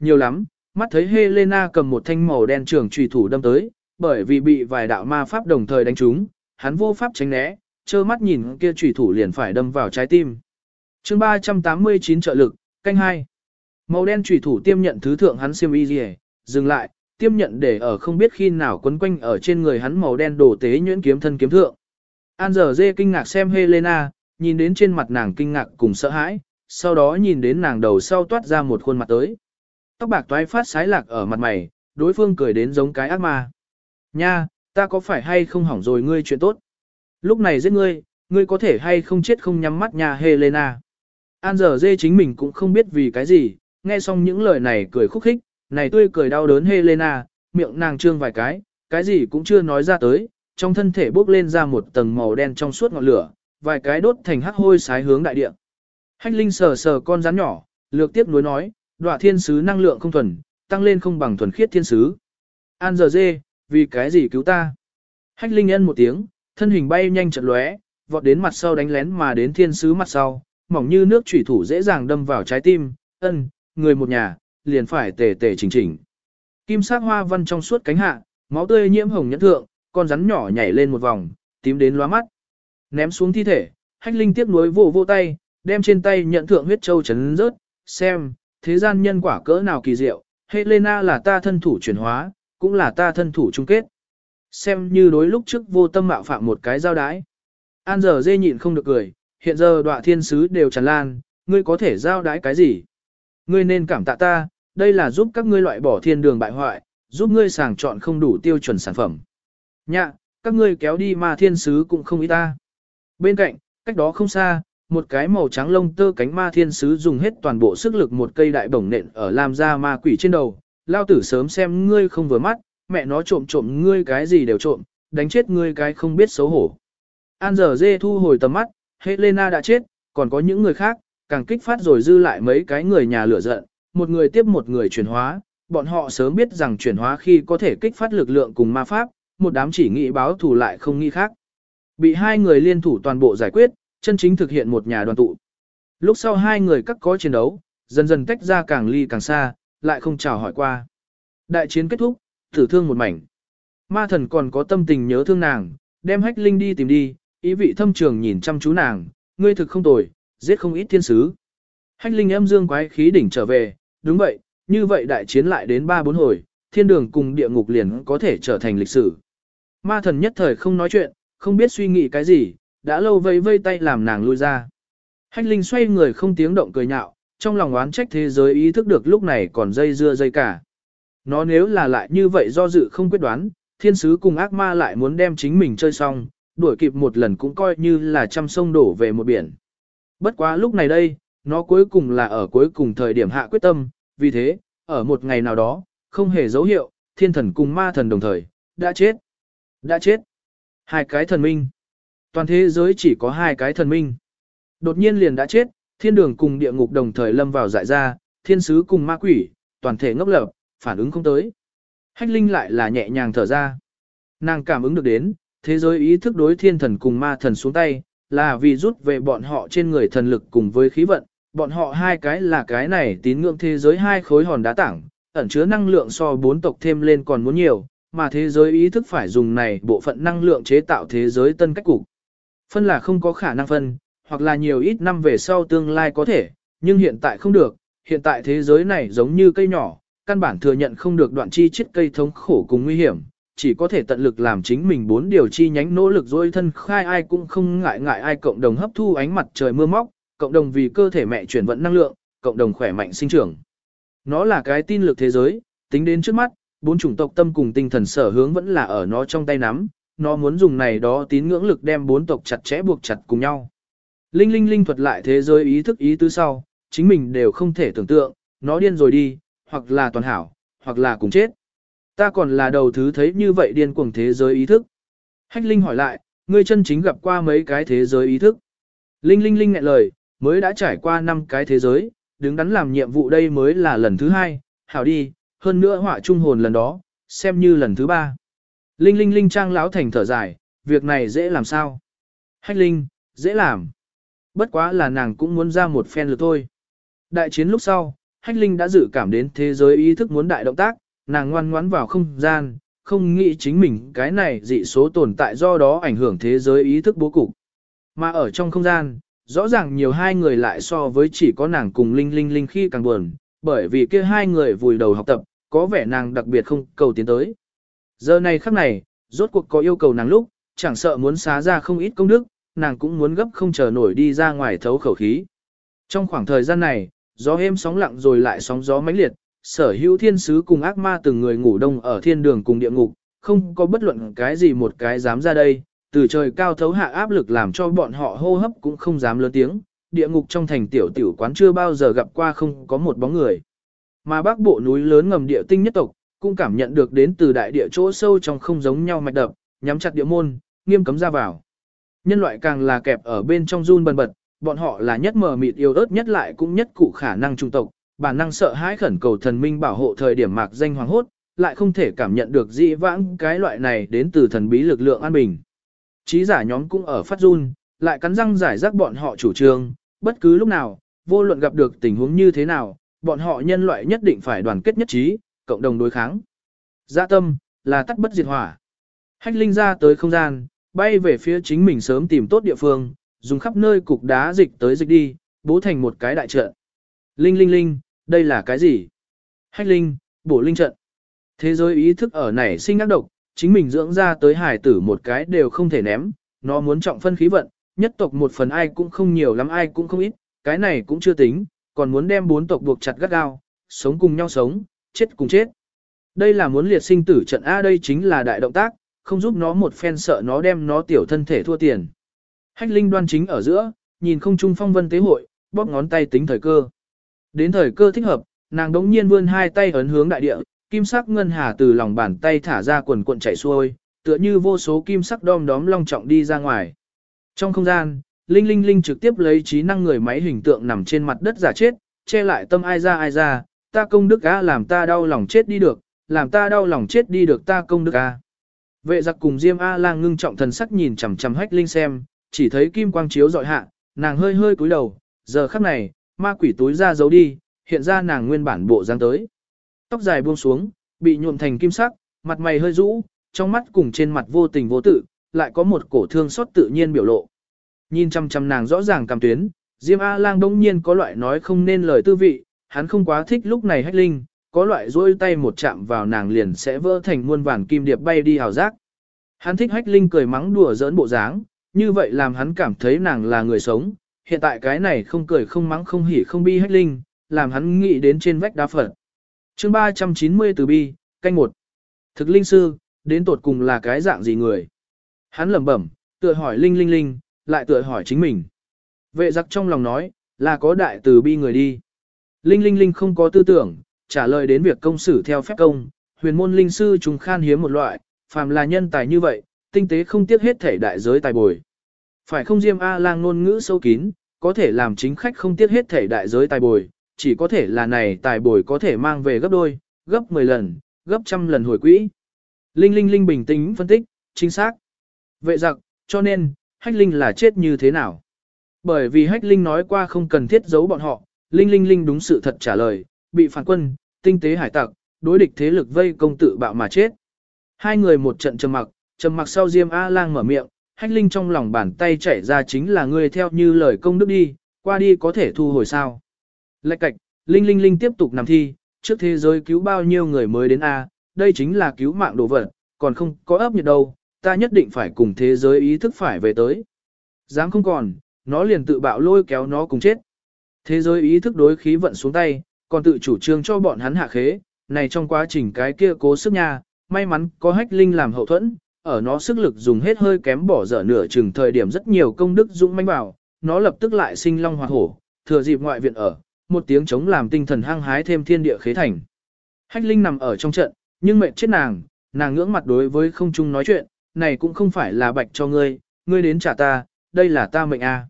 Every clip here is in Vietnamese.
nhiều lắm, mắt thấy Helena cầm một thanh màu đen trường trùy thủ đâm tới, bởi vì bị vài đạo ma pháp đồng thời đánh trúng, hắn vô pháp tránh né, trơ mắt nhìn kia trùy thủ liền phải đâm vào trái tim. chương 389 trợ lực, canh hai Màu đen trùy thủ tiêm nhận thứ thượng hắn xiêm y rìa, dừng lại, tiêm nhận để ở không biết khi nào quấn quanh ở trên người hắn màu đen đổ tế nhuyễn kiếm thân kiếm thượng. An giờ dê kinh ngạc xem Helena, nhìn đến trên mặt nàng kinh ngạc cùng sợ hãi, sau đó nhìn đến nàng đầu sau toát ra một khuôn mặt tới. Tóc bạc toái phát sái lạc ở mặt mày, đối phương cười đến giống cái ác ma. Nha, ta có phải hay không hỏng rồi ngươi chuyện tốt? Lúc này giết ngươi, ngươi có thể hay không chết không nhắm mắt nha Helena. An giờ dê chính mình cũng không biết vì cái gì, nghe xong những lời này cười khúc khích, này tươi cười đau đớn Helena, miệng nàng trương vài cái, cái gì cũng chưa nói ra tới, trong thân thể bốc lên ra một tầng màu đen trong suốt ngọn lửa, vài cái đốt thành hắc hôi sái hướng đại địa. Hách Linh sờ sờ con rắn nhỏ, lược tiếp nối nói, Đoạ thiên sứ năng lượng không thuần, tăng lên không bằng thuần khiết thiên sứ. An giờ dê, vì cái gì cứu ta? Hách Linh ân một tiếng, thân hình bay nhanh chật lóe, vọt đến mặt sau đánh lén mà đến thiên sứ mặt sau, mỏng như nước chủy thủ dễ dàng đâm vào trái tim, ân, người một nhà, liền phải tề tề chỉnh chỉnh. Kim sắc hoa văn trong suốt cánh hạ, máu tươi nhiễm hồng nhẫn thượng, con rắn nhỏ nhảy lên một vòng, tím đến lóa mắt. Ném xuống thi thể, hách linh tiếp nối vô vô tay, đem trên tay nhận thượng huyết châu chấn rớt, xem, thế gian nhân quả cỡ nào kỳ diệu, Helena là ta thân thủ chuyển hóa, cũng là ta thân thủ chung kết. Xem như đối lúc trước vô tâm mạo phạm một cái giao đái. An giờ dê nhịn không được cười, hiện giờ đọa thiên sứ đều tràn lan, ngươi có thể giao đái cái gì? Ngươi nên cảm tạ ta, đây là giúp các ngươi loại bỏ thiên đường bại hoại, giúp ngươi sàng chọn không đủ tiêu chuẩn sản phẩm. Nhạ, các ngươi kéo đi mà thiên sứ cũng không ý ta. Bên cạnh, cách đó không xa, một cái màu trắng lông tơ cánh ma thiên sứ dùng hết toàn bộ sức lực một cây đại bổng nện ở làm ra ma quỷ trên đầu. Lao tử sớm xem ngươi không vừa mắt, mẹ nó trộm trộm ngươi cái gì đều trộm, đánh chết ngươi cái không biết xấu hổ. An giờ dê thu hồi tầm mắt, Helena đã chết, còn có những người khác, càng kích phát rồi dư lại mấy cái người nhà lửa giận, một người tiếp một người chuyển hóa, bọn họ sớm biết rằng chuyển hóa khi có thể kích phát lực lượng cùng ma pháp, một đám chỉ nghĩ báo thù lại không nghĩ khác. Bị hai người liên thủ toàn bộ giải quyết, chân chính thực hiện một nhà đoàn tụ. Lúc sau hai người cắt có chiến đấu, dần dần tách ra càng ly càng xa, lại không chào hỏi qua. Đại chiến kết thúc, tử thương một mảnh. Ma thần còn có tâm tình nhớ thương nàng, đem hách linh đi tìm đi, ý vị thâm trường nhìn chăm chú nàng, ngươi thực không tồi, giết không ít thiên sứ. Hách linh âm dương quái khí đỉnh trở về, đúng vậy, như vậy đại chiến lại đến ba bốn hồi, thiên đường cùng địa ngục liền có thể trở thành lịch sử. Ma thần nhất thời không nói chuyện, không biết suy nghĩ cái gì, đã lâu vây vây tay làm nàng lui ra. Hách linh xoay người không tiếng động cười nhạo, trong lòng oán trách thế giới ý thức được lúc này còn dây dưa dây cả. Nó nếu là lại như vậy do dự không quyết đoán, thiên sứ cùng ác ma lại muốn đem chính mình chơi xong, đuổi kịp một lần cũng coi như là trăm sông đổ về một biển. Bất quá lúc này đây, nó cuối cùng là ở cuối cùng thời điểm hạ quyết tâm, vì thế, ở một ngày nào đó, không hề dấu hiệu, thiên thần cùng ma thần đồng thời, đã chết. Đã chết. Hai cái thần minh. Toàn thế giới chỉ có hai cái thần minh. Đột nhiên liền đã chết, thiên đường cùng địa ngục đồng thời lâm vào dại ra, thiên sứ cùng ma quỷ, toàn thể ngốc lập, phản ứng không tới. Hách linh lại là nhẹ nhàng thở ra. Nàng cảm ứng được đến, thế giới ý thức đối thiên thần cùng ma thần xuống tay, là vì rút về bọn họ trên người thần lực cùng với khí vận, bọn họ hai cái là cái này tín ngưỡng thế giới hai khối hòn đá tảng, ẩn chứa năng lượng so bốn tộc thêm lên còn muốn nhiều, mà thế giới ý thức phải dùng này bộ phận năng lượng chế tạo thế giới tân cách cục. Phân là không có khả năng phân, hoặc là nhiều ít năm về sau tương lai có thể, nhưng hiện tại không được, hiện tại thế giới này giống như cây nhỏ, căn bản thừa nhận không được đoạn chi chết cây thống khổ cùng nguy hiểm, chỉ có thể tận lực làm chính mình bốn điều chi nhánh nỗ lực dối thân khai ai cũng không ngại ngại ai cộng đồng hấp thu ánh mặt trời mưa móc, cộng đồng vì cơ thể mẹ chuyển vận năng lượng, cộng đồng khỏe mạnh sinh trưởng. Nó là cái tin lực thế giới, tính đến trước mắt, bốn chủng tộc tâm cùng tinh thần sở hướng vẫn là ở nó trong tay nắm, nó muốn dùng này đó tín ngưỡng lực đem bốn tộc chặt chẽ buộc chặt cùng nhau. Linh linh linh thuật lại thế giới ý thức ý tứ sau, chính mình đều không thể tưởng tượng, nó điên rồi đi, hoặc là toàn hảo, hoặc là cùng chết. Ta còn là đầu thứ thấy như vậy điên cuồng thế giới ý thức. Hách Linh hỏi lại, ngươi chân chính gặp qua mấy cái thế giới ý thức. Linh Linh Linh ngại lời, mới đã trải qua năm cái thế giới, đứng đắn làm nhiệm vụ đây mới là lần thứ hai, hảo đi, hơn nữa họa trung hồn lần đó, xem như lần thứ ba. Linh Linh Linh trang lão thành thở dài, việc này dễ làm sao? Hách Linh, dễ làm. Bất quá là nàng cũng muốn ra một phen lượt thôi. Đại chiến lúc sau, Hách Linh đã dự cảm đến thế giới ý thức muốn đại động tác, nàng ngoan ngoãn vào không gian, không nghĩ chính mình cái này dị số tồn tại do đó ảnh hưởng thế giới ý thức bố cục. Mà ở trong không gian, rõ ràng nhiều hai người lại so với chỉ có nàng cùng Linh Linh Linh khi càng buồn, bởi vì kia hai người vùi đầu học tập, có vẻ nàng đặc biệt không cầu tiến tới. Giờ này khắc này, rốt cuộc có yêu cầu nàng lúc, chẳng sợ muốn xá ra không ít công đức, nàng cũng muốn gấp không chờ nổi đi ra ngoài thấu khẩu khí. Trong khoảng thời gian này, gió êm sóng lặng rồi lại sóng gió mãnh liệt, sở hữu thiên sứ cùng ác ma từng người ngủ đông ở thiên đường cùng địa ngục, không có bất luận cái gì một cái dám ra đây, từ trời cao thấu hạ áp lực làm cho bọn họ hô hấp cũng không dám lớn tiếng, địa ngục trong thành tiểu tiểu quán chưa bao giờ gặp qua không có một bóng người. Mà bắc bộ núi lớn ngầm địa tinh nhất tộc, cũng cảm nhận được đến từ đại địa chỗ sâu trong không giống nhau mạch đập, nhắm chặt địa môn, nghiêm cấm ra vào. Nhân loại càng là kẹp ở bên trong run bần bật, bọn họ là nhất mờ mịt yêu ớt nhất lại cũng nhất cụ khả năng trung tộc, bản năng sợ hãi khẩn cầu thần minh bảo hộ thời điểm mạc danh hoàng hốt, lại không thể cảm nhận được dị vãng cái loại này đến từ thần bí lực lượng an bình. Chí giả nhóm cũng ở phát run, lại cắn răng giải rác bọn họ chủ trương, bất cứ lúc nào, vô luận gặp được tình huống như thế nào, bọn họ nhân loại nhất định phải đoàn kết nhất trí, cộng đồng đối kháng. Dạ tâm, là tắt bất diệt hỏa. Hách linh ra tới không gian, bay về phía chính mình sớm tìm tốt địa phương, dùng khắp nơi cục đá dịch tới dịch đi, bố thành một cái đại trận. Linh linh linh, đây là cái gì? Hách linh, bổ linh trận. Thế giới ý thức ở này sinh ác độc, chính mình dưỡng ra tới hải tử một cái đều không thể ném, nó muốn trọng phân khí vận, nhất tộc một phần ai cũng không nhiều lắm ai cũng không ít, cái này cũng chưa tính, còn muốn đem bốn tộc buộc chặt gắt gao, sống cùng nhau sống, chết cùng chết. Đây là muốn liệt sinh tử trận A đây chính là đại động tác, không giúp nó một phen sợ nó đem nó tiểu thân thể thua tiền. Hách linh đoan chính ở giữa, nhìn không trung phong vân tế hội, bóp ngón tay tính thời cơ. Đến thời cơ thích hợp, nàng đống nhiên vươn hai tay ấn hướng đại địa, kim sắc ngân hà từ lòng bàn tay thả ra quần cuộn chảy xuôi, tựa như vô số kim sắc đom đóm long trọng đi ra ngoài. Trong không gian, Linh Linh Linh trực tiếp lấy trí năng người máy hình tượng nằm trên mặt đất giả chết, che lại tâm ai ra ai ra, ta công đức á làm ta đau lòng chết đi được, làm ta đau lòng chết đi được ta công đức á. Vệ giặc cùng Diêm A lang ngưng trọng thần sắc nhìn chằm chằm hách linh xem, chỉ thấy kim quang chiếu dọi hạ, nàng hơi hơi cúi đầu, giờ khắc này, ma quỷ túi ra giấu đi, hiện ra nàng nguyên bản bộ dáng tới. Tóc dài buông xuống, bị nhuộm thành kim sắc, mặt mày hơi rũ, trong mắt cùng trên mặt vô tình vô tự, lại có một cổ thương xót tự nhiên biểu lộ. Nhìn chăm chăm nàng rõ ràng cảm tuyến, Diêm A Lang đông nhiên có loại nói không nên lời tư vị, hắn không quá thích lúc này hách linh, có loại rôi tay một chạm vào nàng liền sẽ vỡ thành muôn vàn kim điệp bay đi hào giác. Hắn thích hách linh cười mắng đùa giỡn bộ dáng, như vậy làm hắn cảm thấy nàng là người sống, hiện tại cái này không cười không mắng không hỉ không bi hách linh, làm hắn nghĩ đến trên vách đá phật. chương 390 từ bi, canh một Thực linh sư, đến tột cùng là cái dạng gì người? Hắn lẩm bẩm, tựa hỏi linh linh linh, lại tựa hỏi chính mình. Vệ giặc trong lòng nói, là có đại từ bi người đi. Linh linh linh không có tư tưởng, trả lời đến việc công xử theo phép công, huyền môn linh sư trùng khan hiếm một loại, phàm là nhân tài như vậy, tinh tế không tiếc hết thể đại giới tài bồi. Phải không diêm A lang ngôn ngữ sâu kín, có thể làm chính khách không tiếc hết thể đại giới tài bồi, chỉ có thể là này tài bồi có thể mang về gấp đôi, gấp 10 lần, gấp trăm lần hồi quỹ. Linh Linh Linh bình tĩnh phân tích, chính xác. Vệ giặc, cho nên, Hách Linh là chết như thế nào? Bởi vì Hách Linh nói qua không cần thiết giấu bọn họ, Linh Linh Linh đúng sự thật trả lời, bị phản quân, tinh tế hải tặc, đối địch thế lực vây công tự bạo mà chết. Hai người một trận trầm mặc, trầm mặc sau Diêm A Lang mở miệng, Hách Linh trong lòng bàn tay chảy ra chính là người theo như lời công đức đi, qua đi có thể thu hồi sao. Lạch cạch, Linh Linh Linh tiếp tục nằm thi, trước thế giới cứu bao nhiêu người mới đến A, đây chính là cứu mạng đồ vật, còn không có ấp nhiệt đâu, ta nhất định phải cùng thế giới ý thức phải về tới. Dám không còn, nó liền tự bạo lôi kéo nó cùng chết. Thế giới ý thức đối khí vận xuống tay, còn tự chủ trương cho bọn hắn hạ khế, này trong quá trình cái kia cố sức nha, may mắn có hách linh làm hậu thuẫn, ở nó sức lực dùng hết hơi kém bỏ dở nửa chừng thời điểm rất nhiều công đức dũng manh bảo, nó lập tức lại sinh long hoạt hổ, thừa dịp ngoại viện ở, một tiếng chống làm tinh thần hăng hái thêm thiên địa khế thành. Hách linh nằm ở trong trận, nhưng mệt chết nàng, nàng ngưỡng mặt đối với không trung nói chuyện, này cũng không phải là bạch cho ngươi, ngươi đến trả ta, đây là ta mệnh a.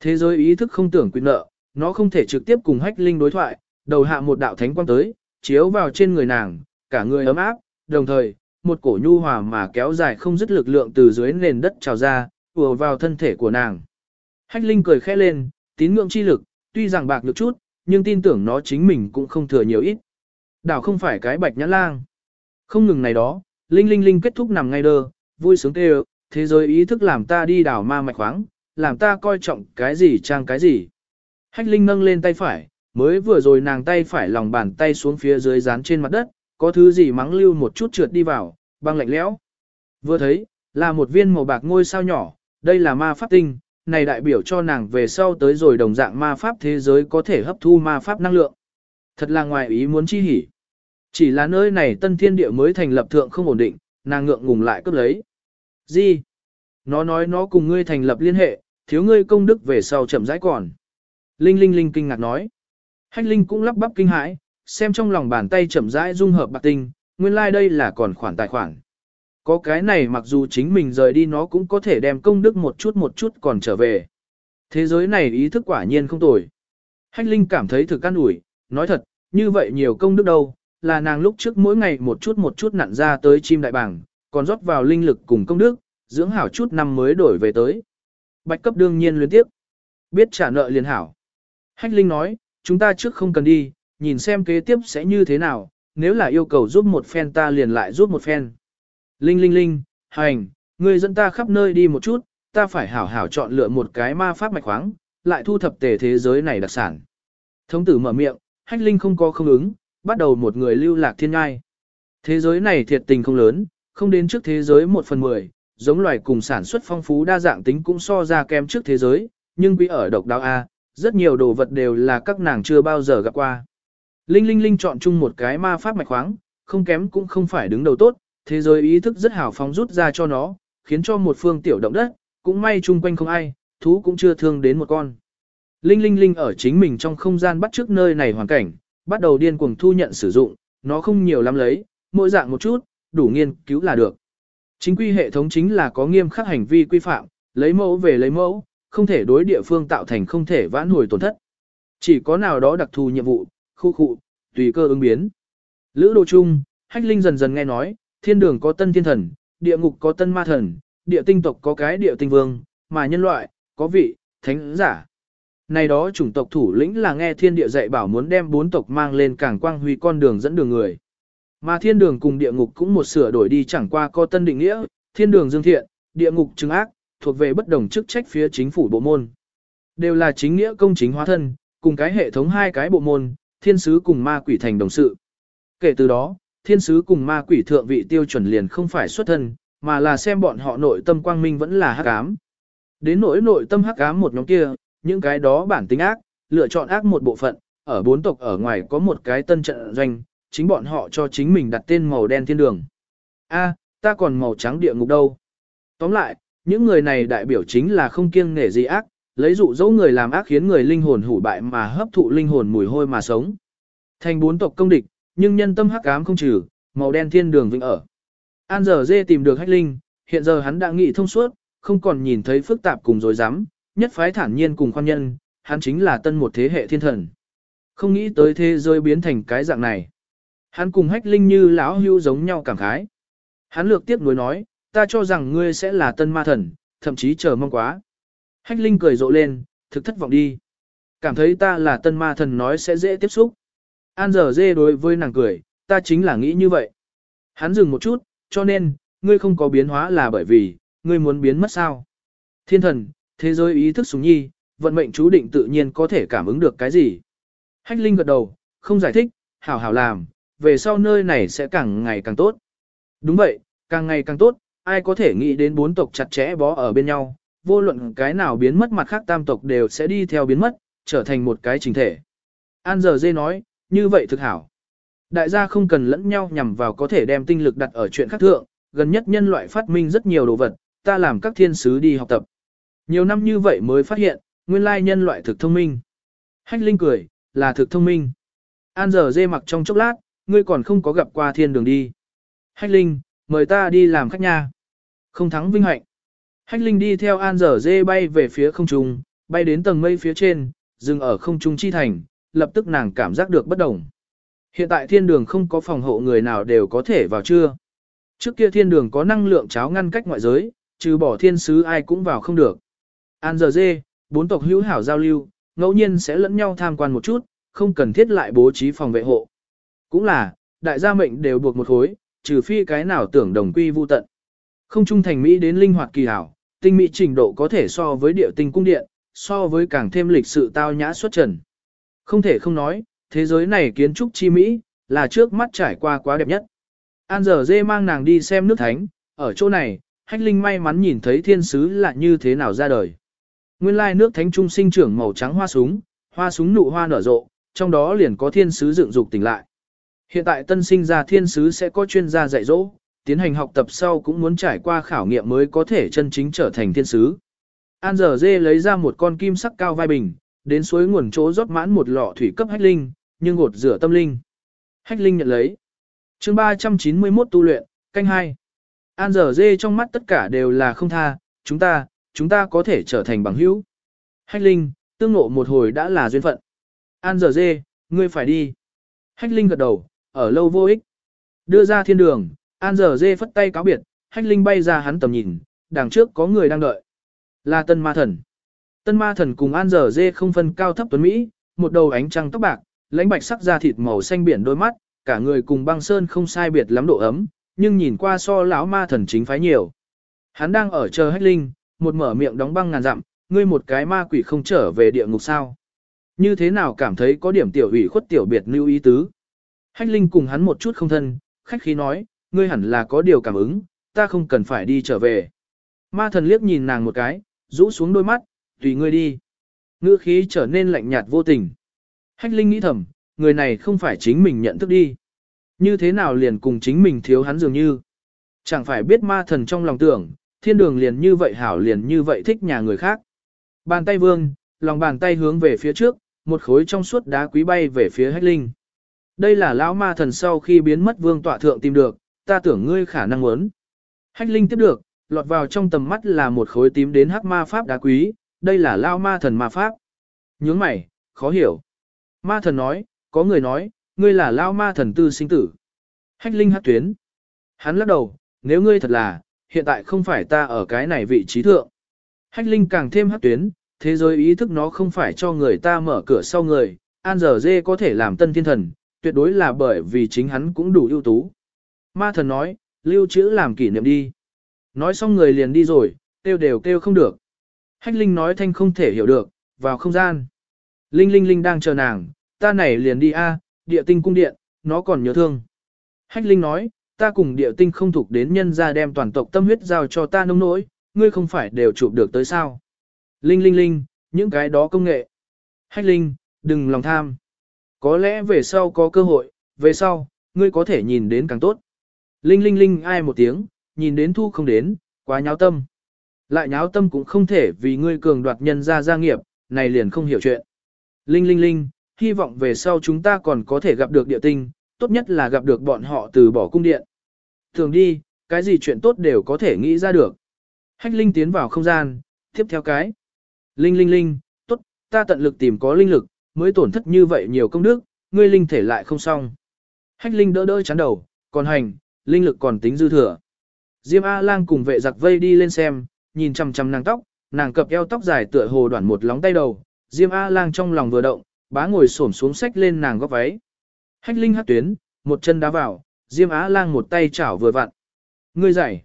Thế giới ý thức không tưởng quyền nợ, nó không thể trực tiếp cùng hách linh đối thoại, đầu hạ một đạo thánh quang tới, chiếu vào trên người nàng, cả người ấm áp, đồng thời, một cổ nhu hòa mà kéo dài không dứt lực lượng từ dưới nền đất trào ra, ùa vào thân thể của nàng. Hách linh cười khẽ lên, tín ngưỡng chi lực, tuy rằng bạc được chút, nhưng tin tưởng nó chính mình cũng không thừa nhiều ít. Đảo không phải cái bạch nhãn lang. Không ngừng này đó, Linh Linh Linh kết thúc nằm ngay đơ, vui sướng kêu, thế giới ý thức làm ta đi đảo ma mạch khoáng, làm ta coi trọng cái gì trang cái gì. Hách Linh nâng lên tay phải, mới vừa rồi nàng tay phải lòng bàn tay xuống phía dưới dán trên mặt đất, có thứ gì mắng lưu một chút trượt đi vào, băng lạnh lẽo. Vừa thấy, là một viên màu bạc ngôi sao nhỏ, đây là ma pháp tinh, này đại biểu cho nàng về sau tới rồi đồng dạng ma pháp thế giới có thể hấp thu ma pháp năng lượng. Thật là ngoài ý muốn chi hỉ. Chỉ là nơi này tân thiên địa mới thành lập thượng không ổn định, nàng ngượng ngùng lại cướp lấy. Gì? Nó nói nó cùng ngươi thành lập liên hệ, thiếu ngươi công đức về sau chậm rãi còn. Linh Linh Linh kinh ngạc nói. Hách Linh cũng lắp bắp kinh hãi, xem trong lòng bàn tay chậm rãi dung hợp bạc tinh, nguyên lai like đây là còn khoản tài khoản. Có cái này mặc dù chính mình rời đi nó cũng có thể đem công đức một chút một chút còn trở về. Thế giới này ý thức quả nhiên không tồi. Hách Linh cảm thấy thực an ủi, nói thật, như vậy nhiều công đức đâu, là nàng lúc trước mỗi ngày một chút một chút nặn ra tới chim đại bảng, còn rót vào linh lực cùng công đức, dưỡng hảo chút năm mới đổi về tới. Bạch cấp đương nhiên liên tiếp. Biết trả nợ liền hảo. Hách Linh nói, chúng ta trước không cần đi, nhìn xem kế tiếp sẽ như thế nào, nếu là yêu cầu giúp một phen ta liền lại giúp một phen. Linh linh linh, hành, ngươi dẫn ta khắp nơi đi một chút, ta phải hảo hảo chọn lựa một cái ma pháp mạch khoáng, lại thu thập tề thế giới này đặc sản. Thống tử mở miệng, hách linh không có không ứng, bắt đầu một người lưu lạc thiên ngai. Thế giới này thiệt tình không lớn, không đến trước thế giới một phần mười, giống loài cùng sản xuất phong phú đa dạng tính cũng so ra kém trước thế giới, nhưng quý ở độc đáo A, rất nhiều đồ vật đều là các nàng chưa bao giờ gặp qua. Linh Linh Linh chọn chung một cái ma pháp mạch khoáng, không kém cũng không phải đứng đầu tốt, thế giới ý thức rất hào phóng rút ra cho nó, khiến cho một phương tiểu động đất, cũng may chung quanh không ai, thú cũng chưa thương đến một con. Linh Linh Linh ở chính mình trong không gian bắt trước nơi này hoàn cảnh, bắt đầu điên cuồng thu nhận sử dụng, nó không nhiều lắm lấy, mỗi dạng một chút, đủ nghiên cứu là được. Chính quy hệ thống chính là có nghiêm khắc hành vi quy phạm, lấy mẫu về lấy mẫu, không thể đối địa phương tạo thành không thể vãn hồi tổn thất. Chỉ có nào đó đặc thù nhiệm vụ, khu khu, tùy cơ ứng biến. Lữ đồ chung, hách linh dần dần nghe nói, thiên đường có tân thiên thần, địa ngục có tân ma thần, địa tinh tộc có cái địa tinh vương, mà nhân loại, có vị, thánh giả. Này đó chủng tộc thủ lĩnh là nghe thiên địa dạy bảo muốn đem bốn tộc mang lên cảng quang huy con đường dẫn đường người. Mà thiên đường cùng địa ngục cũng một sửa đổi đi chẳng qua có tân định nghĩa, thiên đường dương thiện, địa ngục chứng ác, thuộc về bất đồng chức trách phía chính phủ bộ môn. Đều là chính nghĩa công chính hóa thân, cùng cái hệ thống hai cái bộ môn, thiên sứ cùng ma quỷ thành đồng sự. Kể từ đó, thiên sứ cùng ma quỷ thượng vị tiêu chuẩn liền không phải xuất thân, mà là xem bọn họ nội tâm quang minh vẫn là hắc ám. Đến nỗi nội tâm hắc ám một nhóm kia, những cái đó bản tính ác, lựa chọn ác một bộ phận, ở bốn tộc ở ngoài có một cái tân trận doanh, chính bọn họ cho chính mình đặt tên màu đen thiên đường. A, ta còn màu trắng địa ngục đâu. Tóm lại, những người này đại biểu chính là không kiêng nể gì ác, lấy dụ dỗ người làm ác khiến người linh hồn hủ bại mà hấp thụ linh hồn mùi hôi mà sống. Thành bốn tộc công địch, nhưng nhân tâm hắc ám không trừ, màu đen thiên đường vĩnh ở. An giờ dê tìm được hách linh, hiện giờ hắn đã nghị thông suốt, không còn nhìn thấy phức tạp cùng dối rắm nhất phái thản nhiên cùng khoan nhân, hắn chính là tân một thế hệ thiên thần. Không nghĩ tới thế giới biến thành cái dạng này. Hắn cùng hách linh như lão hưu giống nhau cảm khái. Hắn lược tiếp nối nói, ta cho rằng ngươi sẽ là tân ma thần, thậm chí chờ mong quá. Hách linh cười rộ lên, thực thất vọng đi. Cảm thấy ta là tân ma thần nói sẽ dễ tiếp xúc. An giờ dê đối với nàng cười, ta chính là nghĩ như vậy. Hắn dừng một chút, cho nên, ngươi không có biến hóa là bởi vì, ngươi muốn biến mất sao. Thiên thần, thế giới ý thức súng nhi, vận mệnh chú định tự nhiên có thể cảm ứng được cái gì. Hách Linh gật đầu, không giải thích, hảo hảo làm, về sau nơi này sẽ càng ngày càng tốt. Đúng vậy, càng ngày càng tốt, ai có thể nghĩ đến bốn tộc chặt chẽ bó ở bên nhau, vô luận cái nào biến mất mặt khác tam tộc đều sẽ đi theo biến mất, trở thành một cái trình thể. An giờ dê nói, như vậy thực hảo. Đại gia không cần lẫn nhau nhằm vào có thể đem tinh lực đặt ở chuyện khác thượng, gần nhất nhân loại phát minh rất nhiều đồ vật, ta làm các thiên sứ đi học tập. Nhiều năm như vậy mới phát hiện, nguyên lai nhân loại thực thông minh. Hách Linh cười, là thực thông minh. An giờ dê mặc trong chốc lát, ngươi còn không có gặp qua thiên đường đi. Hách Linh, mời ta đi làm khách nha. Không thắng vinh hạnh. Hách Linh đi theo An Dở dê bay về phía không trung, bay đến tầng mây phía trên, dừng ở không trung chi thành, lập tức nàng cảm giác được bất đồng. Hiện tại thiên đường không có phòng hộ người nào đều có thể vào chưa. Trước kia thiên đường có năng lượng cháo ngăn cách ngoại giới, trừ bỏ thiên sứ ai cũng vào không được. An giờ dê, bốn tộc hữu hảo giao lưu, ngẫu nhiên sẽ lẫn nhau tham quan một chút, không cần thiết lại bố trí phòng vệ hộ. Cũng là, đại gia mệnh đều buộc một khối, trừ phi cái nào tưởng đồng quy vu tận. Không trung thành Mỹ đến linh hoạt kỳ hảo, tinh mỹ trình độ có thể so với địa tinh cung điện, so với càng thêm lịch sự tao nhã xuất trần. Không thể không nói, thế giới này kiến trúc chi Mỹ, là trước mắt trải qua quá đẹp nhất. An giờ dê mang nàng đi xem nước thánh, ở chỗ này, hách linh may mắn nhìn thấy thiên sứ là như thế nào ra đời. Nguyên lai nước thánh trung sinh trưởng màu trắng hoa súng, hoa súng nụ hoa nở rộ, trong đó liền có thiên sứ dựng dục tỉnh lại. Hiện tại tân sinh ra thiên sứ sẽ có chuyên gia dạy dỗ, tiến hành học tập sau cũng muốn trải qua khảo nghiệm mới có thể chân chính trở thành thiên sứ. An giờ dê lấy ra một con kim sắc cao vai bình, đến suối nguồn chỗ rót mãn một lọ thủy cấp hách linh, nhưng gột rửa tâm linh. Hách linh nhận lấy. chương 391 tu luyện, canh hai. An giờ dê trong mắt tất cả đều là không tha, chúng ta, chúng ta có thể trở thành bằng hữu. Hách linh, tương ngộ một hồi đã là duyên phận. An giờ dê, ngươi phải đi. Hách linh gật đầu, ở lâu vô ích. Đưa ra thiên đường, An giờ dê phất tay cáo biệt, hách linh bay ra hắn tầm nhìn, đằng trước có người đang đợi. Là tân ma thần. Tân ma thần cùng An giờ dê không phân cao thấp tuấn Mỹ, một đầu ánh trăng tóc bạc, lãnh bạch sắc da thịt màu xanh biển đôi mắt, cả người cùng băng sơn không sai biệt lắm độ ấm, nhưng nhìn qua so lão ma thần chính phái nhiều. Hắn đang ở chờ hách linh, một mở miệng đóng băng ngàn dặm, ngươi một cái ma quỷ không trở về địa ngục sao. Như thế nào cảm thấy có điểm tiểu ủy khuất tiểu biệt lưu ý tứ. Hách linh cùng hắn một chút không thân, khách khí nói, ngươi hẳn là có điều cảm ứng, ta không cần phải đi trở về. Ma thần liếc nhìn nàng một cái, rũ xuống đôi mắt, tùy ngươi đi. Ngữ khí trở nên lạnh nhạt vô tình. Hách Linh nghĩ thầm, người này không phải chính mình nhận thức đi. Như thế nào liền cùng chính mình thiếu hắn dường như. Chẳng phải biết ma thần trong lòng tưởng, thiên đường liền như vậy hảo liền như vậy thích nhà người khác. Bàn tay vương, lòng bàn tay hướng về phía trước, một khối trong suốt đá quý bay về phía Hách Linh. Đây là lão ma thần sau khi biến mất vương tọa thượng tìm được, ta tưởng ngươi khả năng muốn. Hách Linh tiếp được, lọt vào trong tầm mắt là một khối tím đến hắc ma pháp đá quý, đây là lao ma thần ma pháp. Nhướng mày, khó hiểu. Ma thần nói, có người nói, ngươi là lao ma thần tư sinh tử. Hách Linh hắc tuyến. Hắn lắc đầu, nếu ngươi thật là, hiện tại không phải ta ở cái này vị trí thượng. Hách Linh càng thêm hắc tuyến, thế giới ý thức nó không phải cho người ta mở cửa sau người, an giờ dê có thể làm tân thiên thần, tuyệt đối là bởi vì chính hắn cũng đủ ưu tú. Ma thần nói, lưu trữ làm kỷ niệm đi. Nói xong người liền đi rồi, kêu đều kêu không được. Hách Linh nói thanh không thể hiểu được, vào không gian. Linh Linh Linh đang chờ nàng, ta này liền đi a, địa tinh cung điện, nó còn nhớ thương. Hách Linh nói, ta cùng địa tinh không thuộc đến nhân ra đem toàn tộc tâm huyết giao cho ta nông nỗi, ngươi không phải đều chụp được tới sao. Linh Linh Linh, những cái đó công nghệ. Hách Linh, đừng lòng tham. Có lẽ về sau có cơ hội, về sau, ngươi có thể nhìn đến càng tốt. Linh Linh Linh ai một tiếng, nhìn đến thu không đến, quá nháo tâm. Lại nháo tâm cũng không thể vì ngươi cường đoạt nhân ra gia nghiệp, này liền không hiểu chuyện. Linh Linh Linh, hy vọng về sau chúng ta còn có thể gặp được địa tinh, tốt nhất là gặp được bọn họ từ bỏ cung điện. Thường đi, cái gì chuyện tốt đều có thể nghĩ ra được. Hách Linh tiến vào không gian, tiếp theo cái. Linh Linh Linh, tốt, ta tận lực tìm có linh lực, mới tổn thất như vậy nhiều công đức, ngươi linh thể lại không xong. Hách Linh đỡ đỡ chán đầu, còn hành, linh lực còn tính dư thừa. Diêm A-lang cùng vệ giặc vây đi lên xem, nhìn chằm chằm nàng tóc, nàng cập eo tóc dài tựa hồ đoạn một lóng tay đầu. Diêm A-lang trong lòng vừa động, bá ngồi xổm xuống sách lên nàng góc váy. Hách linh hắc tuyến, một chân đá vào, Diêm A-lang một tay chảo vừa vặn. Ngươi giải.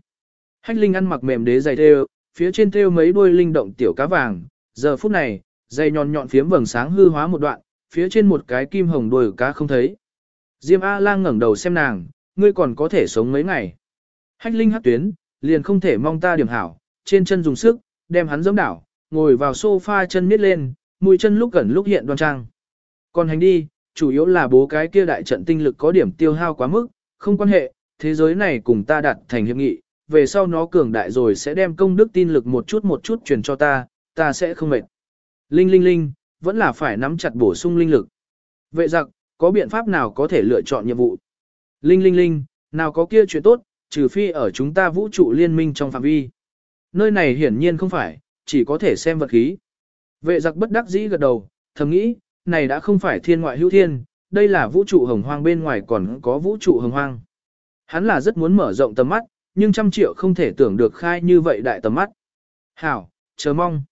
Hách linh ăn mặc mềm đế dày thêu, phía trên thêu mấy đuôi linh động tiểu cá vàng. Giờ phút này, dây nhọn nhọn phiếm vầng sáng hư hóa một đoạn, phía trên một cái kim hồng đuôi cá không thấy. Diêm A-lang ngẩng đầu xem nàng, ngươi còn có thể sống mấy ngày. Hách linh hắc tuyến, liền không thể mong ta điểm hảo, trên chân dùng sức, đem hắn giẫm đảo, ngồi vào sofa chân miết lên, mũi chân lúc gần lúc hiện đoan trang. Còn hành đi, chủ yếu là bố cái kia đại trận tinh lực có điểm tiêu hao quá mức, không quan hệ, thế giới này cùng ta đặt thành hiệp nghị, về sau nó cường đại rồi sẽ đem công đức tin lực một chút một chút truyền cho ta, ta sẽ không mệt. Linh linh linh, vẫn là phải nắm chặt bổ sung linh lực. Vệ giặc, có biện pháp nào có thể lựa chọn nhiệm vụ? Linh linh linh, nào có kia chuyện tốt, trừ phi ở chúng ta vũ trụ liên minh trong phạm vi. Nơi này hiển nhiên không phải, chỉ có thể xem vật khí. Vệ giặc bất đắc dĩ gật đầu, thầm nghĩ, này đã không phải thiên ngoại hữu thiên, đây là vũ trụ hồng hoang bên ngoài còn có vũ trụ hồng hoang. Hắn là rất muốn mở rộng tầm mắt, nhưng trăm triệu không thể tưởng được khai như vậy đại tầm mắt. Hảo, chờ mong.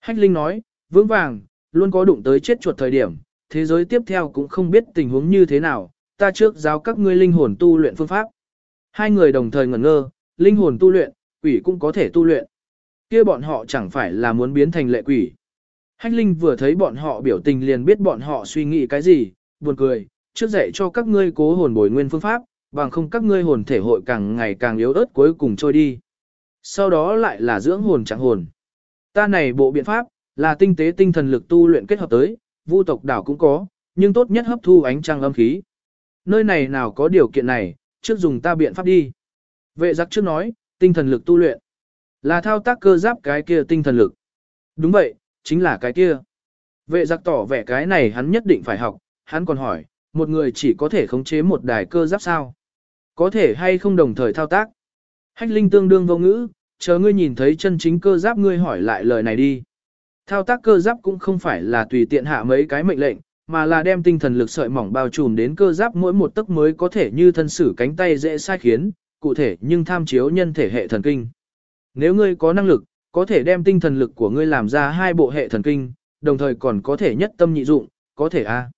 Hách Linh nói, vững vàng, luôn có đụng tới chết chuột thời điểm, thế giới tiếp theo cũng không biết tình huống như thế nào, ta trước giáo các ngươi linh hồn tu luyện phương pháp. Hai người đồng thời ngẩn ngơ, linh hồn tu luyện, quỷ cũng có thể tu luyện. kia bọn họ chẳng phải là muốn biến thành lệ quỷ. Hách Linh vừa thấy bọn họ biểu tình liền biết bọn họ suy nghĩ cái gì, buồn cười, trước dạy cho các ngươi cố hồn bồi nguyên phương pháp, bằng không các ngươi hồn thể hội càng ngày càng yếu ớt cuối cùng trôi đi. Sau đó lại là dưỡng hồn chẳng hồn. Ta này bộ biện pháp, là tinh tế tinh thần lực tu luyện kết hợp tới, vu tộc đảo cũng có, nhưng tốt nhất hấp thu ánh trăng âm khí. Nơi này nào có điều kiện này, trước dùng ta biện pháp đi. Vệ giặc trước nói, tinh thần lực tu luyện. Là thao tác cơ giáp cái kia tinh thần lực. Đúng vậy, chính là cái kia. Vệ giặc tỏ vẻ cái này hắn nhất định phải học, hắn còn hỏi, một người chỉ có thể khống chế một đài cơ giáp sao? Có thể hay không đồng thời thao tác? Hách Linh tương đương vô ngữ, chờ ngươi nhìn thấy chân chính cơ giáp ngươi hỏi lại lời này đi. Thao tác cơ giáp cũng không phải là tùy tiện hạ mấy cái mệnh lệnh, mà là đem tinh thần lực sợi mỏng bao trùm đến cơ giáp mỗi một tấc mới có thể như thân sử cánh tay dễ sai khiến, cụ thể nhưng tham chiếu nhân thể hệ thần kinh. Nếu ngươi có năng lực, có thể đem tinh thần lực của ngươi làm ra hai bộ hệ thần kinh, đồng thời còn có thể nhất tâm nhị dụng, có thể a. À.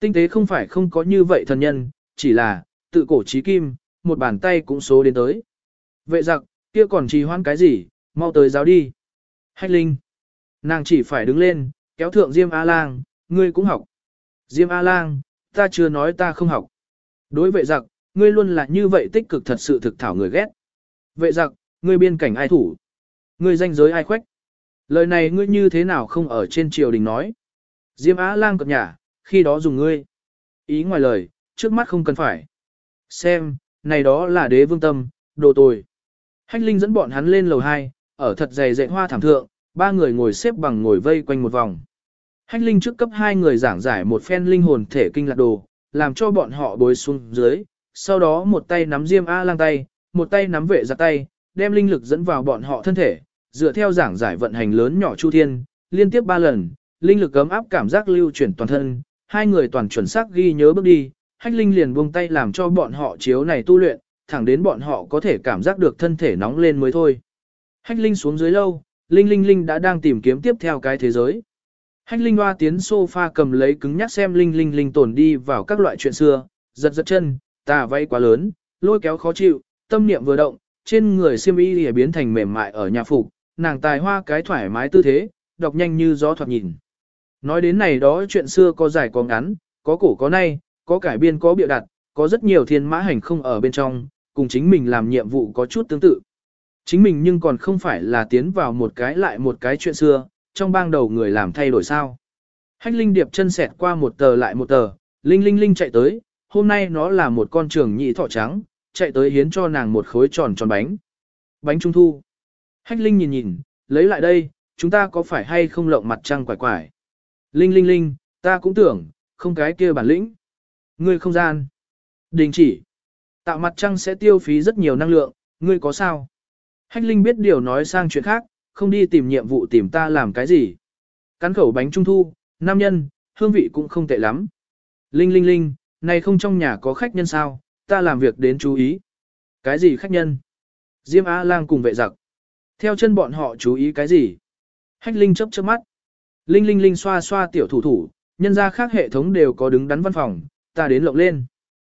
Tinh tế không phải không có như vậy thần nhân, chỉ là, tự cổ trí kim, một bàn tay cũng số đến tới. Vệ giặc, kia còn trì hoãn cái gì, mau tới giáo đi. Hách Linh. Nàng chỉ phải đứng lên, kéo thượng Diêm A-Lang, ngươi cũng học. Diêm A-Lang, ta chưa nói ta không học. Đối vệ giặc, ngươi luôn là như vậy tích cực thật sự thực thảo người ghét. Vệ giặc, ngươi biên cảnh ai thủ? Ngươi danh giới ai khoách? Lời này ngươi như thế nào không ở trên triều đình nói? Diêm Á-Lang cập nhả, khi đó dùng ngươi. Ý ngoài lời, trước mắt không cần phải. Xem, này đó là đế vương tâm, đồ tồi. Hách Linh dẫn bọn hắn lên lầu 2, ở thật dày dạy hoa thảm thượng, ba người ngồi xếp bằng ngồi vây quanh một vòng. Hách Linh trước cấp hai người giảng giải một phen linh hồn thể kinh lạc đồ, làm cho bọn họ bối xuống dưới, sau đó một tay nắm Diêm A lang tay, một tay nắm vệ ra tay, đem linh lực dẫn vào bọn họ thân thể, dựa theo giảng giải vận hành lớn nhỏ chu thiên, liên tiếp ba lần, linh lực cấm áp cảm giác lưu chuyển toàn thân, hai người toàn chuẩn xác ghi nhớ bước đi, hách linh liền buông tay làm cho bọn họ chiếu này tu luyện, thẳng đến bọn họ có thể cảm giác được thân thể nóng lên mới thôi. Hách linh xuống dưới lâu, linh linh linh đã đang tìm kiếm tiếp theo cái thế giới. Hách linh hoa tiến sofa cầm lấy cứng nhắc xem linh linh linh tổn đi vào các loại chuyện xưa, giật giật chân, tà vay quá lớn, lôi kéo khó chịu, tâm niệm vừa động, trên người siêm y lìa biến thành mềm mại ở nhà phục, nàng tài hoa cái thoải mái tư thế, đọc nhanh như gió thoạt nhìn. Nói đến này đó chuyện xưa có dài có ngắn, có cổ có nay, có cải biên có bịa đặt, có rất nhiều thiên mã hành không ở bên trong, cùng chính mình làm nhiệm vụ có chút tương tự. Chính mình nhưng còn không phải là tiến vào một cái lại một cái chuyện xưa, trong bang đầu người làm thay đổi sao. Hách Linh Điệp chân sẹt qua một tờ lại một tờ, Linh Linh Linh chạy tới, hôm nay nó là một con trường nhị thọ trắng, chạy tới hiến cho nàng một khối tròn tròn bánh. Bánh trung thu. Hách Linh nhìn nhìn, lấy lại đây, chúng ta có phải hay không lộng mặt trăng quải quải. Linh Linh Linh, ta cũng tưởng, không cái kia bản lĩnh. Ngươi không gian. Đình chỉ. Tạo mặt trăng sẽ tiêu phí rất nhiều năng lượng, ngươi có sao? Hách Linh biết điều nói sang chuyện khác, không đi tìm nhiệm vụ tìm ta làm cái gì. Cắn khẩu bánh trung thu, nam nhân, hương vị cũng không tệ lắm. Linh Linh Linh, này không trong nhà có khách nhân sao, ta làm việc đến chú ý. Cái gì khách nhân? Diêm A lang cùng vệ giặc. Theo chân bọn họ chú ý cái gì? Hách Linh chấp chớp mắt. Linh Linh Linh xoa xoa tiểu thủ thủ, nhân ra khác hệ thống đều có đứng đắn văn phòng, ta đến lộng lên.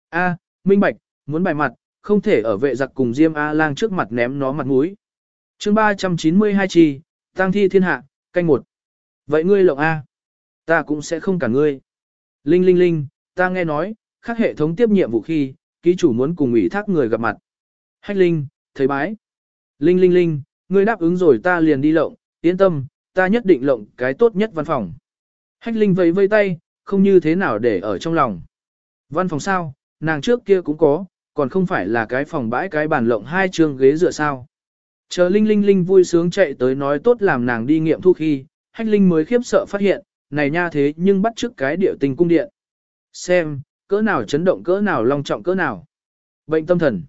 A, minh bạch, muốn bài mặt, không thể ở vệ giặc cùng Diêm A lang trước mặt ném nó mặt mũi chương 392 chi, tăng thi thiên hạ, canh một. Vậy ngươi lộng A. Ta cũng sẽ không cả ngươi. Linh Linh Linh, ta nghe nói, khác hệ thống tiếp nhiệm vụ khi, ký chủ muốn cùng ủy thác người gặp mặt. Hách Linh, thấy bái. Linh Linh Linh, ngươi đáp ứng rồi ta liền đi lộng, yên tâm, ta nhất định lộng cái tốt nhất văn phòng. Hách Linh vẫy vây tay, không như thế nào để ở trong lòng. Văn phòng sao, nàng trước kia cũng có, còn không phải là cái phòng bãi cái bàn lộng hai trường ghế dựa sao. Chờ Linh Linh Linh vui sướng chạy tới nói tốt làm nàng đi nghiệm thu khi, Hách Linh mới khiếp sợ phát hiện, này nha thế nhưng bắt trước cái điệu tình cung điện. Xem, cỡ nào chấn động cỡ nào long trọng cỡ nào. Bệnh tâm thần.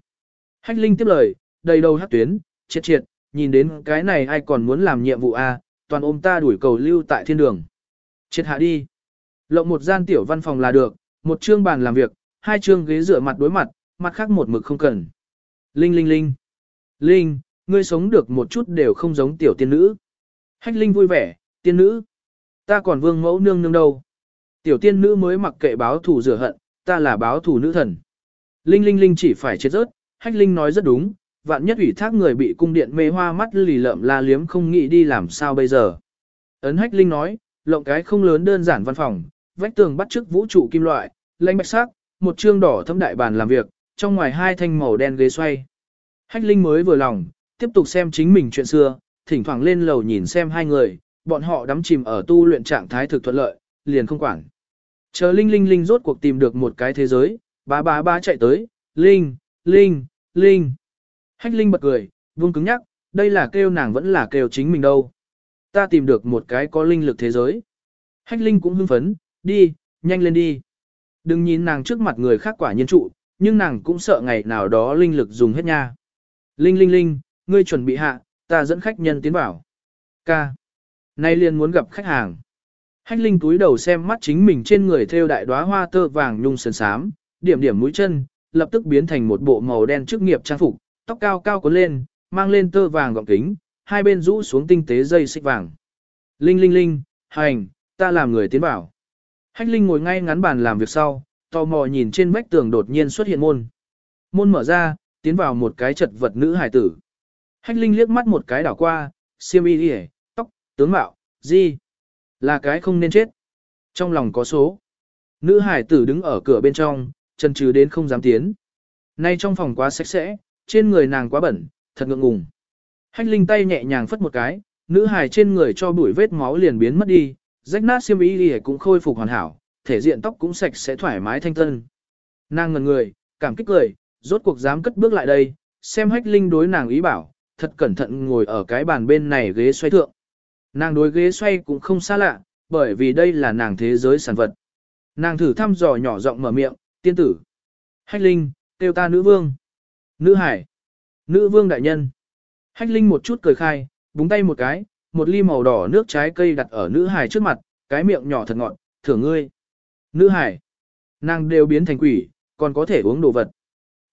Hách Linh tiếp lời, đầy đầu hát tuyến, triệt triệt, nhìn đến cái này ai còn muốn làm nhiệm vụ a, toàn ôm ta đuổi cầu lưu tại thiên đường. Triệt hạ đi. Lộng một gian tiểu văn phòng là được, một chương bàn làm việc, hai chương ghế rửa mặt đối mặt, mặt khác một mực không cần. Linh linh linh. Linh, ngươi sống được một chút đều không giống tiểu tiên nữ. Hách Linh vui vẻ, tiên nữ. Ta còn vương mẫu nương nương đâu. Tiểu tiên nữ mới mặc kệ báo thù rửa hận, ta là báo thù nữ thần. Linh Linh Linh chỉ phải chết rớt, Hách Linh nói rất đúng, vạn nhất ủy thác người bị cung điện mê hoa mắt lì lợm la liếm không nghĩ đi làm sao bây giờ. Ấn Hách Linh nói, lộng cái không lớn đơn giản văn phòng, vách tường bắt chước vũ trụ kim loại, lãnh bạch sắc, một trương đỏ thâm đại bàn làm việc, trong ngoài hai thanh màu đen ghế xoay. Hách Linh mới vừa lòng, tiếp tục xem chính mình chuyện xưa, thỉnh thoảng lên lầu nhìn xem hai người, bọn họ đắm chìm ở tu luyện trạng thái thực thuận lợi, liền không quản. Chờ Linh Linh Linh rốt cuộc tìm được một cái thế giới, ba ba ba chạy tới, Linh, Linh, Linh. Hách Linh bật cười, vương cứng nhắc, đây là kêu nàng vẫn là kêu chính mình đâu. Ta tìm được một cái có linh lực thế giới. Hách Linh cũng hưng phấn, đi, nhanh lên đi. Đừng nhìn nàng trước mặt người khác quả nhiên trụ, nhưng nàng cũng sợ ngày nào đó linh lực dùng hết nha. Linh Linh Linh, ngươi chuẩn bị hạ, ta dẫn khách nhân tiến vào. Ca. Nay liền muốn gặp khách hàng. Hách Linh túi đầu xem mắt chính mình trên người thêu đại đóa hoa tơ vàng nhung sơn sám, điểm điểm mũi chân, lập tức biến thành một bộ màu đen chức nghiệp trang phục, tóc cao cao cuốn lên, mang lên tơ vàng gọng kính, hai bên rũ xuống tinh tế dây xích vàng. Linh linh linh, hành, ta làm người tiến bảo. Hách Linh ngồi ngay ngắn bàn làm việc sau, tò mò nhìn trên vách tường đột nhiên xuất hiện môn. Môn mở ra, tiến vào một cái chật vật nữ hải tử. Hách Linh liếc mắt một cái đảo qua, siêm y đi tóc, tướng mạo, gì? Là cái không nên chết. Trong lòng có số. Nữ hải tử đứng ở cửa bên trong, chân trừ đến không dám tiến. Nay trong phòng quá sạch sẽ, trên người nàng quá bẩn, thật ngượng ngùng. Hách Linh tay nhẹ nhàng phất một cái, nữ Hải trên người cho bụi vết máu liền biến mất đi, rách nát xiêm y đi cũng khôi phục hoàn hảo, thể diện tóc cũng sạch sẽ thoải mái thanh tân. Nàng ngần người, cảm kích cười, rốt cuộc dám cất bước lại đây, xem Hách Linh đối nàng ý bảo, thật cẩn thận ngồi ở cái bàn bên này ghế xoay thượng. Nàng đối ghế xoay cũng không xa lạ, bởi vì đây là nàng thế giới sản vật. Nàng thử thăm dò nhỏ giọng mở miệng, tiên tử. Hách Linh, tiêu ta nữ vương. Nữ hải. Nữ vương đại nhân. Hách Linh một chút cười khai, búng tay một cái, một ly màu đỏ nước trái cây đặt ở nữ hải trước mặt, cái miệng nhỏ thật ngọn thưởng ngươi. Nữ hải. Nàng đều biến thành quỷ, còn có thể uống đồ vật.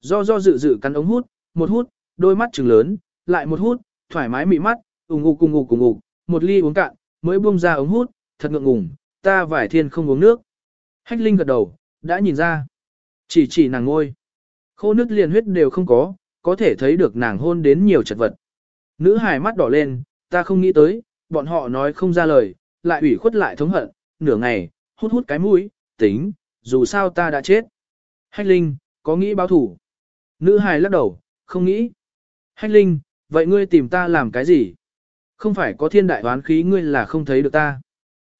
Do do dự dự cắn ống hút, một hút, đôi mắt trừng lớn, lại một hút, thoải mái mị mắt, ủng ngục cùng ngục cùng ngục, một ly uống cạn, mới buông ra ống hút, thật ngượng ngùng, ta vải thiên không uống nước. Hách Linh gật đầu, đã nhìn ra. Chỉ chỉ nàng ngôi. Khô nước liền huyết đều không có, có thể thấy được nàng hôn đến nhiều chật vật. Nữ hài mắt đỏ lên, ta không nghĩ tới, bọn họ nói không ra lời, lại ủy khuất lại thống hận, nửa ngày, hút hút cái mũi, tính, dù sao ta đã chết. Hách Linh, có nghĩ báo thủ? Nữ hài lắc đầu, không nghĩ. Hách Linh, vậy ngươi tìm ta làm cái gì? Không phải có thiên đại oán khí ngươi là không thấy được ta.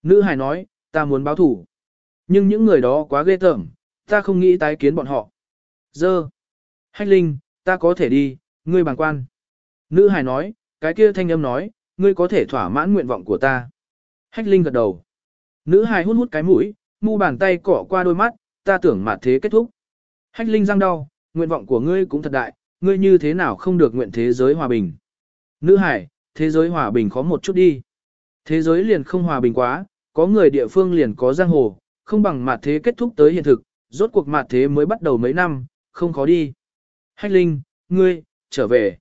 Nữ hài nói, ta muốn báo thủ. Nhưng những người đó quá ghê tởm, ta không nghĩ tái kiến bọn họ. Dơ. Hách Linh, ta có thể đi, ngươi bằng quan. Nữ hài nói, cái kia thanh âm nói, ngươi có thể thỏa mãn nguyện vọng của ta. Hách Linh gật đầu. Nữ hài hút hút cái mũi, mu bàn tay cọ qua đôi mắt, ta tưởng mà thế kết thúc. Hách Linh răng đau, nguyện vọng của ngươi cũng thật đại, ngươi như thế nào không được nguyện thế giới hòa bình. Nữ hải, thế giới hòa bình khó một chút đi. Thế giới liền không hòa bình quá, có người địa phương liền có giang hồ, không bằng mặt thế kết thúc tới hiện thực, rốt cuộc mặt thế mới bắt đầu mấy năm, không khó đi. Hách Linh, ngươi, trở về.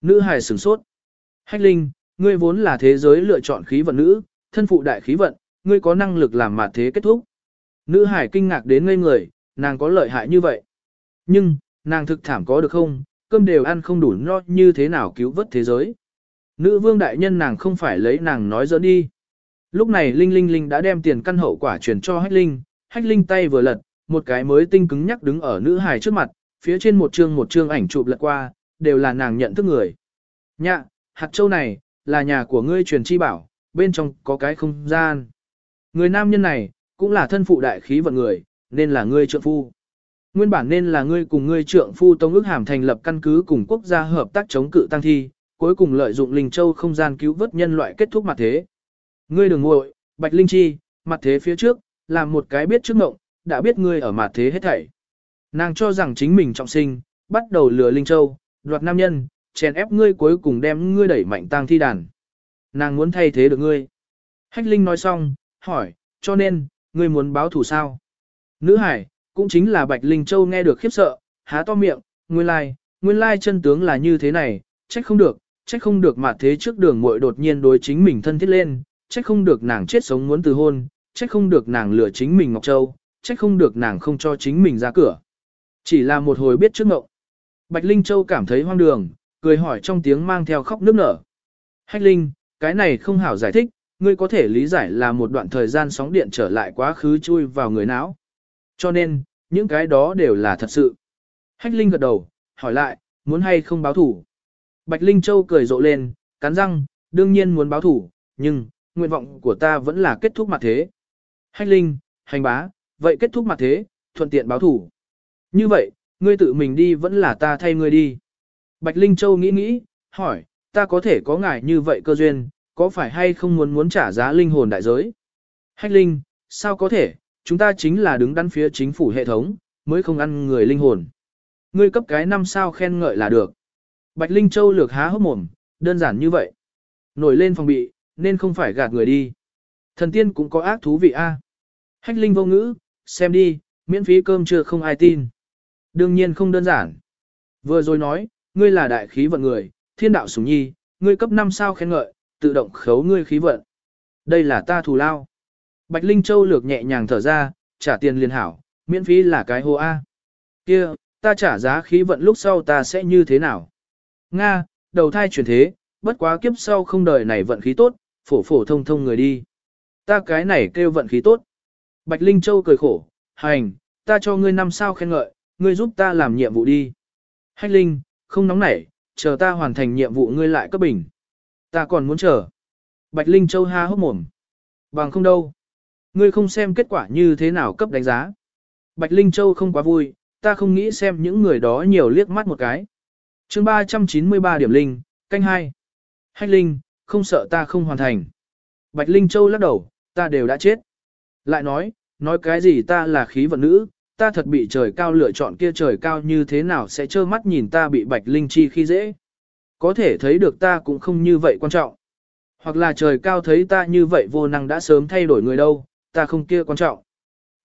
Nữ Hải sửng sốt. Hách Linh, ngươi vốn là thế giới lựa chọn khí vận nữ, thân phụ đại khí vận, ngươi có năng lực làm mặt thế kết thúc. Nữ hải kinh ngạc đến ngây người, nàng có lợi hại như vậy. Nhưng, nàng thực thảm có được không, cơm đều ăn không đủ no như thế nào cứu vớt thế giới. Nữ vương đại nhân nàng không phải lấy nàng nói dỡ đi. Lúc này Linh Linh Linh đã đem tiền căn hậu quả chuyển cho Hách Linh, Hách Linh tay vừa lật, một cái mới tinh cứng nhắc đứng ở nữ hài trước mặt, phía trên một chương một chương ảnh chụp lật qua, đều là nàng nhận thức người. Nhạ, hạt châu này, là nhà của ngươi truyền chi bảo, bên trong có cái không gian. Người nam nhân này, cũng là thân phụ đại khí vận người, nên là ngươi trượng phu. Nguyên bản nên là ngươi cùng ngươi trượng phu Tông ước hàm thành lập căn cứ cùng quốc gia hợp tác chống cự tăng thi, cuối cùng lợi dụng Linh Châu không gian cứu vớt nhân loại kết thúc mặt thế. Ngươi đừng nguội, Bạch Linh Chi, mặt thế phía trước, làm một cái biết trước ngộng, đã biết ngươi ở mặt thế hết thảy. Nàng cho rằng chính mình trọng sinh, bắt đầu lừa Linh Châu, đoạt nam nhân, chèn ép ngươi cuối cùng đem ngươi đẩy mạnh tang thi đàn. Nàng muốn thay thế được ngươi. Hách Linh nói xong, hỏi, cho nên, ngươi muốn báo thù sao? Nữ hải, cũng chính là Bạch Linh Châu nghe được khiếp sợ, há to miệng, nguyên lai, nguyên lai chân tướng là như thế này, trách không được, trách không được mà thế trước đường muội đột nhiên đối chính mình thân thiết lên, trách không được nàng chết sống muốn từ hôn, trách không được nàng lừa chính mình Ngọc Châu, trách không được nàng không cho chính mình ra cửa. Chỉ là một hồi biết trước ngộng. Bạch Linh Châu cảm thấy hoang đường, cười hỏi trong tiếng mang theo khóc nước nở. Hách Linh, cái này không hảo giải thích, ngươi có thể lý giải là một đoạn thời gian sóng điện trở lại quá khứ chui vào người não. Cho nên, những cái đó đều là thật sự. Hách Linh gật đầu, hỏi lại, muốn hay không báo thủ. Bạch Linh Châu cười rộ lên, cắn răng, đương nhiên muốn báo thủ, nhưng, nguyện vọng của ta vẫn là kết thúc mặt thế. Hách Linh, hành bá, vậy kết thúc mặt thế, thuận tiện báo thủ. Như vậy, ngươi tự mình đi vẫn là ta thay ngươi đi. Bạch Linh Châu nghĩ nghĩ, hỏi, ta có thể có ngài như vậy cơ duyên, có phải hay không muốn muốn trả giá linh hồn đại giới? Hách Linh, sao có thể, chúng ta chính là đứng đắn phía chính phủ hệ thống, mới không ăn người linh hồn. Ngươi cấp cái năm sao khen ngợi là được. Bạch Linh Châu lược há hốc mồm, đơn giản như vậy. Nổi lên phòng bị, nên không phải gạt người đi. Thần tiên cũng có ác thú vị a. Hách Linh vô ngữ, xem đi, miễn phí cơm chưa không ai tin. Đương nhiên không đơn giản. Vừa rồi nói, ngươi là đại khí vận người, thiên đạo sủng nhi, ngươi cấp 5 sao khen ngợi, tự động khấu ngươi khí vận. Đây là ta thù lao. Bạch Linh Châu lược nhẹ nhàng thở ra, trả tiền liền hảo, miễn phí là cái hô A. Kia, ta trả giá khí vận lúc sau ta sẽ như thế nào? Nga, đầu thai chuyển thế, bất quá kiếp sau không đời này vận khí tốt, phổ phổ thông thông người đi. Ta cái này kêu vận khí tốt. Bạch Linh Châu cười khổ, hành, ta cho ngươi năm sao khen ngợi, ngươi giúp ta làm nhiệm vụ đi. Hách Linh, không nóng nảy, chờ ta hoàn thành nhiệm vụ ngươi lại cấp bình. Ta còn muốn chờ. Bạch Linh Châu ha hốc mồm. Bằng không đâu. Ngươi không xem kết quả như thế nào cấp đánh giá. Bạch Linh Châu không quá vui, ta không nghĩ xem những người đó nhiều liếc mắt một cái. chương 393 điểm Linh, canh 2. Hách Linh, không sợ ta không hoàn thành. Bạch Linh Châu lắc đầu, ta đều đã chết. Lại nói, nói cái gì ta là khí vận nữ, ta thật bị trời cao lựa chọn kia trời cao như thế nào sẽ trơ mắt nhìn ta bị Bạch Linh Chi khi dễ. Có thể thấy được ta cũng không như vậy quan trọng. Hoặc là trời cao thấy ta như vậy vô năng đã sớm thay đổi người đâu, ta không kia quan trọng.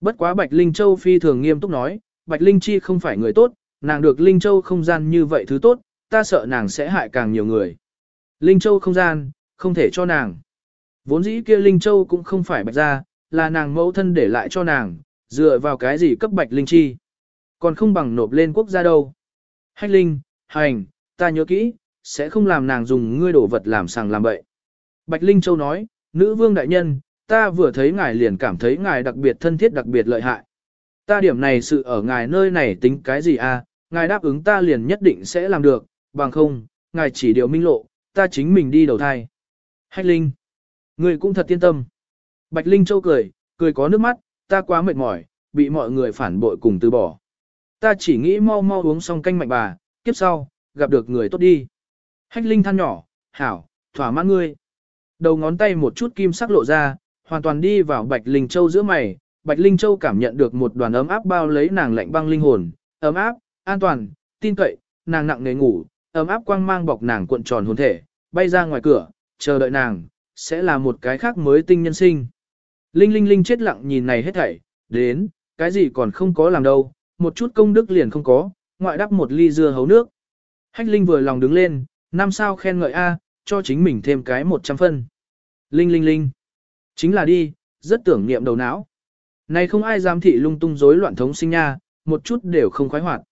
Bất quá Bạch Linh Châu phi thường nghiêm túc nói, Bạch Linh Chi không phải người tốt, nàng được Linh Châu không gian như vậy thứ tốt, ta sợ nàng sẽ hại càng nhiều người. Linh Châu không gian, không thể cho nàng. Vốn dĩ kia Linh Châu cũng không phải bạch ra, là nàng mẫu thân để lại cho nàng, dựa vào cái gì cấp Bạch Linh Chi. Còn không bằng nộp lên quốc gia đâu. Hách Linh, hành, ta nhớ kỹ, sẽ không làm nàng dùng ngươi đổ vật làm sàng làm bậy. Bạch Linh Châu nói, nữ vương đại nhân, ta vừa thấy ngài liền cảm thấy ngài đặc biệt thân thiết đặc biệt lợi hại. Ta điểm này sự ở ngài nơi này tính cái gì à, ngài đáp ứng ta liền nhất định sẽ làm được, bằng không, ngài chỉ điều minh lộ, ta chính mình đi đầu thai. Hách Linh, ngươi cũng thật tiên tâm. Bạch Linh Châu cười, cười có nước mắt, ta quá mệt mỏi, bị mọi người phản bội cùng từ bỏ. Ta chỉ nghĩ mau mau uống xong canh mạnh bà, kiếp sau, gặp được người tốt đi. Hách Linh than nhỏ, hảo, thỏa mãn ngươi. Đầu ngón tay một chút kim sắc lộ ra, hoàn toàn đi vào Bạch Linh Châu giữa mày. Bạch Linh Châu cảm nhận được một đoàn ấm áp bao lấy nàng lạnh băng linh hồn, ấm áp, an toàn, tin cậy, nàng nặng nề ngủ, ấm áp quang mang bọc nàng cuộn tròn hồn thể, bay ra ngoài cửa, chờ đợi nàng, sẽ là một cái khác mới tinh nhân sinh. Linh Linh Linh chết lặng nhìn này hết thảy, đến, cái gì còn không có làm đâu, một chút công đức liền không có, ngoại đắp một ly dưa hấu nước. Hách Linh vừa lòng đứng lên, năm sao khen ngợi A, cho chính mình thêm cái 100 phân. Linh linh linh. Chính là đi, rất tưởng niệm đầu não. Này không ai dám thị lung tung rối loạn thống sinh nha, một chút đều không khoái hoạt.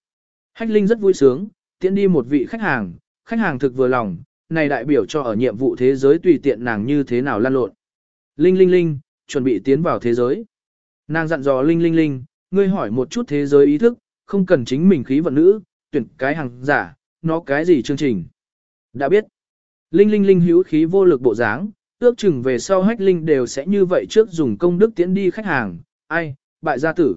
Hách Linh rất vui sướng, tiễn đi một vị khách hàng, khách hàng thực vừa lòng, này đại biểu cho ở nhiệm vụ thế giới tùy tiện nàng như thế nào lan lộn. Linh linh linh, chuẩn bị tiến vào thế giới. Nàng dặn dò Linh linh linh, ngươi hỏi một chút thế giới ý thức, không cần chính mình khí vận nữ, tuyển cái hàng giả, nó cái gì chương trình. Đã biết, Linh Linh Linh hữu khí vô lực bộ dáng, ước chừng về sau hách Linh đều sẽ như vậy trước dùng công đức tiễn đi khách hàng, ai, bại gia tử.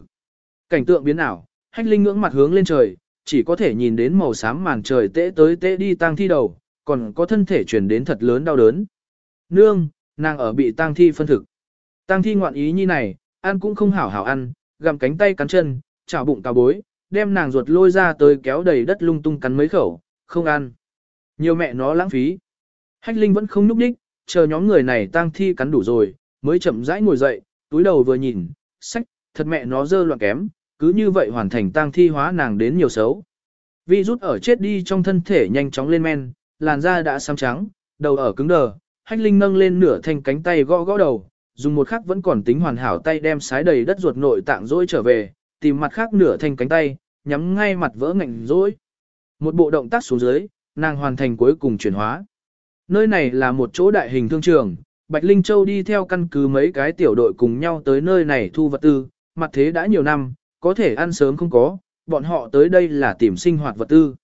Cảnh tượng biến ảo, hách Linh ngưỡng mặt hướng lên trời, chỉ có thể nhìn đến màu xám màn trời tễ tới tễ đi tang thi đầu, còn có thân thể chuyển đến thật lớn đau đớn. Nương, nàng ở bị tang thi phân thực. Tang thi ngoạn ý như này, ăn cũng không hảo hảo ăn, gặm cánh tay cắn chân, chảo bụng cào bối, đem nàng ruột lôi ra tới kéo đầy đất lung tung cắn mấy khẩu, không ăn. Nhiều mẹ nó lãng phí. Hách Linh vẫn không núp đích, chờ nhóm người này tang thi cắn đủ rồi, mới chậm rãi ngồi dậy, túi đầu vừa nhìn, sách, thật mẹ nó dơ loạn kém, cứ như vậy hoàn thành tang thi hóa nàng đến nhiều xấu. Vi rút ở chết đi trong thân thể nhanh chóng lên men, làn da đã xám trắng, đầu ở cứng đờ, hách linh nâng lên nửa thanh cánh tay gõ gõ đầu, dùng một khắc vẫn còn tính hoàn hảo tay đem sái đầy đất ruột nội tạng rỗi trở về, tìm mặt khác nửa thành cánh tay, nhắm ngay mặt vỡ ngạnh rỗi. Một bộ động tác xuống dưới, nàng hoàn thành cuối cùng chuyển hóa. Nơi này là một chỗ đại hình thương trường, Bạch Linh Châu đi theo căn cứ mấy cái tiểu đội cùng nhau tới nơi này thu vật tư, mặt thế đã nhiều năm, có thể ăn sớm không có, bọn họ tới đây là tìm sinh hoạt vật tư.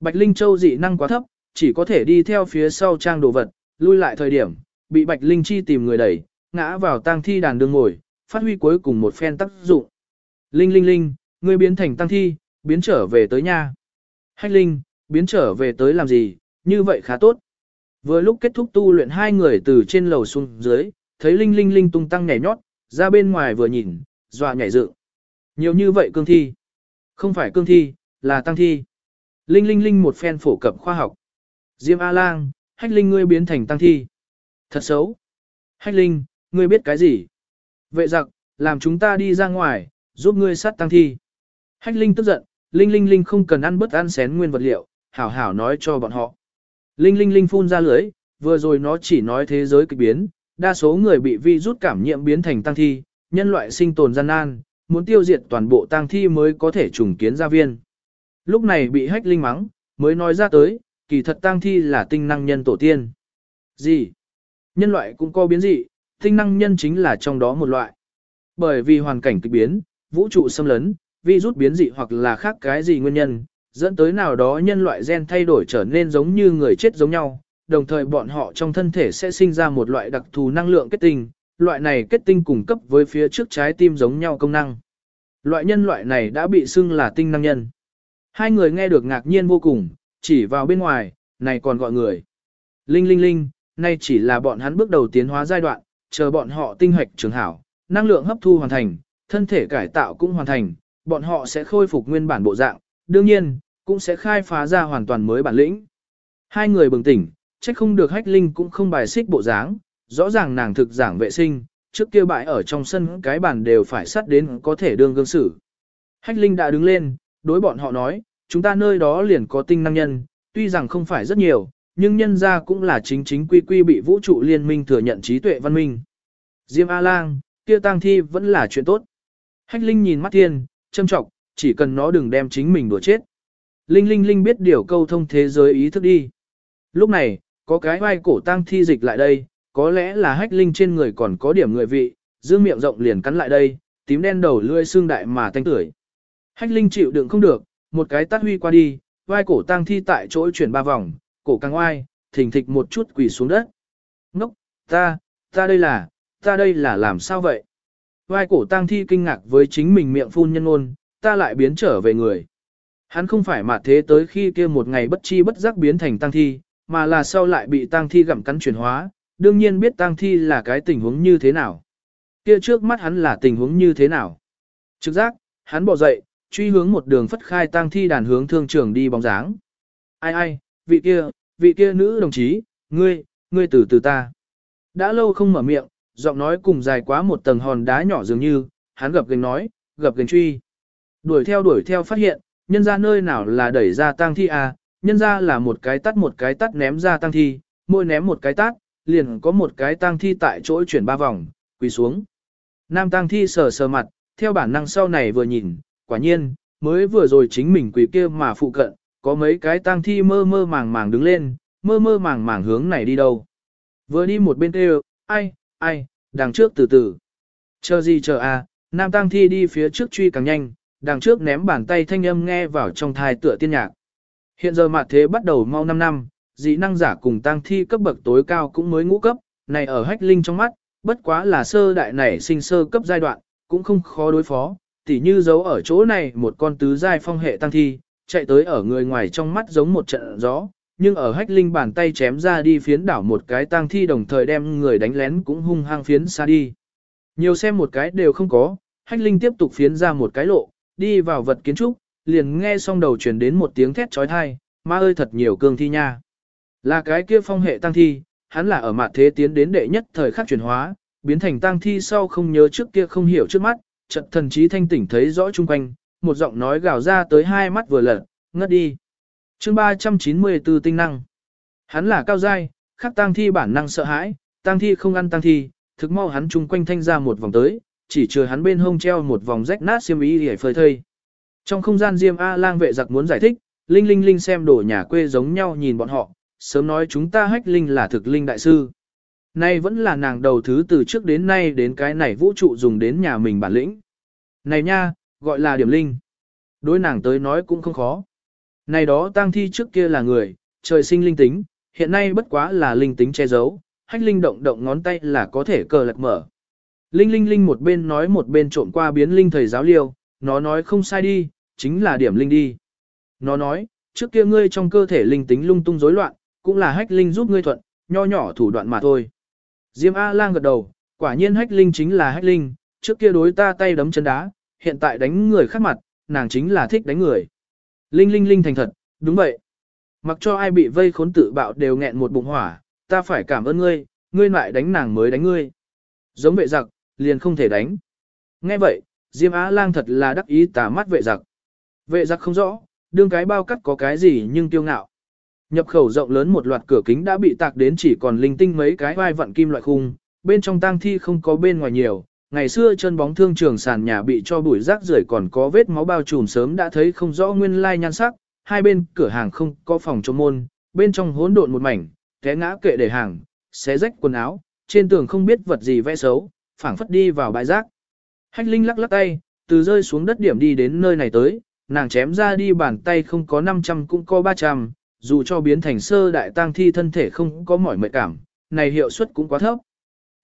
Bạch Linh Châu dị năng quá thấp, chỉ có thể đi theo phía sau trang đồ vật, lui lại thời điểm, bị Bạch Linh Chi tìm người đẩy, ngã vào tang thi đàn đường ngồi, phát huy cuối cùng một phen tác dụng. Linh Linh Linh, ngươi biến thành tang thi, biến trở về tới nhà. Hách Linh, biến trở về tới làm gì, như vậy khá tốt. Vừa lúc kết thúc tu luyện hai người từ trên lầu xuống dưới, thấy Linh Linh Linh tung tăng nhảy nhót, ra bên ngoài vừa nhìn, dọa nhảy dựng. Nhiều như vậy cương thi. Không phải cương thi, là tăng thi. Linh Linh Linh một phen phổ cập khoa học. Diêm A-Lang, Hách Linh ngươi biến thành tăng thi. Thật xấu. Hách Linh, ngươi biết cái gì? Vệ giặc, làm chúng ta đi ra ngoài, giúp ngươi sát tăng thi. Hách Linh tức giận, Linh Linh Linh không cần ăn bất ăn xén nguyên vật liệu, hảo hảo nói cho bọn họ. Linh Linh Linh phun ra lưới, vừa rồi nó chỉ nói thế giới kịch biến, đa số người bị vi rút cảm nhiễm biến thành tăng thi, nhân loại sinh tồn gian nan, muốn tiêu diệt toàn bộ tăng thi mới có thể trùng kiến gia viên. Lúc này bị hách linh mắng, mới nói ra tới, kỳ thật tăng thi là tinh năng nhân tổ tiên. Gì? Nhân loại cũng có biến dị, tinh năng nhân chính là trong đó một loại. Bởi vì hoàn cảnh kịch biến, vũ trụ xâm lấn, virus biến dị hoặc là khác cái gì nguyên nhân, dẫn tới nào đó nhân loại gen thay đổi trở nên giống như người chết giống nhau, đồng thời bọn họ trong thân thể sẽ sinh ra một loại đặc thù năng lượng kết tinh, loại này kết tinh cung cấp với phía trước trái tim giống nhau công năng. Loại nhân loại này đã bị xưng là tinh năng nhân. Hai người nghe được ngạc nhiên vô cùng, chỉ vào bên ngoài, này còn gọi người. Linh linh linh, nay chỉ là bọn hắn bước đầu tiến hóa giai đoạn, chờ bọn họ tinh hoạch trường hảo, năng lượng hấp thu hoàn thành, thân thể cải tạo cũng hoàn thành, bọn họ sẽ khôi phục nguyên bản bộ dạng, đương nhiên, cũng sẽ khai phá ra hoàn toàn mới bản lĩnh. Hai người bừng tỉnh, trách không được hách linh cũng không bài xích bộ dáng, rõ ràng nàng thực giảng vệ sinh, trước kia bãi ở trong sân cái bàn đều phải sắt đến có thể đương gương xử. Hách linh đã đứng lên, đối bọn họ nói, chúng ta nơi đó liền có tinh năng nhân, tuy rằng không phải rất nhiều, nhưng nhân ra cũng là chính chính quy quy bị vũ trụ liên minh thừa nhận trí tuệ văn minh. Diêm A-lang, kia tang thi vẫn là chuyện tốt. Hách linh nhìn mắt thiên, châm trọng, chỉ cần nó đừng đem chính mình đùa chết. Linh Linh Linh biết điều câu thông thế giới ý thức đi. Lúc này, có cái vai cổ tang thi dịch lại đây, có lẽ là hách linh trên người còn có điểm người vị, dương miệng rộng liền cắn lại đây, tím đen đầu lươi xương đại mà thanh tưởi. Hách linh chịu đựng không được, một cái tát huy qua đi, vai cổ tang thi tại chỗ chuyển ba vòng, cổ càng oai, thình thịch một chút quỳ xuống đất. Ngốc, ta, ta đây là, ta đây là làm sao vậy? Vai cổ tang thi kinh ngạc với chính mình miệng phun nhân ôn, ta lại biến trở về người. Hắn không phải mà thế tới khi kia một ngày bất chi bất giác biến thành tang thi, mà là sau lại bị tang thi gặm cắn chuyển hóa, đương nhiên biết tang thi là cái tình huống như thế nào. Kia trước mắt hắn là tình huống như thế nào. Trực giác, hắn bỏ dậy, truy hướng một đường phất khai tang thi đàn hướng thương trường đi bóng dáng. Ai ai, vị kia, vị kia nữ đồng chí, ngươi, ngươi từ từ ta. Đã lâu không mở miệng, giọng nói cùng dài quá một tầng hòn đá nhỏ dường như, hắn gập gành nói, gập gành truy. Đuổi theo đuổi theo phát hiện, nhân ra nơi nào là đẩy ra tang thi à, nhân ra là một cái tắt một cái tắt ném ra tang thi, mỗi ném một cái tát, liền có một cái tang thi tại chỗ chuyển ba vòng, quỳ xuống. Nam tang thi sờ sờ mặt, theo bản năng sau này vừa nhìn, quả nhiên, mới vừa rồi chính mình quỳ kia mà phụ cận, có mấy cái tang thi mơ mơ màng màng đứng lên, mơ mơ màng màng hướng này đi đâu. Vừa đi một bên kêu, ai, ai, đằng trước từ từ. Chờ gì chờ à, nam tang thi đi phía trước truy càng nhanh, đằng trước ném bàn tay thanh âm nghe vào trong thai tựa tiên nhạc. Hiện giờ mặt thế bắt đầu mau 5 năm, dị năng giả cùng tăng thi cấp bậc tối cao cũng mới ngũ cấp, này ở hách linh trong mắt, bất quá là sơ đại nảy sinh sơ cấp giai đoạn, cũng không khó đối phó, tỉ như giấu ở chỗ này một con tứ giai phong hệ tăng thi, chạy tới ở người ngoài trong mắt giống một trận gió, nhưng ở hách linh bàn tay chém ra đi phiến đảo một cái tăng thi đồng thời đem người đánh lén cũng hung hăng phiến xa đi. Nhiều xem một cái đều không có, hách linh tiếp tục phiến ra một cái lộ, đi vào vật kiến trúc, liền nghe xong đầu truyền đến một tiếng thét trói thai, ma ơi thật nhiều cương thi nha. Là cái kia phong hệ tăng thi, hắn là ở mặt thế tiến đến đệ nhất thời khắc chuyển hóa, biến thành tăng thi sau không nhớ trước kia không hiểu trước mắt, trận thần trí thanh tỉnh thấy rõ chung quanh, một giọng nói gào ra tới hai mắt vừa lật, ngất đi. chương 394 tinh năng. Hắn là cao giai, khắc tăng thi bản năng sợ hãi, tăng thi không ăn tăng thi, thực mau hắn chung quanh thanh ra một vòng tới, chỉ chừa hắn bên hông treo một vòng rách nát xiêm y để phơi thây. Trong không gian Diêm A lang vệ giặc muốn giải thích, Linh Linh Linh xem đổ nhà quê giống nhau nhìn bọn họ, sớm nói chúng ta hách Linh là thực Linh đại sư. Nay vẫn là nàng đầu thứ từ trước đến nay đến cái này vũ trụ dùng đến nhà mình bản lĩnh. Này nha, gọi là điểm Linh. Đối nàng tới nói cũng không khó. Này đó tang thi trước kia là người, trời sinh linh tính, hiện nay bất quá là linh tính che giấu, hách linh động động ngón tay là có thể cờ lật mở. Linh linh linh một bên nói một bên trộm qua biến linh thầy giáo liêu, nó nói không sai đi, chính là điểm linh đi. Nó nói, trước kia ngươi trong cơ thể linh tính lung tung rối loạn, cũng là hách linh giúp ngươi thuận, nho nhỏ thủ đoạn mà thôi. Diêm A-lang gật đầu, quả nhiên hách linh chính là hách linh, trước kia đối ta tay đấm chân đá, hiện tại đánh người khác mặt, nàng chính là thích đánh người. Linh linh linh thành thật, đúng vậy. Mặc cho ai bị vây khốn tự bạo đều nghẹn một bụng hỏa, ta phải cảm ơn ngươi, ngươi lại đánh nàng mới đánh ngươi. Giống vệ giặc, liền không thể đánh. Nghe vậy, Diêm Á Lang thật là đắc ý tà mắt vệ giặc. Vệ giặc không rõ, đương cái bao cắt có cái gì nhưng tiêu ngạo. Nhập khẩu rộng lớn một loạt cửa kính đã bị tạc đến chỉ còn linh tinh mấy cái vai vặn kim loại khung, bên trong tang thi không có bên ngoài nhiều. Ngày xưa chân bóng thương trường sàn nhà bị cho bụi rác rưởi còn có vết máu bao trùm sớm đã thấy không rõ nguyên lai nhan sắc, hai bên cửa hàng không có phòng chống môn, bên trong hỗn độn một mảnh, té ngã kệ để hàng, xé rách quần áo, trên tường không biết vật gì vẽ xấu, phảng phất đi vào bãi rác. Hách Linh lắc lắc tay, từ rơi xuống đất điểm đi đến nơi này tới, nàng chém ra đi bàn tay không có 500 cũng có 300, dù cho biến thành sơ đại tang thi thân thể không có mỏi mệt cảm, này hiệu suất cũng quá thấp.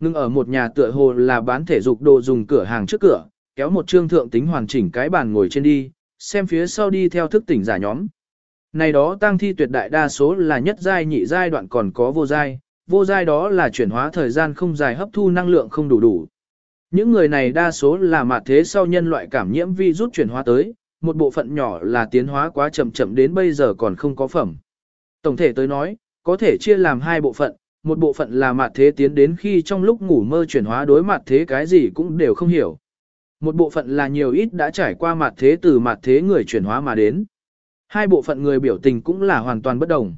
Nhưng ở một nhà tựa hồ là bán thể dục đồ dùng cửa hàng trước cửa, kéo một trương thượng tính hoàn chỉnh cái bàn ngồi trên đi, xem phía sau đi theo thức tỉnh giả nhóm. Này đó tang thi tuyệt đại đa số là nhất giai nhị giai đoạn còn có vô giai, vô giai đó là chuyển hóa thời gian không dài hấp thu năng lượng không đủ đủ. Những người này đa số là mạt thế sau nhân loại cảm nhiễm virus chuyển hóa tới, một bộ phận nhỏ là tiến hóa quá chậm chậm đến bây giờ còn không có phẩm. Tổng thể tới nói, có thể chia làm hai bộ phận, một bộ phận là mạt thế tiến đến khi trong lúc ngủ mơ chuyển hóa đối mặt thế cái gì cũng đều không hiểu. Một bộ phận là nhiều ít đã trải qua mặt thế từ mặt thế người chuyển hóa mà đến. Hai bộ phận người biểu tình cũng là hoàn toàn bất đồng.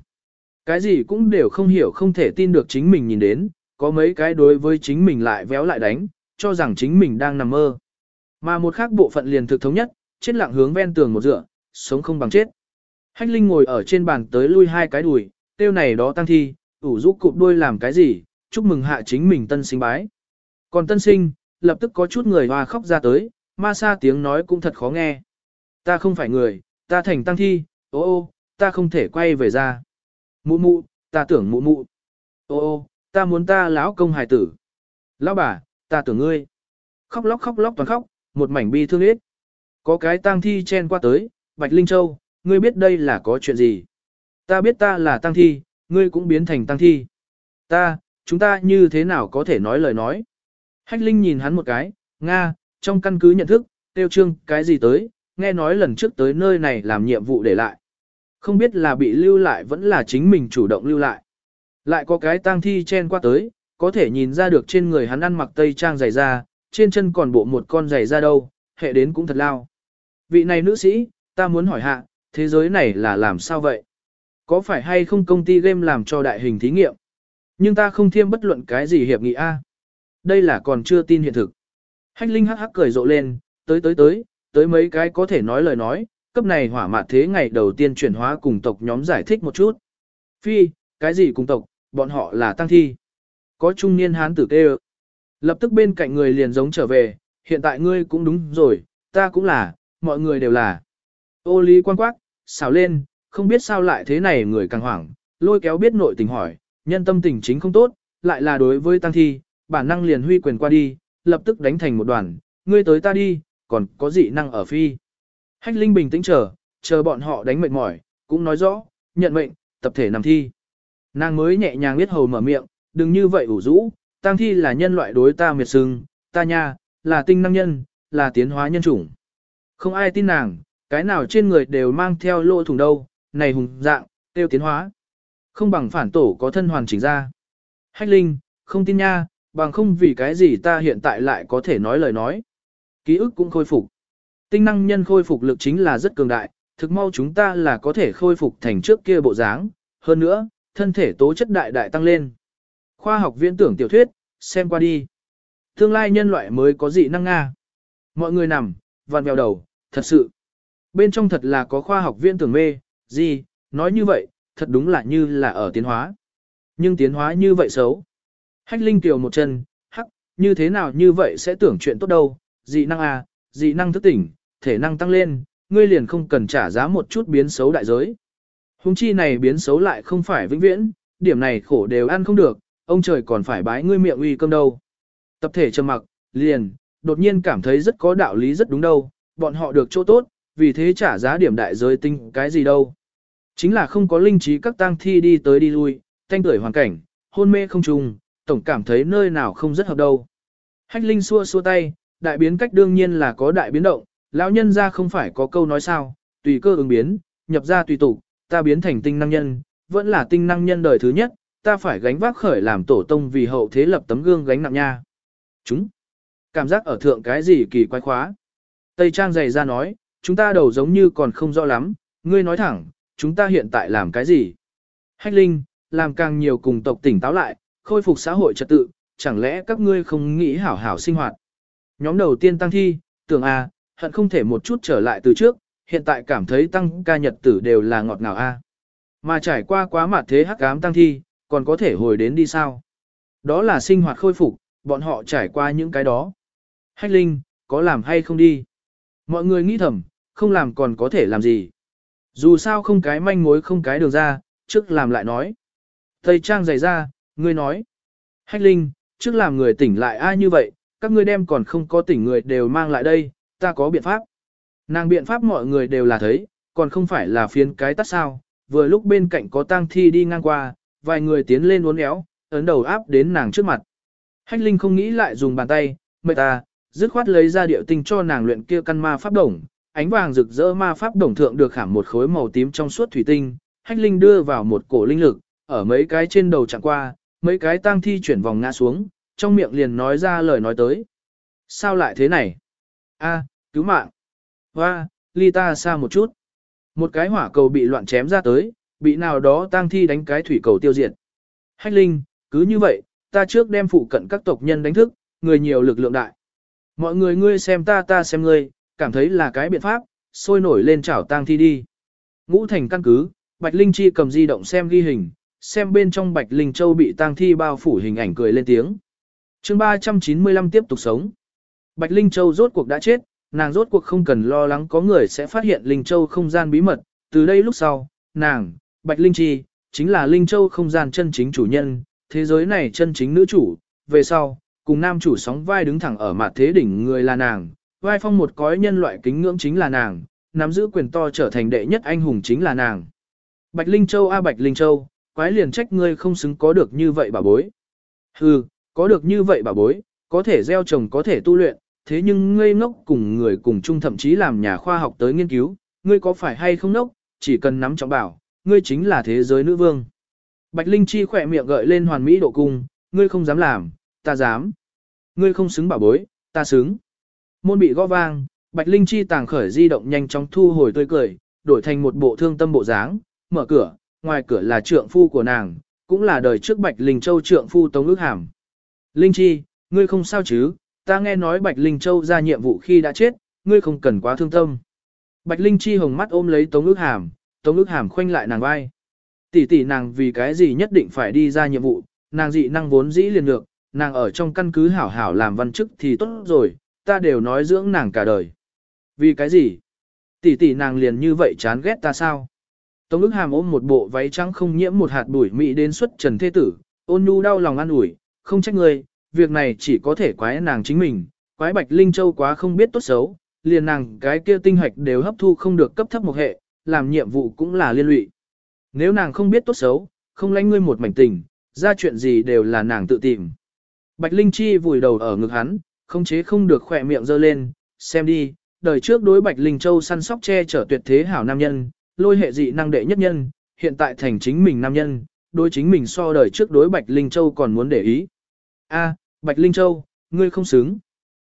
Cái gì cũng đều không hiểu không thể tin được chính mình nhìn đến, có mấy cái đối với chính mình lại véo lại đánh, cho rằng chính mình đang nằm mơ. Mà một khác bộ phận liền thực thống nhất, chết lặng hướng ven tường một dựa, sống không bằng chết. Hách Linh ngồi ở trên bàn tới lui hai cái đùi, tiêu này đó tăng thi, ủ rũ cụp đuôi làm cái gì, chúc mừng hạ chính mình tân sinh bái. Còn tân sinh, lập tức có chút người hoa khóc ra tới, ma sa tiếng nói cũng thật khó nghe. Ta không phải người, ta thành tăng thi, ô ô, ta không thể quay về ra. Mụ mụ, ta tưởng mụ mụ. Ô ô, ta muốn ta lão công hài tử. Lão bà, ta tưởng ngươi. Khóc lóc khóc lóc toàn khóc, một mảnh bi thương ít. Có cái tang thi chen qua tới, Bạch Linh Châu, ngươi biết đây là có chuyện gì? Ta biết ta là tang thi, ngươi cũng biến thành tang thi. Ta, chúng ta như thế nào có thể nói lời nói? Hách Linh nhìn hắn một cái, Nga, trong căn cứ nhận thức, tiêu trương cái gì tới, nghe nói lần trước tới nơi này làm nhiệm vụ để lại. Không biết là bị lưu lại vẫn là chính mình chủ động lưu lại. Lại có cái tang thi chen qua tới, có thể nhìn ra được trên người hắn ăn mặc tây trang dày da, trên chân còn bộ một con giày da đâu, hệ đến cũng thật lao. Vị này nữ sĩ, ta muốn hỏi hạ, thế giới này là làm sao vậy? Có phải hay không công ty game làm cho đại hình thí nghiệm? Nhưng ta không thiêm bất luận cái gì hiệp nghị A. Đây là còn chưa tin hiện thực. Hách Linh hắc hắc cười rộ lên, tới tới tới, tới mấy cái có thể nói lời nói, cấp này hỏa mạt thế ngày đầu tiên chuyển hóa cùng tộc nhóm giải thích một chút. Phi, cái gì cùng tộc, bọn họ là tăng thi. Có trung niên hán tử kêu. Lập tức bên cạnh người liền giống trở về, hiện tại ngươi cũng đúng rồi, ta cũng là, mọi người đều là. Ô lý quan quát, xào lên, không biết sao lại thế này người càng hoảng, lôi kéo biết nội tình hỏi, nhân tâm tình chính không tốt, lại là đối với tăng thi, bản năng liền huy quyền qua đi, lập tức đánh thành một đoàn, ngươi tới ta đi, còn có dị năng ở phi. Hách Linh bình tĩnh chờ, chờ bọn họ đánh mệt mỏi, cũng nói rõ, nhận mệnh, tập thể nằm thi. Nàng mới nhẹ nhàng biết hầu mở miệng, đừng như vậy ủ rũ, tang thi là nhân loại đối ta miệt sưng, ta nha, là tinh năng nhân, là tiến hóa nhân chủng. Không ai tin nàng, cái nào trên người đều mang theo lỗ thủng đâu, này hùng dạng, tiêu tiến hóa. Không bằng phản tổ có thân hoàn chỉnh ra. Hách Linh, không tin nha, bằng không vì cái gì ta hiện tại lại có thể nói lời nói. Ký ức cũng khôi phục. Tinh năng nhân khôi phục lực chính là rất cường đại, thực mau chúng ta là có thể khôi phục thành trước kia bộ dáng, hơn nữa, thân thể tố chất đại đại tăng lên. Khoa học viễn tưởng tiểu thuyết, xem qua đi. Tương lai nhân loại mới có dị năng Nga. Mọi người nằm, vặn vèo đầu, thật sự. Bên trong thật là có khoa học viên tưởng mê, gì, nói như vậy, thật đúng là như là ở tiến hóa. Nhưng tiến hóa như vậy xấu. Hách Linh tiểu một chân, hắc, như thế nào như vậy sẽ tưởng chuyện tốt đâu, dị năng à, dị năng thức tỉnh, thể năng tăng lên, ngươi liền không cần trả giá một chút biến xấu đại giới. Hùng chi này biến xấu lại không phải vĩnh viễn, điểm này khổ đều ăn không được, ông trời còn phải bái ngươi miệng uy cơm đâu. Tập thể trầm mặc, liền, đột nhiên cảm thấy rất có đạo lý rất đúng đâu, bọn họ được chỗ tốt, vì thế trả giá điểm đại giới tinh cái gì đâu. Chính là không có linh trí các tang thi đi tới đi lui, thanh tuổi hoàn cảnh, hôn mê không trùng, tổng cảm thấy nơi nào không rất hợp đâu. Hách linh xua xua tay, đại biến cách đương nhiên là có đại biến động, lão nhân ra không phải có câu nói sao, tùy cơ ứng biến, nhập ra tùy tục, ta biến thành tinh năng nhân, vẫn là tinh năng nhân đời thứ nhất, ta phải gánh vác khởi làm tổ tông vì hậu thế lập tấm gương gánh nặng nha. Chúng, cảm giác ở thượng cái gì kỳ quái khóa. Tây Trang dày ra nói, chúng ta đầu giống như còn không rõ lắm, ngươi nói thẳng, chúng ta hiện tại làm cái gì? Hách Linh, làm càng nhiều cùng tộc tỉnh táo lại, khôi phục xã hội trật tự, chẳng lẽ các ngươi không nghĩ hảo hảo sinh hoạt? Nhóm đầu tiên tăng thi, tưởng à? Hận không thể một chút trở lại từ trước, hiện tại cảm thấy tăng ca nhật tử đều là ngọt ngào a. Mà trải qua quá mặt thế hắc ám tăng thi, còn có thể hồi đến đi sao? Đó là sinh hoạt khôi phục, bọn họ trải qua những cái đó. Hách Linh, có làm hay không đi? Mọi người nghĩ thầm, không làm còn có thể làm gì? Dù sao không cái manh mối không cái đường ra, trước làm lại nói. Tây Trang dày ra, ngươi nói. Hách Linh, trước làm người tỉnh lại ai như vậy, các ngươi đem còn không có tỉnh người đều mang lại đây, ta có biện pháp. Nàng biện pháp mọi người đều là thấy, còn không phải là phiến cái tắt sao, vừa lúc bên cạnh có tang thi đi ngang qua, vài người tiến lên uốn éo, ấn đầu áp đến nàng trước mặt. Hách Linh không nghĩ lại dùng bàn tay, mệt ta, dứt khoát lấy ra điệu tinh cho nàng luyện kia căn ma pháp đồng, ánh vàng rực rỡ ma pháp đồng thượng được khảm một khối màu tím trong suốt thủy tinh, Hách Linh đưa vào một cổ linh lực, ở mấy cái trên đầu chẳng qua, mấy cái tang thi chuyển vòng ngã xuống, trong miệng liền nói ra lời nói tới. Sao lại thế này? A, cứu mạng. Hoa, ly ta xa một chút. Một cái hỏa cầu bị loạn chém ra tới, bị nào đó tang thi đánh cái thủy cầu tiêu diệt. Hách Linh, cứ như vậy, ta trước đem phụ cận các tộc nhân đánh thức, người nhiều lực lượng đại. Mọi người ngươi xem ta ta xem ngươi, cảm thấy là cái biện pháp, sôi nổi lên chảo tang thi đi. Ngũ thành căn cứ, Bạch Linh Chi cầm di động xem ghi hình, xem bên trong Bạch Linh Châu bị tang thi bao phủ hình ảnh cười lên tiếng. chương 395 tiếp tục sống. Bạch Linh Châu rốt cuộc đã chết, nàng rốt cuộc không cần lo lắng có người sẽ phát hiện Linh Châu không gian bí mật, từ đây lúc sau, nàng, Bạch Linh Chi, chính là Linh Châu không gian chân chính chủ nhân, thế giới này chân chính nữ chủ, về sau, cùng nam chủ sóng vai đứng thẳng ở mặt thế đỉnh người là nàng, vai phong một cõi nhân loại kính ngưỡng chính là nàng, nắm giữ quyền to trở thành đệ nhất anh hùng chính là nàng. Bạch Linh Châu a Bạch Linh Châu, quái liền trách ngươi không xứng có được như vậy bà bối. Hừ, có được như vậy bà bối, có thể gieo trồng có thể tu luyện, thế nhưng ngây ngốc cùng người cùng chung thậm chí làm nhà khoa học tới nghiên cứu, ngươi có phải hay không ngốc, chỉ cần nắm trọng bảo, ngươi chính là thế giới nữ vương. Bạch Linh Chi khỏe miệng gợi lên hoàn mỹ độ cung, ngươi không dám làm, ta dám. Ngươi không xứng bảo bối, ta xứng. Môn bị gõ vang, Bạch Linh Chi tàng khởi di động nhanh chóng thu hồi tươi cười, đổi thành một bộ thương tâm bộ dáng, mở cửa, ngoài cửa là trượng phu của nàng, cũng là đời trước Bạch Linh Châu trượng phu Tống ước hàm. Linh Chi, ngươi không sao chứ, ta nghe nói Bạch Linh Châu ra nhiệm vụ khi đã chết, ngươi không cần quá thương tâm. Bạch Linh Chi hồng mắt ôm lấy Tống ước hàm, Tống ước hàm khoanh lại nàng vai. Tỷ tỷ nàng vì cái gì nhất định phải đi ra nhiệm vụ, nàng dị năng vốn dĩ liền được, nàng ở trong căn cứ hảo hảo làm văn chức thì tốt rồi, ta đều nói dưỡng nàng cả đời. Vì cái gì? Tỷ tỷ nàng liền như vậy chán ghét ta sao? Tống Ước hàm ôm một bộ váy trắng không nhiễm một hạt bụi mị đến xuất trần thế tử, ôn nhu đau lòng an ủi, không trách ngươi, việc này chỉ có thể quái nàng chính mình, quái bạch linh châu quá không biết tốt xấu, liền nàng cái kia tinh hoạch đều hấp thu không được cấp thấp một hệ, làm nhiệm vụ cũng là liên lụy. Nếu nàng không biết tốt xấu, không lãnh ngươi một mảnh tình, ra chuyện gì đều là nàng tự tìm. Bạch Linh Chi vùi đầu ở ngực hắn, không chế không được khỏe miệng dơ lên, xem đi, đời trước đối Bạch Linh Châu săn sóc che chở tuyệt thế hảo nam nhân, lôi hệ dị năng đệ nhất nhân, hiện tại thành chính mình nam nhân, đối chính mình so đời trước đối Bạch Linh Châu còn muốn để ý. A, Bạch Linh Châu, ngươi không xứng.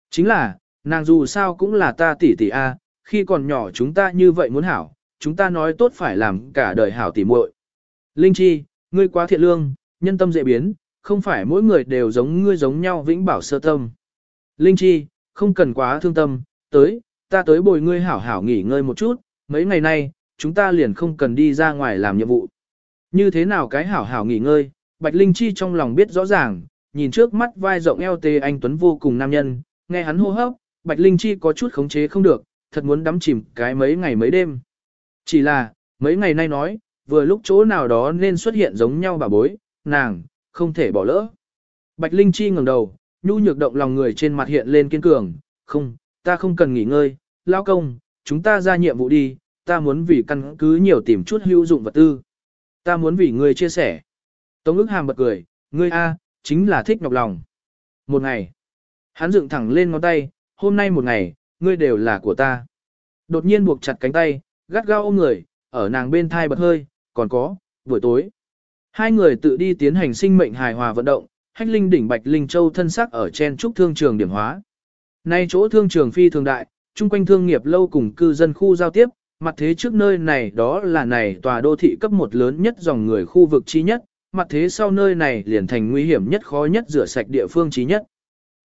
Chính là, nàng dù sao cũng là ta tỷ tỷ A, khi còn nhỏ chúng ta như vậy muốn hảo, chúng ta nói tốt phải làm cả đời hảo tỷ muội. Linh Chi, ngươi quá thiện lương, nhân tâm dễ biến, không phải mỗi người đều giống ngươi giống nhau vĩnh bảo sơ tâm. Linh Chi, không cần quá thương tâm, tới, ta tới bồi ngươi hảo hảo nghỉ ngơi một chút, mấy ngày nay, chúng ta liền không cần đi ra ngoài làm nhiệm vụ. Như thế nào cái hảo hảo nghỉ ngơi, Bạch Linh Chi trong lòng biết rõ ràng, nhìn trước mắt vai rộng eo tê anh Tuấn vô cùng nam nhân, nghe hắn hô hấp, Bạch Linh Chi có chút khống chế không được, thật muốn đắm chìm cái mấy ngày mấy đêm. Chỉ là, mấy ngày nay nói, vừa lúc chỗ nào đó nên xuất hiện giống nhau bà bối, nàng, không thể bỏ lỡ. Bạch Linh Chi ngẩng đầu, nhu nhược động lòng người trên mặt hiện lên kiên cường, không, ta không cần nghỉ ngơi, lao công, chúng ta ra nhiệm vụ đi, ta muốn vì căn cứ nhiều tìm chút hữu dụng vật tư. Ta muốn vì ngươi chia sẻ. Tống ức hàm bật cười, ngươi A, chính là thích nhọc lòng. Một ngày, hắn dựng thẳng lên ngón tay, hôm nay một ngày, ngươi đều là của ta. Đột nhiên buộc chặt cánh tay, gắt gao ôm người, ở nàng bên thai bật hơi, còn có, buổi tối. Hai người tự đi tiến hành sinh mệnh hài hòa vận động, hách linh đỉnh bạch linh châu thân sắc ở trên trúc thương trường điểm hóa. Nay chỗ thương trường phi thường đại, chung quanh thương nghiệp lâu cùng cư dân khu giao tiếp, mặt thế trước nơi này đó là này tòa đô thị cấp một lớn nhất dòng người khu vực chi nhất, mặt thế sau nơi này liền thành nguy hiểm nhất khó nhất rửa sạch địa phương trí nhất.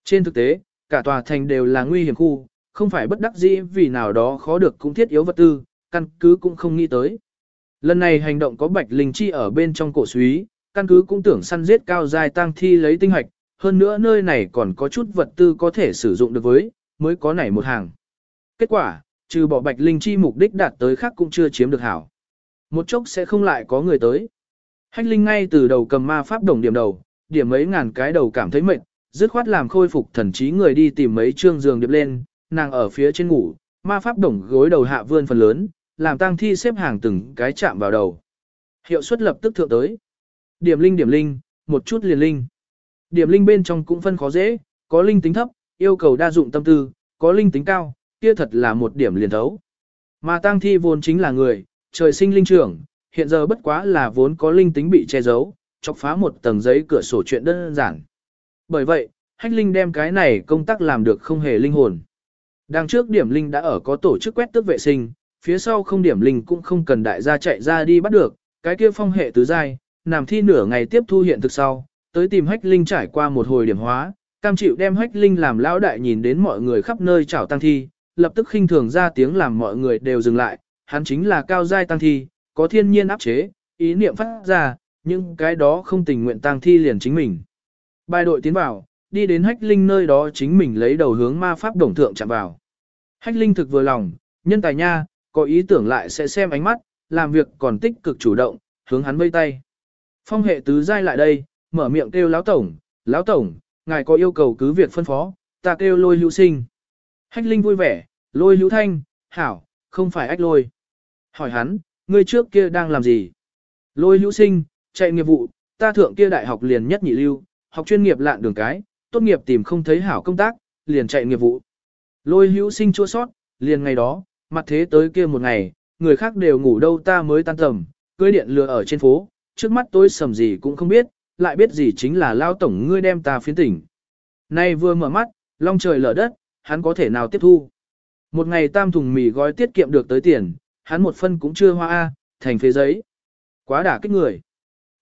Trên thực tế, cả tòa thành đều là nguy hiểm khu, không phải bất đắc dĩ vì nào đó khó được cũng thiết yếu vật tư, căn cứ cũng không nghĩ tới. Lần này hành động có bạch linh chi ở bên trong cổ suý, căn cứ cũng tưởng săn giết cao dài tăng thi lấy tinh hoạch, hơn nữa nơi này còn có chút vật tư có thể sử dụng được với, mới có nảy một hàng. Kết quả, trừ bỏ bạch linh chi mục đích đạt tới khác cũng chưa chiếm được hảo. Một chốc sẽ không lại có người tới. Hách linh ngay từ đầu cầm ma pháp đồng điểm đầu, điểm mấy ngàn cái đầu cảm thấy mệt, dứt khoát làm khôi phục thần trí người đi tìm mấy trương giường điệp lên, nàng ở phía trên ngủ, ma pháp đồng gối đầu hạ vươn phần lớn, làm tang thi xếp hàng từng cái chạm vào đầu. Hiệu suất lập tức thượng tới. Điểm linh điểm linh, một chút liền linh. Điểm linh bên trong cũng phân khó dễ, có linh tính thấp, yêu cầu đa dụng tâm tư, có linh tính cao, kia thật là một điểm liền thấu. Mà tang thi vốn chính là người, trời sinh linh trưởng, hiện giờ bất quá là vốn có linh tính bị che giấu, chọc phá một tầng giấy cửa sổ chuyện đơn giản. Bởi vậy, hách linh đem cái này công tác làm được không hề linh hồn. Đằng trước điểm linh đã ở có tổ chức quét tước vệ sinh, phía sau không điểm linh cũng không cần đại gia chạy ra đi bắt được, cái kia phong hệ tứ giai, làm thi nửa ngày tiếp thu hiện thực sau, tới tìm hách linh trải qua một hồi điểm hóa, cam chịu đem hách linh làm lão đại nhìn đến mọi người khắp nơi chảo tăng thi, lập tức khinh thường ra tiếng làm mọi người đều dừng lại, hắn chính là cao giai tăng thi, có thiên nhiên áp chế, ý niệm phát ra, nhưng cái đó không tình nguyện tang thi liền chính mình. Bài đội tiến vào, đi đến hách linh nơi đó chính mình lấy đầu hướng ma pháp đồng thượng chạm vào. Hách linh thực vừa lòng, nhân tài nha, có ý tưởng lại sẽ xem ánh mắt, làm việc còn tích cực chủ động, hướng hắn vây tay. Phong hệ tứ giai lại đây, mở miệng kêu lão tổng, lão tổng, ngài có yêu cầu cứ việc phân phó, ta kêu lôi hữu sinh. Hách linh vui vẻ, lôi hữu thanh, hảo, không phải ách lôi. Hỏi hắn, ngươi trước kia đang làm gì? Lôi hữu sinh, chạy nghiệp vụ, ta thượng kia đại học liền nhất nhị lưu, học chuyên nghiệp lạn đường cái, tốt nghiệp tìm không thấy hảo công tác, liền chạy nghiệp vụ. Lôi hữu sinh chua sót, liền ngày đó, mặt thế tới kia một ngày, người khác đều ngủ đâu ta mới tan tầm, cưới điện lừa ở trên phố, trước mắt tôi sầm gì cũng không biết, lại biết gì chính là lao tổng ngươi đem ta phiến tỉnh. Nay vừa mở mắt, long trời lở đất, hắn có thể nào tiếp thu. Một ngày tam thùng mì gói tiết kiệm được tới tiền, hắn một phân cũng chưa hoa A, thành phế giấy. Quá đả kích người.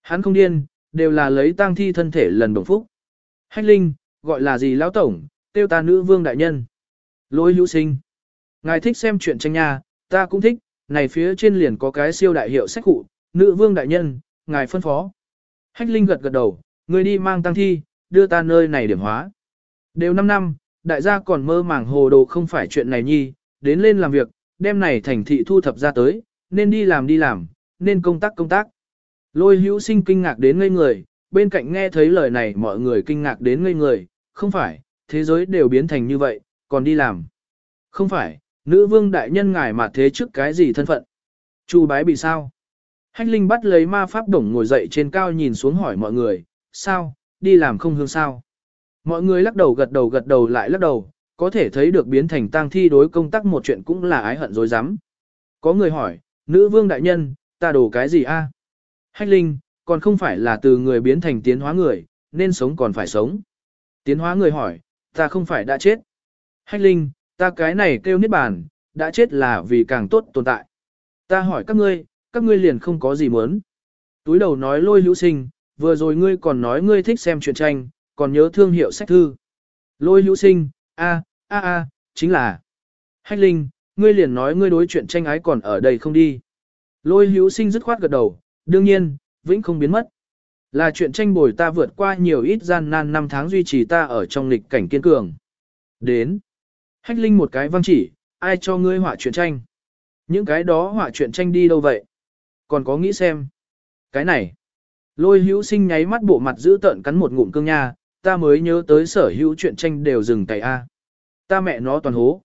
Hắn không điên, đều là lấy tang thi thân thể lần đồng phúc. Hách linh, gọi là gì lão tổng, tiêu ta nữ vương đại nhân. Lôi hữu sinh. Ngài thích xem chuyện tranh nha, ta cũng thích, này phía trên liền có cái siêu đại hiệu sách cụ, nữ vương đại nhân, ngài phân phó. Hách linh gật gật đầu, người đi mang tăng thi, đưa ta nơi này điểm hóa. Đều 5 năm, đại gia còn mơ màng hồ đồ không phải chuyện này nhi, đến lên làm việc, đêm này thành thị thu thập ra tới, nên đi làm đi làm, nên công tác công tác. Lôi hữu sinh kinh ngạc đến ngây người, bên cạnh nghe thấy lời này mọi người kinh ngạc đến ngây người, không phải, thế giới đều biến thành như vậy, còn đi làm. Không phải, nữ vương đại nhân ngài mà thế trước cái gì thân phận. Chu bái bị sao? Hách Linh bắt lấy ma pháp đồng ngồi dậy trên cao nhìn xuống hỏi mọi người, sao, đi làm không hương sao? Mọi người lắc đầu gật đầu gật đầu lại lắc đầu, có thể thấy được biến thành tang thi đối công tác một chuyện cũng là ái hận dối rắm Có người hỏi, nữ vương đại nhân, ta đổ cái gì a? Hách Linh, còn không phải là từ người biến thành tiến hóa người, nên sống còn phải sống. Tiến hóa người hỏi, ta không phải đã chết. Hách Linh, ta cái này kêu niết bàn, đã chết là vì càng tốt tồn tại. Ta hỏi các ngươi, các ngươi liền không có gì muốn. Túi đầu nói lôi hữu sinh, vừa rồi ngươi còn nói ngươi thích xem truyện tranh, còn nhớ thương hiệu sách thư. Lôi hữu sinh, A, a a, chính là. Hách Linh, ngươi liền nói ngươi đối chuyện tranh ái còn ở đây không đi. Lôi hữu sinh dứt khoát gật đầu, đương nhiên, vĩnh không biến mất. Là chuyện tranh bồi ta vượt qua nhiều ít gian nan năm tháng duy trì ta ở trong lịch cảnh kiên cường. Đến. Hách Linh một cái văng chỉ, ai cho ngươi họa chuyện tranh? Những cái đó họa chuyện tranh đi đâu vậy? Còn có nghĩ xem. Cái này. Lôi hữu sinh nháy mắt bộ mặt giữ tợn cắn một ngụm cương nha, ta mới nhớ tới sở hữu chuyện tranh đều dừng cày A. Ta mẹ nó toàn hố.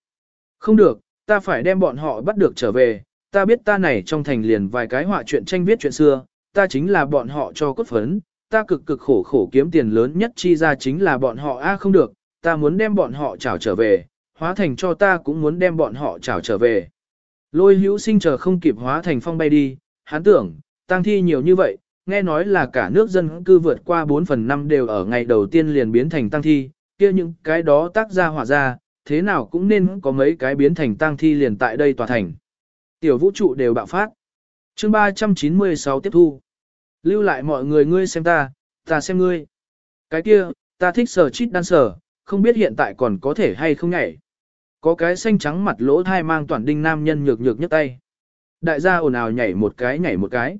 Không được, ta phải đem bọn họ bắt được trở về, ta biết ta này trong thành liền vài cái họa chuyện tranh viết chuyện xưa, ta chính là bọn họ cho cốt phấn, ta cực cực khổ khổ kiếm tiền lớn nhất chi ra chính là bọn họ. A không được, ta muốn đem bọn họ trảo trở về, hóa thành cho ta cũng muốn đem bọn họ trảo trở về. Lôi hữu sinh chờ không kịp hóa thành phong bay đi, hắn tưởng, tăng thi nhiều như vậy, nghe nói là cả nước dân cư vượt qua 4 phần 5 đều ở ngày đầu tiên liền biến thành tăng thi, kia những cái đó tác ra hỏa ra, thế nào cũng nên có mấy cái biến thành tăng thi liền tại đây tòa thành. Tiểu vũ trụ đều bạo phát. chương 396 tiếp thu. Lưu lại mọi người ngươi xem ta, ta xem ngươi. Cái kia, ta thích sở chít đan sở, không biết hiện tại còn có thể hay không nhảy. Có cái xanh trắng mặt lỗ thai mang toàn đinh nam nhân nhược nhược nhấc tay. Đại gia ồn ào nhảy một cái nhảy một cái.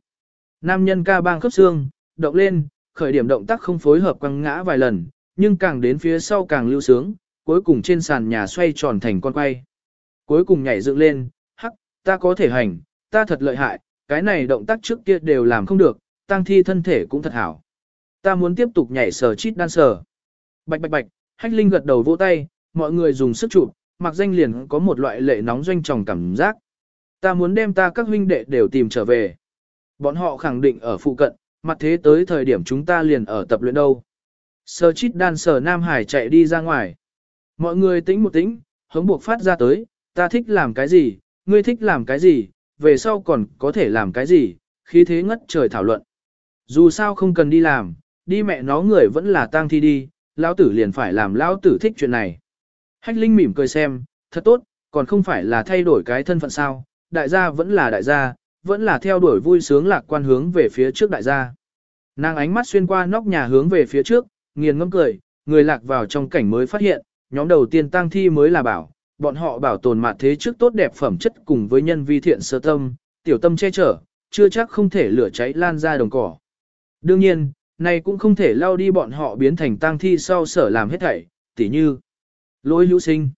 Nam nhân ca bang khớp xương, động lên, khởi điểm động tác không phối hợp quăng ngã vài lần, nhưng càng đến phía sau càng lưu sướng, cuối cùng trên sàn nhà xoay tròn thành con quay. Cuối cùng nhảy dựng lên, hắc, ta có thể hành, ta thật lợi hại, cái này động tác trước kia đều làm không được, tăng thi thân thể cũng thật hảo. Ta muốn tiếp tục nhảy sờ chít đan sờ. Bạch bạch bạch, hách linh gật đầu vỗ tay, mọi người dùng sức chụp, mặc danh liền có một loại lệ nóng doanh tròng cảm giác. Ta muốn đem ta các huynh đệ đều tìm trở về. Bọn họ khẳng định ở phụ cận, mặt thế tới thời điểm chúng ta liền ở tập luyện đâu. Sơ chít đan sờ Nam Hải chạy đi ra ngoài. Mọi người tĩnh một tĩnh, hống buộc phát ra tới, ta thích làm cái gì, ngươi thích làm cái gì, về sau còn có thể làm cái gì, khí thế ngất trời thảo luận. Dù sao không cần đi làm, đi mẹ nó người vẫn là tang thi đi, lão tử liền phải làm lão tử thích chuyện này. Hách Linh mỉm cười xem, thật tốt, còn không phải là thay đổi cái thân phận sao, đại gia vẫn là đại gia, vẫn là theo đuổi vui sướng lạc quan hướng về phía trước đại gia. Nàng ánh mắt xuyên qua nóc nhà hướng về phía trước, nghiền ngâm cười, người lạc vào trong cảnh mới phát hiện, nhóm đầu tiên tang thi mới là bảo, bọn họ bảo tồn mạng thế trước tốt đẹp phẩm chất cùng với nhân vi thiện sơ tâm, tiểu tâm che chở, chưa chắc không thể lửa cháy lan ra đồng cỏ. Đương nhiên, này cũng không thể lao đi bọn họ biến thành tang thi sau sở làm hết thảy, tỉ như lôi hữu sinh.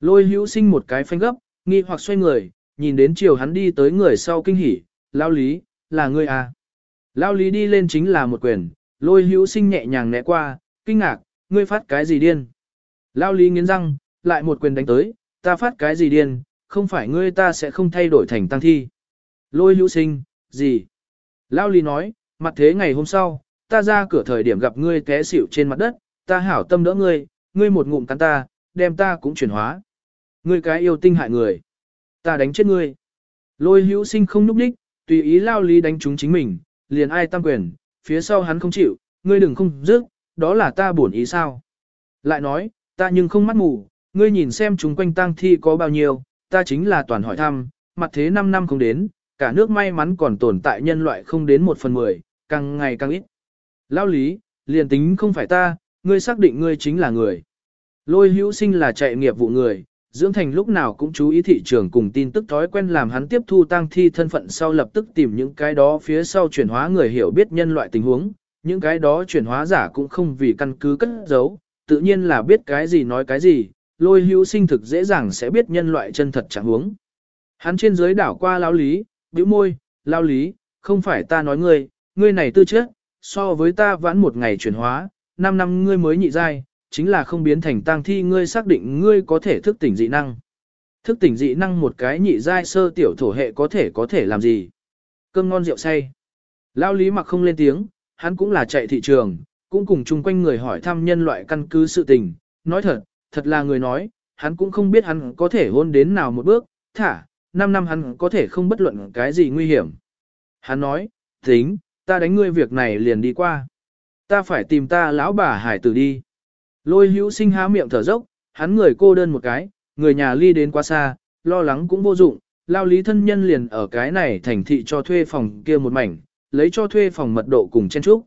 Lôi hữu sinh một cái phanh gấp, nghi hoặc xoay người, nhìn đến chiều hắn đi tới người sau kinh hỉ, lao lý, là ngươi à. Lao lý đi lên chính là một quyền, lôi hữu sinh nhẹ nhàng né qua, kinh ngạc, ngươi phát cái gì điên. Lao lý nghiến răng, lại một quyền đánh tới, ta phát cái gì điên, không phải ngươi ta sẽ không thay đổi thành tăng thi. Lôi hữu sinh, gì? Lao lý nói, mặt thế ngày hôm sau, ta ra cửa thời điểm gặp ngươi té xỉu trên mặt đất, ta hảo tâm đỡ ngươi, ngươi một ngụm cắn ta, đem ta cũng chuyển hóa. Ngươi cái yêu tinh hại người. Ta đánh chết ngươi. Lôi hữu sinh không núp đích, tùy ý lao lý đánh chúng chính mình, liền ai tam quyền, phía sau hắn không chịu, ngươi đừng không dứt, đó là ta bổn ý sao. Lại nói, ta nhưng không mắt mù, ngươi nhìn xem chúng quanh tang thi có bao nhiêu, ta chính là toàn hỏi thăm, mặt thế 5 năm không đến, cả nước may mắn còn tồn tại nhân loại không đến 1 phần 10, càng ngày càng ít. Lao lý, liền tính không phải ta, ngươi xác định ngươi chính là người. Lôi hữu sinh là chạy nghiệp vụ người, dưỡng thành lúc nào cũng chú ý thị trường cùng tin tức thói quen làm hắn tiếp thu tăng thi thân phận sau lập tức tìm những cái đó phía sau chuyển hóa người hiểu biết nhân loại tình huống, những cái đó chuyển hóa giả cũng không vì căn cứ cất giấu, tự nhiên là biết cái gì nói cái gì, lôi hữu sinh thực dễ dàng sẽ biết nhân loại chân thật trạng huống. Hắn trên dưới đảo qua lao lý, bĩu môi, lao lý, không phải ta nói ngươi, ngươi này tư chất, so với ta vãn một ngày chuyển hóa, 5 năm ngươi mới nhị giai, chính là không biến thành tang thi ngươi xác định ngươi có thể thức tỉnh dị năng. Thức tỉnh dị năng một cái nhị giai sơ tiểu thổ hệ có thể có thể làm gì? Cơm ngon rượu say. Lao lý mặc không lên tiếng, hắn cũng là chạy thị trường, cũng cùng chung quanh người hỏi thăm nhân loại căn cứ sự tình. Nói thật, thật là người nói, hắn cũng không biết hắn có thể hôn đến nào một bước, thả, 5 năm hắn có thể không bất luận cái gì nguy hiểm. Hắn nói, tính, ta đánh ngươi việc này liền đi qua. Ta phải tìm ta lão bà hải tử đi. Lôi hữu sinh há miệng thở dốc, hắn người cô đơn một cái, người nhà ly đến quá xa, lo lắng cũng vô dụng, lao lý thân nhân liền ở cái này thành thị cho thuê phòng kia một mảnh, lấy cho thuê phòng mật độ cùng chen trúc.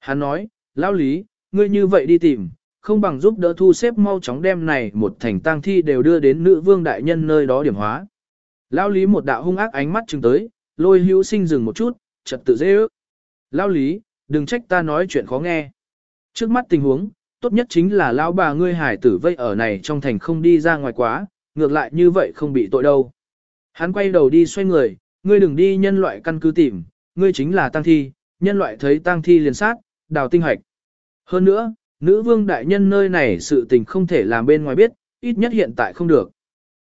Hắn nói, lao lý, ngươi như vậy đi tìm, không bằng giúp đỡ thu xếp mau chóng đem này một thành tang thi đều đưa đến nữ vương đại nhân nơi đó điểm hóa. Lao lý một đạo hung ác ánh mắt chừng tới, lôi hữu sinh dừng một chút, chật tự dễ ước. Lao lý, đừng trách ta nói chuyện khó nghe. Trước mắt tình huống, tốt nhất chính là lão bà ngươi hải tử vây ở này trong thành không đi ra ngoài quá, ngược lại như vậy không bị tội đâu. Hắn quay đầu đi xoay người, ngươi đừng đi nhân loại căn cứ tìm, ngươi chính là tăng thi, nhân loại thấy tăng thi liền sát, đào tinh hoạch. Hơn nữa, nữ vương đại nhân nơi này sự tình không thể làm bên ngoài biết, ít nhất hiện tại không được.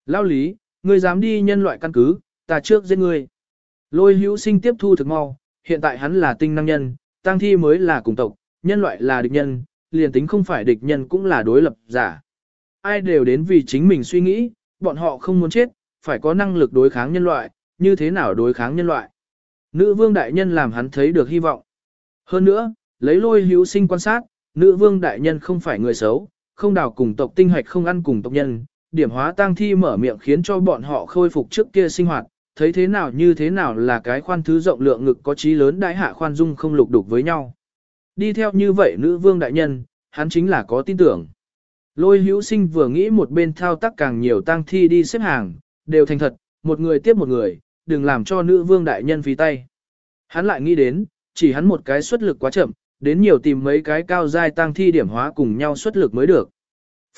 Lao lý, ngươi dám đi nhân loại căn cứ, ta trước giết ngươi. Lôi hữu sinh tiếp thu thực mau, hiện tại hắn là tinh năng nhân, tăng thi mới là cùng tộc, nhân loại là địch nhân, liền tính không phải địch nhân cũng là đối lập giả. Ai đều đến vì chính mình suy nghĩ, bọn họ không muốn chết, phải có năng lực đối kháng nhân loại, như thế nào đối kháng nhân loại. Nữ vương đại nhân làm hắn thấy được hy vọng. Hơn nữa, lấy lôi hữu sinh quan sát, nữ vương đại nhân không phải người xấu, không đào cùng tộc tinh hoạch không ăn cùng tộc nhân, điểm hóa tang thi mở miệng khiến cho bọn họ khôi phục trước kia sinh hoạt, thấy thế nào như thế nào là cái khoan thứ rộng lượng ngực có trí lớn đại hạ khoan dung không lục đục với nhau. Đi theo như vậy nữ vương đại nhân, hắn chính là có tin tưởng. Lôi hữu sinh vừa nghĩ một bên thao tác càng nhiều tang thi đi xếp hàng, đều thành thật, một người tiếp một người, đừng làm cho nữ vương đại nhân phí tay. Hắn lại nghĩ đến, chỉ hắn một cái xuất lực quá chậm, đến nhiều tìm mấy cái cao giai tang thi điểm hóa cùng nhau xuất lực mới được.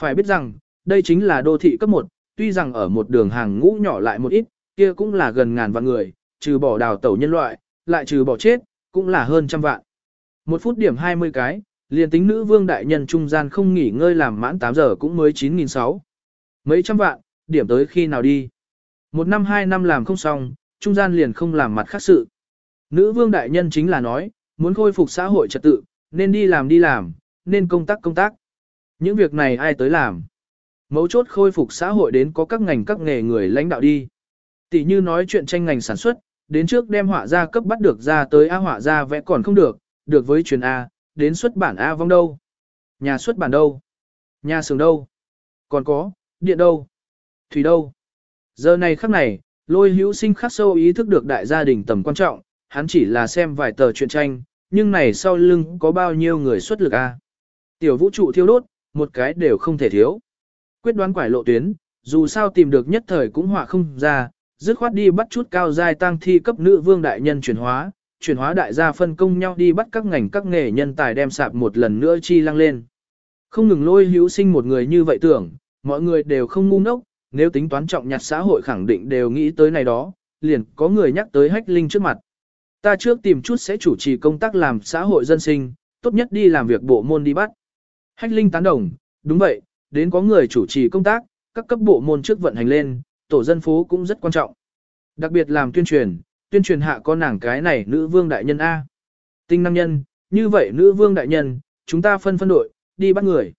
Phải biết rằng, đây chính là đô thị cấp 1, tuy rằng ở một đường hàng ngũ nhỏ lại một ít, kia cũng là gần ngàn vạn người, trừ bỏ đào tẩu nhân loại, lại trừ bỏ chết, cũng là hơn trăm vạn. Một phút điểm 20 cái, liền tính nữ vương đại nhân trung gian không nghỉ ngơi làm mãn 8 giờ cũng mới 9.600. Mấy trăm vạn, điểm tới khi nào đi. Một năm hai năm làm không xong, trung gian liền không làm mặt khác sự. Nữ vương đại nhân chính là nói, muốn khôi phục xã hội trật tự, nên đi làm đi làm, nên công tác công tác. Những việc này ai tới làm? Mấu chốt khôi phục xã hội đến có các ngành các nghề người lãnh đạo đi. Tỷ như nói chuyện tranh ngành sản xuất, đến trước đem họa gia cấp bắt được ra tới A họa gia vẽ còn không được, được với truyền A, đến xuất bản A vong đâu. Nhà xuất bản đâu? Nhà xưởng đâu? Còn có, điện đâu? Thủy đâu? Giờ này khắc này, lôi hữu sinh khắc sâu ý thức được đại gia đình tầm quan trọng, hắn chỉ là xem vài tờ truyện tranh, nhưng này sau lưng có bao nhiêu người xuất lực a? Tiểu vũ trụ thiêu đốt, một cái đều không thể thiếu. Quyết đoán quải lộ tuyến, dù sao tìm được nhất thời cũng họa không ra, dứt khoát đi bắt chút cao giai tăng thi cấp nữ vương đại nhân chuyển hóa, chuyển hóa đại gia phân công nhau đi bắt các ngành các nghề nhân tài đem sạp một lần nữa chi lăng lên. Không ngừng lôi hữu sinh một người như vậy tưởng, mọi người đều không ngu ngốc, nếu tính toán trọng nhặt xã hội khẳng định đều nghĩ tới này đó, liền có người nhắc tới hách linh trước mặt. Ta trước tìm chút sẽ chủ trì công tác làm xã hội dân sinh, tốt nhất đi làm việc bộ môn đi bắt. Hách linh tán đồng, đúng vậy, đến có người chủ trì công tác, các cấp bộ môn trước vận hành lên, tổ dân phố cũng rất quan trọng. Đặc biệt làm tuyên truyền, tuyên truyền hạ có nàng cái này nữ vương đại nhân A. Tinh năng nhân, như vậy nữ vương đại nhân, chúng ta phân phân đội, đi bắt người.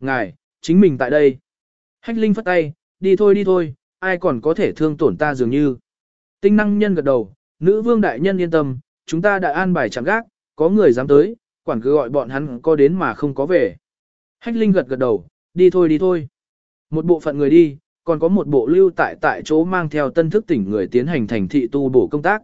Ngài, chính mình tại đây. Hách Linh phất tay, đi thôi đi thôi, ai còn có thể thương tổn ta dường như. Tinh năng nhân gật đầu, nữ vương đại nhân yên tâm, chúng ta đã an bài chẳng gác, có người dám tới, quản cứ gọi bọn hắn có đến mà không có về. Hách Linh gật gật đầu, đi thôi đi thôi. Một bộ phận người đi, còn có một bộ lưu tại tại chỗ mang theo tân thức tỉnh người tiến hành thành thị tu bổ công tác.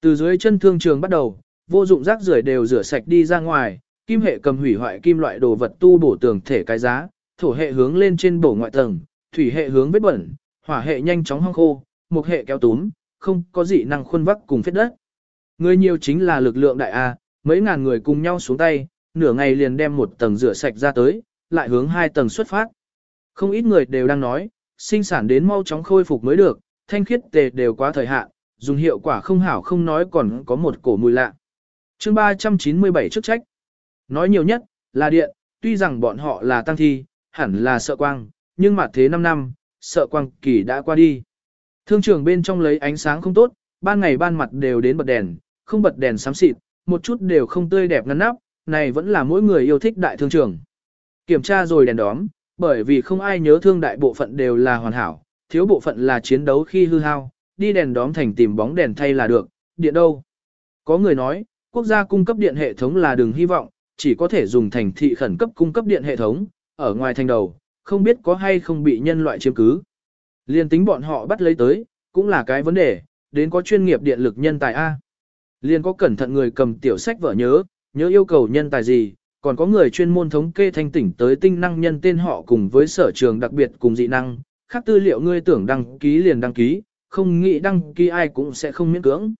Từ dưới chân thương trường bắt đầu, vô dụng rác rưởi đều rửa sạch đi ra ngoài, kim hệ cầm hủy hoại kim loại đồ vật tu bổ tường thể cái giá, thổ hệ hướng lên trên bổ ngoại tầng, thủy hệ hướng vết bẩn, hỏa hệ nhanh chóng hong khô, mục hệ kéo túm, không có dị năng khuôn vắc cùng phết đất. Người nhiều chính là lực lượng đại A, mấy ngàn người cùng nhau xuống tay, nửa ngày liền đem một tầng rửa sạch ra tới, lại hướng hai tầng xuất phát. Không ít người đều đang nói, sinh sản đến mau chóng khôi phục mới được, thanh khiết tề đều quá thời hạn, dùng hiệu quả không hảo không nói còn có một cổ mùi lạ. chương 397 chức trách. Nói nhiều nhất, là điện, tuy rằng bọn họ là tăng thi, hẳn là sợ quang, nhưng mà thế 5 năm, sợ quang kỳ đã qua đi. Thương trường bên trong lấy ánh sáng không tốt, ban ngày ban mặt đều đến bật đèn, không bật đèn xám xịt, một chút đều không tươi đẹp ngăn nắp, này vẫn là mỗi người yêu thích đại thương trường. Kiểm tra rồi đèn đóm, bởi vì không ai nhớ thương đại bộ phận đều là hoàn hảo, thiếu bộ phận là chiến đấu khi hư hao, đi đèn đóm thành tìm bóng đèn thay là được, điện đâu. Có người nói, quốc gia cung cấp điện hệ thống là đường hy vọng, chỉ có thể dùng thành thị khẩn cấp cung cấp điện hệ thống, ở ngoài thành đầu, không biết có hay không bị nhân loại chiếm cứ. Liên tính bọn họ bắt lấy tới, cũng là cái vấn đề, đến có chuyên nghiệp điện lực nhân tài A. Liên có cẩn thận người cầm tiểu sách vợ nhớ, nhớ yêu cầu nhân tài gì, còn có người chuyên môn thống kê thanh tỉnh tới tinh năng nhân tên họ cùng với sở trường đặc biệt cùng dị năng, khác tư liệu ngươi tưởng đăng ký liền đăng ký, không nghĩ đăng ký ai cũng sẽ không miễn cưỡng.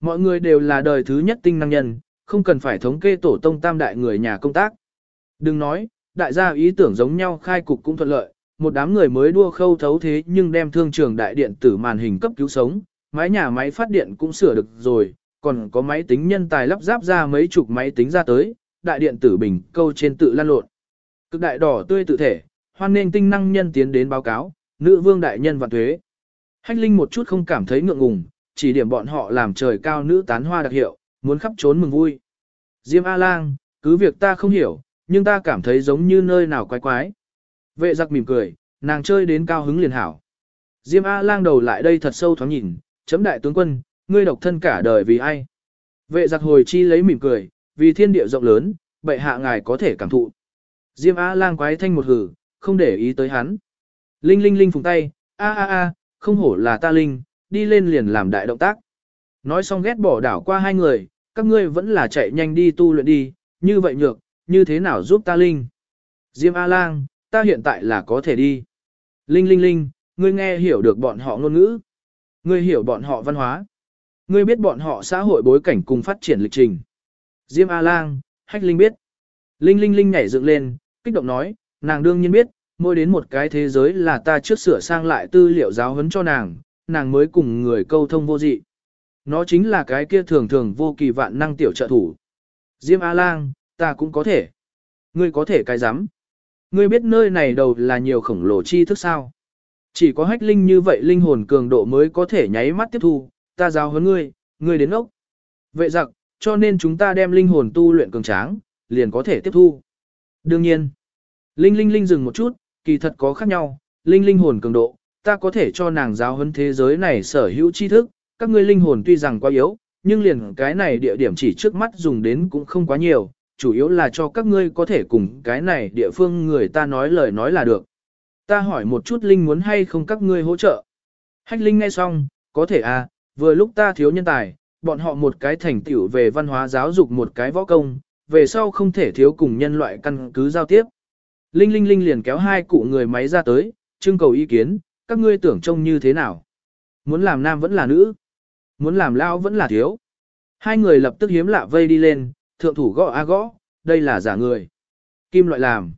Mọi người đều là đời thứ nhất tinh năng nhân, không cần phải thống kê tổ tông tam đại người nhà công tác. Đừng nói, đại gia ý tưởng giống nhau khai cục cũng thuận lợi, một đám người mới đua khâu thấu thế nhưng đem thương trường đại điện tử màn hình cấp cứu sống, máy nhà máy phát điện cũng sửa được rồi, còn có máy tính nhân tài lắp ráp ra mấy chục máy tính ra tới, đại điện tử bình câu trên tự lan lộn. Cực đại đỏ tươi tự thể, hoan nên tinh năng nhân tiến đến báo cáo, nữ vương đại nhân vạn thuế. Hách Linh một chút không cảm thấy ngượng ngùng, chỉ điểm bọn họ làm trời cao nữ tán hoa đặc hiệu, muốn khắp trốn mừng vui. Diêm A-lang, cứ việc ta không hiểu, nhưng ta cảm thấy giống như nơi nào quái quái. Vệ giặc mỉm cười, nàng chơi đến cao hứng liền hảo. Diêm A-lang đầu lại đây thật sâu thoáng nhìn, chấm đại tướng quân, ngươi độc thân cả đời vì ai. Vệ giặc hồi chi lấy mỉm cười, vì thiên địa rộng lớn, bệ hạ ngài có thể cảm thụ. Diêm A-lang quái thanh một hử, không để ý tới hắn. Linh linh linh phùng tay, a a a, không hổ là ta linh, đi lên liền làm đại động tác. Nói xong ghét bỏ đảo qua hai người, các ngươi vẫn là chạy nhanh đi tu luyện đi, như vậy nhược, như thế nào giúp ta linh. Diêm A-lang, ta hiện tại là có thể đi. Linh linh linh, ngươi nghe hiểu được bọn họ ngôn ngữ. Ngươi hiểu bọn họ văn hóa. Ngươi biết bọn họ xã hội bối cảnh cùng phát triển lịch trình. Diêm A-lang, hách linh biết. Linh linh linh nhảy dựng lên, kích động nói, nàng đương nhiên biết, mỗi đến một cái thế giới là ta trước sửa sang lại tư liệu giáo huấn cho nàng, nàng mới cùng người câu thông vô dị. Nó chính là cái kia thường thường vô kỳ vạn năng tiểu trợ thủ. Diêm A-lang, ta cũng có thể. Ngươi có thể cái rắm Ngươi biết nơi này đầu là nhiều khổng lồ chi thức sao? Chỉ có hách linh như vậy linh hồn cường độ mới có thể nháy mắt tiếp thu, ta giáo huấn ngươi, ngươi đến ốc. Vệ giặc, cho nên chúng ta đem linh hồn tu luyện cường tráng, liền có thể tiếp thu. Đương nhiên, linh linh linh dừng một chút, kỳ thật có khác nhau, linh linh hồn cường độ, ta có thể cho nàng giáo huấn thế giới này sở hữu tri thức, các ngươi linh hồn tuy rằng quá yếu, nhưng liền cái này địa điểm chỉ trước mắt dùng đến cũng không quá nhiều, chủ yếu là cho các ngươi có thể cùng cái này địa phương người ta nói lời nói là được. Ta hỏi một chút Linh muốn hay không các ngươi hỗ trợ. Hách Linh nghe xong, có thể à, vừa lúc ta thiếu nhân tài, bọn họ một cái thành tựu về văn hóa giáo dục một cái võ công, về sau không thể thiếu cùng nhân loại căn cứ giao tiếp. Linh Linh Linh liền kéo hai cụ người máy ra tới, trưng cầu ý kiến, các ngươi tưởng trông như thế nào. Muốn làm nam vẫn là nữ, muốn làm lao vẫn là thiếu. Hai người lập tức hiếm lạ vây đi lên, thượng thủ gõ a gõ, đây là giả người. Kim loại làm.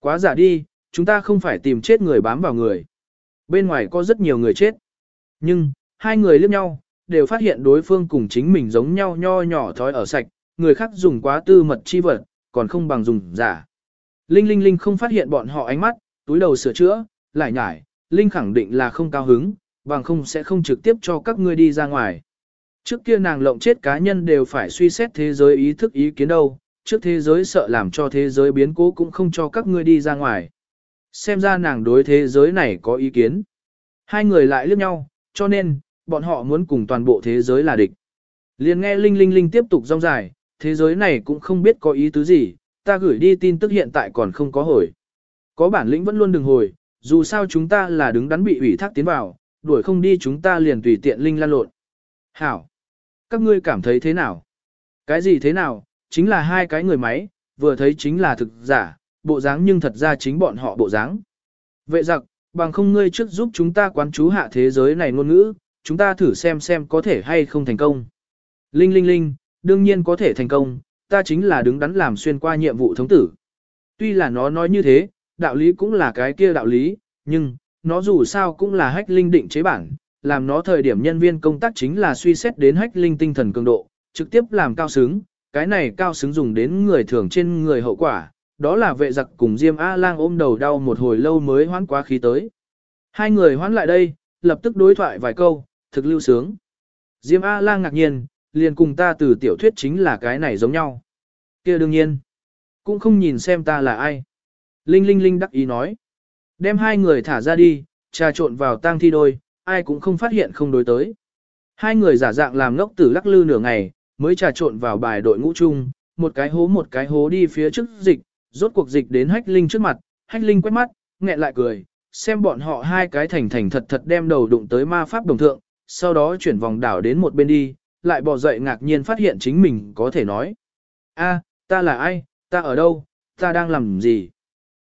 Quá giả đi, chúng ta không phải tìm chết người bám vào người. Bên ngoài có rất nhiều người chết. Nhưng, hai người liếc nhau, đều phát hiện đối phương cùng chính mình giống nhau nho nhỏ thói ở sạch, người khác dùng quá tư mật chi vật, còn không bằng dùng giả. Linh Linh Linh không phát hiện bọn họ ánh mắt, túi đầu sửa chữa, lại nhải, Linh khẳng định là không cao hứng, bằng không sẽ không trực tiếp cho các ngươi đi ra ngoài. Trước kia nàng lộng chết cá nhân đều phải suy xét thế giới ý thức ý kiến đâu, trước thế giới sợ làm cho thế giới biến cố cũng không cho các ngươi đi ra ngoài. Xem ra nàng đối thế giới này có ý kiến. Hai người lại liếc nhau, cho nên, bọn họ muốn cùng toàn bộ thế giới là địch. Liền nghe Linh Linh Linh tiếp tục rong dài, thế giới này cũng không biết có ý tứ gì, ta gửi đi tin tức hiện tại còn không có hồi. Có bản lĩnh vẫn luôn đừng hồi, dù sao chúng ta là đứng đắn bị ủy thác tiến vào, đuổi không đi chúng ta liền tùy tiện Linh lan lộn. Hảo! Các ngươi cảm thấy thế nào? Cái gì thế nào? Chính là hai cái người máy, vừa thấy chính là thực giả, bộ dáng nhưng thật ra chính bọn họ bộ dáng. Vệ giặc, bằng không ngươi trước giúp chúng ta quán chú hạ thế giới này ngôn ngữ, chúng ta thử xem xem có thể hay không thành công. Linh linh linh, đương nhiên có thể thành công, ta chính là đứng đắn làm xuyên qua nhiệm vụ thống tử. Tuy là nó nói như thế, đạo lý cũng là cái kia đạo lý, nhưng, nó dù sao cũng là hách linh định chế bản, làm nó thời điểm nhân viên công tác chính là suy xét đến hách linh tinh thần cường độ, trực tiếp làm cao xứng, cái này cao xứng dùng đến người thường trên người hậu quả, đó là vệ giặc cùng Diêm A-lang ôm đầu đau một hồi lâu mới hoán quá khí tới. Hai người hoán lại đây, lập tức đối thoại vài câu, thực lưu sướng. Diêm A-lang ngạc nhiên, liền cùng ta từ tiểu thuyết chính là cái này giống nhau. kia đương nhiên, cũng không nhìn xem ta là ai. Linh Linh Linh đắc ý nói. Đem hai người thả ra đi, trà trộn vào tang thi đôi, ai cũng không phát hiện không đối tới. Hai người giả dạng làm ngốc tử lắc lư nửa ngày, mới trà trộn vào bài đội ngũ chung, một cái hố một cái hố đi phía trước dịch, rốt cuộc dịch đến hách linh trước mặt, hách linh quét mắt, nghẹn lại cười, xem bọn họ hai cái thành thành thật thật đem đầu đụng tới ma pháp đồng thượng, sau đó chuyển vòng đảo đến một bên đi, lại bò dậy ngạc nhiên phát hiện chính mình có thể nói. a ta là ai, Ta ở đâu, ta đang làm gì?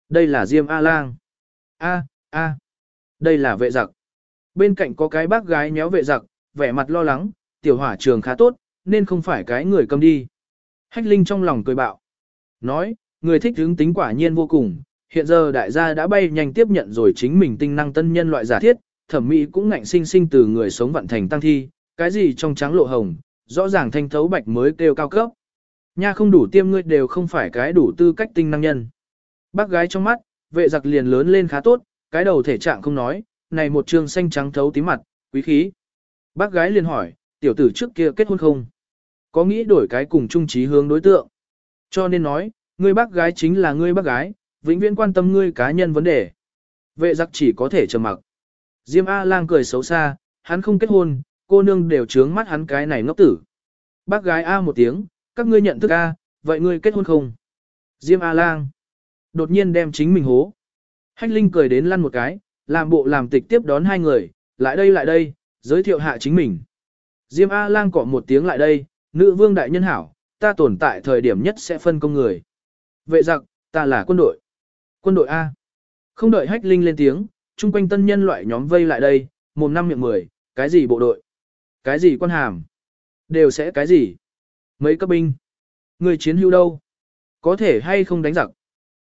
Đây là Diêm A-lang. A, a, đây là vệ giặc. Bên cạnh có cái bác gái nhéo vệ giặc, vẻ mặt lo lắng, tiểu hỏa trường khá tốt, nên không phải cái người cầm đi. Hách Linh trong lòng cười bạo. Nói, người thích hướng tính quả nhiên vô cùng, hiện giờ đại gia đã bay nhanh tiếp nhận rồi chính mình tinh năng tân nhân loại giả thiết, thẩm mỹ cũng ngạnh sinh sinh từ người sống vận thành tăng thi, cái gì trong trắng lộ hồng, rõ ràng thanh thấu bạch mới kêu cao cấp. Nha không đủ tiêm ngươi đều không phải cái đủ tư cách tinh năng nhân. Bác gái trong mắt, vệ giặc liền lớn lên khá tốt, cái đầu thể trạng không nói, này một trường xanh trắng thấu tí mặt, quý khí. Bác gái liền hỏi, tiểu tử trước kia kết hôn không? Có nghĩ đổi cái cùng chung trí hướng đối tượng? Cho nên nói, ngươi bác gái chính là ngươi bác gái, vĩnh viễn quan tâm ngươi cá nhân vấn đề. Vệ giặc chỉ có thể trầm mặc. Diêm A-lang cười xấu xa, hắn không kết hôn, cô nương đều trướng mắt hắn cái này ngốc tử. Bác gái A một tiếng, các ngươi nhận thức A, vậy ngươi kết hôn không? Diêm A-lang. Đột nhiên đem chính mình hố. Hách Linh cười đến lăn một cái, làm bộ làm tịch tiếp đón hai người, lại đây lại đây, giới thiệu hạ chính mình. Diêm A-lang cọ một tiếng lại đây, nữ vương đại nhân hảo, ta tồn tại thời điểm nhất sẽ phân công người. Vệ giặc, ta là quân đội. Quân đội A. Không đợi Hách Linh lên tiếng, chung quanh tân nhân loại nhóm vây lại đây, mồm năm miệng mười, cái gì bộ đội? Cái gì quân hàm? Đều sẽ cái gì? Mấy cấp binh? Người chiến hữu đâu? Có thể hay không đánh giặc?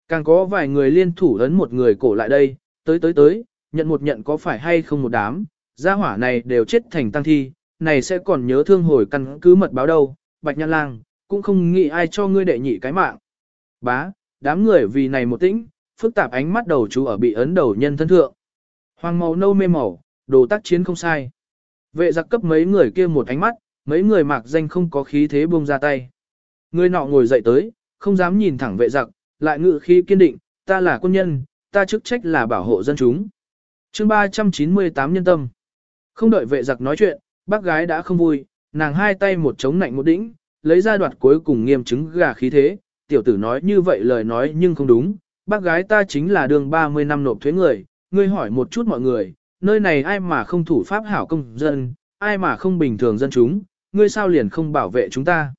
Càng có vài người liên thủ ấn một người cổ lại đây, tới tới tới, nhận một nhận có phải hay không một đám, gia hỏa này đều chết thành tăng thi, này sẽ còn nhớ thương hồi căn cứ mật báo đâu, bạch nhăn lang, cũng không nghĩ ai cho ngươi đệ nhị cái mạng. Bá, đám người vì này một tĩnh, phức tạp ánh mắt đầu chú ở bị ấn đầu nhân thân thượng. Hoàng màu nâu mê màu, đồ tác chiến không sai. Vệ giặc cấp mấy người kia một ánh mắt, mấy người mạc danh không có khí thế buông ra tay. Người nọ ngồi dậy tới, không dám nhìn thẳng vệ giặc, lại ngự khí kiên định, ta là quân nhân, ta chức trách là bảo hộ dân chúng. chương 398 nhân tâm. Không đợi vệ giặc nói chuyện, bác gái đã không vui, nàng hai tay một chống nạnh một đĩnh, lấy ra đoạt cuối cùng nghiêm chứng gà khí thế, tiểu tử nói như vậy lời nói nhưng không đúng, bác gái ta chính là đường 30 năm nộp thuế người, ngươi hỏi một chút mọi người, nơi này ai mà không thủ pháp hảo công dân, ai mà không bình thường dân chúng, ngươi sao liền không bảo vệ chúng ta.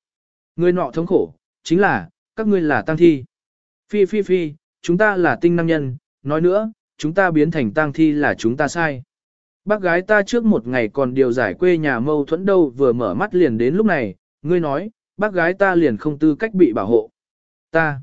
Ngươi nọ thống khổ, chính là, các ngươi là tăng thi. Phi phi phi, chúng ta là tinh nam nhân, nói nữa, chúng ta biến thành tăng thi là chúng ta sai. Bác gái ta trước một ngày còn điều giải quê nhà mâu thuẫn đâu vừa mở mắt liền đến lúc này, ngươi nói, bác gái ta liền không tư cách bị bảo hộ. Ta,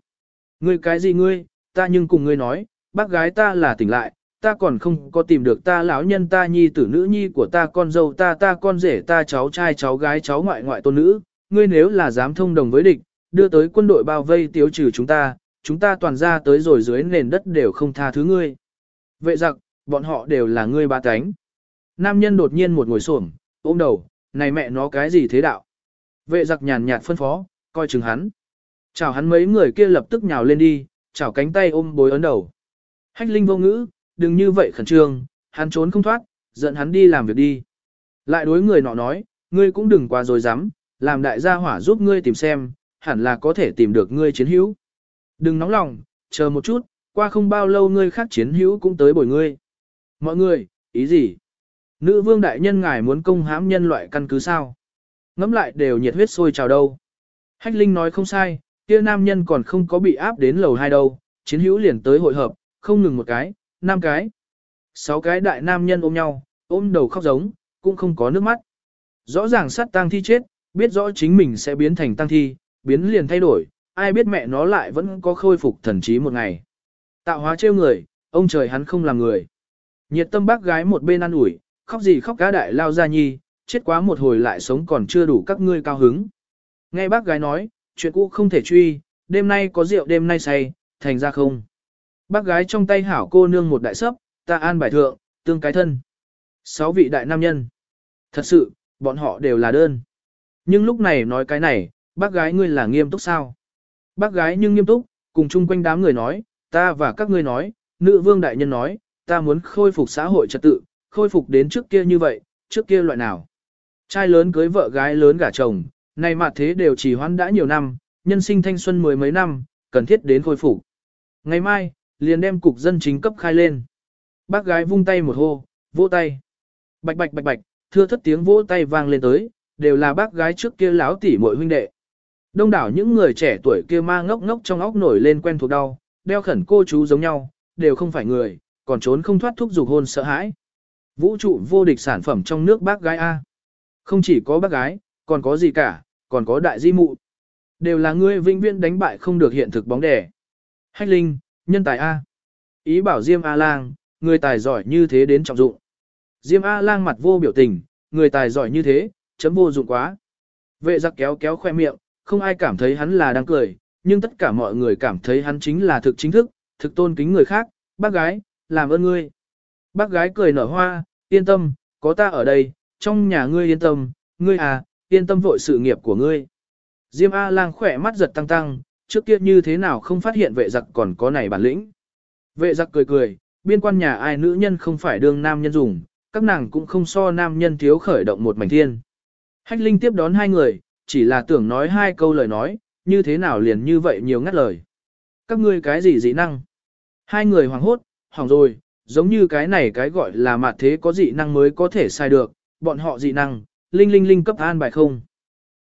ngươi cái gì ngươi, ta nhưng cùng ngươi nói, bác gái ta là tỉnh lại, ta còn không có tìm được ta lão nhân ta nhi tử nữ nhi của ta con dâu ta ta con rể ta cháu trai cháu gái cháu ngoại ngoại tôn nữ, ngươi nếu là dám thông đồng với địch, đưa tới quân đội bao vây tiêu trừ chúng ta, chúng ta toàn ra tới rồi dưới nền đất đều không tha thứ ngươi. Vệ giặc, bọn họ đều là ngươi ba cánh. Nam nhân đột nhiên một ngồi xổm, ôm đầu, này mẹ nó cái gì thế đạo. Vệ giặc nhàn nhạt phân phó, coi chừng hắn. Chào hắn mấy người kia lập tức nhào lên đi, chào cánh tay ôm bối ấn đầu. Hách linh vô ngữ, đừng như vậy khẩn trương, hắn trốn không thoát, giận hắn đi làm việc đi. Lại đối người nọ nói, ngươi cũng đừng quá rồi dám, làm đại gia hỏa giúp ngươi tìm xem, hẳn là có thể tìm được ngươi chiến hữu. Đừng nóng lòng, chờ một chút, qua không bao lâu ngươi khác chiến hữu cũng tới bồi ngươi. Mọi người, ý gì? Nữ vương đại nhân ngài muốn công hãm nhân loại căn cứ sao? Ngắm lại đều nhiệt huyết sôi trào đâu. Hách Linh nói không sai, kia nam nhân còn không có bị áp đến lầu hai đâu, chiến hữu liền tới hội hợp, không ngừng một cái, năm cái. Sáu cái đại nam nhân ôm nhau, ôm đầu khóc giống, cũng không có nước mắt. Rõ ràng sát tang thi chết, biết rõ chính mình sẽ biến thành tang thi, biến liền thay đổi, ai biết mẹ nó lại vẫn có khôi phục thần trí một ngày. Tạo hóa trêu người, ông trời hắn không làm người. Nhiệt tâm bác gái một bên ăn ủi, khóc gì khóc cá đại lao ra nhi, chết quá một hồi lại sống còn chưa đủ các ngươi cao hứng. Nghe bác gái nói, chuyện cũ không thể truy, đêm nay có rượu đêm nay say, thành ra không. Bác gái trong tay hảo cô nương một đại sấp, ta an bài thượng, tương cái thân. Sáu vị đại nam nhân. Thật sự, bọn họ đều là đơn. Nhưng lúc này nói cái này, bác gái ngươi là nghiêm túc sao? Bác gái nhưng nghiêm túc, cùng chung quanh đám người nói, ta và các ngươi nói, nữ vương đại nhân nói, ta muốn khôi phục xã hội trật tự, khôi phục đến trước kia như vậy, trước kia loại nào. Trai lớn cưới vợ gái lớn gả chồng, này mà thế đều chỉ hoãn đã nhiều năm, nhân sinh thanh xuân mười mấy năm, cần thiết đến khôi phục. Ngày mai, liền đem cục dân chính cấp khai lên. Bác gái vung tay một hô, vỗ tay. Bạch bạch bạch bạch, thưa thất tiếng vỗ tay vang lên tới, đều là bác gái trước kia láo tỉ muội huynh đệ. Đông đảo những người trẻ tuổi kia ma ngốc ngốc trong óc nổi lên quen thuộc đau, đeo khẩn cô chú giống nhau, đều không phải người, còn trốn không thoát thúc dục hôn sợ hãi. Vũ trụ vô địch sản phẩm trong nước bác gái A. Không chỉ có bác gái, còn có gì cả, còn có đại di mụ. Đều là ngươi vĩnh viễn đánh bại không được hiện thực bóng đẻ. Hách Linh, nhân tài A. Ý bảo Diêm A-Lang, người tài giỏi như thế đến trọng dụng. Diêm A-Lang mặt vô biểu tình, người tài giỏi như thế, chấm vô dụng quá. Vệ giặc kéo kéo khoe miệng, không ai cảm thấy hắn là đang cười, nhưng tất cả mọi người cảm thấy hắn chính là thực chính thức, thực tôn kính người khác, bác gái, làm ơn ngươi. Bác gái cười nở hoa, yên tâm, có ta ở đây, trong nhà ngươi yên tâm, ngươi à, yên tâm vội sự nghiệp của ngươi. Diêm A-lang khỏe mắt giật tăng tăng, trước kia như thế nào không phát hiện vệ giặc còn có này bản lĩnh. Vệ giặc cười cười, biên quan nhà ai nữ nhân không phải đương nam nhân dùng, các nàng cũng không so nam nhân thiếu khởi động một mảnh thiên. Hách Linh tiếp đón hai người, chỉ là tưởng nói hai câu lời nói, như thế nào liền như vậy nhiều ngắt lời. Các ngươi cái gì dị năng? Hai người hoàng hốt, hỏng rồi, giống như cái này cái gọi là mặt thế có dị năng mới có thể sai được, bọn họ dị năng, linh linh linh cấp an bài không?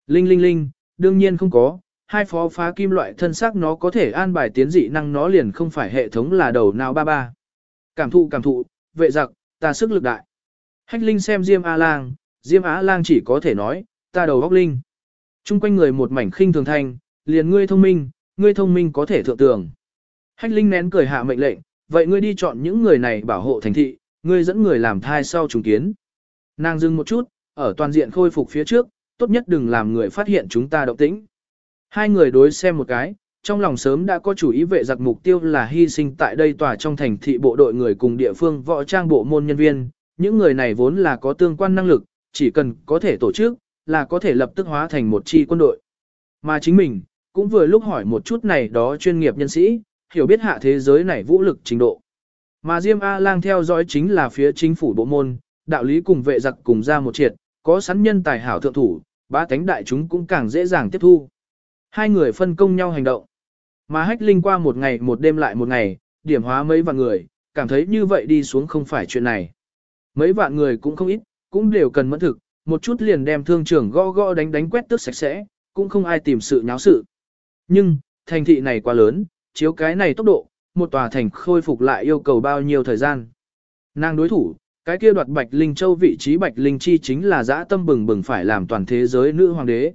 Linh linh linh, đương nhiên không có, hai phó phá kim loại thân xác nó có thể an bài tiến dị năng nó liền không phải hệ thống là đầu nào ba ba. Cảm thụ cảm thụ, vệ giặc, ta sức lực đại. Hách linh xem Diêm A-lang, Diêm A-lang chỉ có thể nói, ta đầu góc linh. Trung quanh người một mảnh khinh thường thanh, liền ngươi thông minh, ngươi thông minh có thể thượng tường. Hách linh nén cười hạ mệnh lệnh, vậy ngươi đi chọn những người này bảo hộ thành thị, ngươi dẫn người làm thai sau trùng kiến. Nàng dừng một chút, ở toàn diện khôi phục phía trước, tốt nhất đừng làm người phát hiện chúng ta động tĩnh. Hai người đối xem một cái, trong lòng sớm đã có chủ ý vệ giặc mục tiêu là hy sinh tại đây tòa trong thành thị bộ đội người cùng địa phương võ trang bộ môn nhân viên, những người này vốn là có tương quan năng lực, chỉ cần có thể tổ chức, là có thể lập tức hóa thành một chi quân đội. Mà chính mình, cũng vừa lúc hỏi một chút này đó chuyên nghiệp nhân sĩ, hiểu biết hạ thế giới này vũ lực trình độ. Mà Diêm A-lang theo dõi chính là phía chính phủ bộ môn, đạo lý cùng vệ giặc cùng ra một triệt, có sẵn nhân tài hảo thượng thủ, ba tánh đại chúng cũng càng dễ dàng tiếp thu. Hai người phân công nhau hành động. Mà hách linh qua một ngày một đêm lại một ngày, điểm hóa mấy vạn người, cảm thấy như vậy đi xuống không phải chuyện này. Mấy vạn người cũng không ít, cũng đều cần mẫn thực, một chút liền đem thương trưởng gõ gõ đánh đánh quét tước sạch sẽ, cũng không ai tìm sự nháo sự. Nhưng, thành thị này quá lớn, chiếu cái này tốc độ, một tòa thành khôi phục lại yêu cầu bao nhiêu thời gian. Nàng đối thủ, cái kia đoạt Bạch Linh Châu vị trí Bạch Linh Chi chính là dã tâm bừng bừng phải làm toàn thế giới nữ hoàng đế.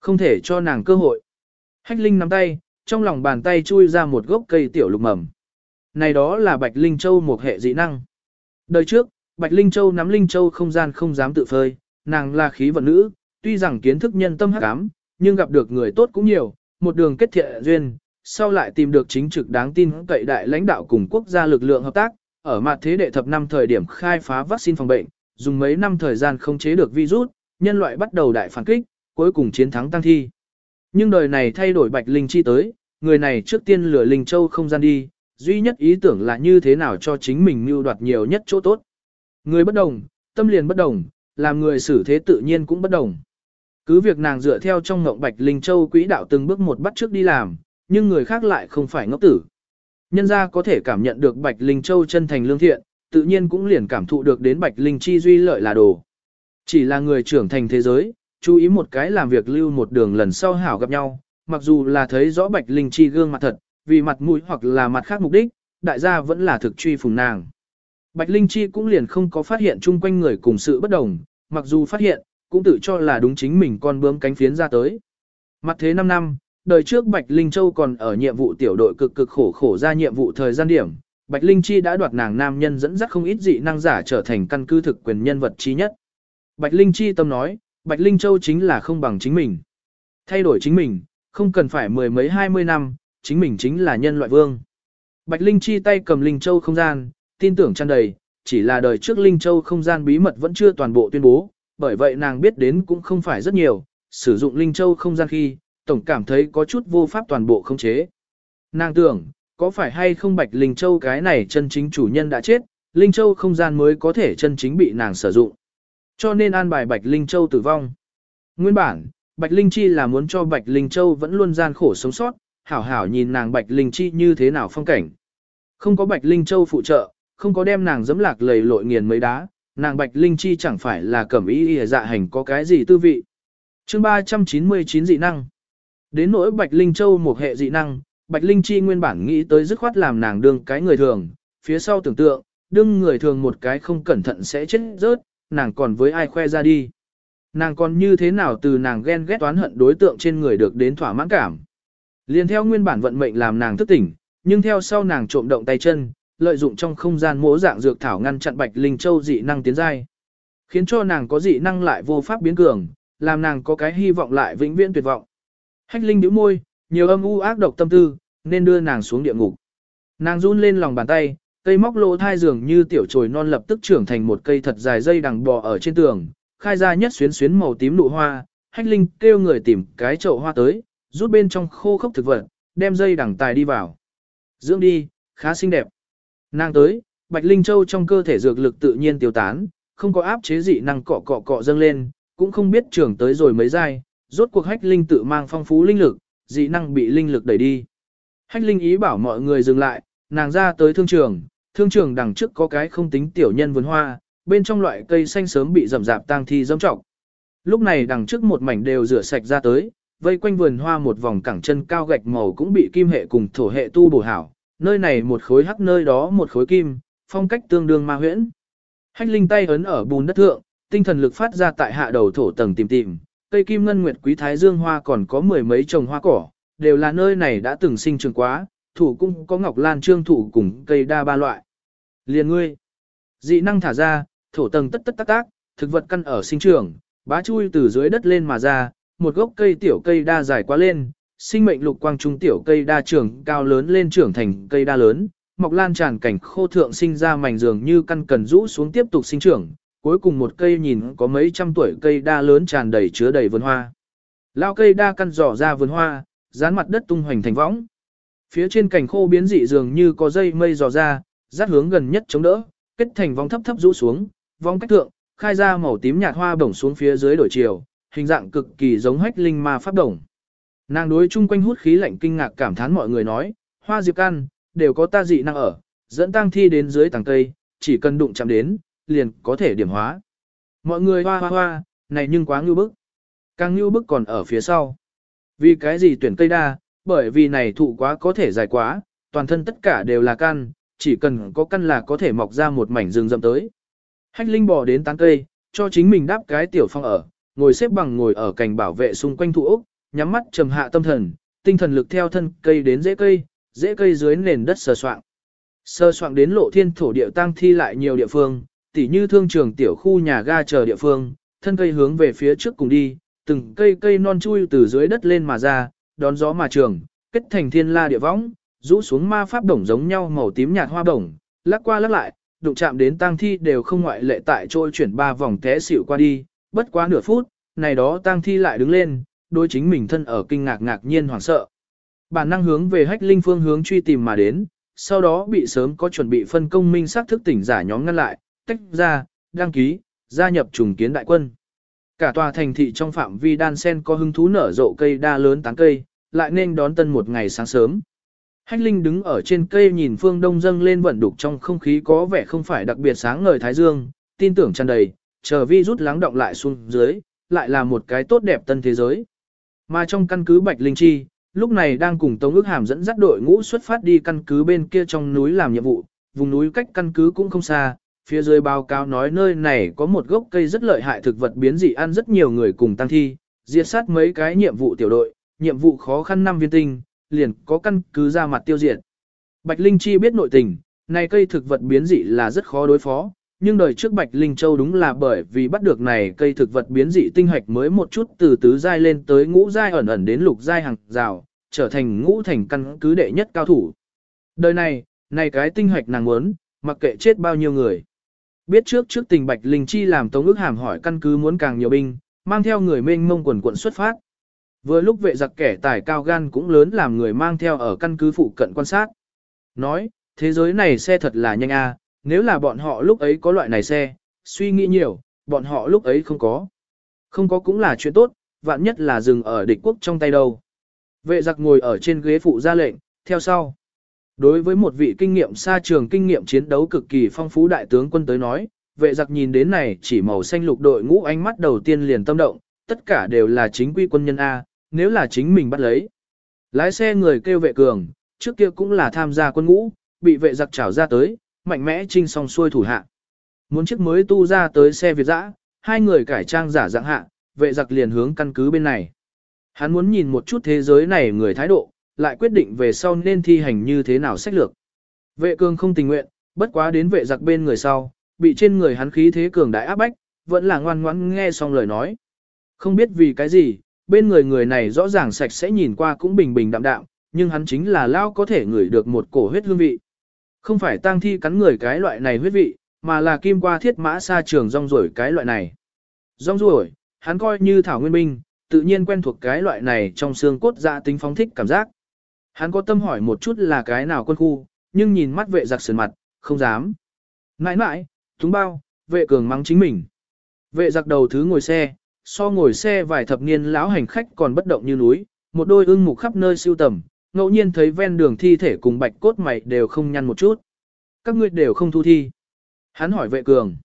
Không thể cho nàng cơ hội. Hách Linh nắm tay, trong lòng bàn tay chui ra một gốc cây tiểu lục mầm. Này đó là Bạch Linh Châu một hệ dị năng. Đời trước, Bạch Linh Châu nắm Linh Châu không gian không dám tự phơi, nàng là khí vận nữ, tuy rằng kiến thức nhân tâm hắc ám, nhưng gặp được người tốt cũng nhiều, một đường kết thiện duyên, sau lại tìm được chính trực đáng tin cậy đại lãnh đạo cùng quốc gia lực lượng hợp tác, ở mặt thế đệ thập năm thời điểm khai phá vaccine phòng bệnh, dùng mấy năm thời gian không chế được virus, nhân loại bắt đầu đại phản kích, cuối cùng chiến thắng tăng thi. Nhưng đời này thay đổi Bạch Linh Chi tới, người này trước tiên lửa Linh Châu không gian đi, duy nhất ý tưởng là như thế nào cho chính mình mưu đoạt nhiều nhất chỗ tốt. Người bất đồng, tâm liền bất đồng, làm người xử thế tự nhiên cũng bất đồng. Cứ việc nàng dựa theo trong ngộng Bạch Linh Châu quỹ đạo từng bước một bắt trước đi làm, nhưng người khác lại không phải ngốc tử. Nhân ra có thể cảm nhận được Bạch Linh Châu chân thành lương thiện, tự nhiên cũng liền cảm thụ được đến Bạch Linh Chi duy lợi là đồ. Chỉ là người trưởng thành thế giới, chú ý một cái làm việc lưu một đường lần sau hảo gặp nhau, mặc dù là thấy rõ Bạch Linh Chi gương mặt thật, vì mặt mũi hoặc là mặt khác mục đích, đại gia vẫn là thực truy phùng nàng. Bạch Linh Chi cũng liền không có phát hiện chung quanh người cùng sự bất đồng, mặc dù phát hiện, cũng tự cho là đúng chính mình con bướm cánh phiến ra tới. Mặt thế 5 năm, đời trước Bạch Linh Châu còn ở nhiệm vụ tiểu đội cực cực khổ khổ ra nhiệm vụ thời gian điểm, Bạch Linh Chi đã đoạt nàng nam nhân dẫn dắt không ít dị năng giả trở thành căn cứ thực quyền nhân vật trí nhất. Bạch Linh Chi tâm nói, Bạch Linh Châu chính là không bằng chính mình. Thay đổi chính mình, không cần phải mười mấy hai mươi năm, chính mình chính là nhân loại vương. Bạch Linh Chi tay cầm Linh Châu không gian, tin tưởng tràn đầy, chỉ là đời trước Linh Châu không gian bí mật vẫn chưa toàn bộ tuyên bố, bởi vậy nàng biết đến cũng không phải rất nhiều, sử dụng Linh Châu không gian khi, tổng cảm thấy có chút vô pháp toàn bộ không chế. Nàng tưởng, có phải hay không Bạch Linh Châu cái này chân chính chủ nhân đã chết, Linh Châu không gian mới có thể chân chính bị nàng sử dụng. Cho nên an bài Bạch Linh Châu tử vong. Nguyên bản, Bạch Linh Chi là muốn cho Bạch Linh Châu vẫn luôn gian khổ sống sót, hảo hảo nhìn nàng Bạch Linh Chi như thế nào phong cảnh. Không có Bạch Linh Châu phụ trợ, không có đem nàng dẫm lạc lầy lội nghiền mấy đá, nàng Bạch Linh Chi chẳng phải là cẩm ý ỉa dạ hành có cái gì tư vị. chương 399 dị năng. Đến nỗi Bạch Linh Châu một hệ dị năng, Bạch Linh Chi nguyên bản nghĩ tới dứt khoát làm nàng đương cái người thường, phía sau tưởng tượng, đương người thường một cái không cẩn thận sẽ chết rớt, nàng còn với ai khoe ra đi. Nàng còn như thế nào từ nàng ghen ghét toán hận đối tượng trên người được đến thỏa mãn cảm. Liên theo nguyên bản vận mệnh làm nàng thức tỉnh, nhưng theo sau nàng trộm động tay chân, lợi dụng trong không gian mỗ dạng dược thảo ngăn chặn Bạch Linh Châu dị năng tiến giai, khiến cho nàng có dị năng lại vô pháp biến cường, làm nàng có cái hy vọng lại vĩnh viễn tuyệt vọng. Hách Linh nhíu môi, nhiều âm u ác độc tâm tư, nên đưa nàng xuống địa ngục. Nàng run lên lòng bàn tay, cây móc lỗ thai dường như tiểu trồi non lập tức trưởng thành một cây thật dài dây đằng bò ở trên tường, khai ra nhất xuyến xuyến màu tím nụ hoa, hách linh kêu người tìm cái chậu hoa tới, rút bên trong khô khốc thực vật, đem dây đằng tài đi vào. Dưỡng đi, khá xinh đẹp. Nàng tới, bạch linh châu trong cơ thể dược lực tự nhiên tiêu tán, không có áp chế dị năng cọ cọ cọ dâng lên, cũng không biết trưởng tới rồi mấy giai, rốt cuộc hách linh tự mang phong phú linh lực, dị năng bị linh lực đẩy đi. Hách linh ý bảo mọi người dừng lại, nàng ra tới thương trường, thương trường đằng trước có cái không tính tiểu nhân vườn hoa, bên trong loại cây xanh sớm bị rậm rạp tang thi dẫm trọng. Lúc này đằng trước một mảnh đều rửa sạch ra tới, vây quanh vườn hoa một vòng cẳng chân cao gạch màu cũng bị kim hệ cùng thổ hệ tu bổ hảo, nơi này một khối hắc nơi đó một khối kim, phong cách tương đương ma huyễn. Hách linh tay ấn ở bùn đất thượng, tinh thần lực phát ra tại hạ đầu thổ tầng tìm tìm, cây kim ngân nguyệt quý thái dương hoa còn có mười mấy trồng hoa cỏ, đều là nơi này đã từng sinh trường quá, thủ cung có ngọc lan trương thủ cùng cây đa ba loại. Liền ngươi, dị năng thả ra, thổ tầng tất tất tác tác, thực vật căn ở sinh trường, bá chui từ dưới đất lên mà ra, một gốc cây tiểu cây đa dài quá lên, sinh mệnh lục quang trung tiểu cây đa trưởng cao lớn lên trưởng thành cây đa lớn, mọc lan tràn cảnh khô thượng sinh ra mảnh dường như căn cần rũ xuống tiếp tục sinh trưởng, cuối cùng một cây nhìn có mấy trăm tuổi cây đa lớn tràn đầy chứa đầy vườn hoa. Lao cây đa căn dò ra vườn hoa, dán mặt đất tung hoành thành võng. Phía trên cành khô biến dị dường như có dây mây dò ra, dắt hướng gần nhất chống đỡ, kết thành vòng thấp thấp rũ xuống, vòng cách thượng, khai ra màu tím nhạt hoa bổng xuống phía dưới đổi chiều, hình dạng cực kỳ giống hách linh ma pháp đồng. Nàng đối chung quanh hút khí lạnh kinh ngạc cảm thán mọi người nói, hoa diệp can, đều có ta dị năng ở, dẫn tăng thi đến dưới tầng cây, chỉ cần đụng chạm đến, liền có thể điểm hóa. Mọi người hoa hoa hoa, này nhưng quá ngưu bức. Càng ngưu bức còn ở phía sau. Vì cái gì tuyển cây đa, bởi vì này thụ quá có thể dài quá, toàn thân tất cả đều là căn, chỉ cần có căn là có thể mọc ra một mảnh rừng rậm tới. Hách Linh bò đến tán cây, cho chính mình đáp cái tiểu phong ở, ngồi xếp bằng ngồi ở cành bảo vệ xung quanh thụ ốc, nhắm mắt trầm hạ tâm thần, tinh thần lực theo thân cây đến rễ cây, rễ cây dưới nền đất sờ soạng. sơ soạn đến lộ thiên thổ địa tăng thi lại nhiều địa phương, tỉ như thương trường tiểu khu nhà ga chờ địa phương, thân cây hướng về phía trước cùng đi, từng cây cây non chui từ dưới đất lên mà ra, đón gió mà trường, kết thành thiên la địa võng, rũ xuống ma pháp đồng giống nhau màu tím nhạt hoa đồng, lắc qua lắc lại, đụng chạm đến tang thi đều không ngoại lệ tại trôi chuyển ba vòng té xỉu qua đi, bất quá nửa phút, này đó tang thi lại đứng lên, đối chính mình thân ở kinh ngạc ngạc nhiên hoảng sợ. Bản năng hướng về hách linh phương hướng truy tìm mà đến, sau đó bị sớm có chuẩn bị phân công minh xác thức tỉnh giả nhóm ngăn lại, tách ra, đăng ký, gia nhập trùng kiến đại quân. Cả tòa thành thị trong phạm vi đan sen có hứng thú nở rộ cây đa lớn tán cây, lại nên đón tân một ngày sáng sớm. Hách Linh đứng ở trên cây nhìn phương đông dâng lên vận đục trong không khí có vẻ không phải đặc biệt sáng ngời thái dương, tin tưởng tràn đầy, chờ vi rút lắng động lại xuống dưới, lại là một cái tốt đẹp tân thế giới. Mà trong căn cứ Bạch Linh Chi, lúc này đang cùng Tống ước hàm dẫn dắt đội ngũ xuất phát đi căn cứ bên kia trong núi làm nhiệm vụ, vùng núi cách căn cứ cũng không xa, phía dưới báo cáo nói nơi này có một gốc cây rất lợi hại thực vật biến dị ăn rất nhiều người cùng tăng thi, diệt sát mấy cái nhiệm vụ tiểu đội, nhiệm vụ khó khăn năm viên tinh, liền có căn cứ ra mặt tiêu diệt. Bạch Linh Chi biết nội tình, này cây thực vật biến dị là rất khó đối phó, nhưng đời trước Bạch Linh Châu đúng là bởi vì bắt được này cây thực vật biến dị tinh hạch mới một chút từ tứ giai lên tới ngũ giai ẩn ẩn đến lục giai hàng rào, trở thành ngũ thành căn cứ đệ nhất cao thủ. Đời này, này cái tinh hạch nàng muốn, mặc kệ chết bao nhiêu người. Biết trước trước tình Bạch Linh Chi làm Tống ước hàm hỏi căn cứ muốn càng nhiều binh, mang theo người mênh mông quần quận xuất phát. Vừa lúc vệ giặc kẻ tài cao gan cũng lớn làm người mang theo ở căn cứ phụ cận quan sát. Nói, thế giới này xe thật là nhanh a, nếu là bọn họ lúc ấy có loại này xe, suy nghĩ nhiều, bọn họ lúc ấy không có. Không có cũng là chuyện tốt, vạn nhất là dừng ở địch quốc trong tay đâu. Vệ giặc ngồi ở trên ghế phụ ra lệnh, theo sau. Đối với một vị kinh nghiệm xa trường kinh nghiệm chiến đấu cực kỳ phong phú đại tướng quân tới nói, vệ giặc nhìn đến này chỉ màu xanh lục đội ngũ ánh mắt đầu tiên liền tâm động, tất cả đều là chính quy quân nhân A, nếu là chính mình bắt lấy. Lái xe người kêu vệ cường, trước kia cũng là tham gia quân ngũ, bị vệ giặc trảo ra tới, mạnh mẽ trinh song xuôi thủ hạ. Muốn chiếc mới tu ra tới xe Việt dã, hai người cải trang giả dạng hạ, vệ giặc liền hướng căn cứ bên này. Hắn muốn nhìn một chút thế giới này người thái độ, lại quyết định về sau nên thi hành như thế nào sách lược. Vệ cường không tình nguyện, bất quá đến vệ giặc bên người sau, bị trên người hắn khí thế cường đại áp bách, vẫn là ngoan ngoãn nghe xong lời nói. Không biết vì cái gì, bên người người này rõ ràng sạch sẽ nhìn qua cũng bình bình đạm đạm, nhưng hắn chính là lao có thể ngửi được một cổ huyết hương vị. Không phải tang thi cắn người cái loại này huyết vị, mà là kim qua thiết mã xa trường rong ruổi cái loại này. Rong ruổi, hắn coi như thảo nguyên binh, tự nhiên quen thuộc cái loại này trong xương cốt dạ tính phóng thích cảm giác. Hắn có tâm hỏi một chút là cái nào quân khu, nhưng nhìn mắt vệ giặc sườn mặt, không dám. Nãi nãi, thúng bao, vệ cường mắng chính mình. Vệ giặc đầu thứ ngồi xe, so ngồi xe vài thập niên lão hành khách còn bất động như núi, một đôi ưng mục khắp nơi siêu tầm, ngẫu nhiên thấy ven đường thi thể cùng bạch cốt mày đều không nhăn một chút. Các ngươi đều không thu thi. Hắn hỏi vệ cường.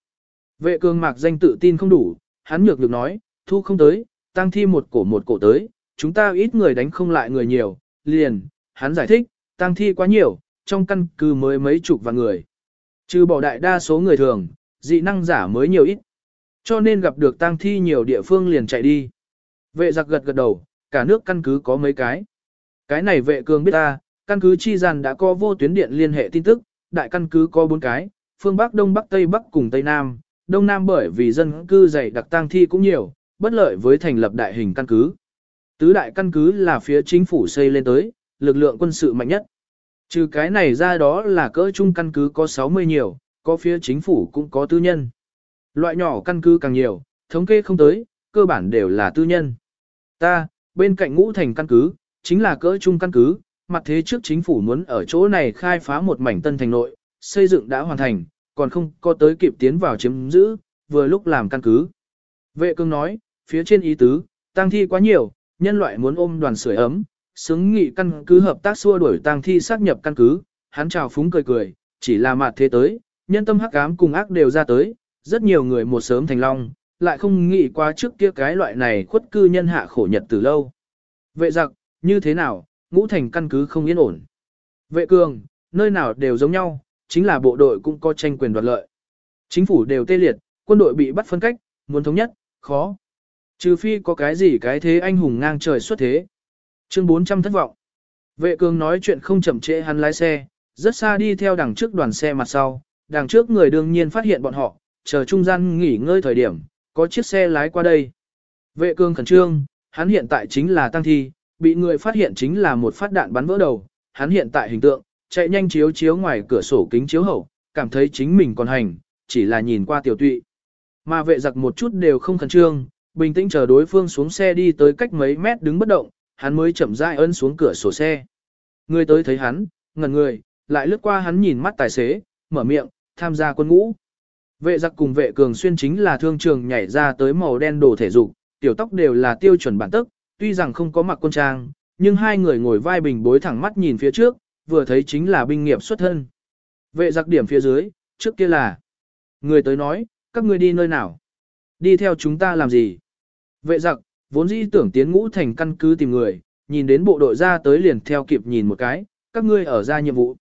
Vệ cường mạc danh tự tin không đủ, hắn nhược được nói, thu không tới, tăng thi một cổ một cổ tới, chúng ta ít người đánh không lại người nhiều, liền, hắn giải thích, tăng thi quá nhiều, trong căn cứ mới mấy chục vạn người. Trừ bỏ đại đa số người thường, dị năng giả mới nhiều ít. Cho nên gặp được tang thi nhiều địa phương liền chạy đi. Vệ giặc gật gật đầu, cả nước căn cứ có mấy cái. Cái này vệ cường biết ta, căn cứ chi gian đã có vô tuyến điện liên hệ tin tức, đại căn cứ có bốn cái, phương Bắc Đông Bắc Tây Bắc cùng Tây Nam, Đông Nam bởi vì dân cư dày đặc tang thi cũng nhiều, bất lợi với thành lập đại hình căn cứ. Tứ đại căn cứ là phía chính phủ xây lên tới, lực lượng quân sự mạnh nhất. Trừ cái này ra đó là cỡ trung căn cứ có 60 nhiều, có phía chính phủ cũng có tư nhân. Loại nhỏ căn cứ càng nhiều, thống kê không tới, cơ bản đều là tư nhân. Ta, bên cạnh ngũ thành căn cứ, chính là cỡ trung căn cứ, mặt thế trước chính phủ muốn ở chỗ này khai phá một mảnh tân thành nội, xây dựng đã hoàn thành, còn không có tới kịp tiến vào chiếm giữ, vừa lúc làm căn cứ. Vệ cương nói, phía trên ý tứ, tăng thi quá nhiều, nhân loại muốn ôm đoàn sưởi ấm, xứng nghị căn cứ hợp tác xua đuổi tăng thi xác nhập căn cứ, hắn chào phúng cười cười, chỉ là mặt thế tới, nhân tâm hắc ám cùng ác đều ra tới, rất nhiều người một sớm thành long, lại không nghĩ qua trước kia cái loại này khuất cư nhân hạ khổ nhật từ lâu. Vệ giặc, như thế nào, ngũ thành căn cứ không yên ổn. Vệ cường, nơi nào đều giống nhau, chính là bộ đội cũng có tranh quyền đoạt lợi. Chính phủ đều tê liệt, quân đội bị bắt phân cách, muốn thống nhất, khó. Trừ phi có cái gì cái thế anh hùng ngang trời xuất thế. Chương 400 thất vọng. Vệ cường nói chuyện không chậm trễ hắn lái xe, rất xa đi theo đằng trước đoàn xe mặt sau, đằng trước người đương nhiên phát hiện bọn họ, chờ trung gian nghỉ ngơi thời điểm, có chiếc xe lái qua đây. Vệ cương khẩn trương, hắn hiện tại chính là tăng thi, bị người phát hiện chính là một phát đạn bắn vỡ đầu, hắn hiện tại hình tượng, chạy nhanh chiếu chiếu ngoài cửa sổ kính chiếu hậu, cảm thấy chính mình còn hành, chỉ là nhìn qua tiểu tụy. Mà vệ giặc một chút đều không khẩn trương, bình tĩnh chờ đối phương xuống xe đi tới cách mấy mét đứng bất động, hắn mới chậm rãi ấn xuống cửa sổ xe. Người tới thấy hắn, ngẩn người, lại lướt qua hắn nhìn mắt tài xế, mở miệng, tham gia quân ngũ. Vệ giặc cùng vệ cường xuyên chính là thương trường nhảy ra tới màu đen đồ thể dục, tiểu tóc đều là tiêu chuẩn bản tức, tuy rằng không có mặc quân trang, nhưng hai người ngồi vai bình bối thẳng mắt nhìn phía trước, vừa thấy chính là binh nghiệp xuất thân. Vệ giặc điểm phía dưới, trước kia là. Người tới nói, các ngươi đi nơi nào? Đi theo chúng ta làm gì? Vệ giặc, vốn dĩ tưởng tiến ngũ thành căn cứ tìm người, nhìn đến bộ đội ra tới liền theo kịp nhìn một cái, các ngươi ở ra nhiệm vụ.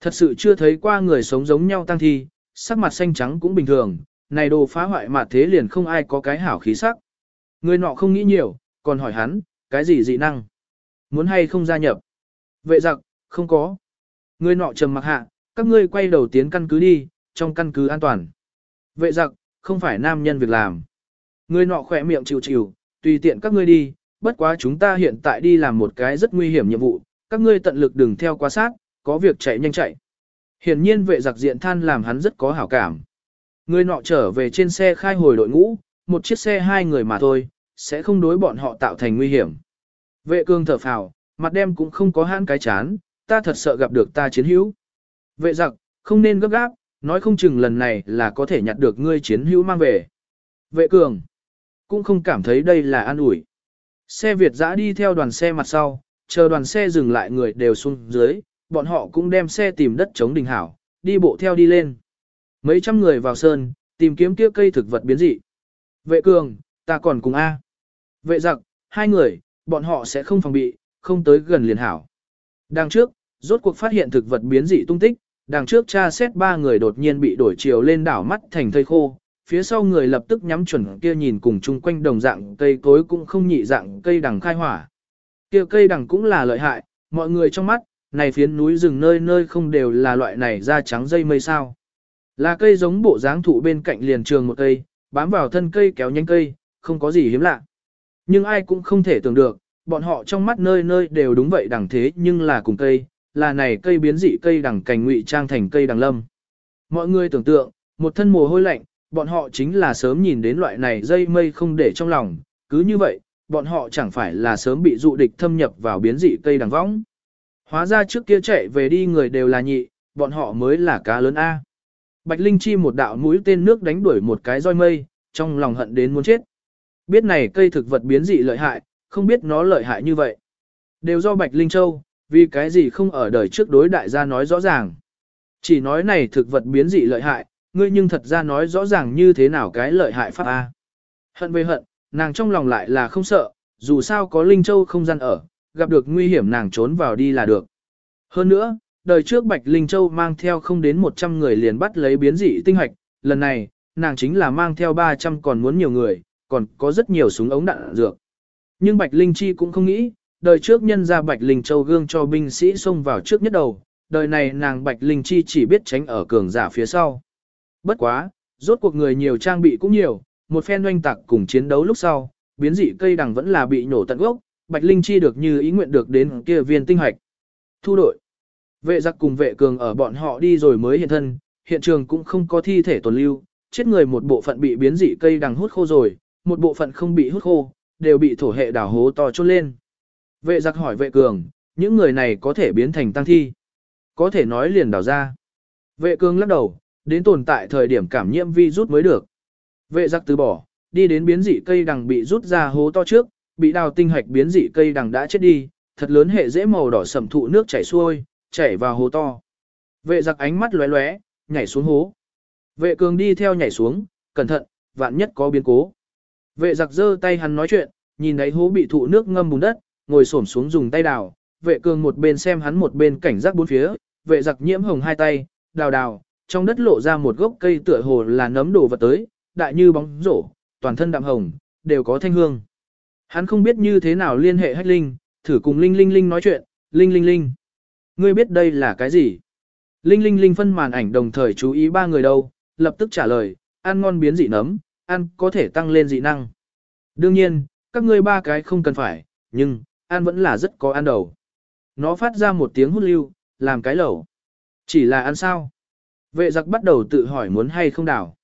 Thật sự chưa thấy qua người sống giống nhau tăng thi, sắc mặt xanh trắng cũng bình thường, này đồ phá hoại mà thế liền không ai có cái hảo khí sắc. Người nọ không nghĩ nhiều, còn hỏi hắn, cái gì dị năng? Muốn hay không gia nhập? Vệ giặc, không có. Người nọ trầm mặc hạ, các ngươi quay đầu tiến căn cứ đi, trong căn cứ an toàn. Vệ giặc, không phải nam nhân việc làm. Người nọ khỏe miệng chịu chịu, tùy tiện các ngươi đi, bất quá chúng ta hiện tại đi làm một cái rất nguy hiểm nhiệm vụ, các ngươi tận lực đừng theo quá sát, có việc chạy nhanh chạy. Hiển nhiên vệ giặc diện than làm hắn rất có hảo cảm. Người nọ trở về trên xe khai hồi đội ngũ, một chiếc xe hai người mà thôi, sẽ không đối bọn họ tạo thành nguy hiểm. Vệ cương thở phào, mặt đem cũng không có hãn cái chán, ta thật sợ gặp được ta chiến hữu. Vệ giặc, không nên gấp gáp, nói không chừng lần này là có thể nhặt được ngươi chiến hữu mang về. Vệ cường, cũng không cảm thấy đây là an ủi. Xe Việt dã đi theo đoàn xe mặt sau, chờ đoàn xe dừng lại người đều xuống dưới, bọn họ cũng đem xe tìm đất chống đình hảo, đi bộ theo đi lên. Mấy trăm người vào sơn, tìm kiếm kia cây thực vật biến dị. Vệ cường, ta còn cùng A. Vệ giặc, hai người, bọn họ sẽ không phòng bị, không tới gần liền hảo. Đằng trước, rốt cuộc phát hiện thực vật biến dị tung tích, đằng trước cha xét ba người đột nhiên bị đổi chiều lên đảo mắt thành thây khô, phía sau người lập tức nhắm chuẩn kia nhìn cùng chung quanh đồng dạng cây cối cũng không nhị dạng cây đằng khai hỏa. Kia cây đằng cũng là lợi hại, mọi người trong mắt, này phiến núi rừng nơi nơi không đều là loại này da trắng dây mây sao. Là cây giống bộ dáng thụ bên cạnh liền trường một cây, bám vào thân cây kéo nhánh cây, không có gì hiếm lạ. Nhưng ai cũng không thể tưởng được, bọn họ trong mắt nơi nơi đều đúng vậy đẳng thế nhưng là cùng cây, là này cây biến dị cây đẳng cành ngụy trang thành cây đằng lâm. Mọi người tưởng tượng, một thân mồ hôi lạnh, bọn họ chính là sớm nhìn đến loại này dây mây không để trong lòng, cứ như vậy, bọn họ chẳng phải là sớm bị dụ địch thâm nhập vào biến dị cây đằng võng. Hóa ra trước kia chạy về đi người đều là nhị, bọn họ mới là cá lớn A. Bạch Linh Chi một đạo mũi tên nước đánh đuổi một cái roi mây, trong lòng hận đến muốn chết. Biết này cây thực vật biến dị lợi hại, không biết nó lợi hại như vậy. Đều do Bạch Linh Châu, vì cái gì không ở đời trước đối đại gia nói rõ ràng. Chỉ nói này thực vật biến dị lợi hại, ngươi nhưng thật ra nói rõ ràng như thế nào cái lợi hại pháp A. Hận về hận, nàng trong lòng lại là không sợ, dù sao có Linh Châu không gian ở, gặp được nguy hiểm nàng trốn vào đi là được. Hơn nữa, đời trước Bạch Linh Châu mang theo không đến 100 người liền bắt lấy biến dị tinh hoạch, lần này, nàng chính là mang theo 300 còn muốn nhiều người, còn có rất nhiều súng ống đạn dược. Nhưng Bạch Linh Chi cũng không nghĩ, đời trước nhân ra Bạch Linh Châu gương cho binh sĩ xông vào trước nhất đầu, đời này nàng Bạch Linh Chi chỉ biết tránh ở cường giả phía sau. Bất quá, rốt cuộc người nhiều trang bị cũng nhiều, một phen doanh tạc cùng chiến đấu lúc sau, biến dị cây đằng vẫn là bị nổ tận gốc, Bạch Linh Chi được như ý nguyện được đến kia viên tinh hoạch. Thu đội. Vệ giặc cùng vệ cường ở bọn họ đi rồi mới hiện thân, hiện trường cũng không có thi thể tồn lưu, chết người một bộ phận bị biến dị cây đằng hút khô rồi, một bộ phận không bị hút khô, đều bị thổ hệ đào hố to chôn lên. Vệ giặc hỏi vệ cường, những người này có thể biến thành tăng thi. Có thể nói liền đào ra. Vệ cường lắc đầu, đến tồn tại thời điểm cảm nhiễm vi rút mới được. Vệ giặc từ bỏ, đi đến biến dị cây đằng bị rút ra hố to trước, bị đào tinh hạch biến dị cây đằng đã chết đi, thật lớn hệ dễ màu đỏ sẩm thụ nước chảy xuôi, chảy vào hố to. Vệ giặc ánh mắt lóe lóe, nhảy xuống hố. Vệ cường đi theo nhảy xuống, cẩn thận, vạn nhất có biến cố. Vệ giặc giơ tay hắn nói chuyện, nhìn thấy hố bị thụ nước ngâm bùn đất, ngồi xổm xuống dùng tay đào. Vệ cường một bên xem hắn một bên cảnh giác bốn phía, vệ giặc nhiễm hồng hai tay, đào đào, trong đất lộ ra một gốc cây tựa hồ là nấm đồ vật tới, đại như bóng rổ, toàn thân đạm hồng, đều có thanh hương. Hắn không biết như thế nào liên hệ hách linh, thử cùng Linh Linh Linh nói chuyện, Linh Linh Linh. Ngươi biết đây là cái gì? Linh Linh Linh phân màn ảnh đồng thời chú ý ba người đâu, lập tức trả lời, ăn ngon biến dị nấm, ăn có thể tăng lên dị năng. Đương nhiên, các ngươi ba cái không cần phải, nhưng, ăn vẫn là rất có ăn đầu. Nó phát ra một tiếng hút lưu, làm cái lẩu. Chỉ là ăn sao? Vệ giặc bắt đầu tự hỏi muốn hay không đào.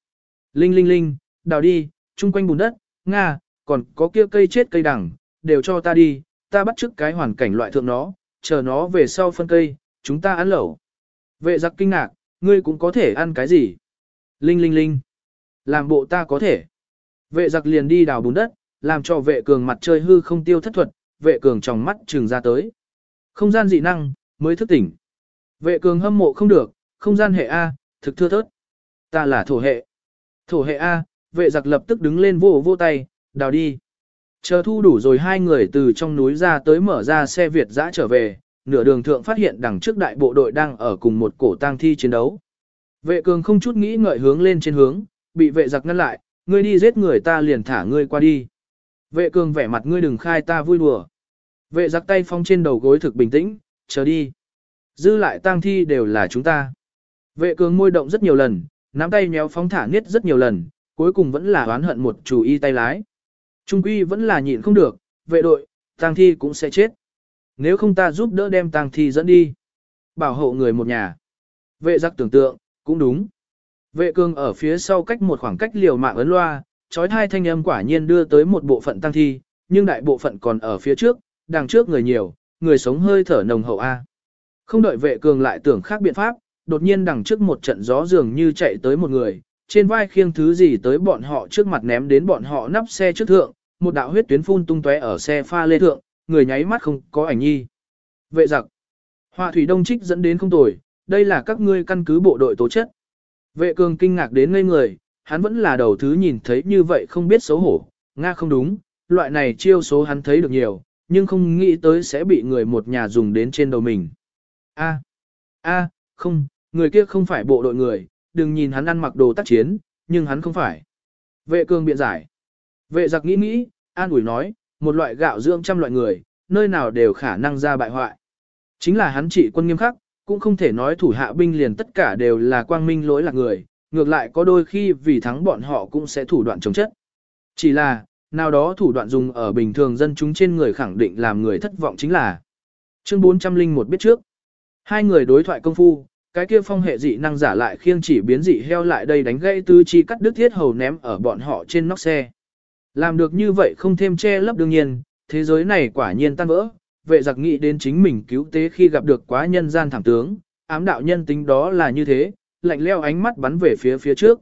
Linh Linh Linh, đào đi, chung quanh bùn đất, Nga, còn có kia cây chết cây đằng, đều cho ta đi, ta bắt trước cái hoàn cảnh loại thượng nó, chờ nó về sau phân cây, chúng ta ăn lẩu. Vệ giặc kinh ngạc, ngươi cũng có thể ăn cái gì? Linh linh linh. Làm bộ ta có thể. Vệ giặc liền đi đào bùn đất, làm cho vệ cường mặt chơi hư không tiêu thất thuật, vệ cường trong mắt trừng ra tới. Không gian dị năng, mới thức tỉnh. Vệ cường hâm mộ không được, không gian hệ A, thực thưa thớt. Ta là thổ hệ. Thổ hệ A, vệ giặc lập tức đứng lên vô vô tay, đào đi. Chờ thu đủ rồi hai người từ trong núi ra tới mở ra xe Việt dã trở về, nửa đường thượng phát hiện đằng trước đại bộ đội đang ở cùng một cổ tang thi chiến đấu. Vệ cường không chút nghĩ ngợi hướng lên trên hướng, bị vệ giặc ngăn lại, ngươi đi giết người ta liền thả ngươi qua đi. Vệ cường vẻ mặt ngươi đừng khai ta vui đùa. Vệ giặc tay phong trên đầu gối thực bình tĩnh, chờ đi. Dư lại tang thi đều là chúng ta. Vệ cường môi động rất nhiều lần, nắm tay nhéo phóng thả niết rất nhiều lần, cuối cùng vẫn là oán hận một chủ y tay lái. Trung quy vẫn là nhịn không được, vệ đội, tang thi cũng sẽ chết. Nếu không ta giúp đỡ đem tang thi dẫn đi. Bảo hộ người một nhà. Vệ giặc tưởng tượng, cũng đúng. Vệ cương ở phía sau cách một khoảng cách liều mạng ấn loa, trói hai thanh âm quả nhiên đưa tới một bộ phận tăng thi, nhưng đại bộ phận còn ở phía trước, đằng trước người nhiều, người sống hơi thở nồng hậu A. Không đợi vệ cường lại tưởng khác biện pháp, đột nhiên đằng trước một trận gió dường như chạy tới một người, trên vai khiêng thứ gì tới bọn họ trước mặt ném đến bọn họ nắp xe trước thượng, một đạo huyết tuyến phun tung tóe ở xe pha lê thượng, người nháy mắt không có ảnh nhi. Vệ giặc. Họa thủy đông trích dẫn đến không tồi, đây là các ngươi căn cứ bộ đội tố chất. Vệ cường kinh ngạc đến ngây người, hắn vẫn là đầu thứ nhìn thấy như vậy không biết xấu hổ, Nga không đúng, loại này chiêu số hắn thấy được nhiều, nhưng không nghĩ tới sẽ bị người một nhà dùng đến trên đầu mình. A, a, không, người kia không phải bộ đội người, đừng nhìn hắn ăn mặc đồ tác chiến, nhưng hắn không phải. Vệ cường biện giải. Vệ giặc nghĩ nghĩ, an ủi nói, một loại gạo dưỡng trăm loại người, nơi nào đều khả năng ra bại hoại. Chính là hắn trị quân nghiêm khắc, cũng không thể nói thủ hạ binh liền tất cả đều là quang minh lỗi lạc người, ngược lại có đôi khi vì thắng bọn họ cũng sẽ thủ đoạn chống chất. Chỉ là, nào đó thủ đoạn dùng ở bình thường dân chúng trên người khẳng định làm người thất vọng chính là chương 401 biết trước. Hai người đối thoại công phu, cái kia phong hệ dị năng giả lại khiêng chỉ biến dị heo lại đây đánh gãy tứ chi cắt đứt thiết hầu ném ở bọn họ trên nóc xe. Làm được như vậy không thêm che lấp đương nhiên, thế giới này quả nhiên tan vỡ, vệ giặc nghĩ đến chính mình cứu tế khi gặp được quá nhân gian thảm tướng, ám đạo nhân tính đó là như thế, lạnh leo ánh mắt bắn về phía phía trước.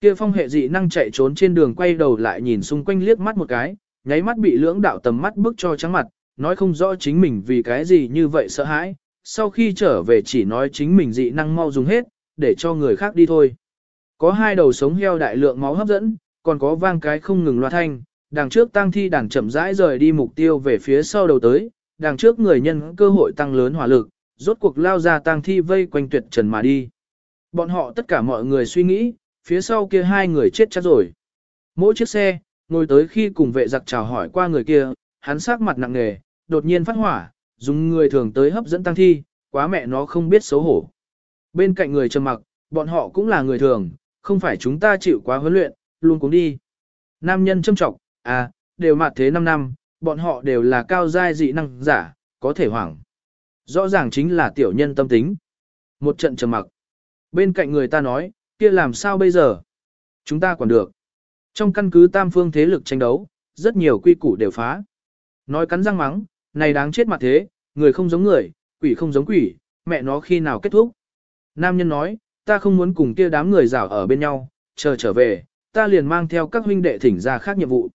Kia phong hệ dị năng chạy trốn trên đường quay đầu lại nhìn xung quanh liếc mắt một cái, nháy mắt bị lưỡng đạo tầm mắt bức cho trắng mặt, nói không rõ chính mình vì cái gì như vậy sợ hãi, sau khi trở về chỉ nói chính mình dị năng mau dùng hết, để cho người khác đi thôi. Có hai đầu sống heo đại lượng máu hấp dẫn, còn có vang cái không ngừng loa thanh, đằng trước tăng thi đàn chậm rãi rời đi mục tiêu về phía sau đầu tới, đằng trước người nhân cơ hội tăng lớn hỏa lực, rốt cuộc lao ra tăng thi vây quanh tuyệt trần mà đi. Bọn họ tất cả mọi người suy nghĩ, phía sau kia hai người chết chắc rồi. Mỗi chiếc xe, ngồi tới khi cùng vệ giặc chào hỏi qua người kia, hắn sắc mặt nặng nề, đột nhiên phát hỏa, dùng người thường tới hấp dẫn tăng thi, quá mẹ nó không biết xấu hổ. Bên cạnh người trầm mặc, bọn họ cũng là người thường, không phải chúng ta chịu quá huấn luyện, luôn cũng đi. Nam nhân châm trọng, à, đều mặt thế 5 năm, bọn họ đều là cao giai dị năng giả, có thể hoảng. Rõ ràng chính là tiểu nhân tâm tính. Một trận trầm mặc. Bên cạnh người ta nói, kia làm sao bây giờ? Chúng ta còn được. Trong căn cứ tam phương thế lực tranh đấu, rất nhiều quy củ đều phá. Nói cắn răng mắng, này đáng chết mặt thế, người không giống người, quỷ không giống quỷ, mẹ nó khi nào kết thúc. Nam nhân nói, ta không muốn cùng kia đám người rảo ở bên nhau, chờ trở về, ta liền mang theo các huynh đệ thỉnh ra khác nhiệm vụ.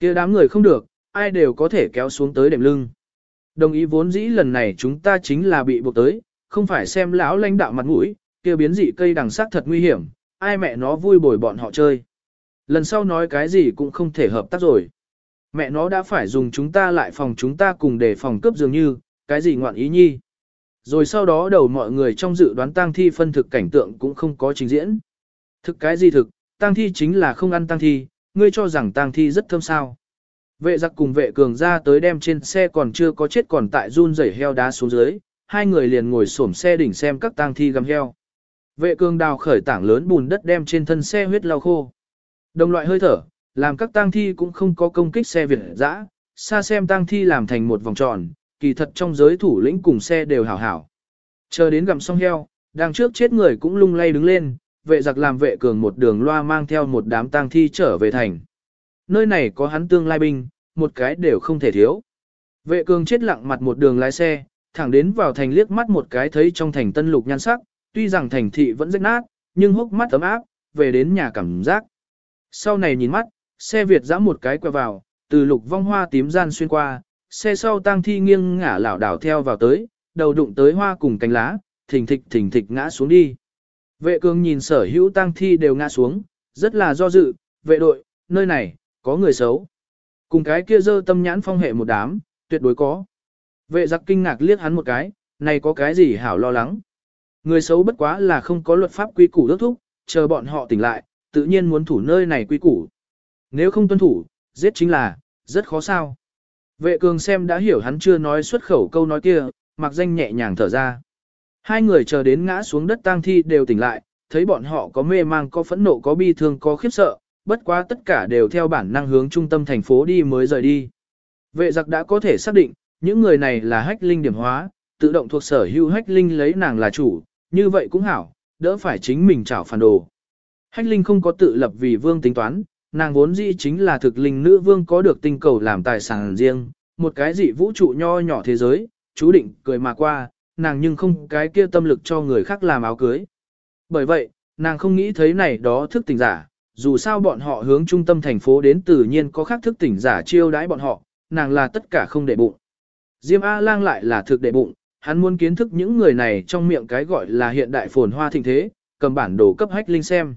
Kia đám người không được, ai đều có thể kéo xuống tới đệm lưng. Đồng ý vốn dĩ lần này chúng ta chính là bị buộc tới, không phải xem lão lãnh đạo mặt mũi, kia biến dị cây đằng sắc thật nguy hiểm, ai mẹ nó vui bồi bọn họ chơi. Lần sau nói cái gì cũng không thể hợp tác rồi. Mẹ nó đã phải dùng chúng ta lại phòng chúng ta cùng để phòng cướp dường như, cái gì ngoạn ý nhi. Rồi sau đó đầu mọi người trong dự đoán tang thi phân thực cảnh tượng cũng không có trình diễn. Thực cái gì thực, tang thi chính là không ăn tang thi, ngươi cho rằng tang thi rất thơm sao. Vệ giặc cùng vệ cường ra tới đem trên xe còn chưa có chết còn tại run rẩy heo đá xuống dưới, hai người liền ngồi xổm xe đỉnh xem các tang thi găm heo. Vệ cường đào khởi tảng lớn bùn đất đem trên thân xe huyết lau khô. Đồng loại hơi thở, làm các tang thi cũng không có công kích xe Việt dã, xa xem tang thi làm thành một vòng tròn, kỳ thật trong giới thủ lĩnh cùng xe đều hảo hảo. Chờ đến gặm xong heo, đang trước chết người cũng lung lay đứng lên, vệ giặc làm vệ cường một đường loa mang theo một đám tang thi trở về thành. Nơi này có hắn tương lai binh, một cái đều không thể thiếu. Vệ cường chết lặng mặt một đường lái xe, thẳng đến vào thành liếc mắt một cái thấy trong thành tân lục nhan sắc, tuy rằng thành thị vẫn rách nát, nhưng hốc mắt ấm áp, về đến nhà cảm giác. Sau này nhìn mắt, xe Việt dã một cái quẹo vào, từ lục vong hoa tím gian xuyên qua, xe sau tang thi nghiêng ngả lảo đảo theo vào tới, đầu đụng tới hoa cùng cánh lá, thình thịch thình thịch ngã xuống đi. Vệ cường nhìn sở hữu tang thi đều ngã xuống, rất là do dự, vệ đội, nơi này, có người xấu. Cùng cái kia dơ tâm nhãn phong hệ một đám, tuyệt đối có. Vệ giặc kinh ngạc liếc hắn một cái, này có cái gì hảo lo lắng. Người xấu bất quá là không có luật pháp quy củ đốc thúc, chờ bọn họ tỉnh lại, tự nhiên muốn thủ nơi này quy củ. Nếu không tuân thủ, giết chính là, rất khó sao. Vệ cường xem đã hiểu hắn chưa nói xuất khẩu câu nói kia, mặc danh nhẹ nhàng thở ra. Hai người chờ đến ngã xuống đất tang thi đều tỉnh lại, thấy bọn họ có mê mang có phẫn nộ có bi thương có khiếp sợ, bất quá tất cả đều theo bản năng hướng trung tâm thành phố đi mới rời đi. Vệ giặc đã có thể xác định, những người này là hách linh điểm hóa, tự động thuộc sở hữu hách linh lấy nàng là chủ, như vậy cũng hảo, đỡ phải chính mình trảo phản đồ. Hách linh không có tự lập vì vương tính toán, nàng vốn dĩ chính là thực linh nữ vương có được tinh cầu làm tài sản riêng, một cái dị vũ trụ nho nhỏ thế giới, chú định cười mà qua, nàng nhưng không cái kia tâm lực cho người khác làm áo cưới. Bởi vậy, nàng không nghĩ thấy này đó thức tỉnh giả, dù sao bọn họ hướng trung tâm thành phố đến tự nhiên có khác thức tỉnh giả chiêu đãi bọn họ, nàng là tất cả không để bụng. Diêm A-lang lại là thực để bụng, hắn muốn kiến thức những người này trong miệng cái gọi là hiện đại phồn hoa thịnh thế, cầm bản đồ cấp hách linh xem.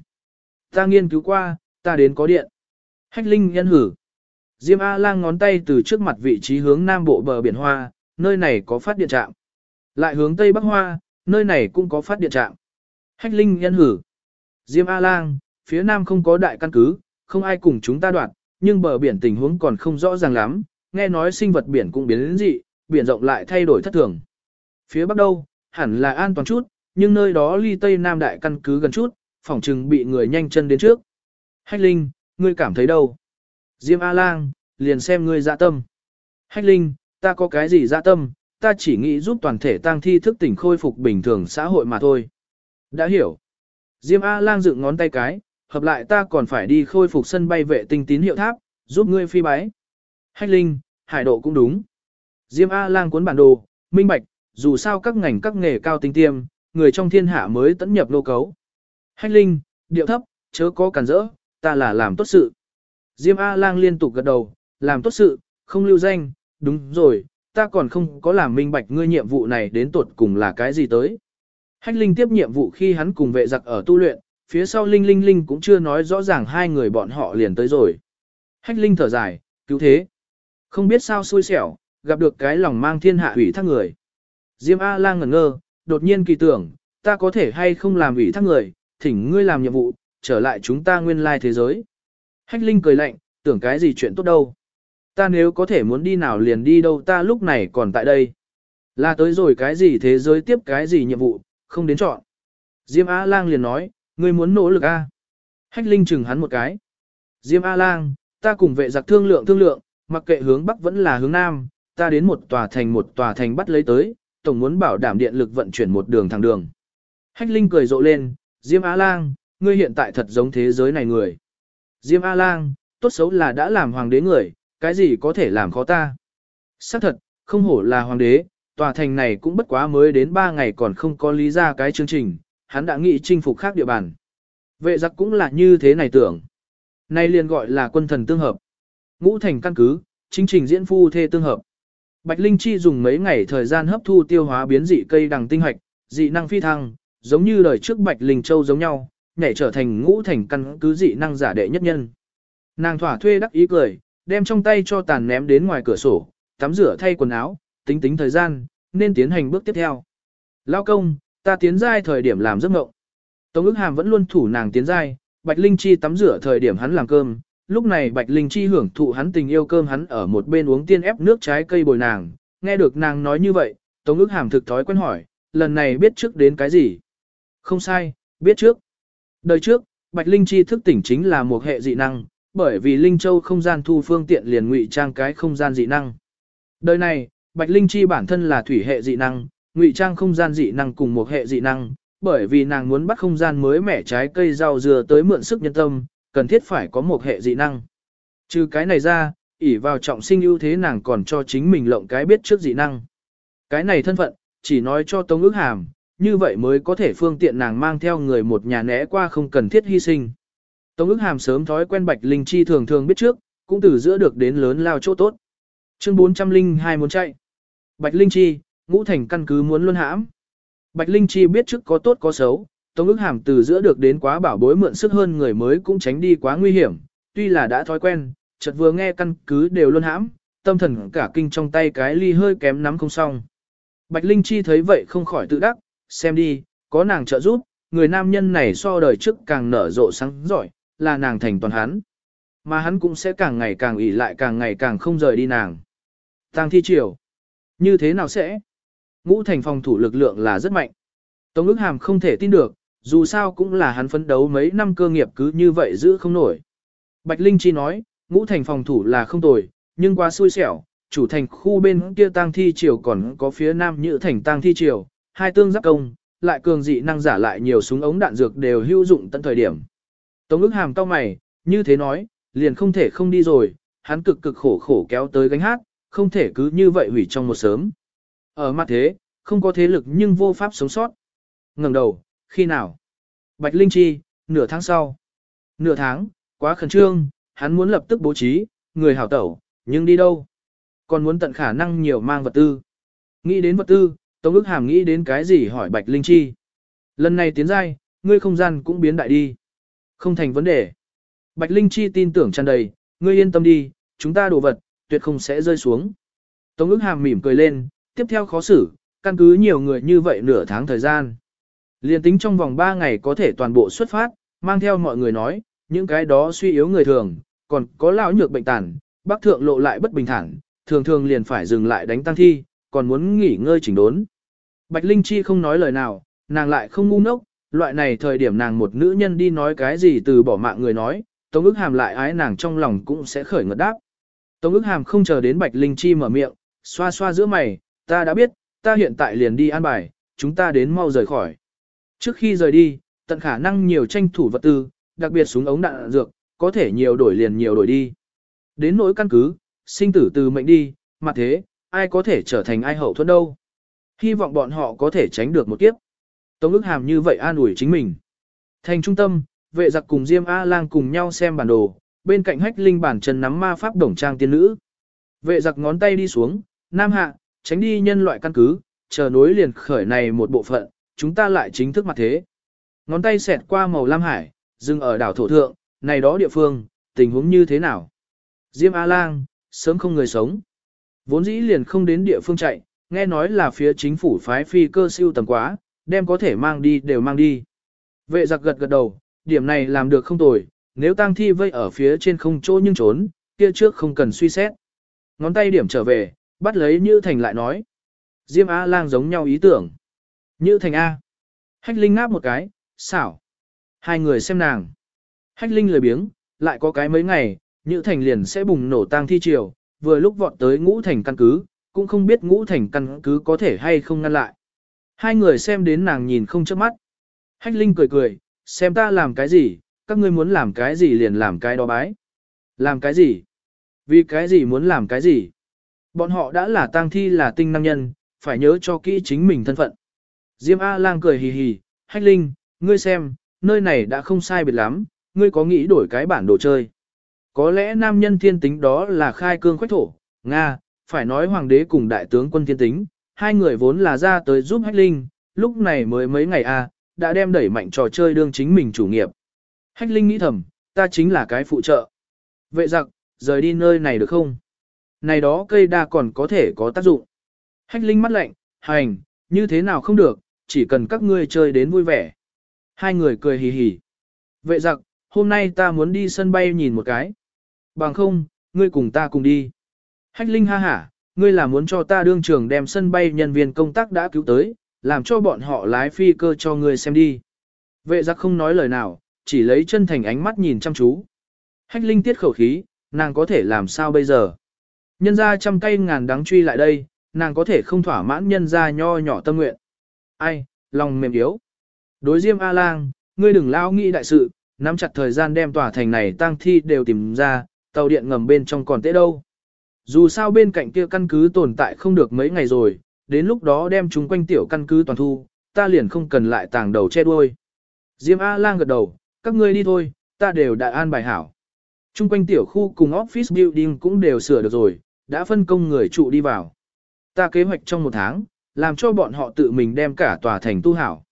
Ta nghiên cứu qua, ta đến có điện. Hách linh nhân hử. Diêm A-lang ngón tay từ trước mặt vị trí hướng nam bộ bờ biển hoa, nơi này có phát điện trạm. Lại hướng tây bắc hoa, nơi này cũng có phát điện trạm. Hách Linh nhân hử. Diêm A-lang, phía nam không có đại căn cứ, không ai cùng chúng ta đoạn, nhưng bờ biển tình huống còn không rõ ràng lắm, nghe nói sinh vật biển cũng biến đến dị, biển rộng lại thay đổi thất thường. Phía bắc đâu, hẳn là an toàn chút, nhưng nơi đó ly tây nam đại căn cứ gần chút, phỏng chừng bị người nhanh chân đến trước. Hách Linh, ngươi cảm thấy đâu? Diêm A-lang, liền xem ngươi dạ tâm. Hách Linh, ta có cái gì dạ tâm, ta chỉ nghĩ giúp toàn thể tang thi thức tỉnh khôi phục bình thường xã hội mà thôi. Đã hiểu. Diêm A-lang dựng ngón tay cái, hợp lại ta còn phải đi khôi phục sân bay vệ tinh tín hiệu tháp, giúp ngươi phi bái. Hách Linh, hải độ cũng đúng. Diêm A-lang cuốn bản đồ, minh bạch, dù sao các ngành các nghề cao tinh tiêm, người trong thiên hạ mới tấn nhập lô cấu. Hách Linh, điệu thấp, chớ có cản rỡ, ta là làm tốt sự. Diêm A-lang liên tục gật đầu, làm tốt sự, không lưu danh, đúng rồi, ta còn không có làm minh bạch ngươi nhiệm vụ này đến tột cùng là cái gì tới. Hách Linh tiếp nhiệm vụ khi hắn cùng vệ giặc ở tu luyện, phía sau Linh Linh Linh cũng chưa nói rõ ràng hai người bọn họ liền tới rồi. Hách Linh thở dài, cứu thế. Không biết sao xui xẻo, gặp được cái lòng mang thiên hạ ủy thác người. Diêm A-lang ngẩn ngơ, đột nhiên kỳ tưởng, ta có thể hay không làm ủy thác người, thỉnh ngươi làm nhiệm vụ, trở lại chúng ta nguyên lai thế giới. Hách Linh cười lạnh, tưởng cái gì chuyện tốt đâu. Ta nếu có thể muốn đi nào liền đi đâu ta lúc này còn tại đây. Là tới rồi cái gì thế giới tiếp cái gì nhiệm vụ, không đến chọn. Diêm A-lang liền nói, ngươi muốn nỗ lực A. Hách Linh chừng hắn một cái. Diêm A-lang, ta cùng vệ giặc thương lượng thương lượng, mặc kệ hướng Bắc vẫn là hướng Nam, ta đến một tòa thành một tòa thành bắt lấy tới, tổng muốn bảo đảm điện lực vận chuyển một đường thẳng đường. Hách Linh cười rộ lên, Diêm A-lang, ngươi hiện tại thật giống thế giới này người. Diêm A-lang, tốt xấu là đã làm hoàng đế người, cái gì có thể làm khó ta. Xác thật, không hổ là hoàng đế, tòa thành này cũng bất quá mới đến 3 ngày còn không có lý ra cái chương trình, hắn đã nghĩ chinh phục khác địa bàn. Vệ giặc cũng là như thế này tưởng. Nay liền gọi là quân thần tương hợp. Ngũ thành căn cứ, chính trình diễn phu thê tương hợp. Bạch Linh Chi dùng mấy ngày thời gian hấp thu tiêu hóa biến dị cây đằng tinh hoạch, dị năng phi thăng, giống như đời trước Bạch Linh Châu giống nhau, nhảy trở thành ngũ thành căn cứ dị năng giả đệ nhất nhân. Nàng thỏa thuê đắc ý cười, đem trong tay cho tàn ném đến ngoài cửa sổ, tắm rửa thay quần áo, tính tính thời gian, nên tiến hành bước tiếp theo. Lao công, ta tiến giai thời điểm làm giấc mộng. Tống ức hàm vẫn luôn thủ nàng tiến giai, Bạch Linh Chi tắm rửa thời điểm hắn làm cơm, lúc này Bạch Linh Chi hưởng thụ hắn tình yêu cơm hắn ở một bên uống tiên ép nước trái cây bồi nàng, nghe được nàng nói như vậy, Tống ức hàm thực thói quen hỏi, lần này biết trước đến cái gì? Không sai, biết trước. Đời trước, Bạch Linh Chi thức tỉnh chính là một hệ dị năng, bởi vì Linh Châu không gian thu phương tiện liền ngụy trang cái không gian dị năng. Đời này, Bạch Linh Chi bản thân là thủy hệ dị năng, ngụy trang không gian dị năng cùng một hệ dị năng, bởi vì nàng muốn bắt không gian mới mẻ trái cây rau dừa tới mượn sức nhân tâm, cần thiết phải có một hệ dị năng. Trừ cái này ra, ỷ vào trọng sinh ưu thế nàng còn cho chính mình lộng cái biết trước dị năng. Cái này thân phận, chỉ nói cho Tống ước hàm, như vậy mới có thể phương tiện nàng mang theo người một nhà né qua không cần thiết hy sinh. Tống ức hàm sớm thói quen Bạch Linh Chi thường thường biết trước, cũng từ giữa được đến lớn lao chỗ tốt. Chương 402 muốn chạy. Bạch Linh Chi, ngũ thành căn cứ muốn luôn hãm. Bạch Linh Chi biết trước có tốt có xấu, Tống ức hàm từ giữa được đến quá bảo bối mượn sức hơn người mới cũng tránh đi quá nguy hiểm, tuy là đã thói quen, chợt vừa nghe căn cứ đều luôn hãm, tâm thần cả kinh trong tay cái ly hơi kém nắm không xong. Bạch Linh Chi thấy vậy không khỏi tự đắc, xem đi, có nàng trợ giúp, người nam nhân này so đời trước càng nở rộ sáng giỏi, là nàng thành toàn hắn. Mà hắn cũng sẽ càng ngày càng ỷ lại càng ngày càng không rời đi nàng. Tăng thi triều. Như thế nào sẽ? Ngũ thành phòng thủ lực lượng là rất mạnh. Tống ức hàm không thể tin được, dù sao cũng là hắn phấn đấu mấy năm cơ nghiệp cứ như vậy giữ không nổi. Bạch Linh Chi nói, ngũ thành phòng thủ là không tồi, nhưng quá xui xẻo, chủ thành khu bên kia tang thi triều còn có phía nam nhữ thành tang thi triều, hai tương giáp công, lại cường dị năng giả lại nhiều súng ống đạn dược đều hữu dụng tận thời điểm. Tống ức hàm cao mày, như thế nói, liền không thể không đi rồi, hắn cực cực khổ khổ kéo tới gánh hát, không thể cứ như vậy hủy trong một sớm. Ở mặt thế, không có thế lực nhưng vô pháp sống sót. ngẩng đầu, khi nào? Bạch Linh Chi, nửa tháng sau. Nửa tháng, quá khẩn trương, hắn muốn lập tức bố trí, người hảo tẩu, nhưng đi đâu? Còn muốn tận khả năng nhiều mang vật tư. Nghĩ đến vật tư, Tống ức hàm nghĩ đến cái gì hỏi Bạch Linh Chi. Lần này tiến giai, ngươi không gian cũng biến đại đi. Không thành vấn đề. Bạch Linh Chi tin tưởng tràn đầy, ngươi yên tâm đi, chúng ta đồ vật, tuyệt không sẽ rơi xuống. Tống ức hàm mỉm cười lên, tiếp theo khó xử, căn cứ nhiều người như vậy nửa tháng thời gian. Liên tính trong vòng 3 ngày có thể toàn bộ xuất phát, mang theo mọi người nói, những cái đó suy yếu người thường, còn có lão nhược bệnh tàn, bác thượng lộ lại bất bình thản, thường thường liền phải dừng lại đánh tăng thi, còn muốn nghỉ ngơi chỉnh đốn. Bạch Linh Chi không nói lời nào, nàng lại không ngu ngốc, loại này thời điểm nàng một nữ nhân đi nói cái gì từ bỏ mạng người nói, Tống ức hàm lại ái nàng trong lòng cũng sẽ khởi ngợt đáp. Tống ức hàm không chờ đến Bạch Linh Chi mở miệng, xoa xoa giữa mày, ta đã biết, ta hiện tại liền đi an bài, chúng ta đến mau rời khỏi. Trước khi rời đi, tận khả năng nhiều tranh thủ vật tư, đặc biệt súng ống đạn dược, có thể nhiều đổi liền nhiều đổi đi. Đến nỗi căn cứ, sinh tử từ mệnh đi, mà thế, ai có thể trở thành ai hậu thuẫn đâu. Hy vọng bọn họ có thể tránh được một kiếp. Tống ức hàm như vậy an ủi chính mình. Thành trung tâm, vệ giặc cùng Diêm A-lang cùng nhau xem bản đồ, bên cạnh hách linh bản chân nắm ma pháp đồng trang tiên nữ. Vệ giặc ngón tay đi xuống, nam hạ, tránh đi nhân loại căn cứ, chờ nối liền khởi này một bộ phận, chúng ta lại chính thức mặt thế. Ngón tay xẹt qua màu lam hải, dừng ở đảo thổ thượng, này đó địa phương, tình huống như thế nào? Diêm A-lang, sớm không người sống. Vốn dĩ liền không đến địa phương chạy, nghe nói là phía chính phủ phái phi cơ siêu tầm quá, đem có thể mang đi đều mang đi. Vệ giặc gật gật đầu, điểm này làm được không tồi, nếu tang thi vây ở phía trên không chỗ nhưng trốn, kia trước không cần suy xét. Ngón tay điểm trở về, bắt lấy Như Thành lại nói. Diêm A-lang giống nhau ý tưởng. Như Thành A. Hách Linh ngáp một cái, xảo. Hai người xem nàng. Hách Linh lười biếng, lại có cái mấy ngày, Như Thành liền sẽ bùng nổ tang thi chiều vừa lúc vọt tới ngũ thành căn cứ, cũng không biết ngũ thành căn cứ có thể hay không ngăn lại. Hai người xem đến nàng nhìn không chớp mắt. Hách Linh cười cười, xem ta làm cái gì, các ngươi muốn làm cái gì liền làm cái đó bái. Làm cái gì? Vì cái gì muốn làm cái gì? Bọn họ đã là tang thi là tinh năng nhân, phải nhớ cho kỹ chính mình thân phận. Diêm A-lang cười hì hì, Hách Linh, ngươi xem, nơi này đã không sai biệt lắm, ngươi có nghĩ đổi cái bản đồ chơi. Có lẽ nam nhân thiên tính đó là khai cương khoách thổ, Nga, phải nói hoàng đế cùng đại tướng quân thiên tính, hai người vốn là ra tới giúp Hách Linh, lúc này mới mấy ngày a, đã đem đẩy mạnh trò chơi đương chính mình chủ nghiệp. Hách Linh nghĩ thầm, ta chính là cái phụ trợ. Vệ giặc, rời đi nơi này được không? Này đó cây đa còn có thể có tác dụng. Hách Linh mắt lạnh, hành, như thế nào không được, chỉ cần các ngươi chơi đến vui vẻ. Hai người cười hì hì. Vệ giặc, hôm nay ta muốn đi sân bay nhìn một cái. Bằng không, ngươi cùng ta cùng đi. Hách Linh ha hả, ngươi là muốn cho ta đương trường đem sân bay nhân viên công tác đã cứu tới, làm cho bọn họ lái phi cơ cho ngươi xem đi. Vệ giặc không nói lời nào, chỉ lấy chân thành ánh mắt nhìn chăm chú. Hách Linh tiết khẩu khí, nàng có thể làm sao bây giờ? Nhân ra trăm cây ngàn đắng truy lại đây, nàng có thể không thỏa mãn nhân ra nho nhỏ tâm nguyện. Ai, lòng mềm yếu. Đối diêm A-lang, ngươi đừng lao nghĩ đại sự, nắm chặt thời gian đem tòa thành này tang thi đều tìm ra, tàu điện ngầm bên trong còn tệ đâu. Dù sao bên cạnh kia căn cứ tồn tại không được mấy ngày rồi, đến lúc đó đem chúng quanh tiểu căn cứ toàn thu, ta liền không cần lại tàng đầu che đuôi. Diêm A-lang gật đầu, các ngươi đi thôi, ta đều đã an bài hảo. Trung quanh tiểu khu cùng office building cũng đều sửa được rồi, đã phân công người trụ đi vào. Ta kế hoạch trong một tháng, làm cho bọn họ tự mình đem cả tòa thành tu hảo.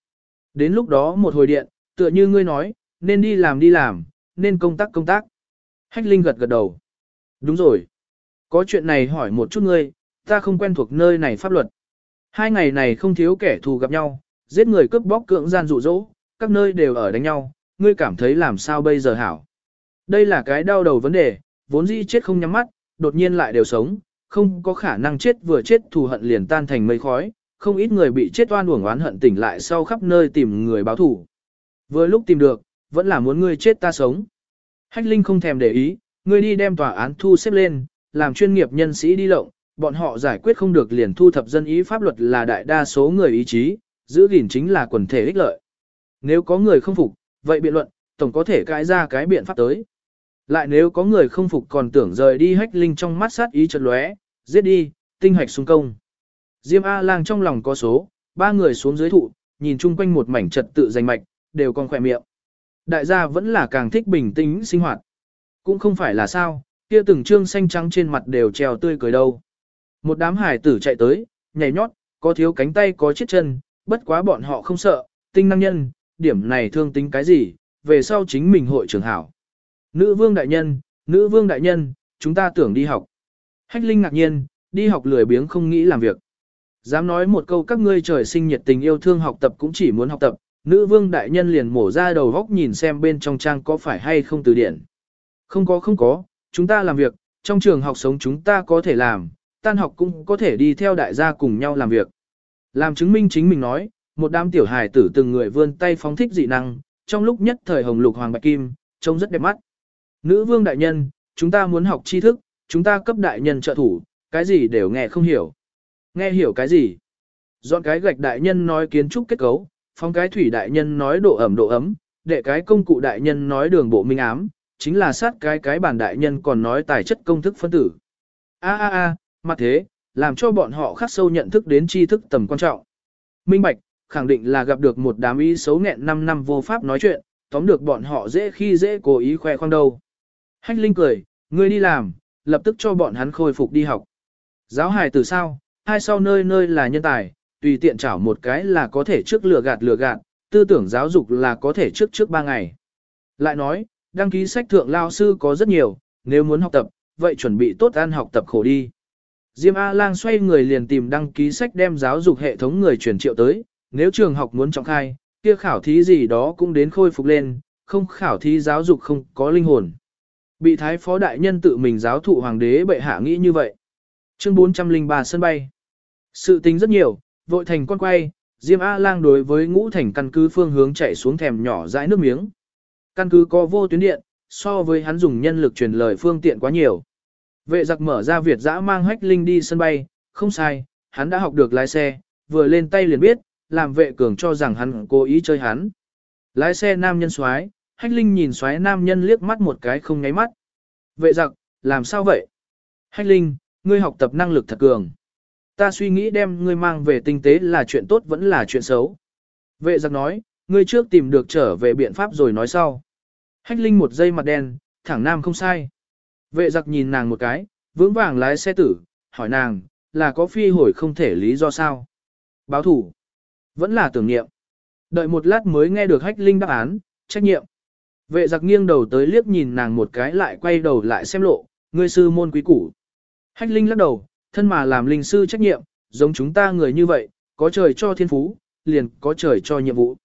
Đến lúc đó một hồi điện, tựa như ngươi nói, nên đi làm đi làm, nên công tác công tác. Hách Linh gật gật đầu. Đúng rồi. Có chuyện này hỏi một chút ngươi, ta không quen thuộc nơi này pháp luật. Hai ngày này không thiếu kẻ thù gặp nhau, giết người cướp bóc cưỡng gian dụ dỗ, các nơi đều ở đánh nhau, ngươi cảm thấy làm sao bây giờ hảo. Đây là cái đau đầu vấn đề, vốn dĩ chết không nhắm mắt, đột nhiên lại đều sống, không có khả năng chết vừa chết thù hận liền tan thành mây khói, không ít người bị chết oan uổng oán hận tỉnh lại sau khắp nơi tìm người báo thù. Vừa lúc tìm được, vẫn là muốn ngươi chết ta sống. Hách Linh không thèm để ý, ngươi đi đem tòa án thu xếp lên, làm chuyên nghiệp nhân sĩ đi lộng, bọn họ giải quyết không được liền thu thập dân ý pháp luật là đại đa số người ý chí, giữ gìn chính là quần thể ích lợi. Nếu có người không phục, vậy biện luận, tổng có thể cãi ra cái biện pháp tới. Lại nếu có người không phục còn tưởng rời đi hách linh trong mắt sát ý chợt lóe, giết đi, tinh hạch xung công. Diêm A-lang trong lòng có số, ba người xuống dưới thụ, nhìn chung quanh một mảnh trật tự danh mạch, đều còn khỏe miệng. Đại gia vẫn là càng thích bình tĩnh sinh hoạt. Cũng không phải là sao, kia từng trương xanh trắng trên mặt đều treo tươi cười đâu. Một đám hải tử chạy tới, nhảy nhót, có thiếu cánh tay có chiếc chân, bất quá bọn họ không sợ, tinh năng nhân, điểm này thương tính cái gì, về sau chính mình hội trưởng hảo. Nữ vương đại nhân, nữ vương đại nhân, chúng ta tưởng đi học. Hách Linh ngạc nhiên, đi học lười biếng không nghĩ làm việc. Dám nói một câu các ngươi trời sinh nhiệt tình yêu thương học tập cũng chỉ muốn học tập, nữ vương đại nhân liền mổ ra đầu góc nhìn xem bên trong trang có phải hay không từ điển. Không có không có, chúng ta làm việc, trong trường học sống chúng ta có thể làm, tan học cũng có thể đi theo đại gia cùng nhau làm việc. Làm chứng minh chính mình nói, một đám tiểu hài tử từng người vươn tay phóng thích dị năng, trong lúc nhất thời hồng lục hoàng bạch kim, trông rất đẹp mắt. Nữ vương đại nhân, chúng ta muốn học tri thức, chúng ta cấp đại nhân trợ thủ, cái gì đều nghe không hiểu. Nghe hiểu cái gì? Dọn cái gạch đại nhân nói kiến trúc kết cấu, phong cái thủy đại nhân nói độ ẩm độ ấm, đệ cái công cụ đại nhân nói đường bộ minh ám, chính là sát cái cái bản đại nhân còn nói tài chất công thức phân tử. A a a, mặt thế, làm cho bọn họ khắc sâu nhận thức đến tri thức tầm quan trọng. Minh Bạch, khẳng định là gặp được một đám ý xấu nghẹn 5 năm vô pháp nói chuyện, tóm được bọn họ dễ khi dễ cố ý khoe khoang đâu. Hách Linh cười, ngươi đi làm, lập tức cho bọn hắn khôi phục đi học. Giáo hài từ sao, hai sau nơi nơi là nhân tài, tùy tiện chảo một cái là có thể trước lừa gạt lừa gạt, tư tưởng giáo dục là có thể trước trước ba ngày. Lại nói, đăng ký sách thượng lao sư có rất nhiều, nếu muốn học tập, vậy chuẩn bị tốt ăn học tập khổ đi. Diêm A-Lang xoay người liền tìm đăng ký sách đem giáo dục hệ thống người truyền triệu tới, nếu trường học muốn trọng khai, kia khảo thí gì đó cũng đến khôi phục lên, không khảo thí giáo dục không có linh hồn. Bị thái phó đại nhân tự mình giáo thụ hoàng đế bệ hạ nghĩ như vậy. Chương 403 sân bay. Sự tính rất nhiều, vội thành con quay, Diêm A-Lang đối với ngũ thành căn cứ phương hướng chạy xuống thèm nhỏ dãi nước miếng. Căn cứ có vô tuyến điện, so với hắn dùng nhân lực truyền lời phương tiện quá nhiều. Vệ giặc mở ra Việt dã mang hách linh đi sân bay, không sai, hắn đã học được lái xe, vừa lên tay liền biết, làm vệ cường cho rằng hắn cố ý chơi hắn. Lái xe nam nhân xoái, hách linh nhìn xoái nam nhân liếc mắt một cái không nháy mắt. Vệ giặc, làm sao vậy? Hách linh, ngươi học tập năng lực thật cường. Ta suy nghĩ đem ngươi mang về tinh tế là chuyện tốt vẫn là chuyện xấu. Vệ giặc nói, ngươi trước tìm được trở về biện pháp rồi nói sau. Hách linh một giây mặt đen, thẳng nam không sai. Vệ giặc nhìn nàng một cái, vững vàng lái xe tử, hỏi nàng, là có phi hồi không thể lý do sao? Báo thủ. Vẫn là tưởng niệm. Đợi một lát mới nghe được hách linh đáp án, trách nhiệm. Vệ giặc nghiêng đầu tới liếc nhìn nàng một cái lại quay đầu lại xem lộ, ngươi sư môn quý củ. Hách linh lắc đầu, thân mà làm linh sư trách nhiệm, giống chúng ta người như vậy, có trời cho thiên phú, liền có trời cho nhiệm vụ.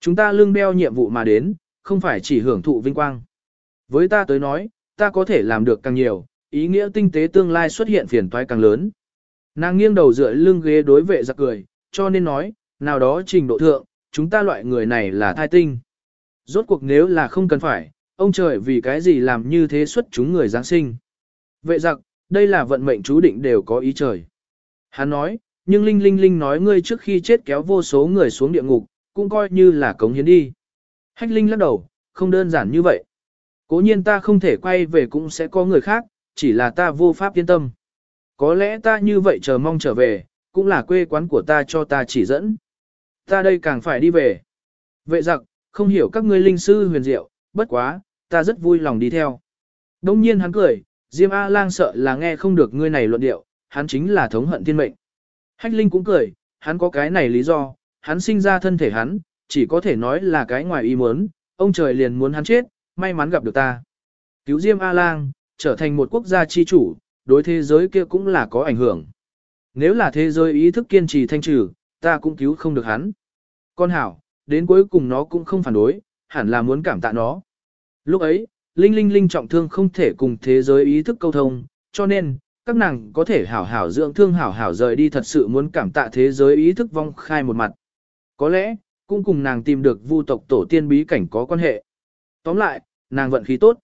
Chúng ta lương đeo nhiệm vụ mà đến, không phải chỉ hưởng thụ vinh quang. Với ta tới nói, ta có thể làm được càng nhiều, ý nghĩa tinh tế tương lai xuất hiện phiền toái càng lớn. Nàng nghiêng đầu dựa lưng ghế đối vệ giặc cười, cho nên nói, nào đó trình độ thượng, chúng ta loại người này là thai tinh. Rốt cuộc nếu là không cần phải, ông trời vì cái gì làm như thế xuất chúng người Giáng sinh. Vệ giặc, đây là vận mệnh chú định đều có ý trời. Hắn nói, nhưng Linh Linh Linh nói ngươi trước khi chết kéo vô số người xuống địa ngục, cũng coi như là cống hiến đi. Hách Linh lắc đầu, không đơn giản như vậy. Cố nhiên ta không thể quay về cũng sẽ có người khác, chỉ là ta vô pháp yên tâm. Có lẽ ta như vậy chờ mong trở về, cũng là quê quán của ta cho ta chỉ dẫn. Ta đây càng phải đi về. Vệ giặc, không hiểu các ngươi linh sư huyền diệu, bất quá, ta rất vui lòng đi theo. Đông nhiên hắn cười, Diêm A-lang sợ là nghe không được ngươi này luận điệu, hắn chính là thống hận thiên mệnh. Hách Linh cũng cười, hắn có cái này lý do, hắn sinh ra thân thể hắn, chỉ có thể nói là cái ngoài ý muốn, ông trời liền muốn hắn chết, may mắn gặp được ta. Cứu Diêm A-lang, trở thành một quốc gia chi chủ, đối thế giới kia cũng là có ảnh hưởng. Nếu là thế giới ý thức kiên trì thanh trừ, ta cũng cứu không được hắn. Con hảo, đến cuối cùng nó cũng không phản đối, hẳn là muốn cảm tạ nó. Lúc ấy, Linh Linh Linh trọng thương không thể cùng thế giới ý thức câu thông, cho nên, các nàng có thể hảo hảo dưỡng thương hảo hảo rời đi thật sự muốn cảm tạ thế giới ý thức vong khai một mặt. Có lẽ, cũng cùng nàng tìm được vu tộc tổ tiên bí cảnh có quan hệ. Tóm lại, nàng vận khí tốt.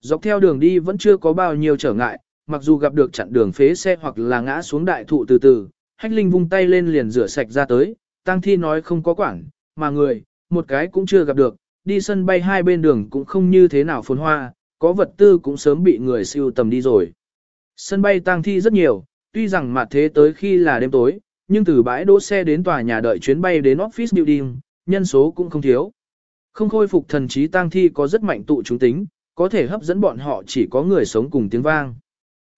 Dọc theo đường đi vẫn chưa có bao nhiêu trở ngại, mặc dù gặp được chặn đường phế xe hoặc là ngã xuống đại thụ từ từ, hách linh vung tay lên liền rửa sạch ra tới, tăng thi nói không có quản, mà người, một cái cũng chưa gặp được, đi sân bay hai bên đường cũng không như thế nào phồn hoa, có vật tư cũng sớm bị người siêu tầm đi rồi. Sân bay tăng thi rất nhiều, tuy rằng mặt thế tới khi là đêm tối, nhưng từ bãi đỗ xe đến tòa nhà đợi chuyến bay đến office building, nhân số cũng không thiếu. Không khôi phục thần trí tăng thi có rất mạnh tụ chúng tính, có thể hấp dẫn bọn họ chỉ có người sống cùng tiếng vang.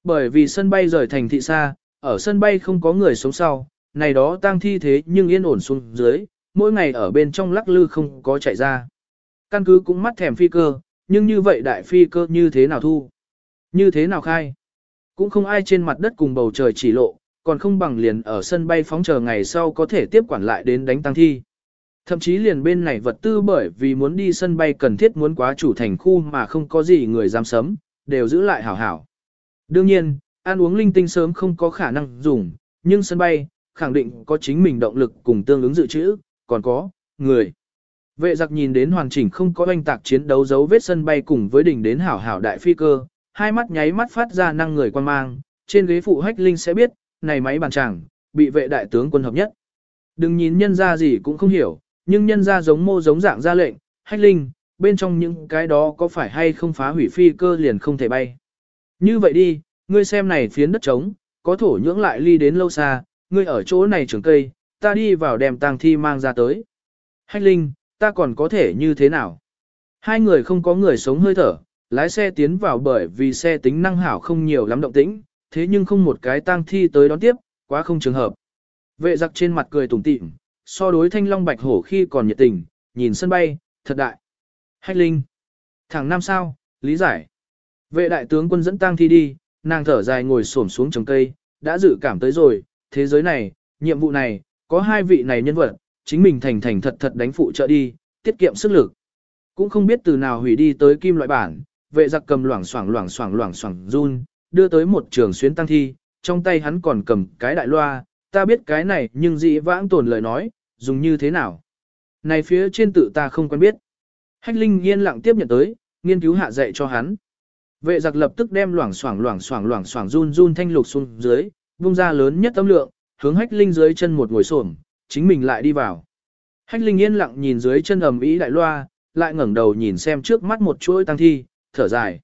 Bởi vì sân bay rời thành thị xa, ở sân bay không có người sống sau, này đó tăng thi thế nhưng yên ổn xuống dưới, mỗi ngày ở bên trong lắc lư không có chạy ra. Căn cứ cũng mắt thèm phi cơ, nhưng như vậy đại phi cơ như thế nào thu? Như thế nào khai? Cũng không ai trên mặt đất cùng bầu trời chỉ lộ, còn không bằng liền ở sân bay phóng chờ ngày sau có thể tiếp quản lại đến đánh tăng thi. Thậm chí liền bên này vật tư bởi vì muốn đi sân bay cần thiết muốn quá chủ thành khu mà không có gì người dám sấm, đều giữ lại hảo hảo. Đương nhiên, ăn uống linh tinh sớm không có khả năng dùng, nhưng sân bay, khẳng định có chính mình động lực cùng tương ứng dự trữ, còn có, người. Vệ giặc nhìn đến hoàn chỉnh không có oanh tạc chiến đấu dấu vết sân bay cùng với đỉnh đến hảo hảo đại phi cơ, hai mắt nháy mắt phát ra năng người quan mang, trên ghế phụ hách linh sẽ biết, này máy bàn chẳng, bị vệ đại tướng quân hợp nhất. Đừng nhìn nhân ra gì cũng không hiểu, nhưng nhân ra giống mô giống dạng ra lệnh, hách linh, bên trong những cái đó có phải hay không phá hủy phi cơ liền không thể bay. Như vậy đi, ngươi xem này phiến đất trống, có thổ nhưỡng lại ly đến lâu xa, ngươi ở chỗ này trường cây, ta đi vào đem tang thi mang ra tới. Hách linh, ta còn có thể như thế nào? Hai người không có người sống hơi thở, lái xe tiến vào bởi vì xe tính năng hảo không nhiều lắm động tĩnh, thế nhưng không một cái tang thi tới đón tiếp, quá không trường hợp. Vệ giặc trên mặt cười tủm tỉm, so đối thanh long bạch hổ khi còn nhiệt tình, nhìn sân bay, thật đại. Hách linh. Thằng năm sao, lý giải. Vệ đại tướng quân dẫn tang thi đi, nàng thở dài ngồi xổm xuống trồng cây, đã dự cảm tới rồi, thế giới này, nhiệm vụ này, có hai vị này nhân vật, chính mình thành thành thật thật đánh phụ trợ đi, tiết kiệm sức lực. Cũng không biết từ nào hủy đi tới kim loại bản, vệ giặc cầm loảng xoảng loảng xoảng loảng xoảng run, đưa tới một trường xuyến tăng thi, trong tay hắn còn cầm cái đại loa, ta biết cái này nhưng dị vãng tồn lời nói, dùng như thế nào. Này phía trên tự ta không quen biết. Hách Linh yên lặng tiếp nhận tới, nghiên cứu hạ dạy cho hắn. Vệ giặc lập tức đem loảng xoảng loảng xoảng loảng xoảng run run thanh lục xuống dưới, vung ra lớn nhất tâm lượng, hướng Hách Linh dưới chân một ngồi xổm, chính mình lại đi vào. Hách Linh yên lặng nhìn dưới chân ầm ĩ đại loa, lại ngẩng đầu nhìn xem trước mắt một chuỗi tăng thi, thở dài.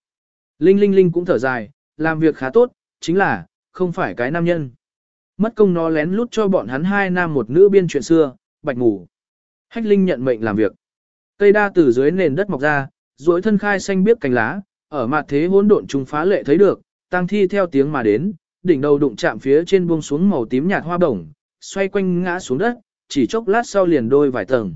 Linh Linh Linh cũng thở dài, làm việc khá tốt, chính là, không phải cái nam nhân. Mất công nó lén lút cho bọn hắn hai nam một nữ biên chuyện xưa, bạch ngủ. Hách Linh nhận mệnh làm việc. Cây đa từ dưới nền đất mọc ra, duỗi thân khai xanh biếc cành lá, ở mặt thế hỗn độn trung phá lệ thấy được, tăng thi theo tiếng mà đến, đỉnh đầu đụng chạm phía trên buông xuống màu tím nhạt hoa đồng xoay quanh ngã xuống đất, chỉ chốc lát sau liền đôi vài tầng.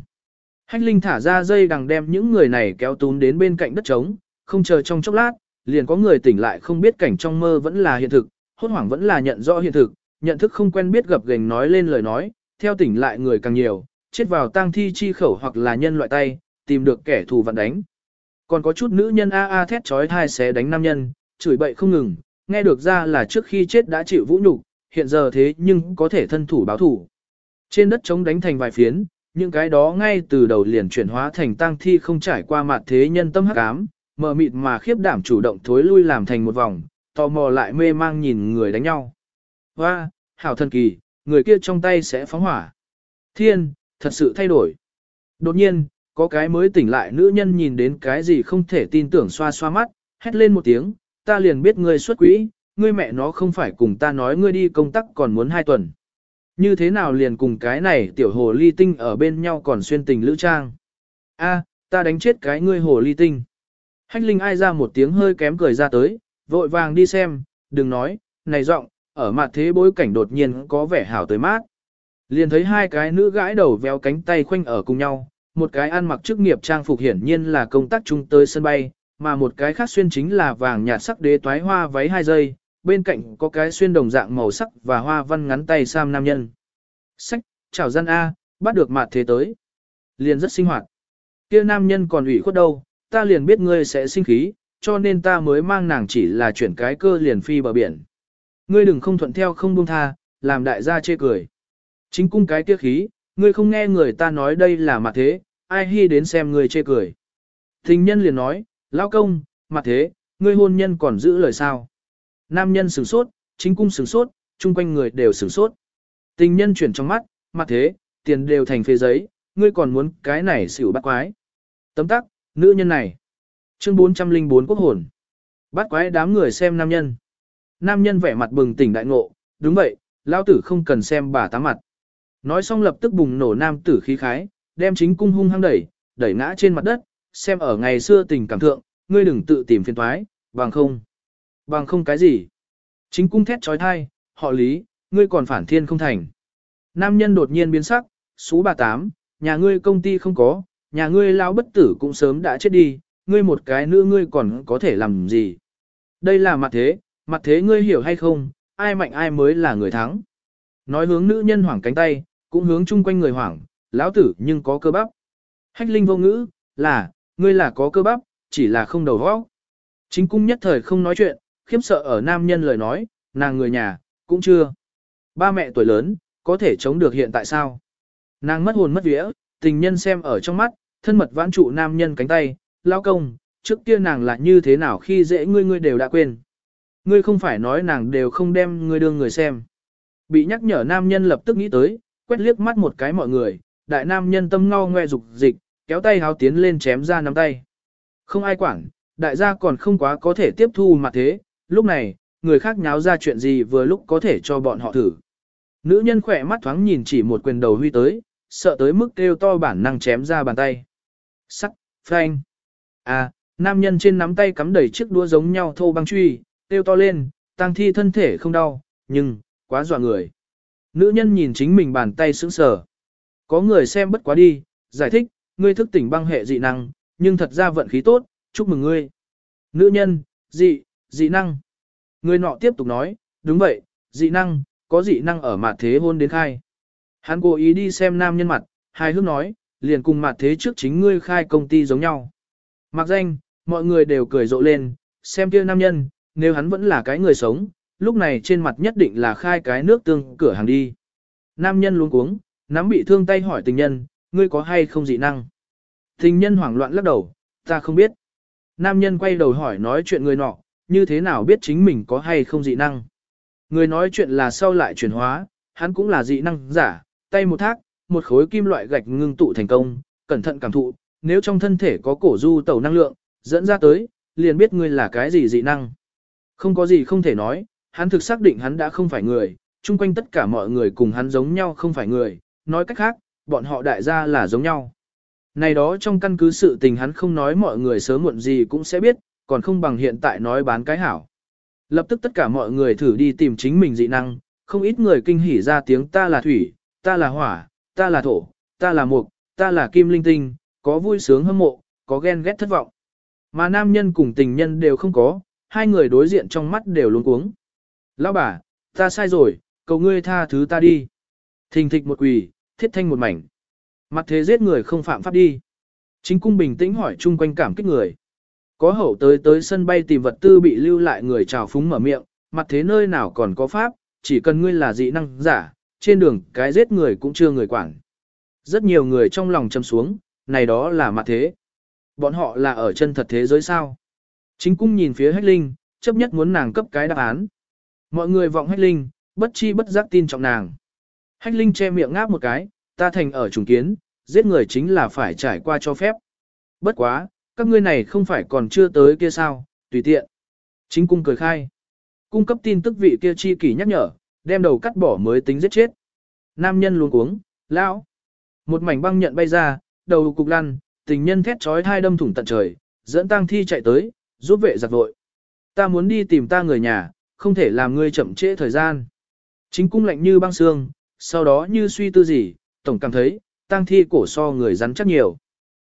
Hách Linh thả ra dây đằng đem những người này kéo tún đến bên cạnh đất trống, không chờ trong chốc lát, liền có người tỉnh lại không biết cảnh trong mơ vẫn là hiện thực, hốt hoảng vẫn là nhận rõ hiện thực, nhận thức không quen biết gập gềnh nói lên lời nói, theo tỉnh lại người càng nhiều, chết vào tang thi chi khẩu hoặc là nhân loại tay, tìm được kẻ thù vặn đánh. Còn có chút nữ nhân a a thét chói tai xé đánh nam nhân, chửi bậy không ngừng, nghe được ra là trước khi chết đã chịu vũ nhục, hiện giờ thế nhưng có thể thân thủ báo thủ. Trên đất trống đánh thành vài phiến, những cái đó ngay từ đầu liền chuyển hóa thành tang thi không trải qua mặt thế nhân tâm hắc ám, mờ mịt mà khiếp đảm chủ động thối lui làm thành một vòng, tò mò lại mê mang nhìn người đánh nhau. Hoa, hảo thần kỳ, người kia trong tay sẽ phóng hỏa. Thiên, thật sự thay đổi. Đột nhiên, có cái mới tỉnh lại nữ nhân nhìn đến cái gì không thể tin tưởng xoa xoa mắt, hét lên một tiếng, ta liền biết ngươi xuất quỹ, ngươi mẹ nó không phải cùng ta nói ngươi đi công tác còn muốn hai tuần. Như thế nào liền cùng cái này tiểu hồ ly tinh ở bên nhau còn xuyên tình lữ trang. A, ta đánh chết cái ngươi hồ ly tinh. Hách linh ai ra một tiếng hơi kém cười ra tới, vội vàng đi xem, đừng nói, này giọng, ở mặt thế bối cảnh đột nhiên có vẻ hảo tới mát. Liền thấy hai cái nữ gãi đầu véo cánh tay khoanh ở cùng nhau, một cái ăn mặc chức nghiệp trang phục hiển nhiên là công tác chung tới sân bay, mà một cái khác xuyên chính là vàng nhạt sắc đế toái hoa váy hai giây, bên cạnh có cái xuyên đồng dạng màu sắc và hoa văn ngắn tay sam nam nhân. Sách, chào dân A, bắt được mặt thế tới. Liền rất sinh hoạt. kia nam nhân còn ủy khuất đâu, ta liền biết ngươi sẽ sinh khí, cho nên ta mới mang nàng chỉ là chuyển cái cơ liền phi bờ biển. Ngươi đừng không thuận theo không buông tha, làm đại gia chê cười. Chính cung cái tiếc khí, ngươi không nghe người ta nói đây là mặt thế, ai hy đến xem ngươi chê cười. Thình nhân liền nói, lão công, mặt thế, ngươi hôn nhân còn giữ lời sao. Nam nhân sửng sốt, chính cung sửng sốt, chung quanh người đều sửng sốt. Tình nhân chuyển trong mắt, mặt thế, tiền đều thành phê giấy, ngươi còn muốn cái này xỉu bắt quái. Tấm tắc, nữ nhân này. Chương 404 quốc hồn. Bắt quái đám người xem nam nhân. Nam nhân vẻ mặt bừng tỉnh đại ngộ, đúng vậy, lao tử không cần xem bà tá mặt. Nói xong lập tức bùng nổ nam tử khí khái, đem chính cung hung hăng đẩy, đẩy ngã trên mặt đất, xem ở ngày xưa tình cảm thượng, ngươi đừng tự tìm phiền toái, bằng không. Bằng không cái gì. Chính cung thét trói thai, họ lý, ngươi còn phản thiên không thành. Nam nhân đột nhiên biến sắc, số bà tám, nhà ngươi công ty không có, nhà ngươi lão bất tử cũng sớm đã chết đi, ngươi một cái nữa ngươi còn có thể làm gì. Đây là mặt thế, mặt thế ngươi hiểu hay không, ai mạnh ai mới là người thắng. Nói hướng nữ nhân hoảng cánh tay, cũng hướng chung quanh người hoảng, lão tử nhưng có cơ bắp. Hách linh vô ngữ, là, ngươi là có cơ bắp, chỉ là không đầu óc. Chính cung nhất thời không nói chuyện, khiếp sợ ở nam nhân lời nói, nàng người nhà, cũng chưa. Ba mẹ tuổi lớn, có thể chống được hiện tại sao? Nàng mất hồn mất vía, tình nhân xem ở trong mắt, thân mật vãn trụ nam nhân cánh tay, lao công, trước kia nàng là như thế nào khi dễ ngươi ngươi đều đã quên. Ngươi không phải nói nàng đều không đem ngươi đương người xem. Bị nhắc nhở nam nhân lập tức nghĩ tới, quét liếc mắt một cái mọi người, đại nam nhân tâm ngao ngoe dục dịch, kéo tay háo tiến lên chém ra nắm tay. Không ai quản, đại gia còn không quá có thể tiếp thu mà thế, lúc này, người khác nháo ra chuyện gì vừa lúc có thể cho bọn họ thử. Nữ nhân khỏe mắt thoáng nhìn chỉ một quyền đầu huy tới, sợ tới mức kêu to bản năng chém ra bàn tay. Sắc, phanh. À, nam nhân trên nắm tay cắm đầy chiếc đũa giống nhau thô băng truy, kêu to lên, tăng thi thân thể không đau, nhưng, quá dọa người. Nữ nhân nhìn chính mình bàn tay sững sờ. Có người xem bất quá đi, giải thích, ngươi thức tỉnh băng hệ dị năng, nhưng thật ra vận khí tốt, chúc mừng ngươi. Nữ nhân, dị, dị năng. Người nọ tiếp tục nói, đúng vậy, dị năng, có dị năng ở mặt thế hôn đến khai. Hắn cố ý đi xem nam nhân mặt, hai hước nói, liền cùng mặt thế trước chính ngươi khai công ty giống nhau. Mặc danh, mọi người đều cười rộ lên, xem kia nam nhân, nếu hắn vẫn là cái người sống, lúc này trên mặt nhất định là khai cái nước tương cửa hàng đi. Nam nhân luống cuống, nắm bị thương tay hỏi tình nhân, ngươi có hay không dị năng? Tình nhân hoảng loạn lắc đầu, ta không biết. Nam nhân quay đầu hỏi nói chuyện người nọ, như thế nào biết chính mình có hay không dị năng? Người nói chuyện là sau lại chuyển hóa, hắn cũng là dị năng giả, tay một thác, một khối kim loại gạch ngưng tụ thành công, cẩn thận cảm thụ, nếu trong thân thể có cổ du tẩu năng lượng, dẫn ra tới, liền biết ngươi là cái gì dị năng. Không có gì không thể nói, hắn thực xác định hắn đã không phải người, chung quanh tất cả mọi người cùng hắn giống nhau không phải người, nói cách khác, bọn họ đại gia là giống nhau. Này đó trong căn cứ sự tình hắn không nói mọi người sớm muộn gì cũng sẽ biết, còn không bằng hiện tại nói bán cái hảo. Lập tức tất cả mọi người thử đi tìm chính mình dị năng, không ít người kinh hỉ ra tiếng ta là thủy, ta là hỏa, ta là thổ, ta là mục, ta là kim linh tinh, có vui sướng hâm mộ, có ghen ghét thất vọng. Mà nam nhân cùng tình nhân đều không có, hai người đối diện trong mắt đều luống cuống. Lão bà, ta sai rồi, cầu ngươi tha thứ ta đi. Thình thịch một quỳ, thiết thanh một mảnh. Mặt thế giết người không phạm pháp đi. Chính cung bình tĩnh hỏi chung quanh cảm kích người. Có hậu tới tới sân bay tìm vật tư bị lưu lại người chào phúng mở miệng, mặt thế nơi nào còn có pháp, chỉ cần ngươi là dị năng giả, trên đường cái giết người cũng chưa người quản. Rất nhiều người trong lòng châm xuống, này đó là mặt thế. Bọn họ là ở chân thật thế giới sao? Chính cung nhìn phía hách linh, chấp nhất muốn nàng cấp cái đáp án. Mọi người vọng hách linh, bất chi bất giác tin trọng nàng. Hách linh che miệng ngáp một cái, ta thành ở trùng kiến, giết người chính là phải trải qua cho phép. Bất quá, các ngươi này không phải còn chưa tới kia sao, tùy tiện. Chính cung cười khai. Cung cấp tin tức vị kia chi kỷ nhắc nhở, đem đầu cắt bỏ mới tính giết chết. Nam nhân luống cuống, lão. Một mảnh băng nhận bay ra, đầu cục lăn, tình nhân thét trói hai đâm thủng tận trời, dẫn tang thi chạy tới, giúp vệ giặc vội. Ta muốn đi tìm ta người nhà, không thể làm ngươi chậm trễ thời gian. Chính cung lạnh như băng xương, sau đó như suy tư gì, tổng cảm thấy, tang thi cổ so người rắn chắc nhiều.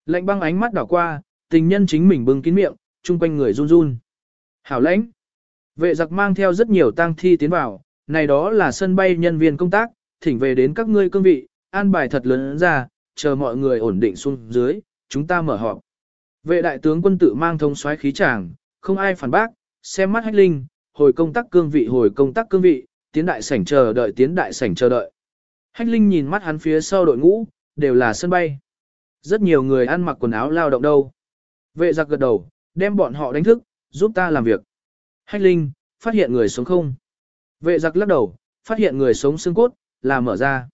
Lạnh băng ánh mắt đảo qua, tình nhân chính mình bưng kín miệng, chung quanh người run run. Hảo lãnh. Vệ giặc mang theo rất nhiều tang thi tiến vào, này đó là sân bay nhân viên công tác, thỉnh về đến các ngươi cương vị, an bài thật lớn ra, chờ mọi người ổn định xuống dưới, chúng ta mở họp. Vệ đại tướng quân tự mang thông xoáy khí tràng, không ai phản bác, xem mắt hách linh, hồi công tác cương vị hồi công tác cương vị, tiến đại sảnh chờ đợi tiến đại sảnh chờ đợi. Hách linh nhìn mắt hắn phía sau đội ngũ, đều là sân bay. Rất nhiều người ăn mặc quần áo lao động đâu. Vệ giặc gật đầu, đem bọn họ đánh thức, giúp ta làm việc. Hách linh, phát hiện người sống không? Vệ giặc lắc đầu, phát hiện người sống xương cốt, là mở ra.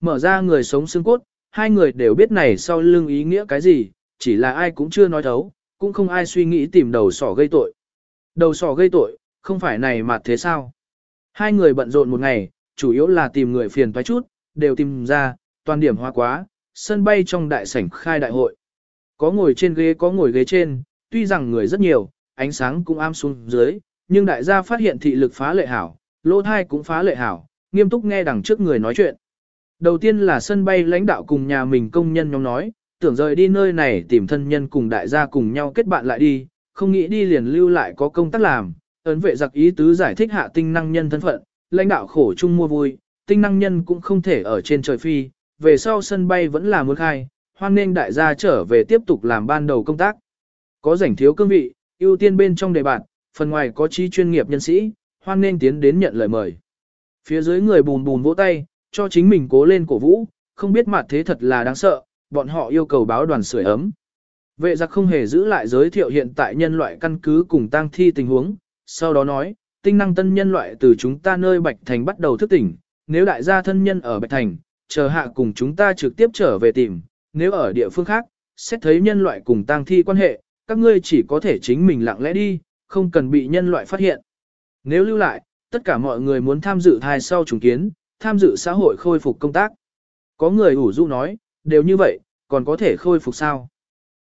Mở ra người sống xương cốt, hai người đều biết này sau lưng ý nghĩa cái gì, chỉ là ai cũng chưa nói thấu, cũng không ai suy nghĩ tìm đầu sỏ gây tội. Đầu sỏ gây tội, không phải này mà thế sao? Hai người bận rộn một ngày, chủ yếu là tìm người phiền toái chút, đều tìm ra, toàn điểm hoa quá, sân bay trong đại sảnh khai đại hội. Có ngồi trên ghế có ngồi ghế trên, tuy rằng người rất nhiều, ánh sáng cũng am xuống dưới, nhưng đại gia phát hiện thị lực phá lệ hảo, lỗ thai cũng phá lệ hảo, nghiêm túc nghe đằng trước người nói chuyện. Đầu tiên là sân bay lãnh đạo cùng nhà mình công nhân nhóm nói, tưởng rời đi nơi này tìm thân nhân cùng đại gia cùng nhau kết bạn lại đi, không nghĩ đi liền lưu lại có công tác làm, ấn vệ giặc ý tứ giải thích hạ tinh năng nhân thân phận, lãnh đạo khổ chung mua vui, tinh năng nhân cũng không thể ở trên trời phi, về sau sân bay vẫn là muốn khai, hoan nên đại gia trở về tiếp tục làm ban đầu công tác. Có rảnh thiếu cương vị, ưu tiên bên trong đề bạn, phần ngoài có trí chuyên nghiệp nhân sĩ, hoan nên tiến đến nhận lời mời. Phía dưới người bùn bùn vỗ tay, cho chính mình cố lên cổ vũ, không biết mặt thế thật là đáng sợ, bọn họ yêu cầu báo đoàn sưởi ấm. Vệ giặc không hề giữ lại giới thiệu hiện tại nhân loại căn cứ cùng tang thi tình huống, sau đó nói, tinh năng tân nhân loại từ chúng ta nơi Bạch Thành bắt đầu thức tỉnh, nếu đại gia thân nhân ở Bạch Thành, chờ hạ cùng chúng ta trực tiếp trở về tìm, nếu ở địa phương khác, xét thấy nhân loại cùng tang thi quan hệ, các ngươi chỉ có thể chính mình lặng lẽ đi, không cần bị nhân loại phát hiện. Nếu lưu lại, tất cả mọi người muốn tham dự thai sau trùng kiến, tham dự xã hội khôi phục công tác. Có người ủ rũ nói, đều như vậy, còn có thể khôi phục sao?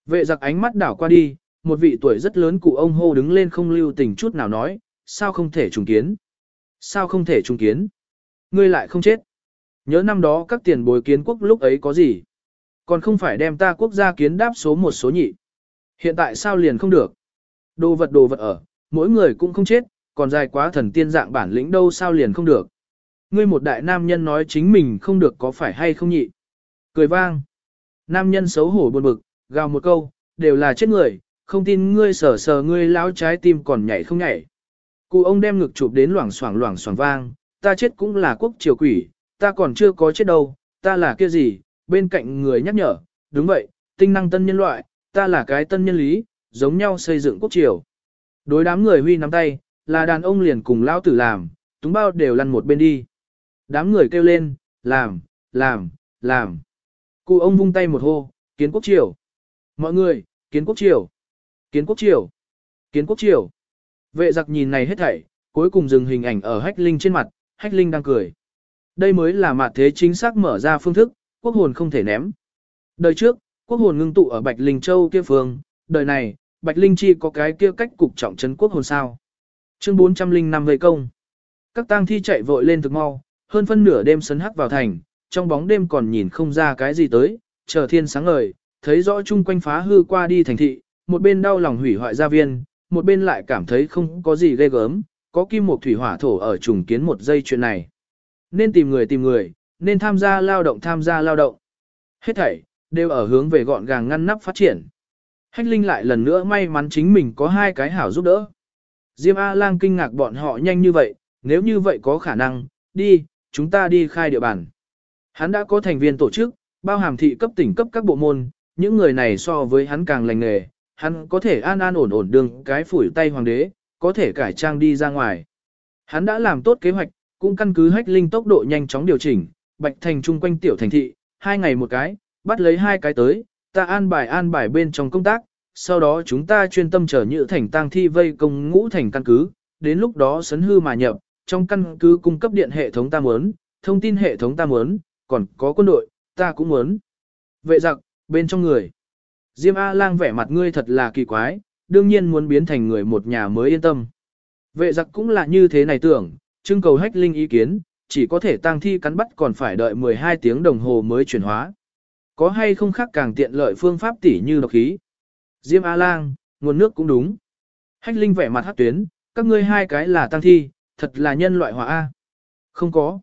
Vệ giặc ánh mắt đảo qua đi, một vị tuổi rất lớn cụ ông hô đứng lên không lưu tình chút nào nói, sao không thể trùng kiến? Sao không thể trùng kiến? Ngươi lại không chết. Nhớ năm đó các tiền bồi kiến quốc lúc ấy có gì? Còn không phải đem ta quốc gia kiến đáp số một số nhị. Hiện tại sao liền không được? Đồ vật đồ vật ở, mỗi người cũng không chết, còn dài quá thần tiên dạng bản lĩnh đâu sao liền không được. Ngươi một đại nam nhân nói chính mình không được có phải hay không nhị. Cười vang. Nam nhân xấu hổ buồn bực, gào một câu, đều là chết người, không tin ngươi sờ sờ ngươi láo trái tim còn nhảy không nhảy. Cụ ông đem ngực chụp đến loảng xoảng loảng xoảng vang, ta chết cũng là quốc triều quỷ, ta còn chưa có chết đâu, ta là kia gì, bên cạnh người nhắc nhở, đúng vậy, tinh năng tân nhân loại, ta là cái tân nhân lý, giống nhau xây dựng quốc triều. Đối đám người huy nắm tay, là đàn ông liền cùng lao tử làm, túng bao đều lăn một bên đi. Đám người kêu lên, làm, làm, làm. Cụ ông vung tay một hô, kiến quốc triều. Mọi người, kiến quốc triều. Kiến quốc triều. Kiến quốc triều. Vệ giặc nhìn này hết thảy, cuối cùng dừng hình ảnh ở hách linh trên mặt, hách linh đang cười. Đây mới là mặt thế chính xác mở ra phương thức, quốc hồn không thể ném. Đời trước, quốc hồn ngưng tụ ở Bạch Linh Châu kia phương, đời này, Bạch Linh Chi có cái kia cách cục trọng trấn quốc hồn sao. Chương 405 vây công. Các tang thi chạy vội lên thực mau, hơn phân nửa đêm sấn hắc vào thành, trong bóng đêm còn nhìn không ra cái gì tới, chờ thiên sáng ngời, thấy rõ chung quanh phá hư qua đi thành thị, một bên đau lòng hủy hoại gia viên, một bên lại cảm thấy không có gì ghê gớm, có kim một thủy hỏa thổ ở trùng kiến một giây chuyện này. Nên tìm người tìm người, nên tham gia lao động tham gia lao động. Hết thảy, đều ở hướng về gọn gàng ngăn nắp phát triển. Hách Linh lại lần nữa may mắn chính mình có hai cái hảo giúp đỡ. Diêm A-Lang kinh ngạc bọn họ nhanh như vậy, nếu như vậy có khả năng, đi, chúng ta đi khai địa bàn. Hắn đã có thành viên tổ chức, bao hàm thị cấp tỉnh cấp các bộ môn, những người này so với hắn càng lành nghề, hắn có thể an an ổn ổn đường cái phủi tay hoàng đế, có thể cải trang đi ra ngoài. Hắn đã làm tốt kế hoạch, cũng căn cứ hách linh tốc độ nhanh chóng điều chỉnh, bạch thành chung quanh tiểu thành thị, hai ngày một cái, bắt lấy hai cái tới, ta an bài an bài bên trong công tác, sau đó chúng ta chuyên tâm trở nhự thành tang thi vây công ngũ thành căn cứ, đến lúc đó sấn hư mà nhập, trong căn cứ cung cấp điện hệ thống ta muốn, thông tin hệ thống ta muốn, còn có quân đội, ta cũng muốn. Vệ giặc, bên trong người. Diêm A-lang vẻ mặt ngươi thật là kỳ quái, đương nhiên muốn biến thành người một nhà mới yên tâm. Vệ giặc cũng là như thế này tưởng, trưng cầu hách linh ý kiến, chỉ có thể tang thi cắn bắt còn phải đợi 12 tiếng đồng hồ mới chuyển hóa. Có hay không khác càng tiện lợi phương pháp tỉ như độc khí. Diêm A-lang, nguồn nước cũng đúng. Hách linh vẻ mặt hát tuyến, các ngươi hai cái là tang thi, thật là nhân loại hỏa A. Không có.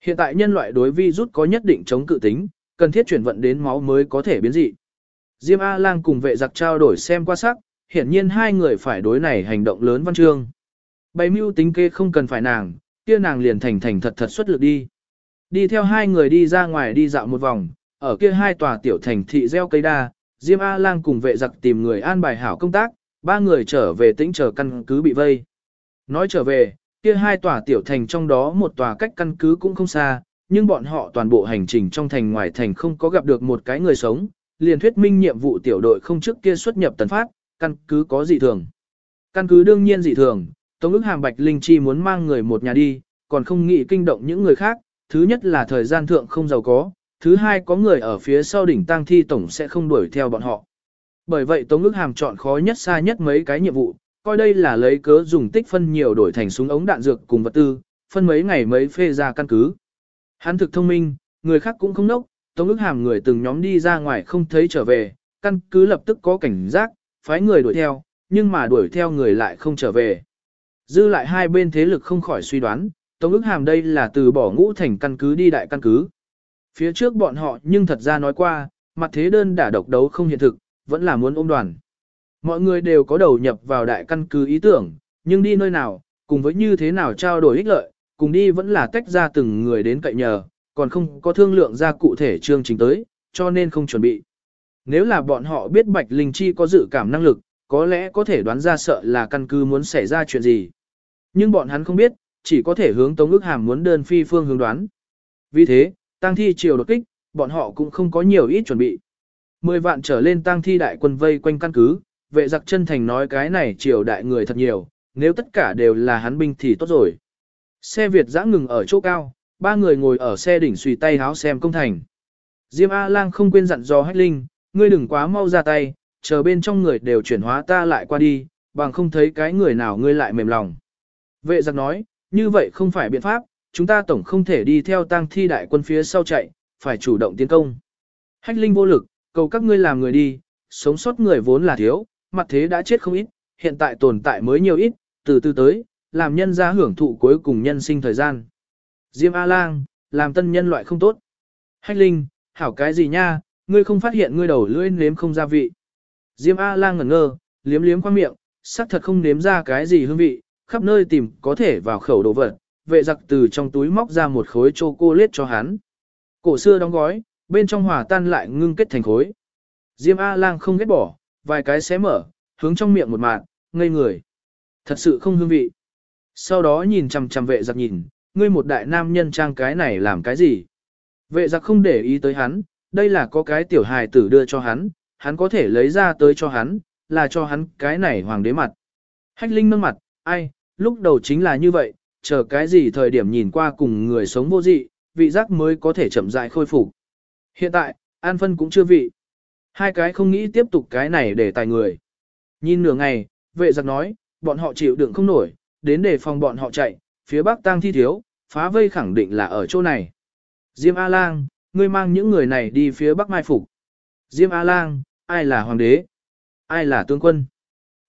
Hiện tại nhân loại đối vi rút có nhất định chống cự tính, cần thiết chuyển vận đến máu mới có thể biến dị. Diêm A-lang cùng vệ giặc trao đổi xem qua sắc, hiển nhiên hai người phải đối này hành động lớn văn chương. Bày mưu tính kê không cần phải nàng, kia nàng liền thành thành thật thật xuất lực đi. Đi theo hai người đi ra ngoài đi dạo một vòng, ở kia hai tòa tiểu thành thị gieo cây đa, Diêm A-lang cùng vệ giặc tìm người an bài hảo công tác, ba người trở về tĩnh chờ căn cứ bị vây. Nói trở về, kia hai tòa tiểu thành trong đó một tòa cách căn cứ cũng không xa, nhưng bọn họ toàn bộ hành trình trong thành ngoài thành không có gặp được một cái người sống, liền thuyết minh nhiệm vụ tiểu đội không trước kia xuất nhập tần phát, căn cứ có dị thường. Căn cứ đương nhiên dị thường, Tống ức hàm bạch linh chi muốn mang người một nhà đi, còn không nghĩ kinh động những người khác, thứ nhất là thời gian thượng không giàu có, thứ hai có người ở phía sau đỉnh tang thi tổng sẽ không đuổi theo bọn họ. Bởi vậy Tống ức hàm chọn khó nhất xa nhất mấy cái nhiệm vụ, coi đây là lấy cớ dùng tích phân nhiều đổi thành súng ống đạn dược cùng vật tư, phân mấy ngày mấy phê ra căn cứ. Hắn thực thông minh, người khác cũng không nốc, Tống ức hàm người từng nhóm đi ra ngoài không thấy trở về, căn cứ lập tức có cảnh giác, phái người đuổi theo, nhưng mà đuổi theo người lại không trở về. Dư lại hai bên thế lực không khỏi suy đoán, Tống ức hàm đây là từ bỏ ngũ thành căn cứ đi đại căn cứ. Phía trước bọn họ nhưng thật ra nói qua, mặt thế đơn đả độc đấu không hiện thực, vẫn là muốn ôm đoàn. Mọi người đều có đầu nhập vào đại căn cứ ý tưởng, nhưng đi nơi nào, cùng với như thế nào trao đổi ích lợi, cùng đi vẫn là tách ra từng người đến cậy nhờ, còn không có thương lượng ra cụ thể chương trình tới, cho nên không chuẩn bị. Nếu là bọn họ biết Bạch Linh Chi có dự cảm năng lực, có lẽ có thể đoán ra sợ là căn cứ muốn xảy ra chuyện gì. Nhưng bọn hắn không biết, chỉ có thể hướng Tống ước hàm muốn đơn phi phương hướng đoán. Vì thế, tăng thi chiều đột kích, bọn họ cũng không có nhiều ít chuẩn bị. Mười vạn trở lên tăng thi đại quân vây quanh căn cứ, vệ giặc chân thành nói cái này triều đại người thật nhiều, nếu tất cả đều là hắn binh thì tốt rồi. Xe Việt dã ngừng ở chỗ cao, ba người ngồi ở xe đỉnh xùy tay háo xem công thành. Diêm A-lang không quên dặn dò Hách Linh, ngươi đừng quá mau ra tay, chờ bên trong người đều chuyển hóa ta lại qua đi, bằng không thấy cái người nào ngươi lại mềm lòng. Vệ giặc nói, như vậy không phải biện pháp, chúng ta tổng không thể đi theo tang thi đại quân phía sau chạy, phải chủ động tiến công. Hách Linh vô lực, cầu các ngươi làm người đi, sống sót người vốn là thiếu, mặt thế đã chết không ít, hiện tại tồn tại mới nhiều ít, từ từ tới, làm nhân ra hưởng thụ cuối cùng nhân sinh thời gian. Diêm A-lang, làm tân nhân loại không tốt. Hách Linh, hảo cái gì nha, ngươi không phát hiện ngươi đầu lưỡi nếm không gia vị. Diêm A-lang ngẩn ngơ, liếm liếm qua miệng, xác thật không nếm ra cái gì hương vị, khắp nơi tìm có thể vào khẩu đồ vật, vệ giặc từ trong túi móc ra một khối chocolate cho hắn. Cổ xưa đóng gói, bên trong hòa tan lại ngưng kết thành khối. Diêm A-lang không ghét bỏ, vài cái xé mở, hướng trong miệng một mạt, ngây người. Thật sự không hương vị. Sau đó nhìn chằm chằm vệ giặc nhìn, ngươi một đại nam nhân trang cái này làm cái gì? Vệ giặc không để ý tới hắn, đây là có cái tiểu hài tử đưa cho hắn, hắn có thể lấy ra tới cho hắn, là cho hắn cái này hoàng đế mặt. Hách Linh nâng mặt, ai, lúc đầu chính là như vậy, chờ cái gì thời điểm nhìn qua cùng người sống vô dị, vị giác mới có thể chậm rãi khôi phục. Hiện tại, An Phân cũng chưa vị. Hai cái không nghĩ tiếp tục cái này để tài người. Nhìn nửa ngày, vệ giặc nói, bọn họ chịu đựng không nổi, đến để phòng bọn họ chạy, phía bắc tang thi thiếu, phá vây khẳng định là ở chỗ này. Diêm A-lang, ngươi mang những người này đi phía bắc mai phục. Diêm A-lang, ai là hoàng đế? Ai là tướng quân?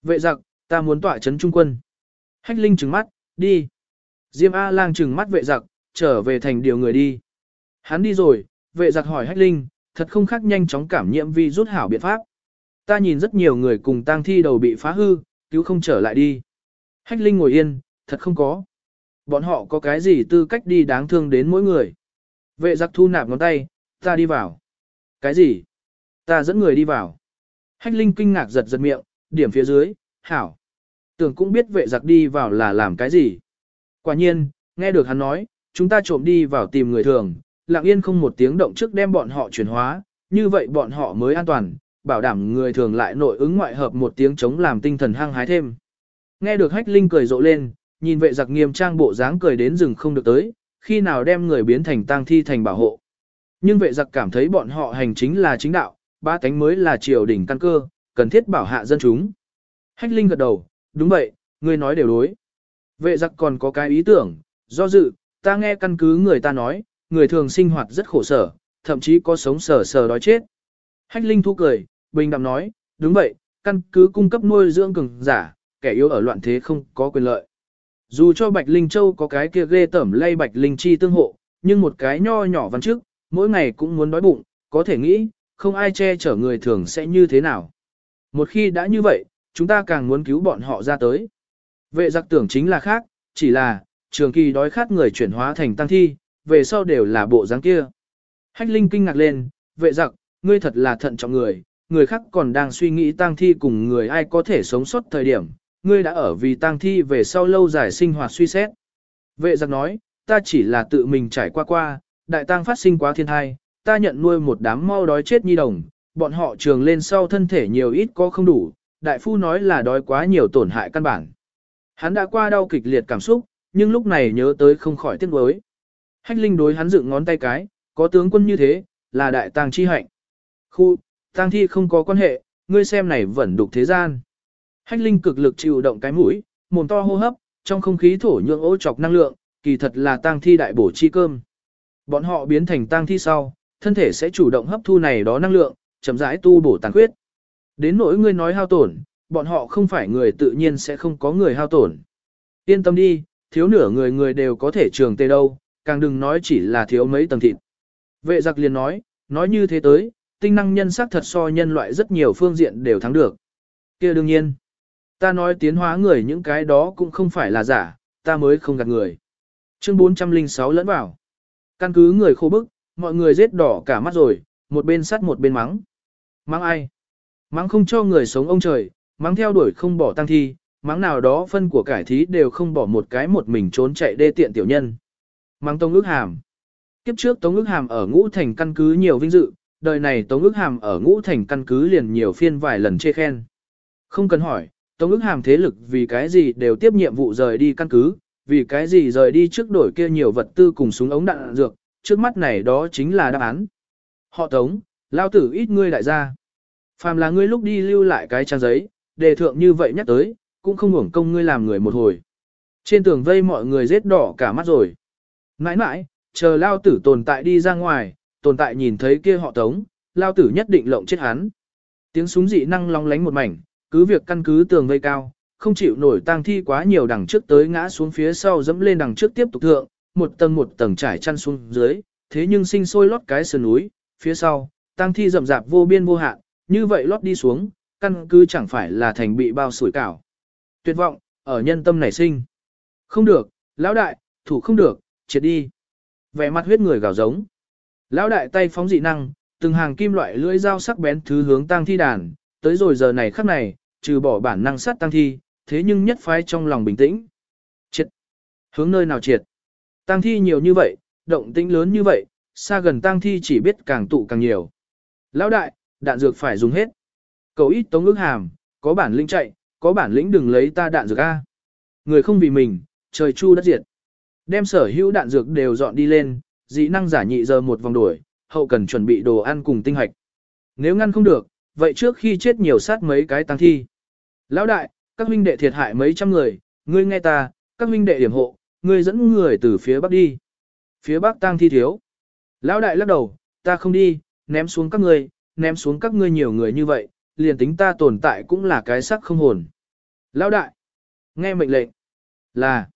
Vệ giặc, ta muốn tỏa chấn trung quân. Hách Linh trừng mắt, đi. Diêm A-lang trừng mắt vệ giặc, trở về thành điều người đi. Hắn đi rồi, vệ giặc hỏi Hách Linh, thật không khác nhanh chóng cảm nhiễm vi rút hảo biện pháp. Ta nhìn rất nhiều người cùng tang thi đầu bị phá hư, cứu không trở lại đi. Hách Linh ngồi yên, thật không có. Bọn họ có cái gì tư cách đi đáng thương đến mỗi người. Vệ giặc thu nạp ngón tay, ta đi vào. Cái gì? Ta dẫn người đi vào. Hách Linh kinh ngạc giật giật miệng, điểm phía dưới, hảo. Tưởng cũng biết vệ giặc đi vào là làm cái gì. Quả nhiên, nghe được hắn nói, chúng ta trộm đi vào tìm người thường, lặng yên không một tiếng động trước đem bọn họ chuyển hóa, như vậy bọn họ mới an toàn, bảo đảm người thường lại nội ứng ngoại hợp một tiếng chống làm tinh thần hăng hái thêm. Nghe được hách linh cười rộ lên, nhìn vệ giặc nghiêm trang bộ dáng cười đến rừng không được tới, khi nào đem người biến thành tang thi thành bảo hộ. Nhưng vệ giặc cảm thấy bọn họ hành chính là chính đạo, ba tánh mới là triều đình căn cơ, cần thiết bảo hạ dân chúng. Hách linh gật đầu, đúng vậy, ngươi nói đều đối. Vệ giặc còn có cái ý tưởng, do dự, ta nghe căn cứ người ta nói, người thường sinh hoạt rất khổ sở, thậm chí có sống sở sở đói chết. Hách Linh thu cười, bình đạm nói, đúng vậy, căn cứ cung cấp nuôi dưỡng cường giả, kẻ yếu ở loạn thế không có quyền lợi. Dù cho Bạch Linh Châu có cái kia ghê tẩm lay Bạch Linh Chi tương hộ, nhưng một cái nho nhỏ văn trước, mỗi ngày cũng muốn đói bụng, có thể nghĩ, không ai che chở người thường sẽ như thế nào. Một khi đã như vậy, chúng ta càng muốn cứu bọn họ ra tới. Vệ giặc tưởng chính là khác, chỉ là, trường kỳ đói khát người chuyển hóa thành tăng thi, về sau đều là bộ dáng kia. Hách Linh kinh ngạc lên, vệ giặc, ngươi thật là thận trọng người, người khác còn đang suy nghĩ tăng thi cùng người ai có thể sống sót thời điểm, ngươi đã ở vì tăng thi về sau lâu dài sinh hoạt suy xét. Vệ giặc nói, ta chỉ là tự mình trải qua qua, đại tăng phát sinh quá thiên thai, ta nhận nuôi một đám mau đói chết nhi đồng, bọn họ trường lên sau thân thể nhiều ít có không đủ, đại phu nói là đói quá nhiều tổn hại căn bản. Hắn đã qua đau kịch liệt cảm xúc, nhưng lúc này nhớ tới không khỏi tiếc nuối. Hách Linh đối hắn dựng ngón tay cái, có tướng quân như thế, là đại tàng chi hạnh. Khu, tang thi không có quan hệ, ngươi xem này vẫn đục thế gian. Hách Linh cực lực chịu động cái mũi, mồm to hô hấp, trong không khí thổ nhượng ô chọc năng lượng, kỳ thật là tang thi đại bổ chi cơm. Bọn họ biến thành tang thi sau, thân thể sẽ chủ động hấp thu này đó năng lượng, chậm rãi tu bổ tàn khuyết. Đến nỗi ngươi nói hao tổn, bọn họ không phải người tự nhiên sẽ không có người hao tổn. Yên tâm đi, thiếu nửa người người đều có thể trường tê đâu, càng đừng nói chỉ là thiếu mấy tầng thịt. Vệ giặc liền nói, nói như thế tới, tinh năng nhân sắc thật so nhân loại rất nhiều phương diện đều thắng được. kia đương nhiên, ta nói tiến hóa người những cái đó cũng không phải là giả, ta mới không gạt người. Chương 406 lẫn vào. Căn cứ người khô bức, mọi người rết đỏ cả mắt rồi, một bên sắt một bên mắng. Mắng ai? Mắng không cho người sống ông trời, mắng theo đuổi không bỏ tăng thi, mắng nào đó phân của cải thí đều không bỏ một cái một mình trốn chạy đê tiện tiểu nhân. Mắng Tống ước hàm. Kiếp trước Tống ước hàm ở ngũ thành căn cứ nhiều vinh dự, đời này Tống ước hàm ở ngũ thành căn cứ liền nhiều phiên vài lần chê khen. Không cần hỏi, Tống ước hàm thế lực vì cái gì đều tiếp nhiệm vụ rời đi căn cứ, vì cái gì rời đi trước đổi kia nhiều vật tư cùng súng ống đạn dược, trước mắt này đó chính là đáp án. Họ Tống, lao tử ít ngươi đại gia. Phàm là ngươi lúc đi lưu lại cái trang giấy, đề thượng như vậy nhắc tới, cũng không hưởng công ngươi làm người một hồi. Trên tường vây mọi người rết đỏ cả mắt rồi. Nãi nãi, chờ lao tử tồn tại đi ra ngoài, tồn tại nhìn thấy kia họ tống, lao tử nhất định lộng chết hắn. Tiếng súng dị năng long lánh một mảnh, cứ việc căn cứ tường vây cao, không chịu nổi tang thi quá nhiều đằng trước tới ngã xuống phía sau dẫm lên đằng trước tiếp tục thượng, một tầng một tầng trải chăn xuống dưới, thế nhưng sinh sôi lót cái sườn núi, phía sau, tang thi rậm rạp vô biên vô hạn, như vậy lót đi xuống, căn cứ chẳng phải là thành bị bao sủi cảo. Tuyệt vọng, ở nhân tâm nảy sinh. Không được, lão đại, thủ không được, triệt đi. Vẻ mặt huyết người gào giống. Lão đại tay phóng dị năng, từng hàng kim loại lưỡi dao sắc bén thứ hướng tang thi đàn, tới rồi giờ này khắc này, trừ bỏ bản năng sát tang thi, thế nhưng nhất phái trong lòng bình tĩnh. Triệt. Hướng nơi nào triệt? Tang thi nhiều như vậy, động tĩnh lớn như vậy, xa gần tang thi chỉ biết càng tụ càng nhiều. Lão đại, đạn dược phải dùng hết. Cậu ít tống ước hàm, có bản lĩnh chạy, có bản lĩnh đừng lấy ta đạn dược A. Người không vì mình, trời chu đất diệt. Đem sở hữu đạn dược đều dọn đi lên, dị năng giả nhị giờ một vòng đuổi, hậu cần chuẩn bị đồ ăn cùng tinh hạch. Nếu ngăn không được, vậy trước khi chết nhiều sát mấy cái tăng thi. Lão đại, các huynh đệ thiệt hại mấy trăm người, ngươi nghe ta, các huynh đệ điểm hộ, ngươi dẫn người từ phía bắc đi. Phía bắc tang thi thiếu. Lão đại lắc đầu, ta không đi, ném xuống các ngươi, ném xuống các ngươi nhiều người như vậy, liền tính ta tồn tại cũng là cái sắc không hồn. Lão đại, nghe mệnh lệnh, là,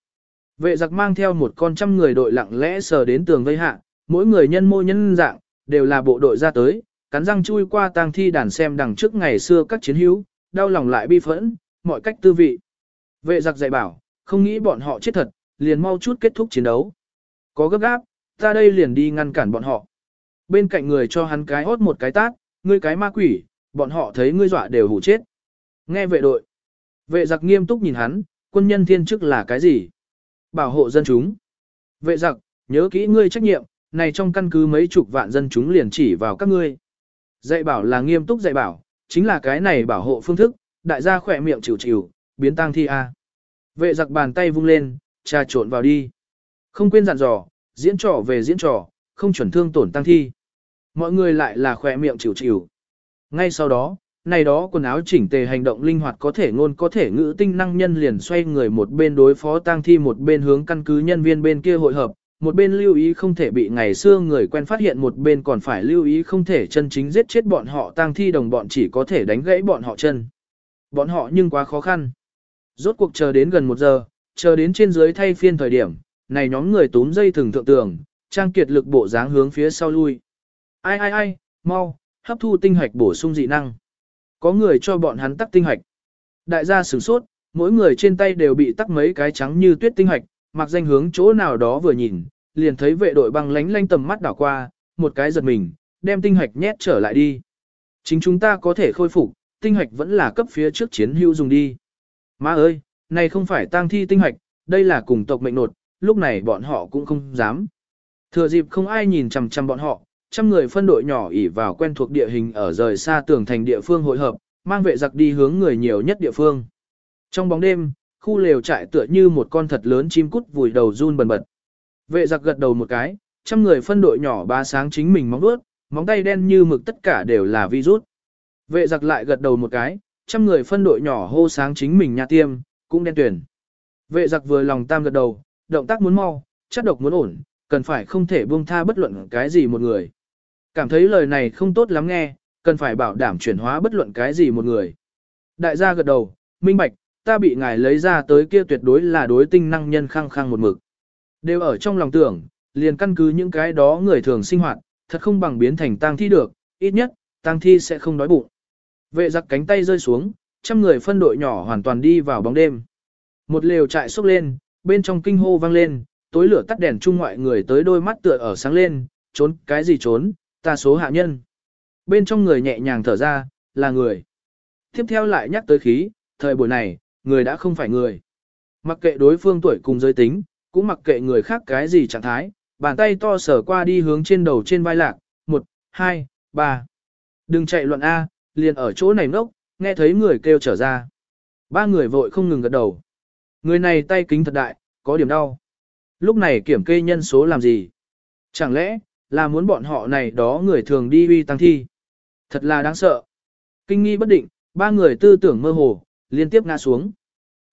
vệ giặc mang theo một con trăm người đội lặng lẽ sờ đến tường vây hạ, mỗi người nhân mô nhân dạng, đều là bộ đội ra tới, cắn răng chui qua tang thi đàn xem đằng trước ngày xưa các chiến hữu, đau lòng lại bi phẫn, mọi cách tư vị. Vệ giặc dạy bảo, không nghĩ bọn họ chết thật, liền mau chút kết thúc chiến đấu. Có gấp gáp, ta đây liền đi ngăn cản bọn họ. Bên cạnh người cho hắn cái hốt một cái tát, ngươi cái ma quỷ, bọn họ thấy ngươi dọa đều hủ chết. Nghe vệ đội. Vệ giặc nghiêm túc nhìn hắn, quân nhân thiên chức là cái gì? Bảo hộ dân chúng. Vệ giặc, nhớ kỹ ngươi trách nhiệm, này trong căn cứ mấy chục vạn dân chúng liền chỉ vào các ngươi. Dạy bảo là nghiêm túc dạy bảo, chính là cái này bảo hộ phương thức, đại gia khỏe miệng chịu chịu, biến tang thi a. Vệ giặc bàn tay vung lên, trà trộn vào đi. Không quên dặn dò, diễn trò về diễn trò, không chuẩn thương tổn tăng thi. Mọi người lại là khỏe miệng chịu chịu. Ngay sau đó, này đó quần áo chỉnh tề hành động linh hoạt có thể ngôn có thể ngữ tinh năng nhân liền xoay người một bên đối phó tang thi một bên hướng căn cứ nhân viên bên kia hội hợp, một bên lưu ý không thể bị ngày xưa người quen phát hiện một bên còn phải lưu ý không thể chân chính giết chết bọn họ tang thi đồng bọn chỉ có thể đánh gãy bọn họ chân. Bọn họ nhưng quá khó khăn. Rốt cuộc chờ đến gần một giờ, chờ đến trên dưới thay phiên thời điểm, này nhóm người túm dây thừng thượng tường, trang kiệt lực bộ dáng hướng phía sau lui. Ai ai ai, mau, hấp thu tinh hoạch bổ sung dị năng. Có người cho bọn hắn tắc tinh hoạch. Đại gia sửng sốt, mỗi người trên tay đều bị tắc mấy cái trắng như tuyết tinh hoạch, mặc danh hướng chỗ nào đó vừa nhìn, liền thấy vệ đội băng lánh lanh tầm mắt đảo qua, một cái giật mình, đem tinh hoạch nhét trở lại đi. Chính chúng ta có thể khôi phục, tinh hoạch vẫn là cấp phía trước chiến hữu dùng đi. Má ơi, này không phải tang thi tinh hoạch, đây là cùng tộc mệnh nột, lúc này bọn họ cũng không dám. Thừa dịp không ai nhìn chằm chằm bọn họ, trăm người phân đội nhỏ ỉ vào quen thuộc địa hình ở rời xa tường thành địa phương hội hợp, mang vệ giặc đi hướng người nhiều nhất địa phương. Trong bóng đêm, khu lều trại tựa như một con thật lớn chim cút vùi đầu run bần bật. Vệ giặc gật đầu một cái, trăm người phân đội nhỏ ba sáng chính mình móng vuốt, móng tay đen như mực tất cả đều là virus. Vệ giặc lại gật đầu một cái, trăm người phân đội nhỏ hô sáng chính mình nhà tiêm, cũng đen tuyển. Vệ giặc vừa lòng tam gật đầu, động tác muốn mau, chất độc muốn ổn, cần phải không thể buông tha bất luận cái gì một người. Cảm thấy lời này không tốt lắm nghe, cần phải bảo đảm chuyển hóa bất luận cái gì một người. Đại gia gật đầu, minh bạch, ta bị ngài lấy ra tới kia tuyệt đối là đối tinh năng nhân khăng khăng một mực. Đều ở trong lòng tưởng, liền căn cứ những cái đó người thường sinh hoạt, thật không bằng biến thành tang thi được, ít nhất, tang thi sẽ không đói bụng. Vệ giặc cánh tay rơi xuống, trăm người phân đội nhỏ hoàn toàn đi vào bóng đêm. Một lều trại xốc lên, bên trong kinh hô vang lên, tối lửa tắt đèn chung ngoại người tới đôi mắt tựa ở sáng lên, trốn cái gì trốn, ta số hạ nhân. Bên trong người nhẹ nhàng thở ra, là người. Tiếp theo lại nhắc tới khí, thời buổi này, người đã không phải người. Mặc kệ đối phương tuổi cùng giới tính, cũng mặc kệ người khác cái gì trạng thái, bàn tay to sở qua đi hướng trên đầu trên vai lạc, một, hai, ba. Đừng chạy loạn A, liền ở chỗ này nốc nghe thấy người kêu trở ra. Ba người vội không ngừng gật đầu. Người này tay kính thật đại, có điểm đau. Lúc này kiểm kê nhân số làm gì? Chẳng lẽ, là muốn bọn họ này đó người thường đi uy tăng thi? Thật là đáng sợ. Kinh nghi bất định, ba người tư tưởng mơ hồ, liên tiếp ngã xuống.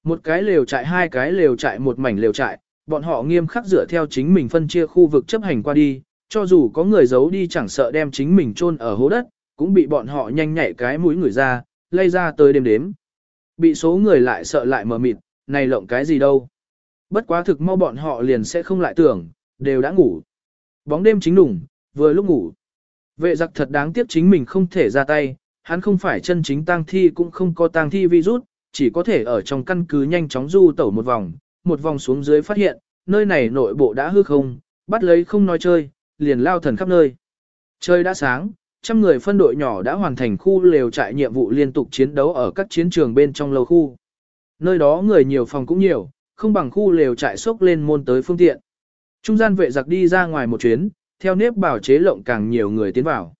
Một cái lều trại hai cái lều trại một mảnh lều trại, bọn họ nghiêm khắc dựa theo chính mình phân chia khu vực chấp hành qua đi, cho dù có người giấu đi chẳng sợ đem chính mình chôn ở hố đất, cũng bị bọn họ nhanh nhạy cái mũi người ra, lây ra tới đêm đếm. Bị số người lại sợ lại mờ mịt, này lộng cái gì đâu. Bất quá thực mau bọn họ liền sẽ không lại tưởng, đều đã ngủ. Bóng đêm chính đủng, vừa lúc ngủ. Vệ giặc thật đáng tiếc chính mình không thể ra tay, hắn không phải chân chính tang thi cũng không có tang thi virus, chỉ có thể ở trong căn cứ nhanh chóng du tẩu một vòng, một vòng xuống dưới phát hiện, nơi này nội bộ đã hư không, bắt lấy không nói chơi, liền lao thần khắp nơi. Trời đã sáng, trăm người phân đội nhỏ đã hoàn thành khu lều trại nhiệm vụ liên tục chiến đấu ở các chiến trường bên trong lâu khu. Nơi đó người nhiều phòng cũng nhiều, không bằng khu lều trại sốc lên môn tới phương tiện. Trung gian vệ giặc đi ra ngoài một chuyến, theo nếp bảo chế lộng càng nhiều người tiến vào.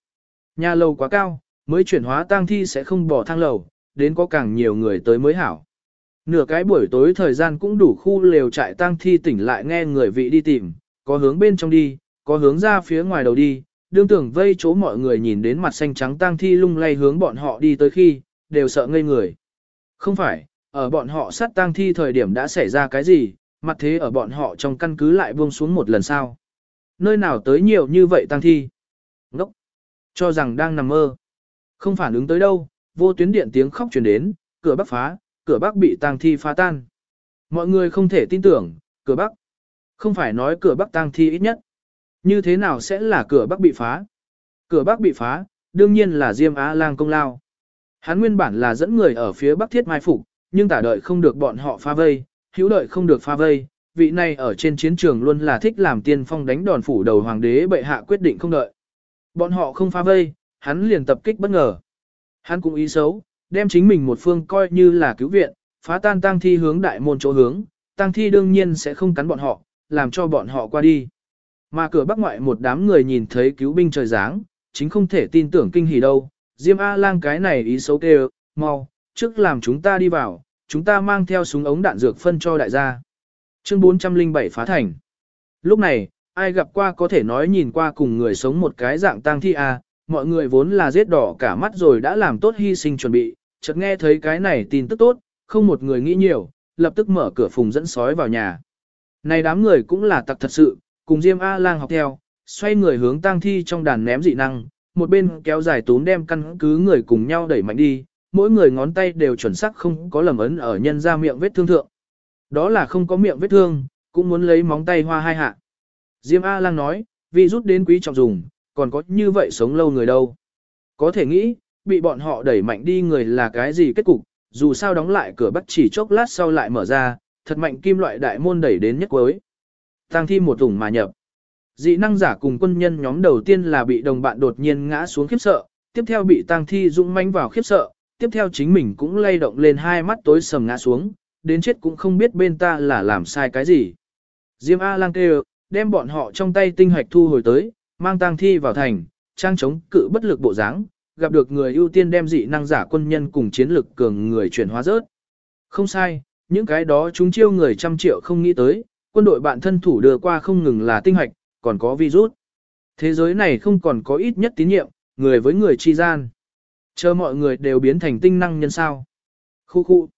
Nhà lầu quá cao, mới chuyển hóa tang thi sẽ không bỏ thang lầu, đến có càng nhiều người tới mới hảo. Nửa cái buổi tối thời gian cũng đủ khu lều trại tang thi tỉnh lại nghe người vị đi tìm, có hướng bên trong đi, có hướng ra phía ngoài đầu đi, đương tưởng vây chỗ mọi người nhìn đến mặt xanh trắng tang thi lung lay hướng bọn họ đi tới khi, đều sợ ngây người. Không phải, ở bọn họ sát tang thi thời điểm đã xảy ra cái gì, mặt thế ở bọn họ trong căn cứ lại buông xuống một lần sau. Nơi nào tới nhiều như vậy tang thi? Ngốc! Cho rằng đang nằm mơ. Không phản ứng tới đâu, vô tuyến điện tiếng khóc truyền đến, cửa bắc phá, cửa bắc bị tang thi phá tan. Mọi người không thể tin tưởng, cửa bắc. Không phải nói cửa bắc tang thi ít nhất. Như thế nào sẽ là cửa bắc bị phá? Cửa bắc bị phá, đương nhiên là Diêm Á Lang công lao. Hắn nguyên bản là dẫn người ở phía bắc thiết mai phục, nhưng tả đợi không được bọn họ phá vây, hữu đợi không được phá vây. Vị này ở trên chiến trường luôn là thích làm tiên phong đánh đòn phủ đầu hoàng đế bệ hạ quyết định không đợi. Bọn họ không phá vây, hắn liền tập kích bất ngờ. Hắn cũng ý xấu, đem chính mình một phương coi như là cứu viện, phá tan tang thi hướng đại môn chỗ hướng, tang thi đương nhiên sẽ không cắn bọn họ, làm cho bọn họ qua đi. Mà cửa bắc ngoại một đám người nhìn thấy cứu binh trời giáng, chính không thể tin tưởng kinh hỉ đâu. Diêm A-lang cái này ý xấu kêu, mau, trước làm chúng ta đi vào, chúng ta mang theo súng ống đạn dược phân cho đại gia. Chương 407 phá thành. Lúc này, ai gặp qua có thể nói nhìn qua cùng người sống một cái dạng tang thi A, mọi người vốn là giết đỏ cả mắt rồi đã làm tốt hy sinh chuẩn bị, chợt nghe thấy cái này tin tức tốt, không một người nghĩ nhiều, lập tức mở cửa phùng dẫn sói vào nhà. Này đám người cũng là tặc thật sự, cùng Diêm A-lang học theo, xoay người hướng tang thi trong đàn ném dị năng, một bên kéo dài tốn đem căn cứ người cùng nhau đẩy mạnh đi, mỗi người ngón tay đều chuẩn xác không có lầm ấn ở nhân ra miệng vết thương thượng. Đó là không có miệng vết thương, cũng muốn lấy móng tay hoa hai hạ. Diêm A-lang nói, vì rút đến quý trọng dùng, còn có như vậy sống lâu người đâu. Có thể nghĩ, bị bọn họ đẩy mạnh đi người là cái gì kết cục, dù sao đóng lại cửa bắt chỉ chốc lát sau lại mở ra, thật mạnh kim loại đại môn đẩy đến nhất cuối. Tăng thi một thủng mà nhập. Dị năng giả cùng quân nhân nhóm đầu tiên là bị đồng bạn đột nhiên ngã xuống khiếp sợ, tiếp theo bị tăng thi dũng manh vào khiếp sợ, tiếp theo chính mình cũng lay động lên hai mắt tối sầm ngã xuống, đến chết cũng không biết bên ta là làm sai cái gì. Diêm A lang kêu, đem bọn họ trong tay tinh hoạch thu hồi tới, mang tang thi vào thành, trang chống cự bất lực bộ dáng, gặp được người ưu tiên đem dị năng giả quân nhân cùng chiến lực cường người chuyển hóa rớt. Không sai, những cái đó chúng chiêu người trăm triệu không nghĩ tới, quân đội bạn thân thủ đưa qua không ngừng là tinh hoạch, còn có virus. Thế giới này không còn có ít nhất tín nhiệm, người với người chi gian. Chờ mọi người đều biến thành tinh năng nhân sao. Khu khu.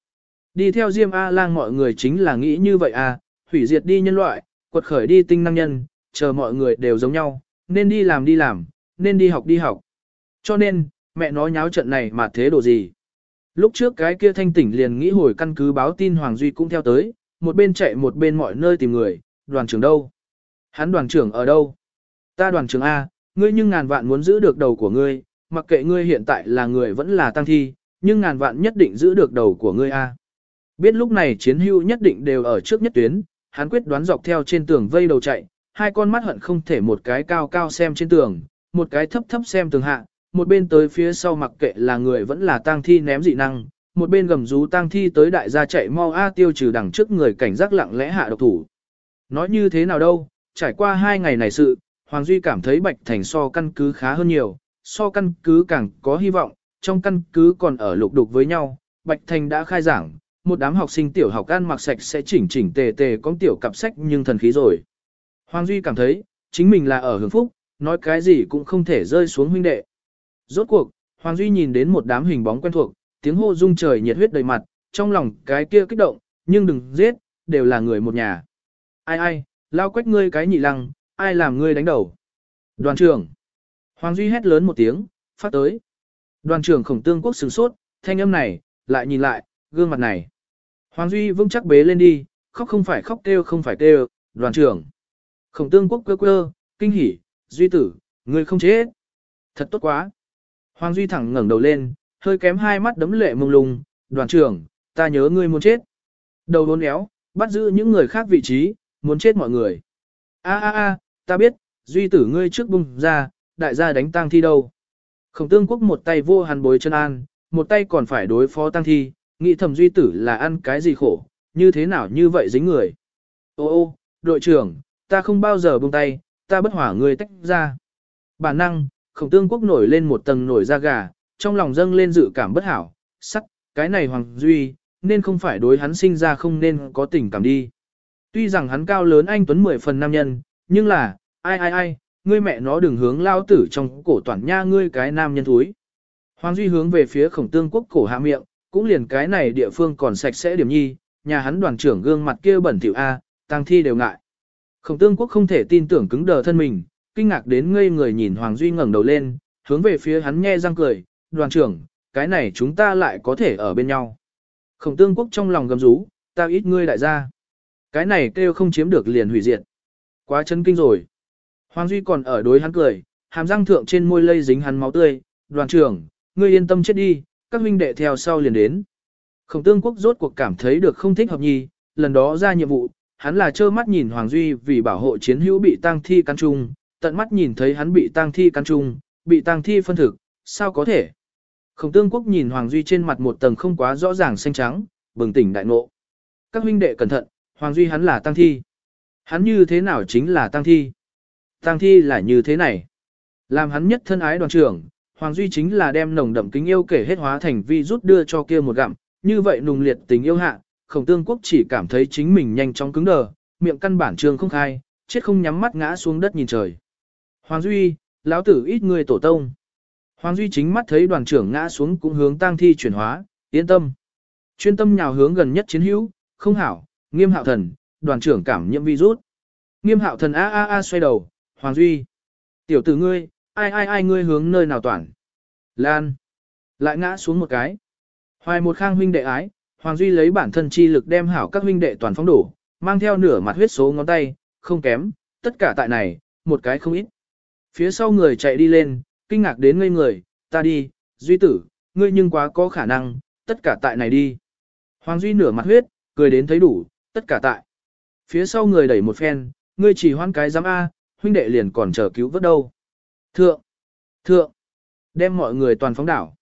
Đi theo Diêm A-lang mọi người chính là nghĩ như vậy à, hủy diệt đi nhân loại, quật khởi đi tinh năng nhân, chờ mọi người đều giống nhau, nên đi làm đi làm, nên đi học đi học. Cho nên, mẹ nói nháo trận này mà thế độ gì. Lúc trước cái kia thanh tỉnh liền nghĩ hồi căn cứ báo tin Hoàng Duy cũng theo tới, một bên chạy một bên mọi nơi tìm người, đoàn trưởng đâu? Hắn đoàn trưởng ở đâu? Ta đoàn trưởng A, ngươi nhưng ngàn vạn muốn giữ được đầu của ngươi, mặc kệ ngươi hiện tại là người vẫn là tăng thi, nhưng ngàn vạn nhất định giữ được đầu của ngươi A. Biết lúc này chiến hưu nhất định đều ở trước nhất tuyến, hắn quyết đoán dọc theo trên tường vây đầu chạy, hai con mắt hận không thể một cái cao cao xem trên tường, một cái thấp thấp xem tường hạ, một bên tới phía sau mặc kệ là người vẫn là tang thi ném dị năng, một bên gầm rú tang thi tới đại gia chạy mau a tiêu trừ đằng trước người cảnh giác lặng lẽ hạ độc thủ. Nói như thế nào đâu, trải qua hai ngày này sự, Hoàng Duy cảm thấy Bạch Thành so căn cứ khá hơn nhiều, so căn cứ càng có hy vọng, trong căn cứ còn ở lục đục với nhau, Bạch Thành đã khai giảng, một đám học sinh tiểu học ăn mặc sạch sẽ chỉnh chỉnh tề tề có tiểu cặp sách nhưng thần khí rồi. Hoàng Duy cảm thấy, chính mình là ở hưởng phúc, nói cái gì cũng không thể rơi xuống huynh đệ. Rốt cuộc, Hoàng Duy nhìn đến một đám hình bóng quen thuộc, tiếng hô rung trời nhiệt huyết đầy mặt, trong lòng cái kia kích động, nhưng đừng giết, đều là người một nhà. Ai ai, lao quách ngươi cái nhị lăng, ai làm ngươi đánh đầu. Đoàn trưởng. Hoàng Duy hét lớn một tiếng, phát tới. Đoàn trưởng khổng tương quốc sửng sốt, thanh âm này, lại nhìn lại, gương mặt này. Hoàng Duy vững chắc bế lên đi, khóc không phải khóc kêu không phải kêu, đoàn trưởng. Khổng tương quốc quơ quơ, kinh hỉ, Duy tử, ngươi không chết. Thật tốt quá. Hoàng Duy thẳng ngẩng đầu lên, hơi kém hai mắt đấm lệ mông lung, đoàn trưởng, ta nhớ ngươi muốn chết. Đầu đốn éo, bắt giữ những người khác vị trí, muốn chết mọi người. A a a, ta biết, Duy tử ngươi trước bung ra, đại gia đánh tang thi đâu. Khổng tương quốc một tay vô hàn bối chân an, một tay còn phải đối phó tang thi, nghĩ thầm Duy tử là ăn cái gì khổ, như thế nào như vậy dính người. Ô ô, đội trưởng, ta không bao giờ buông tay, ta bất hỏa ngươi tách ra. Bản năng, khổng tương quốc nổi lên một tầng nổi da gà, trong lòng dâng lên dự cảm bất hảo, sắc, cái này Hoàng Duy, nên không phải đối hắn sinh ra không nên có tình cảm đi. Tuy rằng hắn cao lớn anh Tuấn mười phần nam nhân, nhưng là, ai ai ai, ngươi mẹ nó đừng hướng lao tử trong cổ toàn nha ngươi cái nam nhân thúi. Hoàng Duy hướng về phía khổng tương quốc cổ hạ miệng, cũng liền cái này địa phương còn sạch sẽ điểm nhi, nhà hắn đoàn trưởng gương mặt kia bẩn thỉu A, tăng thi đều ngại. Khổng tương quốc không thể tin tưởng cứng đờ thân mình, kinh ngạc đến ngây người nhìn Hoàng Duy ngẩng đầu lên, hướng về phía hắn nhe răng cười, đoàn trưởng, cái này chúng ta lại có thể ở bên nhau. Khổng tương quốc trong lòng gầm rú, ta ít ngươi đại gia. Cái này kêu không chiếm được liền hủy diệt. Quá chân kinh rồi. Hoàng Duy còn ở đối hắn cười, hàm răng thượng trên môi lây dính hắn máu tươi, đoàn trưởng, ngươi yên tâm chết đi, các huynh đệ theo sau liền đến. Khổng tương quốc rốt cuộc cảm thấy được không thích hợp nhi, lần đó ra nhiệm vụ, hắn là trơ mắt nhìn Hoàng Duy vì bảo hộ chiến hữu bị tang thi cắn trung, tận mắt nhìn thấy hắn bị tang thi cắn trung, bị tang thi phân thực, sao có thể? Khổng tương quốc nhìn Hoàng Duy trên mặt một tầng không quá rõ ràng xanh trắng, bừng tỉnh đại ngộ. Các huynh đệ cẩn thận, Hoàng Duy hắn là tăng thi. Hắn như thế nào chính là tăng thi? Tăng thi là như thế này. Làm hắn nhất thân ái đoàn trưởng, Hoàng Duy chính là đem nồng đậm kính yêu kể hết hóa thành vi rút đưa cho kia một gặm, như vậy nùng liệt tình yêu hạ, khổng tương quốc chỉ cảm thấy chính mình nhanh chóng cứng đờ, miệng căn bản trường không khai, chết không nhắm mắt ngã xuống đất nhìn trời. Hoàng Duy, lão tử ít người tổ tông. Hoàng Duy chính mắt thấy đoàn trưởng ngã xuống cũng hướng tang thi chuyển hóa, yên tâm. Chuyên tâm nhào hướng gần nhất chiến hữu, không hảo, nghiêm hạo thần, đoàn trưởng cảm nhiễm virus. Nghiêm hạo thần a a a xoay đầu, Hoàng Duy. Tiểu tử ngươi, ai ai ai ngươi hướng nơi nào toàn. Lan. Lại ngã xuống một cái. Hoài một khang huynh đệ ái, Hoàng Duy lấy bản thân chi lực đem hảo các huynh đệ toàn phóng đổ, mang theo nửa mặt huyết số ngón tay, không kém, tất cả tại này, một cái không ít. Phía sau người chạy đi lên, kinh ngạc đến ngây người, ta đi, Duy tử, ngươi nhưng quá có khả năng, tất cả tại này đi. Hoàng Duy nửa mặt huyết, cười đến thấy đủ, tất cả tại. Phía sau người đẩy một phen, ngươi chỉ hoan cái giám A, huynh đệ liền còn chờ cứu vớt đâu. Thượng, thượng, đem mọi người toàn phóng đảo.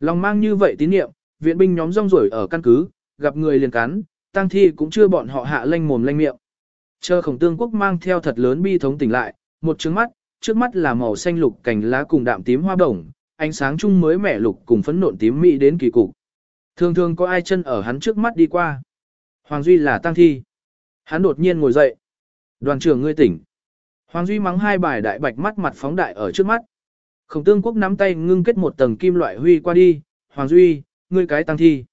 Lòng mang như vậy tín niệm, viện binh nhóm rong rổi ở căn cứ, gặp người liền cắn, tăng thi cũng chưa bọn họ hạ lanh mồm lanh miệng. Chờ khổng tương quốc mang theo thật lớn bi thống tỉnh lại, một trứng mắt, trước mắt là màu xanh lục cành lá cùng đạm tím hoa đồng, ánh sáng chung mới mẻ lục cùng phấn nộn tím mị đến kỳ cục. Thường thường có ai chân ở hắn trước mắt đi qua. Hoàng Duy là tăng thi. Hắn đột nhiên ngồi dậy. Đoàn trưởng ngươi tỉnh. Hoàng Duy mắng hai bài đại bạch mắt mặt phóng đại ở trước mắt. Khổng tương quốc nắm tay ngưng kết một tầng kim loại huy qua đi. Hoàng Duy, ngươi cái tăng thi.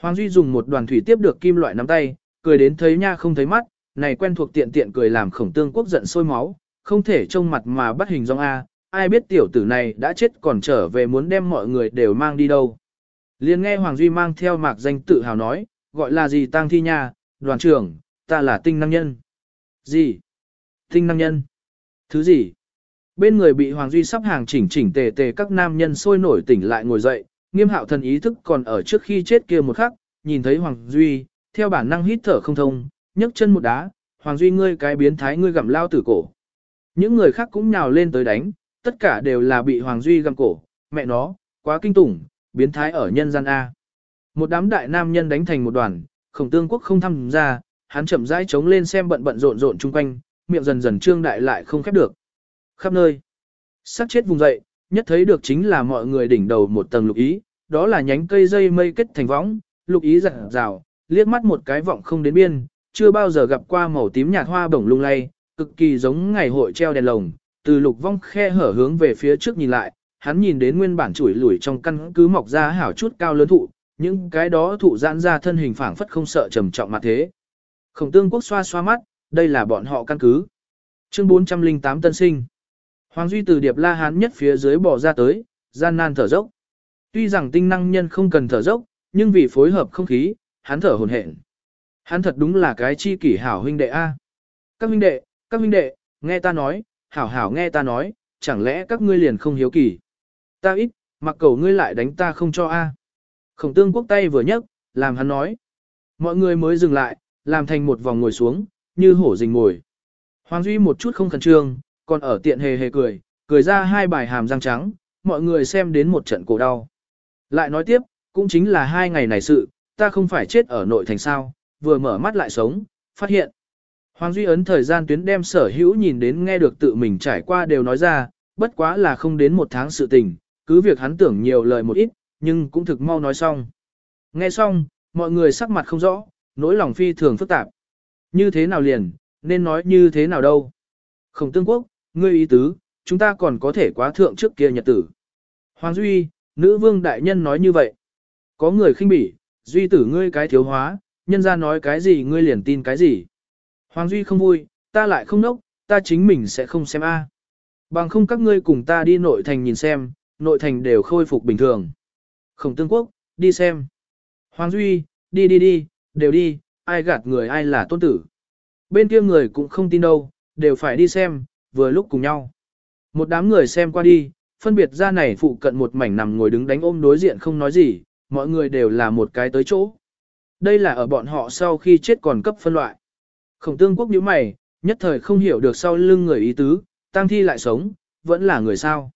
Hoàng Duy dùng một đoàn thủy tiếp được kim loại nắm tay, cười đến thấy nha không thấy mắt, này quen thuộc tiện tiện cười làm khổng tương quốc giận sôi máu, không thể trông mặt mà bắt hình dong A, ai biết tiểu tử này đã chết còn trở về muốn đem mọi người đều mang đi đâu. liền nghe Hoàng Duy mang theo mạc danh tự hào nói, gọi là gì tang thi nha, đoàn trưởng, ta là tinh năng nhân. Gì? Tinh năng nhân? Thứ gì? Bên người bị Hoàng Duy sắp hàng chỉnh chỉnh tề tề các nam nhân sôi nổi tỉnh lại ngồi dậy, nghiêm hạo thần ý thức còn ở trước khi chết kia một khắc, nhìn thấy Hoàng Duy, theo bản năng hít thở không thông, nhấc chân một đá, Hoàng Duy ngươi cái biến thái ngươi gặm lao tử cổ. Những người khác cũng nhào lên tới đánh, tất cả đều là bị Hoàng Duy găm cổ, mẹ nó, quá kinh tủng, biến thái ở nhân gian A. Một đám đại nam nhân đánh thành một đoàn, khổng tương quốc không tham gia, hắn chậm rãi chống lên xem bận bận rộn rộn chung quanh, miệng dần dần trương đại lại không khép được. Khắp nơi, sắc chết vùng dậy, nhất thấy được chính là mọi người đỉnh đầu một tầng lục ý, đó là nhánh cây dây mây kết thành võng, lục ý giật rào, liếc mắt một cái vọng không đến biên, chưa bao giờ gặp qua màu tím nhạt hoa bổng lung lay, cực kỳ giống ngày hội treo đèn lồng, từ lục vong khe hở hướng về phía trước nhìn lại, hắn nhìn đến nguyên bản chuỗi lủi trong căn cứ mọc ra hảo chút cao lớn thụ, những cái đó thụ giãn ra thân hình phảng phất không sợ trầm trọng mặt thế. Khổng tương quốc xoa xoa mắt, đây là bọn họ căn cứ. Chương 408 tân sinh. Hoàng Duy từ điệp la hán nhất phía dưới bỏ ra tới, gian nan thở dốc. Tuy rằng tinh năng nhân không cần thở dốc, nhưng vì phối hợp không khí, hắn thở hồn hển. Hắn thật đúng là cái chi kỷ hảo huynh đệ A. Các huynh đệ, các huynh đệ, nghe ta nói, hảo hảo nghe ta nói, chẳng lẽ các ngươi liền không hiếu kỳ. Ta ít, mặc cầu ngươi lại đánh ta không cho A. Khổng tương quốc tay vừa nhấc, làm hắn nói. Mọi người mới dừng lại, làm thành một vòng ngồi xuống, như hổ rình ngồi. Hoàng Duy một chút không khẩn trương, còn ở tiện hề hề cười, cười ra hai bài hàm răng trắng, mọi người xem đến một trận cổ đau. Lại nói tiếp, cũng chính là hai ngày này sự, ta không phải chết ở nội thành sao, vừa mở mắt lại sống, phát hiện. Hoàng Duy ấn thời gian tuyến đem sở hữu nhìn đến nghe được tự mình trải qua đều nói ra, bất quá là không đến một tháng sự tình, cứ việc hắn tưởng nhiều lời một ít, nhưng cũng thực mau nói xong. Nghe xong, mọi người sắc mặt không rõ, nỗi lòng phi thường phức tạp. Như thế nào liền, nên nói như thế nào đâu. Khổng tương quốc, ngươi ý tứ, chúng ta còn có thể quá thượng trước kia nhật tử. Hoàng Duy, nữ vương đại nhân nói như vậy. Có người khinh bỉ, Duy tử ngươi cái thiếu hóa, nhân ra nói cái gì ngươi liền tin cái gì. Hoàng Duy không vui, ta lại không nốc, ta chính mình sẽ không xem a. Bằng không các ngươi cùng ta đi nội thành nhìn xem, nội thành đều khôi phục bình thường. Khổng tương quốc, đi xem. Hoàng Duy, đi đi đi, đều đi, ai gạt người ai là tôn tử. Bên kia người cũng không tin đâu, đều phải đi xem, vừa lúc cùng nhau. Một đám người xem qua đi, phân biệt ra này phụ cận một mảnh nằm ngồi đứng đánh ôm đối diện không nói gì, mọi người đều là một cái tới chỗ. Đây là ở bọn họ sau khi chết còn cấp phân loại. Khổng tương quốc nhíu mày, nhất thời không hiểu được sau lưng người ý tứ, tăng thi lại sống, vẫn là người sao.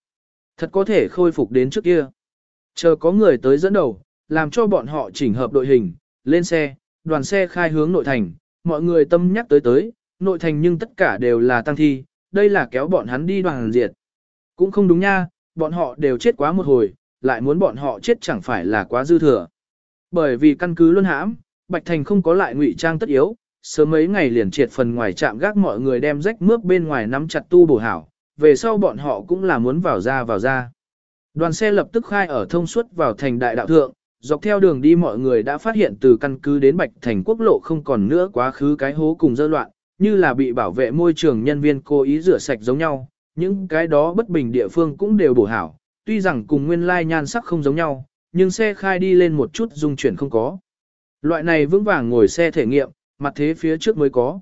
Thật có thể khôi phục đến trước kia. Chờ có người tới dẫn đầu, làm cho bọn họ chỉnh hợp đội hình, lên xe, đoàn xe khai hướng nội thành, mọi người tâm nhắc tới tới, nội thành nhưng tất cả đều là tăng thi, đây là kéo bọn hắn đi đoàn diệt. Cũng không đúng nha, bọn họ đều chết quá một hồi, lại muốn bọn họ chết chẳng phải là quá dư thừa. Bởi vì căn cứ luân hãm, Bạch Thành không có lại ngụy trang tất yếu, sớm mấy ngày liền triệt phần ngoài chạm gác mọi người đem rách mướp bên ngoài nắm chặt tu bổ hảo, về sau bọn họ cũng là muốn vào ra vào ra. Đoàn xe lập tức khai ở thông suốt vào thành đại đạo thượng, dọc theo đường đi mọi người đã phát hiện từ căn cứ đến Bạch Thành quốc lộ không còn nữa quá khứ cái hố cùng dơ loạn, như là bị bảo vệ môi trường nhân viên cố ý rửa sạch giống nhau, những cái đó bất bình địa phương cũng đều bổ hảo, tuy rằng cùng nguyên lai nhan sắc không giống nhau, nhưng xe khai đi lên một chút dung chuyển không có. Loại này vững vàng ngồi xe thể nghiệm, mặt thế phía trước mới có.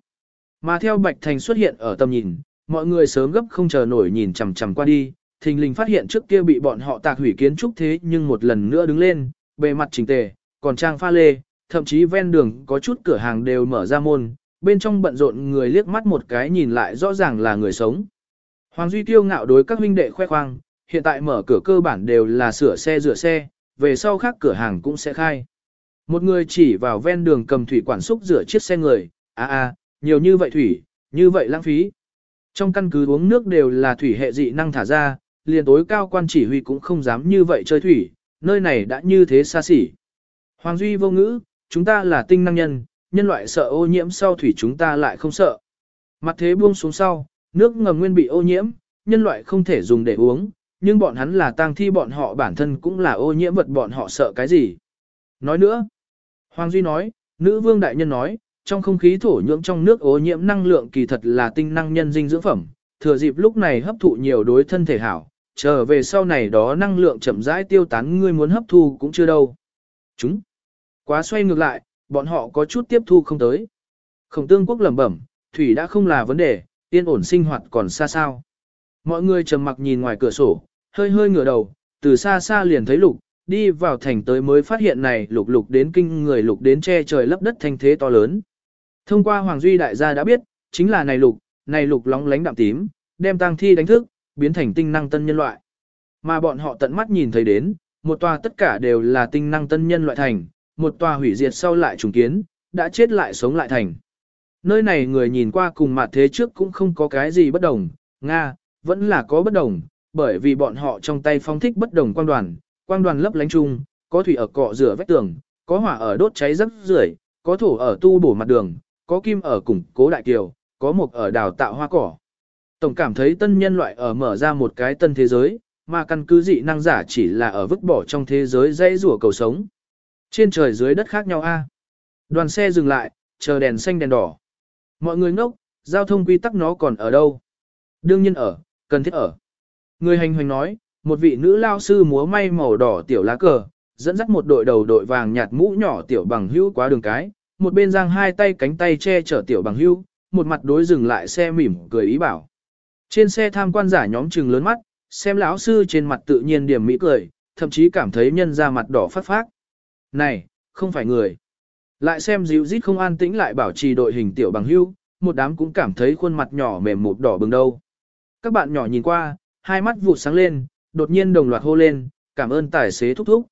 Mà theo Bạch Thành xuất hiện ở tầm nhìn, mọi người sớm gấp không chờ nổi nhìn chằm chằm qua đi, thình lình phát hiện trước kia bị bọn họ tạc hủy kiến trúc thế nhưng một lần nữa đứng lên, bề mặt chỉnh tề, còn trang pha lê, thậm chí ven đường có chút cửa hàng đều mở ra môn, bên trong bận rộn người liếc mắt một cái nhìn lại rõ ràng là người sống. Hoàng Duy Tiêu ngạo đối các huynh đệ khoe khoang, hiện tại mở cửa cơ bản đều là sửa xe rửa xe, về sau khác cửa hàng cũng sẽ khai. Một người chỉ vào ven đường cầm thủy quản xúc rửa chiếc xe người, a à, a, nhiều như vậy thủy, như vậy lãng phí. Trong căn cứ uống nước đều là thủy hệ dị năng thả ra, liền tối cao quan chỉ huy cũng không dám như vậy chơi thủy, nơi này đã như thế xa xỉ. Hoàng Duy vô ngữ, chúng ta là tinh năng nhân, nhân loại sợ ô nhiễm sau thủy chúng ta lại không sợ. Mặt thế buông xuống sau, nước ngầm nguyên bị ô nhiễm, nhân loại không thể dùng để uống, nhưng bọn hắn là tang thi bọn họ bản thân cũng là ô nhiễm vật bọn họ sợ cái gì. Nói nữa, Hoàng Duy nói, nữ vương đại nhân nói, trong không khí thổ nhưỡng trong nước ô nhiễm năng lượng kỳ thật là tinh năng nhân dinh dưỡng phẩm, thừa dịp lúc này hấp thụ nhiều đối thân thể hảo, trở về sau này đó năng lượng chậm rãi tiêu tán ngươi muốn hấp thu cũng chưa đâu. Chúng. Quá xoay ngược lại, bọn họ có chút tiếp thu không tới. Khổng tương quốc lẩm bẩm, thủy đã không là vấn đề, yên ổn sinh hoạt còn xa sao. Mọi người trầm mặc nhìn ngoài cửa sổ, hơi hơi ngửa đầu, từ xa xa liền thấy lục, đi vào thành tới mới phát hiện này lục lục đến kinh người lục đến che trời lấp đất thanh thế to lớn. Thông qua Hoàng Duy đại gia đã biết, chính là này lục, này lục lóng lánh đạm tím, đem tang thi đánh thức, biến thành tinh năng tân nhân loại. Mà bọn họ tận mắt nhìn thấy đến, một tòa tất cả đều là tinh năng tân nhân loại thành, một tòa hủy diệt sau lại trùng kiến, đã chết lại sống lại thành. Nơi này người nhìn qua cùng mặt thế trước cũng không có cái gì bất đồng, Nga, vẫn là có bất đồng, bởi vì bọn họ trong tay phong thích bất đồng quan đoàn, quang đoàn lấp lánh chung, có thủy ở cọ rửa vách tường, có hỏa ở đốt cháy rất rưởi, có thổ ở tu bổ mặt đường, có kim ở củng cố đại kiều, có mục ở đào tạo hoa cỏ. Tổng cảm thấy tân nhân loại ở mở ra một cái tân thế giới, mà căn cứ dị năng giả chỉ là ở vứt bỏ trong thế giới dãy rủa cầu sống. Trên trời dưới đất khác nhau a. Đoàn xe dừng lại, chờ đèn xanh đèn đỏ. Mọi người ngốc, giao thông quy tắc nó còn ở đâu? Đương nhiên ở, cần thiết ở. Người hành hoành nói, một vị nữ lao sư múa may màu đỏ tiểu lá cờ, dẫn dắt một đội đầu đội vàng nhạt mũ nhỏ tiểu bằng hữu qua đường cái, một bên giang hai tay cánh tay che chở tiểu bằng hữu, một mặt đối dừng lại xe mỉm cười ý bảo. Trên xe tham quan giả nhóm trừng lớn mắt, xem lão sư trên mặt tự nhiên điểm mỹ cười, thậm chí cảm thấy nhân ra mặt đỏ phát phát. Này, không phải người. Lại xem dịu dít không an tĩnh lại bảo trì đội hình tiểu bằng hưu, một đám cũng cảm thấy khuôn mặt nhỏ mềm mụt đỏ bừng đâu. Các bạn nhỏ nhìn qua, hai mắt vụt sáng lên, đột nhiên đồng loạt hô lên, cảm ơn tài xế thúc thúc.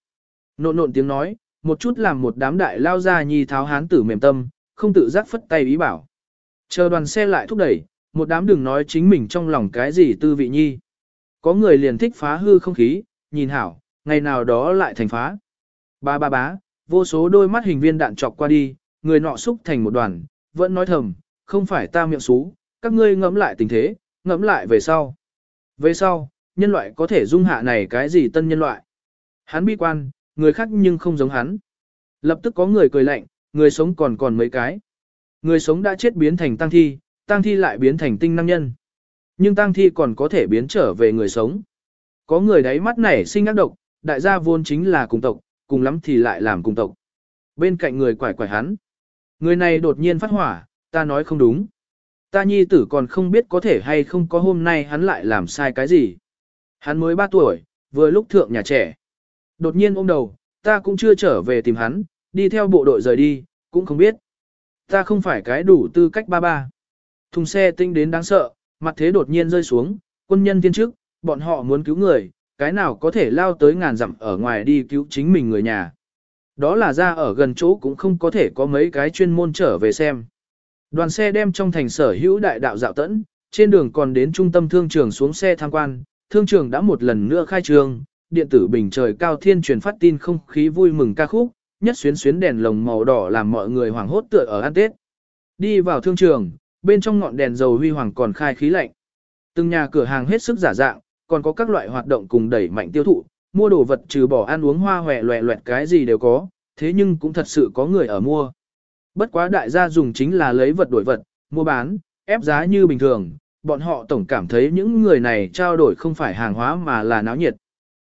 Nộn nộn tiếng nói, một chút làm một đám đại lao ra nhi tháo hán tử mềm tâm, không tự giác phất tay ý bảo. Chờ đoàn xe lại thúc đẩy, một đám đừng nói chính mình trong lòng cái gì tư vị nhi. Có người liền thích phá hư không khí, nhìn hảo, ngày nào đó lại thành phá. Ba ba bá, vô số đôi mắt hình viên đạn chọc qua đi, người nọ xúc thành một đoàn, vẫn nói thầm, không phải ta miệng xú, các ngươi ngẫm lại tình thế, ngẫm lại về sau. Về sau, nhân loại có thể dung hạ này cái gì tân nhân loại. Hắn bi quan, người khác nhưng không giống hắn. Lập tức có người cười lạnh, người sống còn còn mấy cái. Người sống đã chết biến thành tăng thi, tăng thi lại biến thành tinh năng nhân. Nhưng tăng thi còn có thể biến trở về người sống. Có người đáy mắt nảy sinh ác độc, đại gia vốn chính là cùng tộc, cùng lắm thì lại làm cùng tộc. Bên cạnh người quải quải hắn. Người này đột nhiên phát hỏa, ta nói không đúng. Ta nhi tử còn không biết có thể hay không có hôm nay hắn lại làm sai cái gì. Hắn mới 3 tuổi, vừa lúc thượng nhà trẻ. Đột nhiên ôm đầu, ta cũng chưa trở về tìm hắn, đi theo bộ đội rời đi, cũng không biết. Ta không phải cái đủ tư cách ba ba. Thùng xe tinh đến đáng sợ, mặt thế đột nhiên rơi xuống, quân nhân tiên trước, bọn họ muốn cứu người, cái nào có thể lao tới ngàn dặm ở ngoài đi cứu chính mình người nhà. Đó là ra ở gần chỗ cũng không có thể có mấy cái chuyên môn trở về xem. Đoàn xe đem trong thành sở hữu đại đạo dạo tẫn, trên đường còn đến trung tâm thương trường xuống xe tham quan, thương trường đã một lần nữa khai trương, điện tử bình trời cao thiên truyền phát tin không khí vui mừng ca khúc, nhất xuyến xuyến đèn lồng màu đỏ làm mọi người hoảng hốt tựa ở ăn Tết. Đi vào thương trường, bên trong ngọn đèn dầu huy hoàng còn khai khí lạnh. Từng nhà cửa hàng hết sức giả dạng, còn có các loại hoạt động cùng đẩy mạnh tiêu thụ, mua đồ vật trừ bỏ ăn uống hoa hòe loẹ loẹt cái gì đều có, thế nhưng cũng thật sự có người ở mua. Bất quá đại gia dùng chính là lấy vật đổi vật, mua bán, ép giá như bình thường, bọn họ tổng cảm thấy những người này trao đổi không phải hàng hóa mà là náo nhiệt.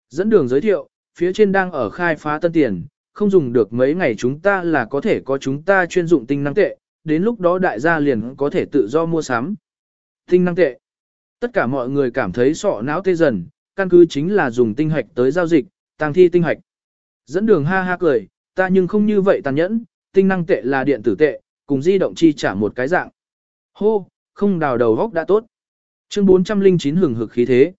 Dẫn đường giới thiệu, phía trên đang ở khai phá tân tiền, không dùng được mấy ngày chúng ta là có thể có chúng ta chuyên dụng tinh năng tệ, đến lúc đó đại gia liền có thể tự do mua sắm. Tinh năng tệ. Tất cả mọi người cảm thấy sọ não tê dần, căn cứ chính là dùng tinh hạch tới giao dịch, tăng thi tinh hạch. Dẫn đường ha ha cười, ta nhưng không như vậy tàn nhẫn, tinh năng tệ là điện tử tệ, cùng di động chi trả một cái dạng. Hô, không đào đầu góc đã tốt. Chương 409 hừng hực khí thế.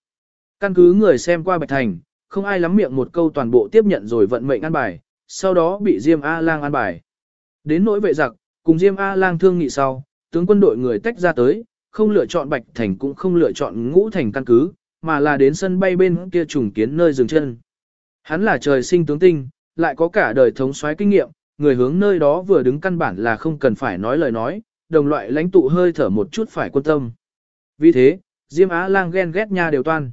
Căn cứ người xem qua Bạch Thành, không ai lắm miệng một câu toàn bộ tiếp nhận rồi vận mệnh an bài, sau đó bị Diêm A-lang an bài. Đến nỗi vệ giặc, cùng Diêm A-lang thương nghị sau, tướng quân đội người tách ra tới, không lựa chọn Bạch Thành cũng không lựa chọn ngũ thành căn cứ, mà là đến sân bay bên kia trùng kiến nơi dừng chân. Hắn là trời sinh tướng tinh, lại có cả đời thống soái kinh nghiệm, người hướng nơi đó vừa đứng căn bản là không cần phải nói lời nói, đồng loại lãnh tụ hơi thở một chút phải quân tâm. Vì thế, Diêm Á lang ghen ghét nha đều toan.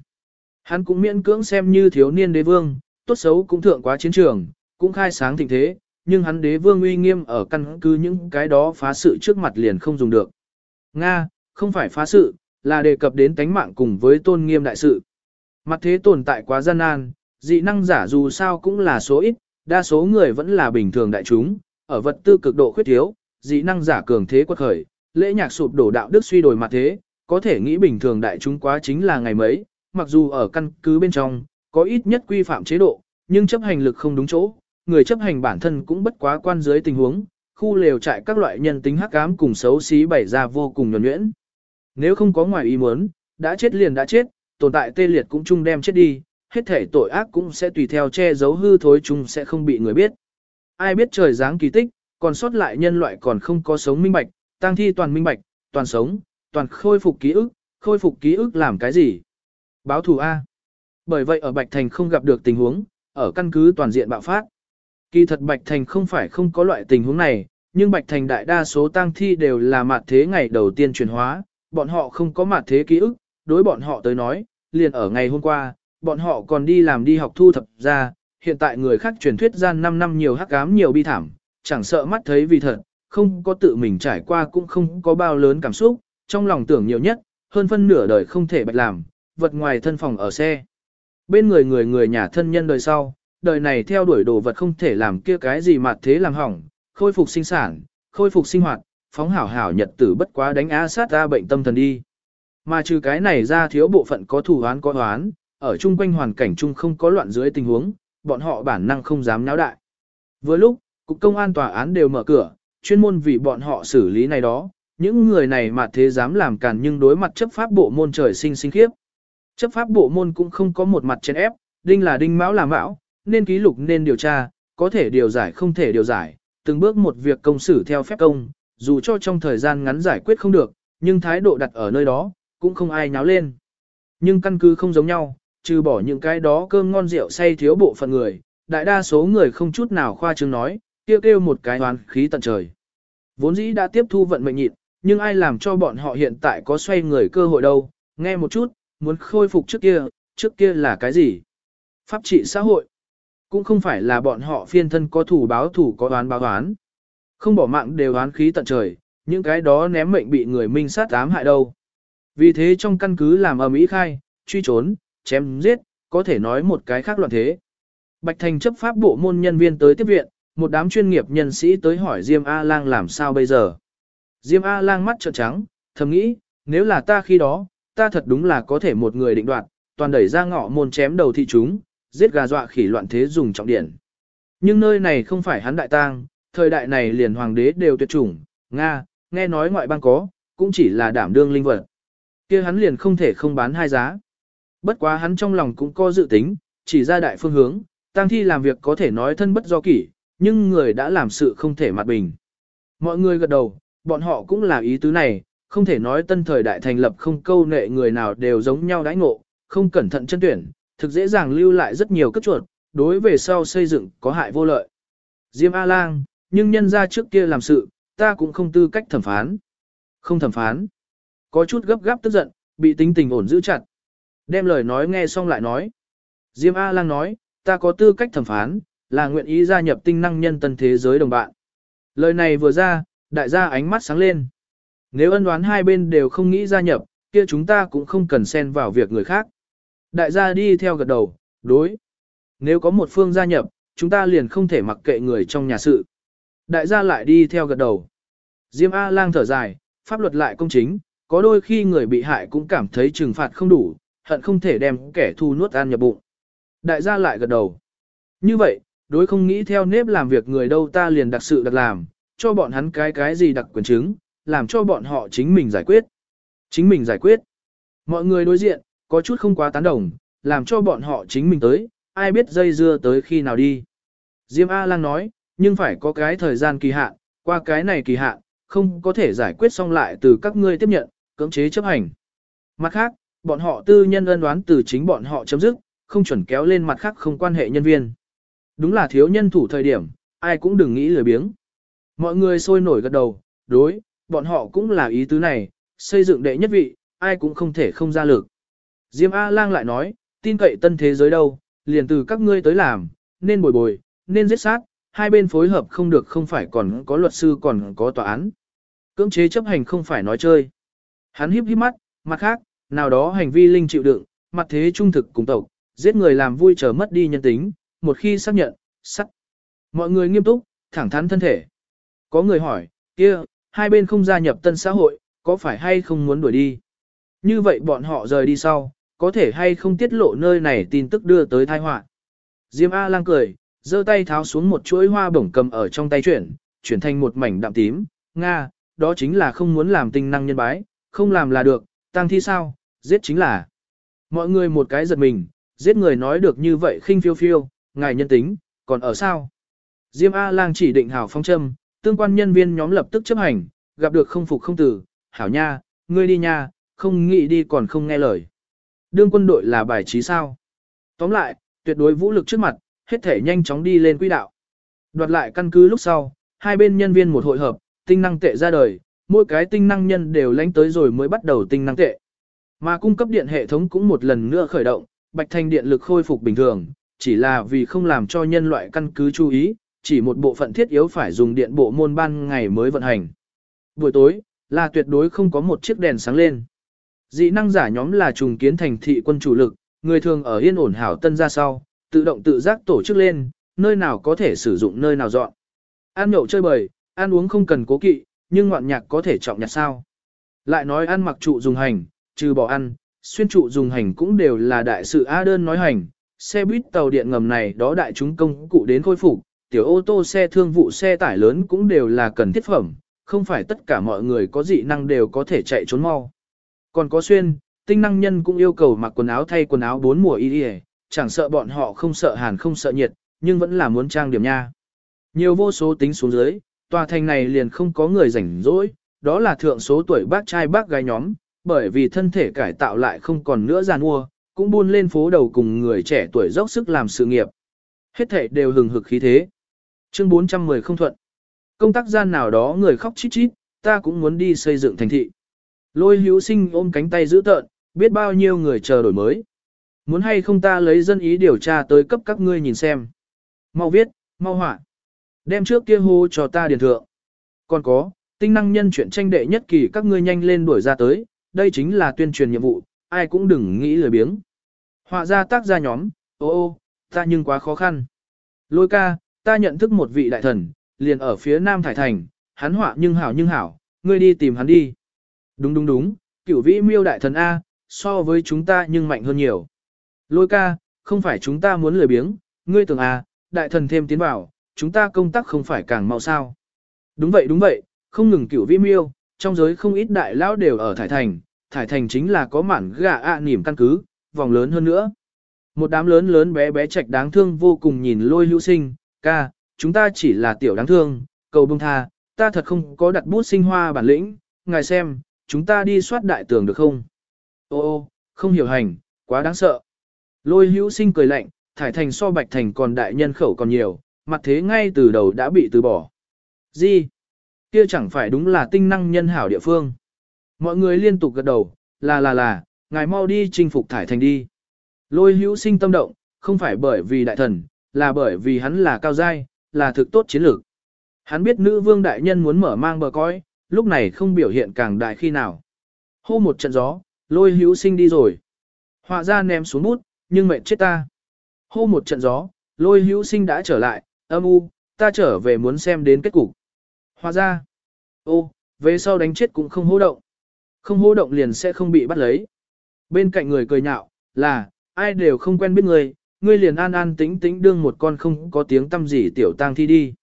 Hắn cũng miễn cưỡng xem như thiếu niên đế vương, tốt xấu cũng thượng quá chiến trường, cũng khai sáng thịnh thế, nhưng hắn đế vương uy nghiêm ở căn cứ những cái đó phá sự trước mặt liền không dùng được. Nga, không phải phá sự, là đề cập đến tánh mạng cùng với tôn nghiêm đại sự. Mặt thế tồn tại quá gian nan, dị năng giả dù sao cũng là số ít, đa số người vẫn là bình thường đại chúng, ở vật tư cực độ khuyết thiếu, dị năng giả cường thế quật khởi, lễ nhạc sụp đổ đạo đức suy đổi mặt thế, có thể nghĩ bình thường đại chúng quá chính là ngày mấy, mặc dù ở căn cứ bên trong, có ít nhất quy phạm chế độ, nhưng chấp hành lực không đúng chỗ, người chấp hành bản thân cũng bất quá quan dưới tình huống, khu lều trại các loại nhân tính hắc ám cùng xấu xí bày ra vô cùng nhuần nhuyễn. Nếu không có ngoài ý muốn, đã chết liền đã chết, tồn tại tê liệt cũng chung đem chết đi, hết thể tội ác cũng sẽ tùy theo che giấu hư thối chung sẽ không bị người biết. Ai biết trời dáng kỳ tích, còn sót lại nhân loại còn không có sống minh bạch, tang thi toàn minh bạch, toàn sống, toàn khôi phục ký ức, khôi phục ký ức làm cái gì? Báo thù A. Bởi vậy ở Bạch Thành không gặp được tình huống, ở căn cứ toàn diện bạo phát. Kỳ thật Bạch Thành không phải không có loại tình huống này, nhưng Bạch Thành đại đa số tang thi đều là mạt thế ngày đầu tiên chuyển hóa, bọn họ không có mạt thế ký ức, đối bọn họ tới nói, liền ở ngày hôm qua, bọn họ còn đi làm đi học thu thập ra, hiện tại người khác truyền thuyết gian 5 năm nhiều hắc ám nhiều bi thảm, chẳng sợ mắt thấy vì thật, không có tự mình trải qua cũng không có bao lớn cảm xúc, trong lòng tưởng nhiều nhất, hơn phân nửa đời không thể bạch làm, vật ngoài thân phòng ở xe. Bên người người người nhà thân nhân đời sau, đời này theo đuổi đồ vật không thể làm kia cái gì mà thế làm hỏng, khôi phục sinh sản, khôi phục sinh hoạt, phóng hảo hảo nhật tử bất quá đánh á sát ra bệnh tâm thần đi. Mà trừ cái này ra thiếu bộ phận có thủ hoán có hoán, ở chung quanh hoàn cảnh chung không có loạn dưới tình huống, bọn họ bản năng không dám náo đại. Vừa lúc, cục công an tòa án đều mở cửa, chuyên môn vì bọn họ xử lý này đó, những người này mà thế dám làm cản nhưng đối mặt chấp pháp bộ môn trời sinh sinh khiếp. Chấp pháp bộ môn cũng không có một mặt chèn ép, đinh là đinh mão là mão, nên ký lục nên điều tra, có thể điều giải không thể điều giải, từng bước một việc công xử theo phép công, dù cho trong thời gian ngắn giải quyết không được, nhưng thái độ đặt ở nơi đó, cũng không ai nháo lên. Nhưng căn cứ không giống nhau, trừ bỏ những cái đó cơm ngon rượu say thiếu bộ phận người, đại đa số người không chút nào khoa trương nói, kêu kêu một cái oán khí tận trời. Vốn dĩ đã tiếp thu vận mệnh nhịn, nhưng ai làm cho bọn họ hiện tại có xoay người cơ hội đâu, nghe một chút, muốn khôi phục trước kia, trước kia là cái gì? Pháp trị xã hội. Cũng không phải là bọn họ phiên thân có thủ báo thủ có đoán báo đoán. Không bỏ mạng đều oán khí tận trời, những cái đó ném mệnh bị người minh sát ám hại đâu. Vì thế trong căn cứ làm ầm ĩ khai, truy trốn, chém giết, có thể nói một cái khác loạn thế. Bạch Thành chấp pháp bộ môn nhân viên tới tiếp viện, một đám chuyên nghiệp nhân sĩ tới hỏi Diêm A-Lang làm sao bây giờ. Diêm A-Lang mắt trợn trắng, thầm nghĩ, nếu là ta khi đó, ta thật đúng là có thể một người định đoạt, toàn đẩy ra ngọ môn chém đầu thị chúng, giết gà dọa khỉ loạn thế dùng trọng điển. Nhưng nơi này không phải hắn đại tang, thời đại này liền hoàng đế đều tuyệt chủng, Nga, nghe nói ngoại bang có, cũng chỉ là đảm đương linh vật. kia hắn liền không thể không bán hai giá. Bất quá hắn trong lòng cũng có dự tính, chỉ ra đại phương hướng, tang thi làm việc có thể nói thân bất do kỷ, nhưng người đã làm sự không thể mặt bình. Mọi người gật đầu, bọn họ cũng là ý tứ này, không thể nói tân thời đại thành lập không câu nệ người nào đều giống nhau đãi ngộ, không cẩn thận chân tuyển, thực dễ dàng lưu lại rất nhiều cấp chuột, đối về sau xây dựng có hại vô lợi. Diêm A-lang, nhưng nhân ra trước kia làm sự, ta cũng không tư cách thẩm phán. Không thẩm phán. Có chút gấp gáp tức giận, bị tính tình ổn giữ chặt. Đem lời nói nghe xong lại nói. Diêm A-lang nói, ta có tư cách thẩm phán, là nguyện ý gia nhập tinh năng nhân tân thế giới đồng bạn. Lời này vừa ra, đại gia ánh mắt sáng lên. Nếu ân đoán hai bên đều không nghĩ gia nhập, kia chúng ta cũng không cần xen vào việc người khác. Đại gia đi theo gật đầu, đối. Nếu có một phương gia nhập, chúng ta liền không thể mặc kệ người trong nhà sự. Đại gia lại đi theo gật đầu. Diêm A-lang thở dài, pháp luật lại công chính, có đôi khi người bị hại cũng cảm thấy trừng phạt không đủ, hận không thể đem kẻ thù nuốt ăn nhập bụng. Đại gia lại gật đầu. Như vậy, đối không nghĩ theo nếp làm việc người đâu ta liền đặc sự đặc làm, cho bọn hắn cái cái gì đặc quyền chứng, làm cho bọn họ chính mình giải quyết. Chính mình giải quyết. Mọi người đối diện, có chút không quá tán đồng, làm cho bọn họ chính mình tới, ai biết dây dưa tới khi nào đi. Diêm A-Lang nói, nhưng phải có cái thời gian kỳ hạn, qua cái này kỳ hạn, không có thể giải quyết xong lại từ các ngươi tiếp nhận, cưỡng chế chấp hành. Mặt khác, bọn họ tư nhân ân đoán từ chính bọn họ chấm dứt, không chuẩn kéo lên mặt khác không quan hệ nhân viên. Đúng là thiếu nhân thủ thời điểm, ai cũng đừng nghĩ lười biếng. Mọi người sôi nổi gật đầu, đối, bọn họ cũng là ý tứ này, xây dựng đệ nhất vị, ai cũng không thể không ra lực. Diêm A-lang lại nói, tin cậy tân thế giới đâu, liền từ các ngươi tới làm, nên bồi bồi, nên giết sát, hai bên phối hợp không được không phải còn có luật sư còn có tòa án. Cưỡng chế chấp hành không phải nói chơi. Hắn híp híp mắt, mặt khác, nào đó hành vi linh chịu đựng, mặt thế trung thực cùng tộc, giết người làm vui chờ mất đi nhân tính, một khi xác nhận, sắt. Mọi người nghiêm túc, thẳng thắn thân thể. Có người hỏi, kia, hai bên không gia nhập tân xã hội, có phải hay không muốn đuổi đi? Như vậy bọn họ rời đi sau, có thể hay không tiết lộ nơi này tin tức đưa tới tai họa. Diêm A lang cười, giơ tay tháo xuống một chuỗi hoa bổng cầm ở trong tay chuyển, chuyển thành một mảnh đạm tím, Nga, đó chính là không muốn làm tinh năng nhân bái, không làm là được, tăng thi sao, giết chính là. Mọi người một cái giật mình, giết người nói được như vậy khinh phiêu phiêu, ngài nhân tính, còn ở sao? Diêm A lang chỉ định hảo phong châm, tương quan nhân viên nhóm lập tức chấp hành, gặp được không phục không tử, hảo nha, ngươi đi nha, không nghĩ đi còn không nghe lời. Đương quân đội là bài trí sao? Tóm lại, tuyệt đối vũ lực trước mặt, hết thể nhanh chóng đi lên quỹ đạo. Đoạt lại căn cứ lúc sau, hai bên nhân viên một hội hợp, tinh năng tệ ra đời, mỗi cái tinh năng nhân đều lánh tới rồi mới bắt đầu tinh năng tệ. Mà cung cấp điện hệ thống cũng một lần nữa khởi động, Bạch Thành điện lực khôi phục bình thường, chỉ là vì không làm cho nhân loại căn cứ chú ý, chỉ một bộ phận thiết yếu phải dùng điện bộ môn ban ngày mới vận hành. Buổi tối, là tuyệt đối không có một chiếc đèn sáng lên. Dị năng giả nhóm là trùng kiến thành thị quân chủ lực, người thường ở yên ổn hảo tân ra sau, tự động tự giác tổ chức lên, nơi nào có thể sử dụng nơi nào dọn. Ăn nhậu chơi bời, ăn uống không cần cố kỵ, nhưng ngoạn nhạc có thể trọng nhặt sao. Lại nói ăn mặc trụ dùng hành, trừ bỏ ăn, xuyên trụ dùng hành cũng đều là đại sự A đơn nói hành. Xe buýt tàu điện ngầm này đó đại chúng công cụ đến khôi phục, tiểu ô tô xe thương vụ xe tải lớn cũng đều là cần thiết phẩm, không phải tất cả mọi người có dị năng đều có thể chạy trốn mau. Còn có xuyên, tinh năng nhân cũng yêu cầu mặc quần áo thay quần áo bốn mùa y đi chẳng sợ bọn họ không sợ hàn không sợ nhiệt, nhưng vẫn là muốn trang điểm nha. Nhiều vô số tính xuống dưới, tòa thành này liền không có người rảnh rỗi, đó là thượng số tuổi bác trai bác gái nhóm, bởi vì thân thể cải tạo lại không còn nữa giàn mua, cũng buôn lên phố đầu cùng người trẻ tuổi dốc sức làm sự nghiệp. Hết thể đều hừng hực khí thế. Chương 410 không thuận. Công tác gian nào đó người khóc chít chít, ta cũng muốn đi xây dựng thành thị. Lôi hữu sinh ôm cánh tay giữ tợn, biết bao nhiêu người chờ đổi mới. Muốn hay không ta lấy dân ý điều tra tới cấp các ngươi nhìn xem. Mau viết, mau họa. Đem trước kia hô cho ta điền thượng. Còn có, tinh năng nhân chuyện tranh đệ nhất kỳ các ngươi nhanh lên đuổi ra tới, đây chính là tuyên truyền nhiệm vụ, ai cũng đừng nghĩ lười biếng. Họa ra tác gia nhóm, ô ô, ta nhưng quá khó khăn. Lôi ca, ta nhận thức một vị đại thần, liền ở phía nam thải thành, hắn họa nhưng hảo nhưng hảo, ngươi đi tìm hắn đi. Đúng đúng đúng, cửu vĩ miêu đại thần A, so với chúng ta nhưng mạnh hơn nhiều. Lôi ca, không phải chúng ta muốn lười biếng, ngươi tưởng A, đại thần thêm tiến vào, chúng ta công tác không phải càng mau sao. Đúng vậy đúng vậy, không ngừng cửu vĩ miêu, trong giới không ít đại lão đều ở Thải Thành, Thải Thành chính là có mản gà ạ à nỉm căn cứ, vòng lớn hơn nữa. Một đám lớn lớn bé bé trạch đáng thương vô cùng nhìn lôi hữu sinh, ca, chúng ta chỉ là tiểu đáng thương, cầu bông tha, ta thật không có đặt bút sinh hoa bản lĩnh, ngài xem, chúng ta đi soát đại tường được không? Ô ô, không hiểu hành, quá đáng sợ. Lôi hữu sinh cười lạnh, thải thành so bạch thành còn đại nhân khẩu còn nhiều, mặt thế ngay từ đầu đã bị từ bỏ. Gì? Kia chẳng phải đúng là tinh năng nhân hảo địa phương. Mọi người liên tục gật đầu, là là là, ngài mau đi chinh phục thải thành đi. Lôi hữu sinh tâm động, không phải bởi vì đại thần, là bởi vì hắn là cao giai, là thực tốt chiến lược. Hắn biết nữ vương đại nhân muốn mở mang bờ cõi, lúc này không biểu hiện càng đại khi nào. Hô một trận gió, lôi hữu sinh đi rồi. Họa ra ném xuống bút, nhưng mệt chết ta. Hô một trận gió, lôi hữu sinh đã trở lại, âm u, ta trở về muốn xem đến kết cục. Họa ra, ô, về sau đánh chết cũng không hô động. Không hô động liền sẽ không bị bắt lấy. Bên cạnh người cười nhạo, là, ai đều không quen biết người, ngươi liền an an tĩnh tĩnh đương một con không có tiếng tâm gì tiểu tang thi đi.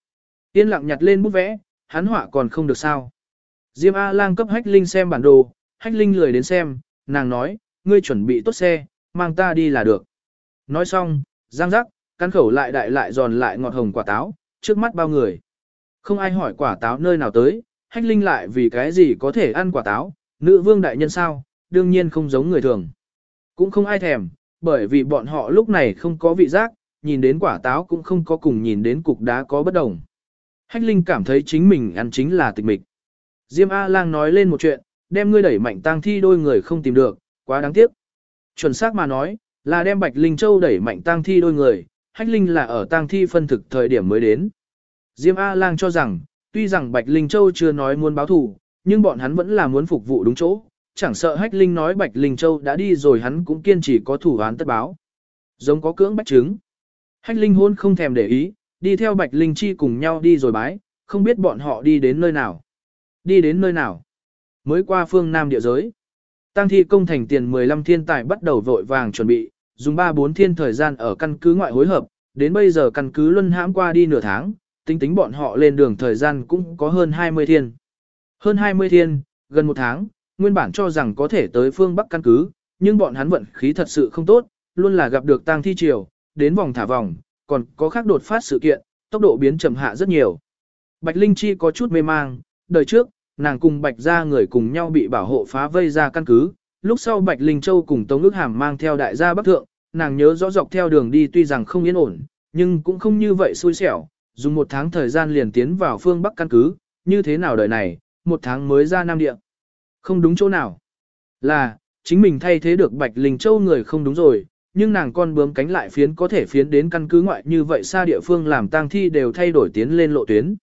Yên lặng nhặt lên bút vẽ, hắn họa còn không được sao. Diêm A lang cấp hách linh xem bản đồ, hách linh lười đến xem, nàng nói, ngươi chuẩn bị tốt xe, mang ta đi là được. Nói xong, giang giác, căn khẩu lại đại lại giòn lại ngọt hồng quả táo, trước mắt bao người. Không ai hỏi quả táo nơi nào tới, hách linh lại vì cái gì có thể ăn quả táo, nữ vương đại nhân sao, đương nhiên không giống người thường. Cũng không ai thèm, bởi vì bọn họ lúc này không có vị giác, nhìn đến quả táo cũng không có cùng nhìn đến cục đá có bất đồng. Hách Linh cảm thấy chính mình ăn chính là tịch mịch. Diêm A-lang nói lên một chuyện, đem ngươi đẩy mạnh tang thi đôi người không tìm được, quá đáng tiếc. Chuẩn xác mà nói, là đem Bạch Linh Châu đẩy mạnh tang thi đôi người, Hách Linh là ở tang thi phân thực thời điểm mới đến. Diêm A-lang cho rằng, tuy rằng Bạch Linh Châu chưa nói muốn báo thù, nhưng bọn hắn vẫn là muốn phục vụ đúng chỗ, chẳng sợ Hách Linh nói Bạch Linh Châu đã đi rồi hắn cũng kiên trì có thủ án tất báo. Giống có cưỡng bách chứng. Hách Linh hôn không thèm để ý, đi theo Bạch Linh Chi cùng nhau đi rồi bái, không biết bọn họ đi đến nơi nào. Đi đến nơi nào? Mới qua phương Nam địa giới. Tăng thi công thành tiền 15 thiên tài bắt đầu vội vàng chuẩn bị, dùng 3-4 thiên thời gian ở căn cứ ngoại hối hợp, đến bây giờ căn cứ luân hãm qua đi nửa tháng, tính tính bọn họ lên đường thời gian cũng có hơn 20 thiên. Hơn 20 thiên, gần một tháng, nguyên bản cho rằng có thể tới phương Bắc căn cứ, nhưng bọn hắn vận khí thật sự không tốt, luôn là gặp được tang thi triều, đến vòng thả vòng, còn có khác đột phát sự kiện, tốc độ biến chậm hạ rất nhiều. Bạch Linh Chi có chút mê mang, đời trước, nàng cùng Bạch gia người cùng nhau bị bảo hộ phá vây ra căn cứ, lúc sau Bạch Linh Châu cùng Tống ước hàm mang theo đại gia Bắc Thượng, nàng nhớ rõ dọc theo đường đi tuy rằng không yên ổn, nhưng cũng không như vậy xui xẻo, dùng một tháng thời gian liền tiến vào phương Bắc căn cứ, như thế nào đời này, một tháng mới ra Nam Địa. Không đúng chỗ nào. Là, chính mình thay thế được Bạch Linh Châu người không đúng rồi, nhưng nàng con bướm cánh lại phiến có thể phiến đến căn cứ ngoại như vậy xa địa phương làm tang thi đều thay đổi tiến lên lộ tuyến.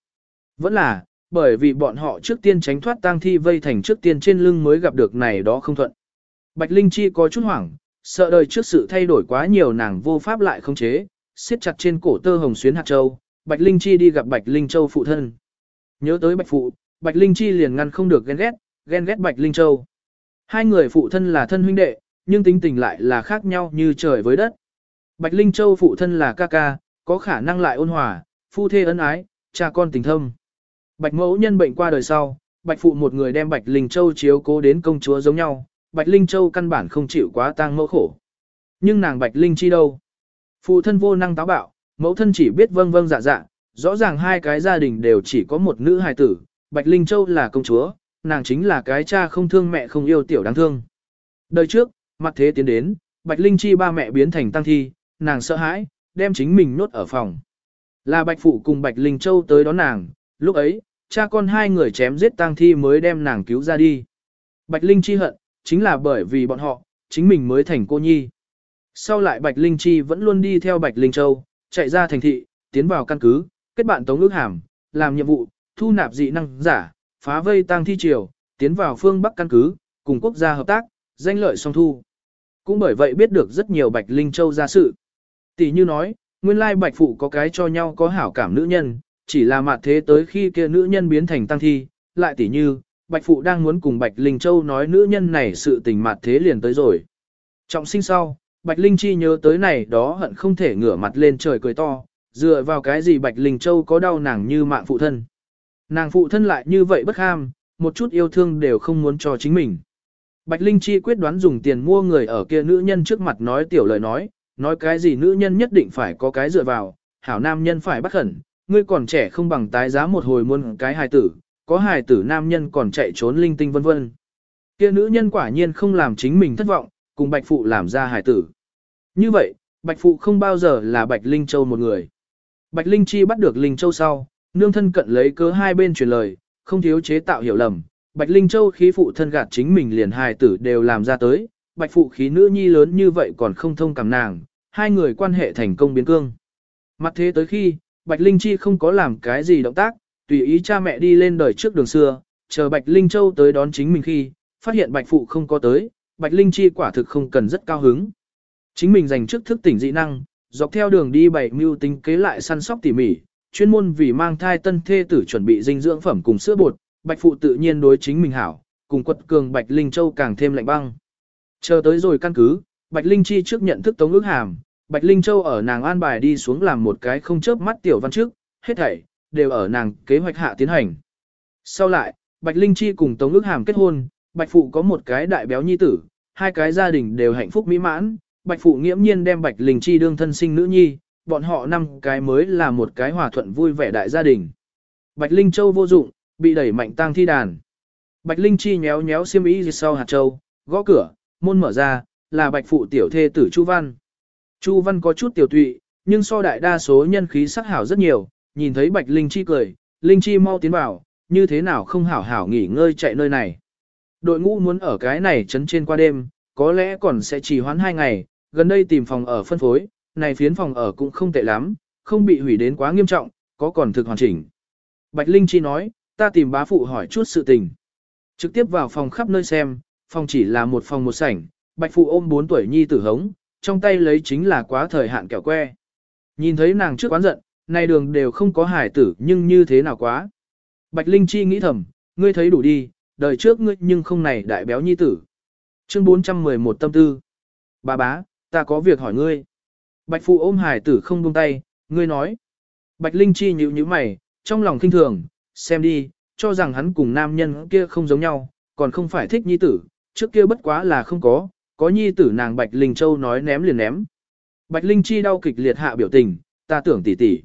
Vẫn là, bởi vì bọn họ trước tiên tránh thoát tang thi vây thành trước tiên trên lưng mới gặp được này đó không thuận. Bạch Linh Chi có chút hoảng, sợ đời trước sự thay đổi quá nhiều nàng vô pháp lại không chế, siết chặt trên cổ tơ hồng xuyến hạt châu, Bạch Linh Chi đi gặp Bạch Linh Châu phụ thân. Nhớ tới Bạch phụ, Bạch Linh Chi liền ngăn không được ghen ghét, ghen ghét Bạch Linh Châu. Hai người phụ thân là thân huynh đệ, nhưng tính tình lại là khác nhau như trời với đất. Bạch Linh Châu phụ thân là ca ca, có khả năng lại ôn hòa, phu thê ân ái, cha con tình thâm. Bạch mẫu nhân bệnh qua đời sau, Bạch phụ một người đem Bạch Linh Châu chiếu cố đến công chúa giống nhau, Bạch Linh Châu căn bản không chịu quá tang mẫu khổ. Nhưng nàng Bạch Linh chi đâu? Phụ thân vô năng táo bạo, mẫu thân chỉ biết vâng vâng dạ dạ, rõ ràng hai cái gia đình đều chỉ có một nữ hài tử, Bạch Linh Châu là công chúa, nàng chính là cái cha không thương mẹ không yêu tiểu đáng thương. Đời trước, mặt thế tiến đến, Bạch Linh Chi ba mẹ biến thành tăng thi, nàng sợ hãi, đem chính mình nốt ở phòng. Là Bạch Phụ cùng Bạch Linh Châu tới đón nàng, lúc ấy, cha con hai người chém giết tăng thi mới đem nàng cứu ra đi. Bạch Linh Chi hận, chính là bởi vì bọn họ, chính mình mới thành cô nhi. Sau lại Bạch Linh Chi vẫn luôn đi theo Bạch Linh Châu, chạy ra thành thị, tiến vào căn cứ, kết bạn tống ước hàm, làm nhiệm vụ, thu nạp dị năng giả, phá vây tang thi triều, tiến vào phương Bắc căn cứ, cùng quốc gia hợp tác, danh lợi song thu. Cũng bởi vậy biết được rất nhiều Bạch Linh Châu ra sự. Tỷ như nói, nguyên lai Bạch Phụ có cái cho nhau có hảo cảm nữ nhân, chỉ là mặt thế tới khi kia nữ nhân biến thành tăng thi, lại tỷ như, Bạch Phụ đang muốn cùng Bạch Linh Châu nói nữ nhân này sự tình mặt thế liền tới rồi. Trọng sinh sau, Bạch Linh Chi nhớ tới này đó hận không thể ngửa mặt lên trời cười to, dựa vào cái gì Bạch Linh Châu có đau nàng như mạng phụ thân. Nàng phụ thân lại như vậy bất ham, một chút yêu thương đều không muốn cho chính mình. Bạch Linh Chi quyết đoán dùng tiền mua người ở kia nữ nhân trước mặt nói tiểu lời nói, nói cái gì nữ nhân nhất định phải có cái dựa vào, hảo nam nhân phải bắt khẩn, ngươi còn trẻ không bằng tái giá một hồi muôn cái hài tử, có hài tử nam nhân còn chạy trốn linh tinh vân vân. Kia nữ nhân quả nhiên không làm chính mình thất vọng, cùng Bạch Phụ làm ra hài tử. Như vậy, Bạch Phụ không bao giờ là Bạch Linh Châu một người. Bạch Linh Chi bắt được Linh Châu sau, nương thân cận lấy cớ hai bên truyền lời, không thiếu chế tạo hiểu lầm. Bạch Linh Châu khí phụ thân gạt chính mình liền hài tử đều làm ra tới, Bạch Phụ khí nữ nhi lớn như vậy còn không thông cảm nàng, hai người quan hệ thành công biến cương. Mặt thế tới khi, Bạch Linh Chi không có làm cái gì động tác, tùy ý cha mẹ đi lên đời trước đường xưa, chờ Bạch Linh Châu tới đón chính mình khi, phát hiện Bạch Phụ không có tới, Bạch Linh Chi quả thực không cần rất cao hứng. Chính mình dành trước thức tỉnh dị năng, dọc theo đường đi bảy mưu tính kế lại săn sóc tỉ mỉ, chuyên môn vì mang thai tân thê tử chuẩn bị dinh dưỡng phẩm cùng sữa bột, Bạch Phụ tự nhiên đối chính mình hảo, cùng quật cường Bạch Linh Châu càng thêm lạnh băng. Chờ tới rồi căn cứ, Bạch Linh Chi trước nhận thức tống ước hàm, Bạch Linh Châu ở nàng an bài đi xuống làm một cái không chớp mắt tiểu văn trước, hết thảy, đều ở nàng kế hoạch hạ tiến hành. Sau lại, Bạch Linh Chi cùng Tống ước hàm kết hôn, Bạch Phụ có một cái đại béo nhi tử, hai cái gia đình đều hạnh phúc mỹ mãn, Bạch Phụ nghiễm nhiên đem Bạch Linh Chi đương thân sinh nữ nhi, bọn họ năm cái mới là một cái hòa thuận vui vẻ đại gia đình. Bạch Linh Châu vô dụng, bị đẩy mạnh tang thi đàn. Bạch Linh Chi nhéo nhéo xiêm y sau hạt châu, gõ cửa, môn mở ra, là Bạch Phụ tiểu thê tử Chu Văn. Chu Văn có chút tiểu tụy, nhưng so đại đa số nhân khí sắc hảo rất nhiều, nhìn thấy Bạch Linh Chi cười, Linh Chi mau tiến vào, như thế nào không hảo hảo nghỉ ngơi chạy nơi này. Đội ngũ muốn ở cái này chấn trên qua đêm, có lẽ còn sẽ trì hoãn hai ngày, gần đây tìm phòng ở phân phối, này phiến phòng ở cũng không tệ lắm, không bị hủy đến quá nghiêm trọng, có còn thực hoàn chỉnh. Bạch Linh Chi nói, ta tìm bá phụ hỏi chút sự tình. Trực tiếp vào phòng khắp nơi xem, phòng chỉ là một phòng một sảnh, Bạch phụ ôm 4 tuổi nhi tử hống, trong tay lấy chính là quá thời hạn kẹo que. Nhìn thấy nàng trước quán giận, này đường đều không có hải tử nhưng như thế nào quá. Bạch Linh Chi nghĩ thầm, ngươi thấy đủ đi, đời trước ngươi nhưng không này đại béo nhi tử. Chương 411 tâm tư. Bà bá, ta có việc hỏi ngươi. Bạch phụ ôm hải tử không buông tay, ngươi nói. Bạch Linh Chi nhíu nhíu mày, trong lòng kinh thường, xem đi, cho rằng hắn cùng nam nhân kia không giống nhau, còn không phải thích nhi tử, trước kia bất quá là không có, có nhi tử nàng Bạch Linh Châu nói ném liền ném. Bạch Linh Chi đau kịch liệt hạ biểu tình, ta tưởng tỉ tỉ.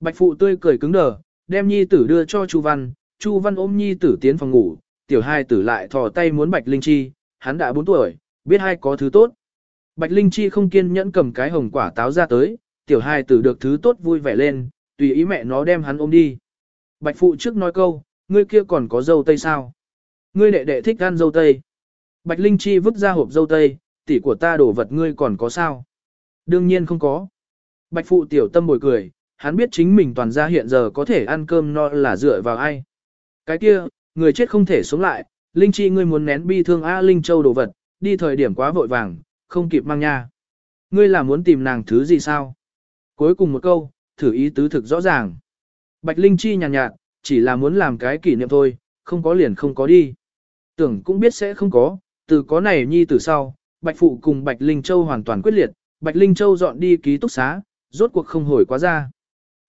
Bạch phụ tươi cười cứng đờ, đem nhi tử đưa cho Chu Văn, Chu Văn ôm nhi tử tiến phòng ngủ, tiểu hai tử lại thò tay muốn Bạch Linh Chi, hắn đã 4 tuổi, biết hai có thứ tốt. Bạch Linh Chi không kiên nhẫn cầm cái hồng quả táo ra tới, tiểu hai tử được thứ tốt vui vẻ lên, tùy ý mẹ nó đem hắn ôm đi. Bạch phụ trước nói câu, ngươi kia còn có dâu tây sao? Ngươi đệ đệ thích ăn dâu tây. Bạch Linh Chi vứt ra hộp dâu tây, tỷ của ta đổ vật ngươi còn có sao? Đương nhiên không có. Bạch phụ tiểu tâm bồi cười, hắn biết chính mình toàn gia hiện giờ có thể ăn cơm no là dựa vào ai. Cái kia, người chết không thể sống lại, Linh Chi ngươi muốn nén bi thương A Linh Châu đồ vật, đi thời điểm quá vội vàng, không kịp mang nha. Ngươi là muốn tìm nàng thứ gì sao? Cuối cùng một câu, thử ý tứ thực rõ ràng. Bạch Linh Chi nhàn nhạt, nhạt, chỉ là muốn làm cái kỷ niệm thôi, không có liền không có đi. Tưởng cũng biết sẽ không có, từ có này nhi từ sau, Bạch Phụ cùng Bạch Linh Châu hoàn toàn quyết liệt, Bạch Linh Châu dọn đi ký túc xá, rốt cuộc không hồi quá ra.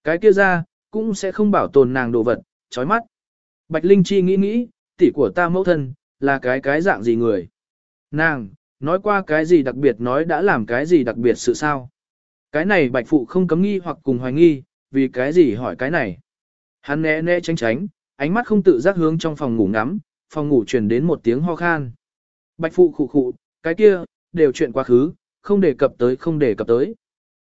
Cái kia ra, cũng sẽ không bảo tồn nàng đồ vật, chói mắt. Bạch Linh Chi nghĩ nghĩ, tỷ của ta mẫu thân, là cái cái dạng gì người. Nàng, nói qua cái gì đặc biệt nói đã làm cái gì đặc biệt sự sao. Cái này bạch phụ không cấm nghi hoặc cùng hoài nghi, vì cái gì hỏi cái này. Hắn né né tránh tránh, ánh mắt không tự giác hướng trong phòng ngủ ngắm, phòng ngủ truyền đến một tiếng ho khan. Bạch phụ khụ khụ, cái kia, đều chuyện quá khứ, không đề cập tới không đề cập tới.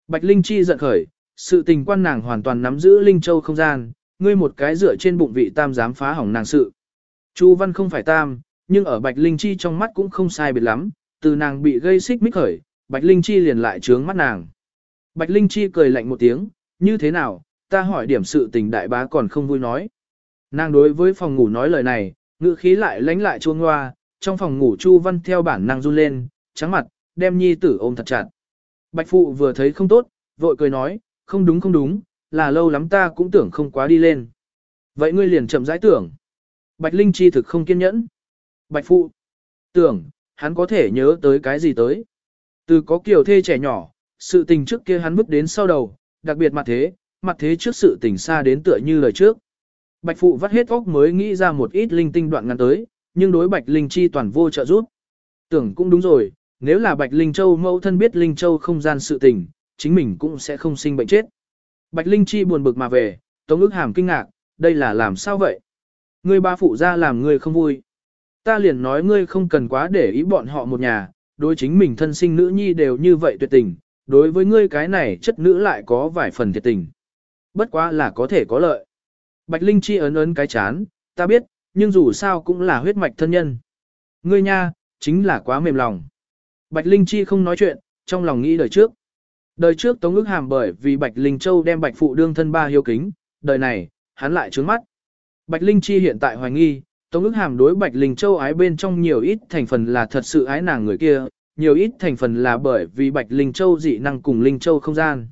Bạch Linh Chi giận khởi, sự tình quan nàng hoàn toàn nắm giữ Linh Châu không gian, ngươi một cái dựa trên bụng vị tam dám phá hỏng nàng sự. Chu Văn không phải tam, nhưng ở Bạch Linh Chi trong mắt cũng không sai biệt lắm, từ nàng bị gây xích mích khởi, Bạch Linh Chi liền lại trướng mắt nàng. Bạch Linh Chi cười lạnh một tiếng, như thế nào, ta hỏi điểm sự tình đại bá còn không vui nói. Nàng đối với phòng ngủ nói lời này, ngữ khí lại lánh lại chuông hoa, trong phòng ngủ Chu Văn theo bản năng run lên, trắng mặt, đem nhi tử ôm thật chặt. Bạch Phụ vừa thấy không tốt, vội cười nói, không đúng không đúng, là lâu lắm ta cũng tưởng không quá đi lên. Vậy ngươi liền chậm rãi tưởng. Bạch Linh Chi thực không kiên nhẫn. Bạch Phụ, tưởng, hắn có thể nhớ tới cái gì tới. Từ có kiểu thê trẻ nhỏ, sự tình trước kia hắn bước đến sau đầu, đặc biệt mặt thế, mặt thế trước sự tình xa đến tựa như lời trước. Bạch Phụ vắt hết óc mới nghĩ ra một ít linh tinh đoạn ngắn tới, nhưng đối Bạch Linh Chi toàn vô trợ giúp. Tưởng cũng đúng rồi, nếu là Bạch Linh Châu mẫu thân biết Linh Châu không gian sự tình, chính mình cũng sẽ không sinh bệnh chết. Bạch Linh Chi buồn bực mà về, Tống ước hàm kinh ngạc, đây là làm sao vậy? Ngươi ba phụ ra làm ngươi không vui. Ta liền nói ngươi không cần quá để ý bọn họ một nhà, đối chính mình thân sinh nữ nhi đều như vậy tuyệt tình, đối với ngươi cái này chất nữ lại có vài phần thiệt tình. Bất quá là có thể có lợi. Bạch Linh Chi ấn ấn cái chán, ta biết, nhưng dù sao cũng là huyết mạch thân nhân. Ngươi nha, chính là quá mềm lòng. Bạch Linh Chi không nói chuyện, trong lòng nghĩ đời trước. Đời trước Tống ước hàm bởi vì Bạch Linh Châu đem Bạch Phụ đương thân ba hiếu kính, đời này, hắn lại trướng mắt. Bạch Linh Chi hiện tại hoài nghi, Tống ức hàm đối Bạch Linh Châu ái bên trong nhiều ít thành phần là thật sự ái nàng người kia, nhiều ít thành phần là bởi vì Bạch Linh Châu dị năng cùng Linh Châu không gian.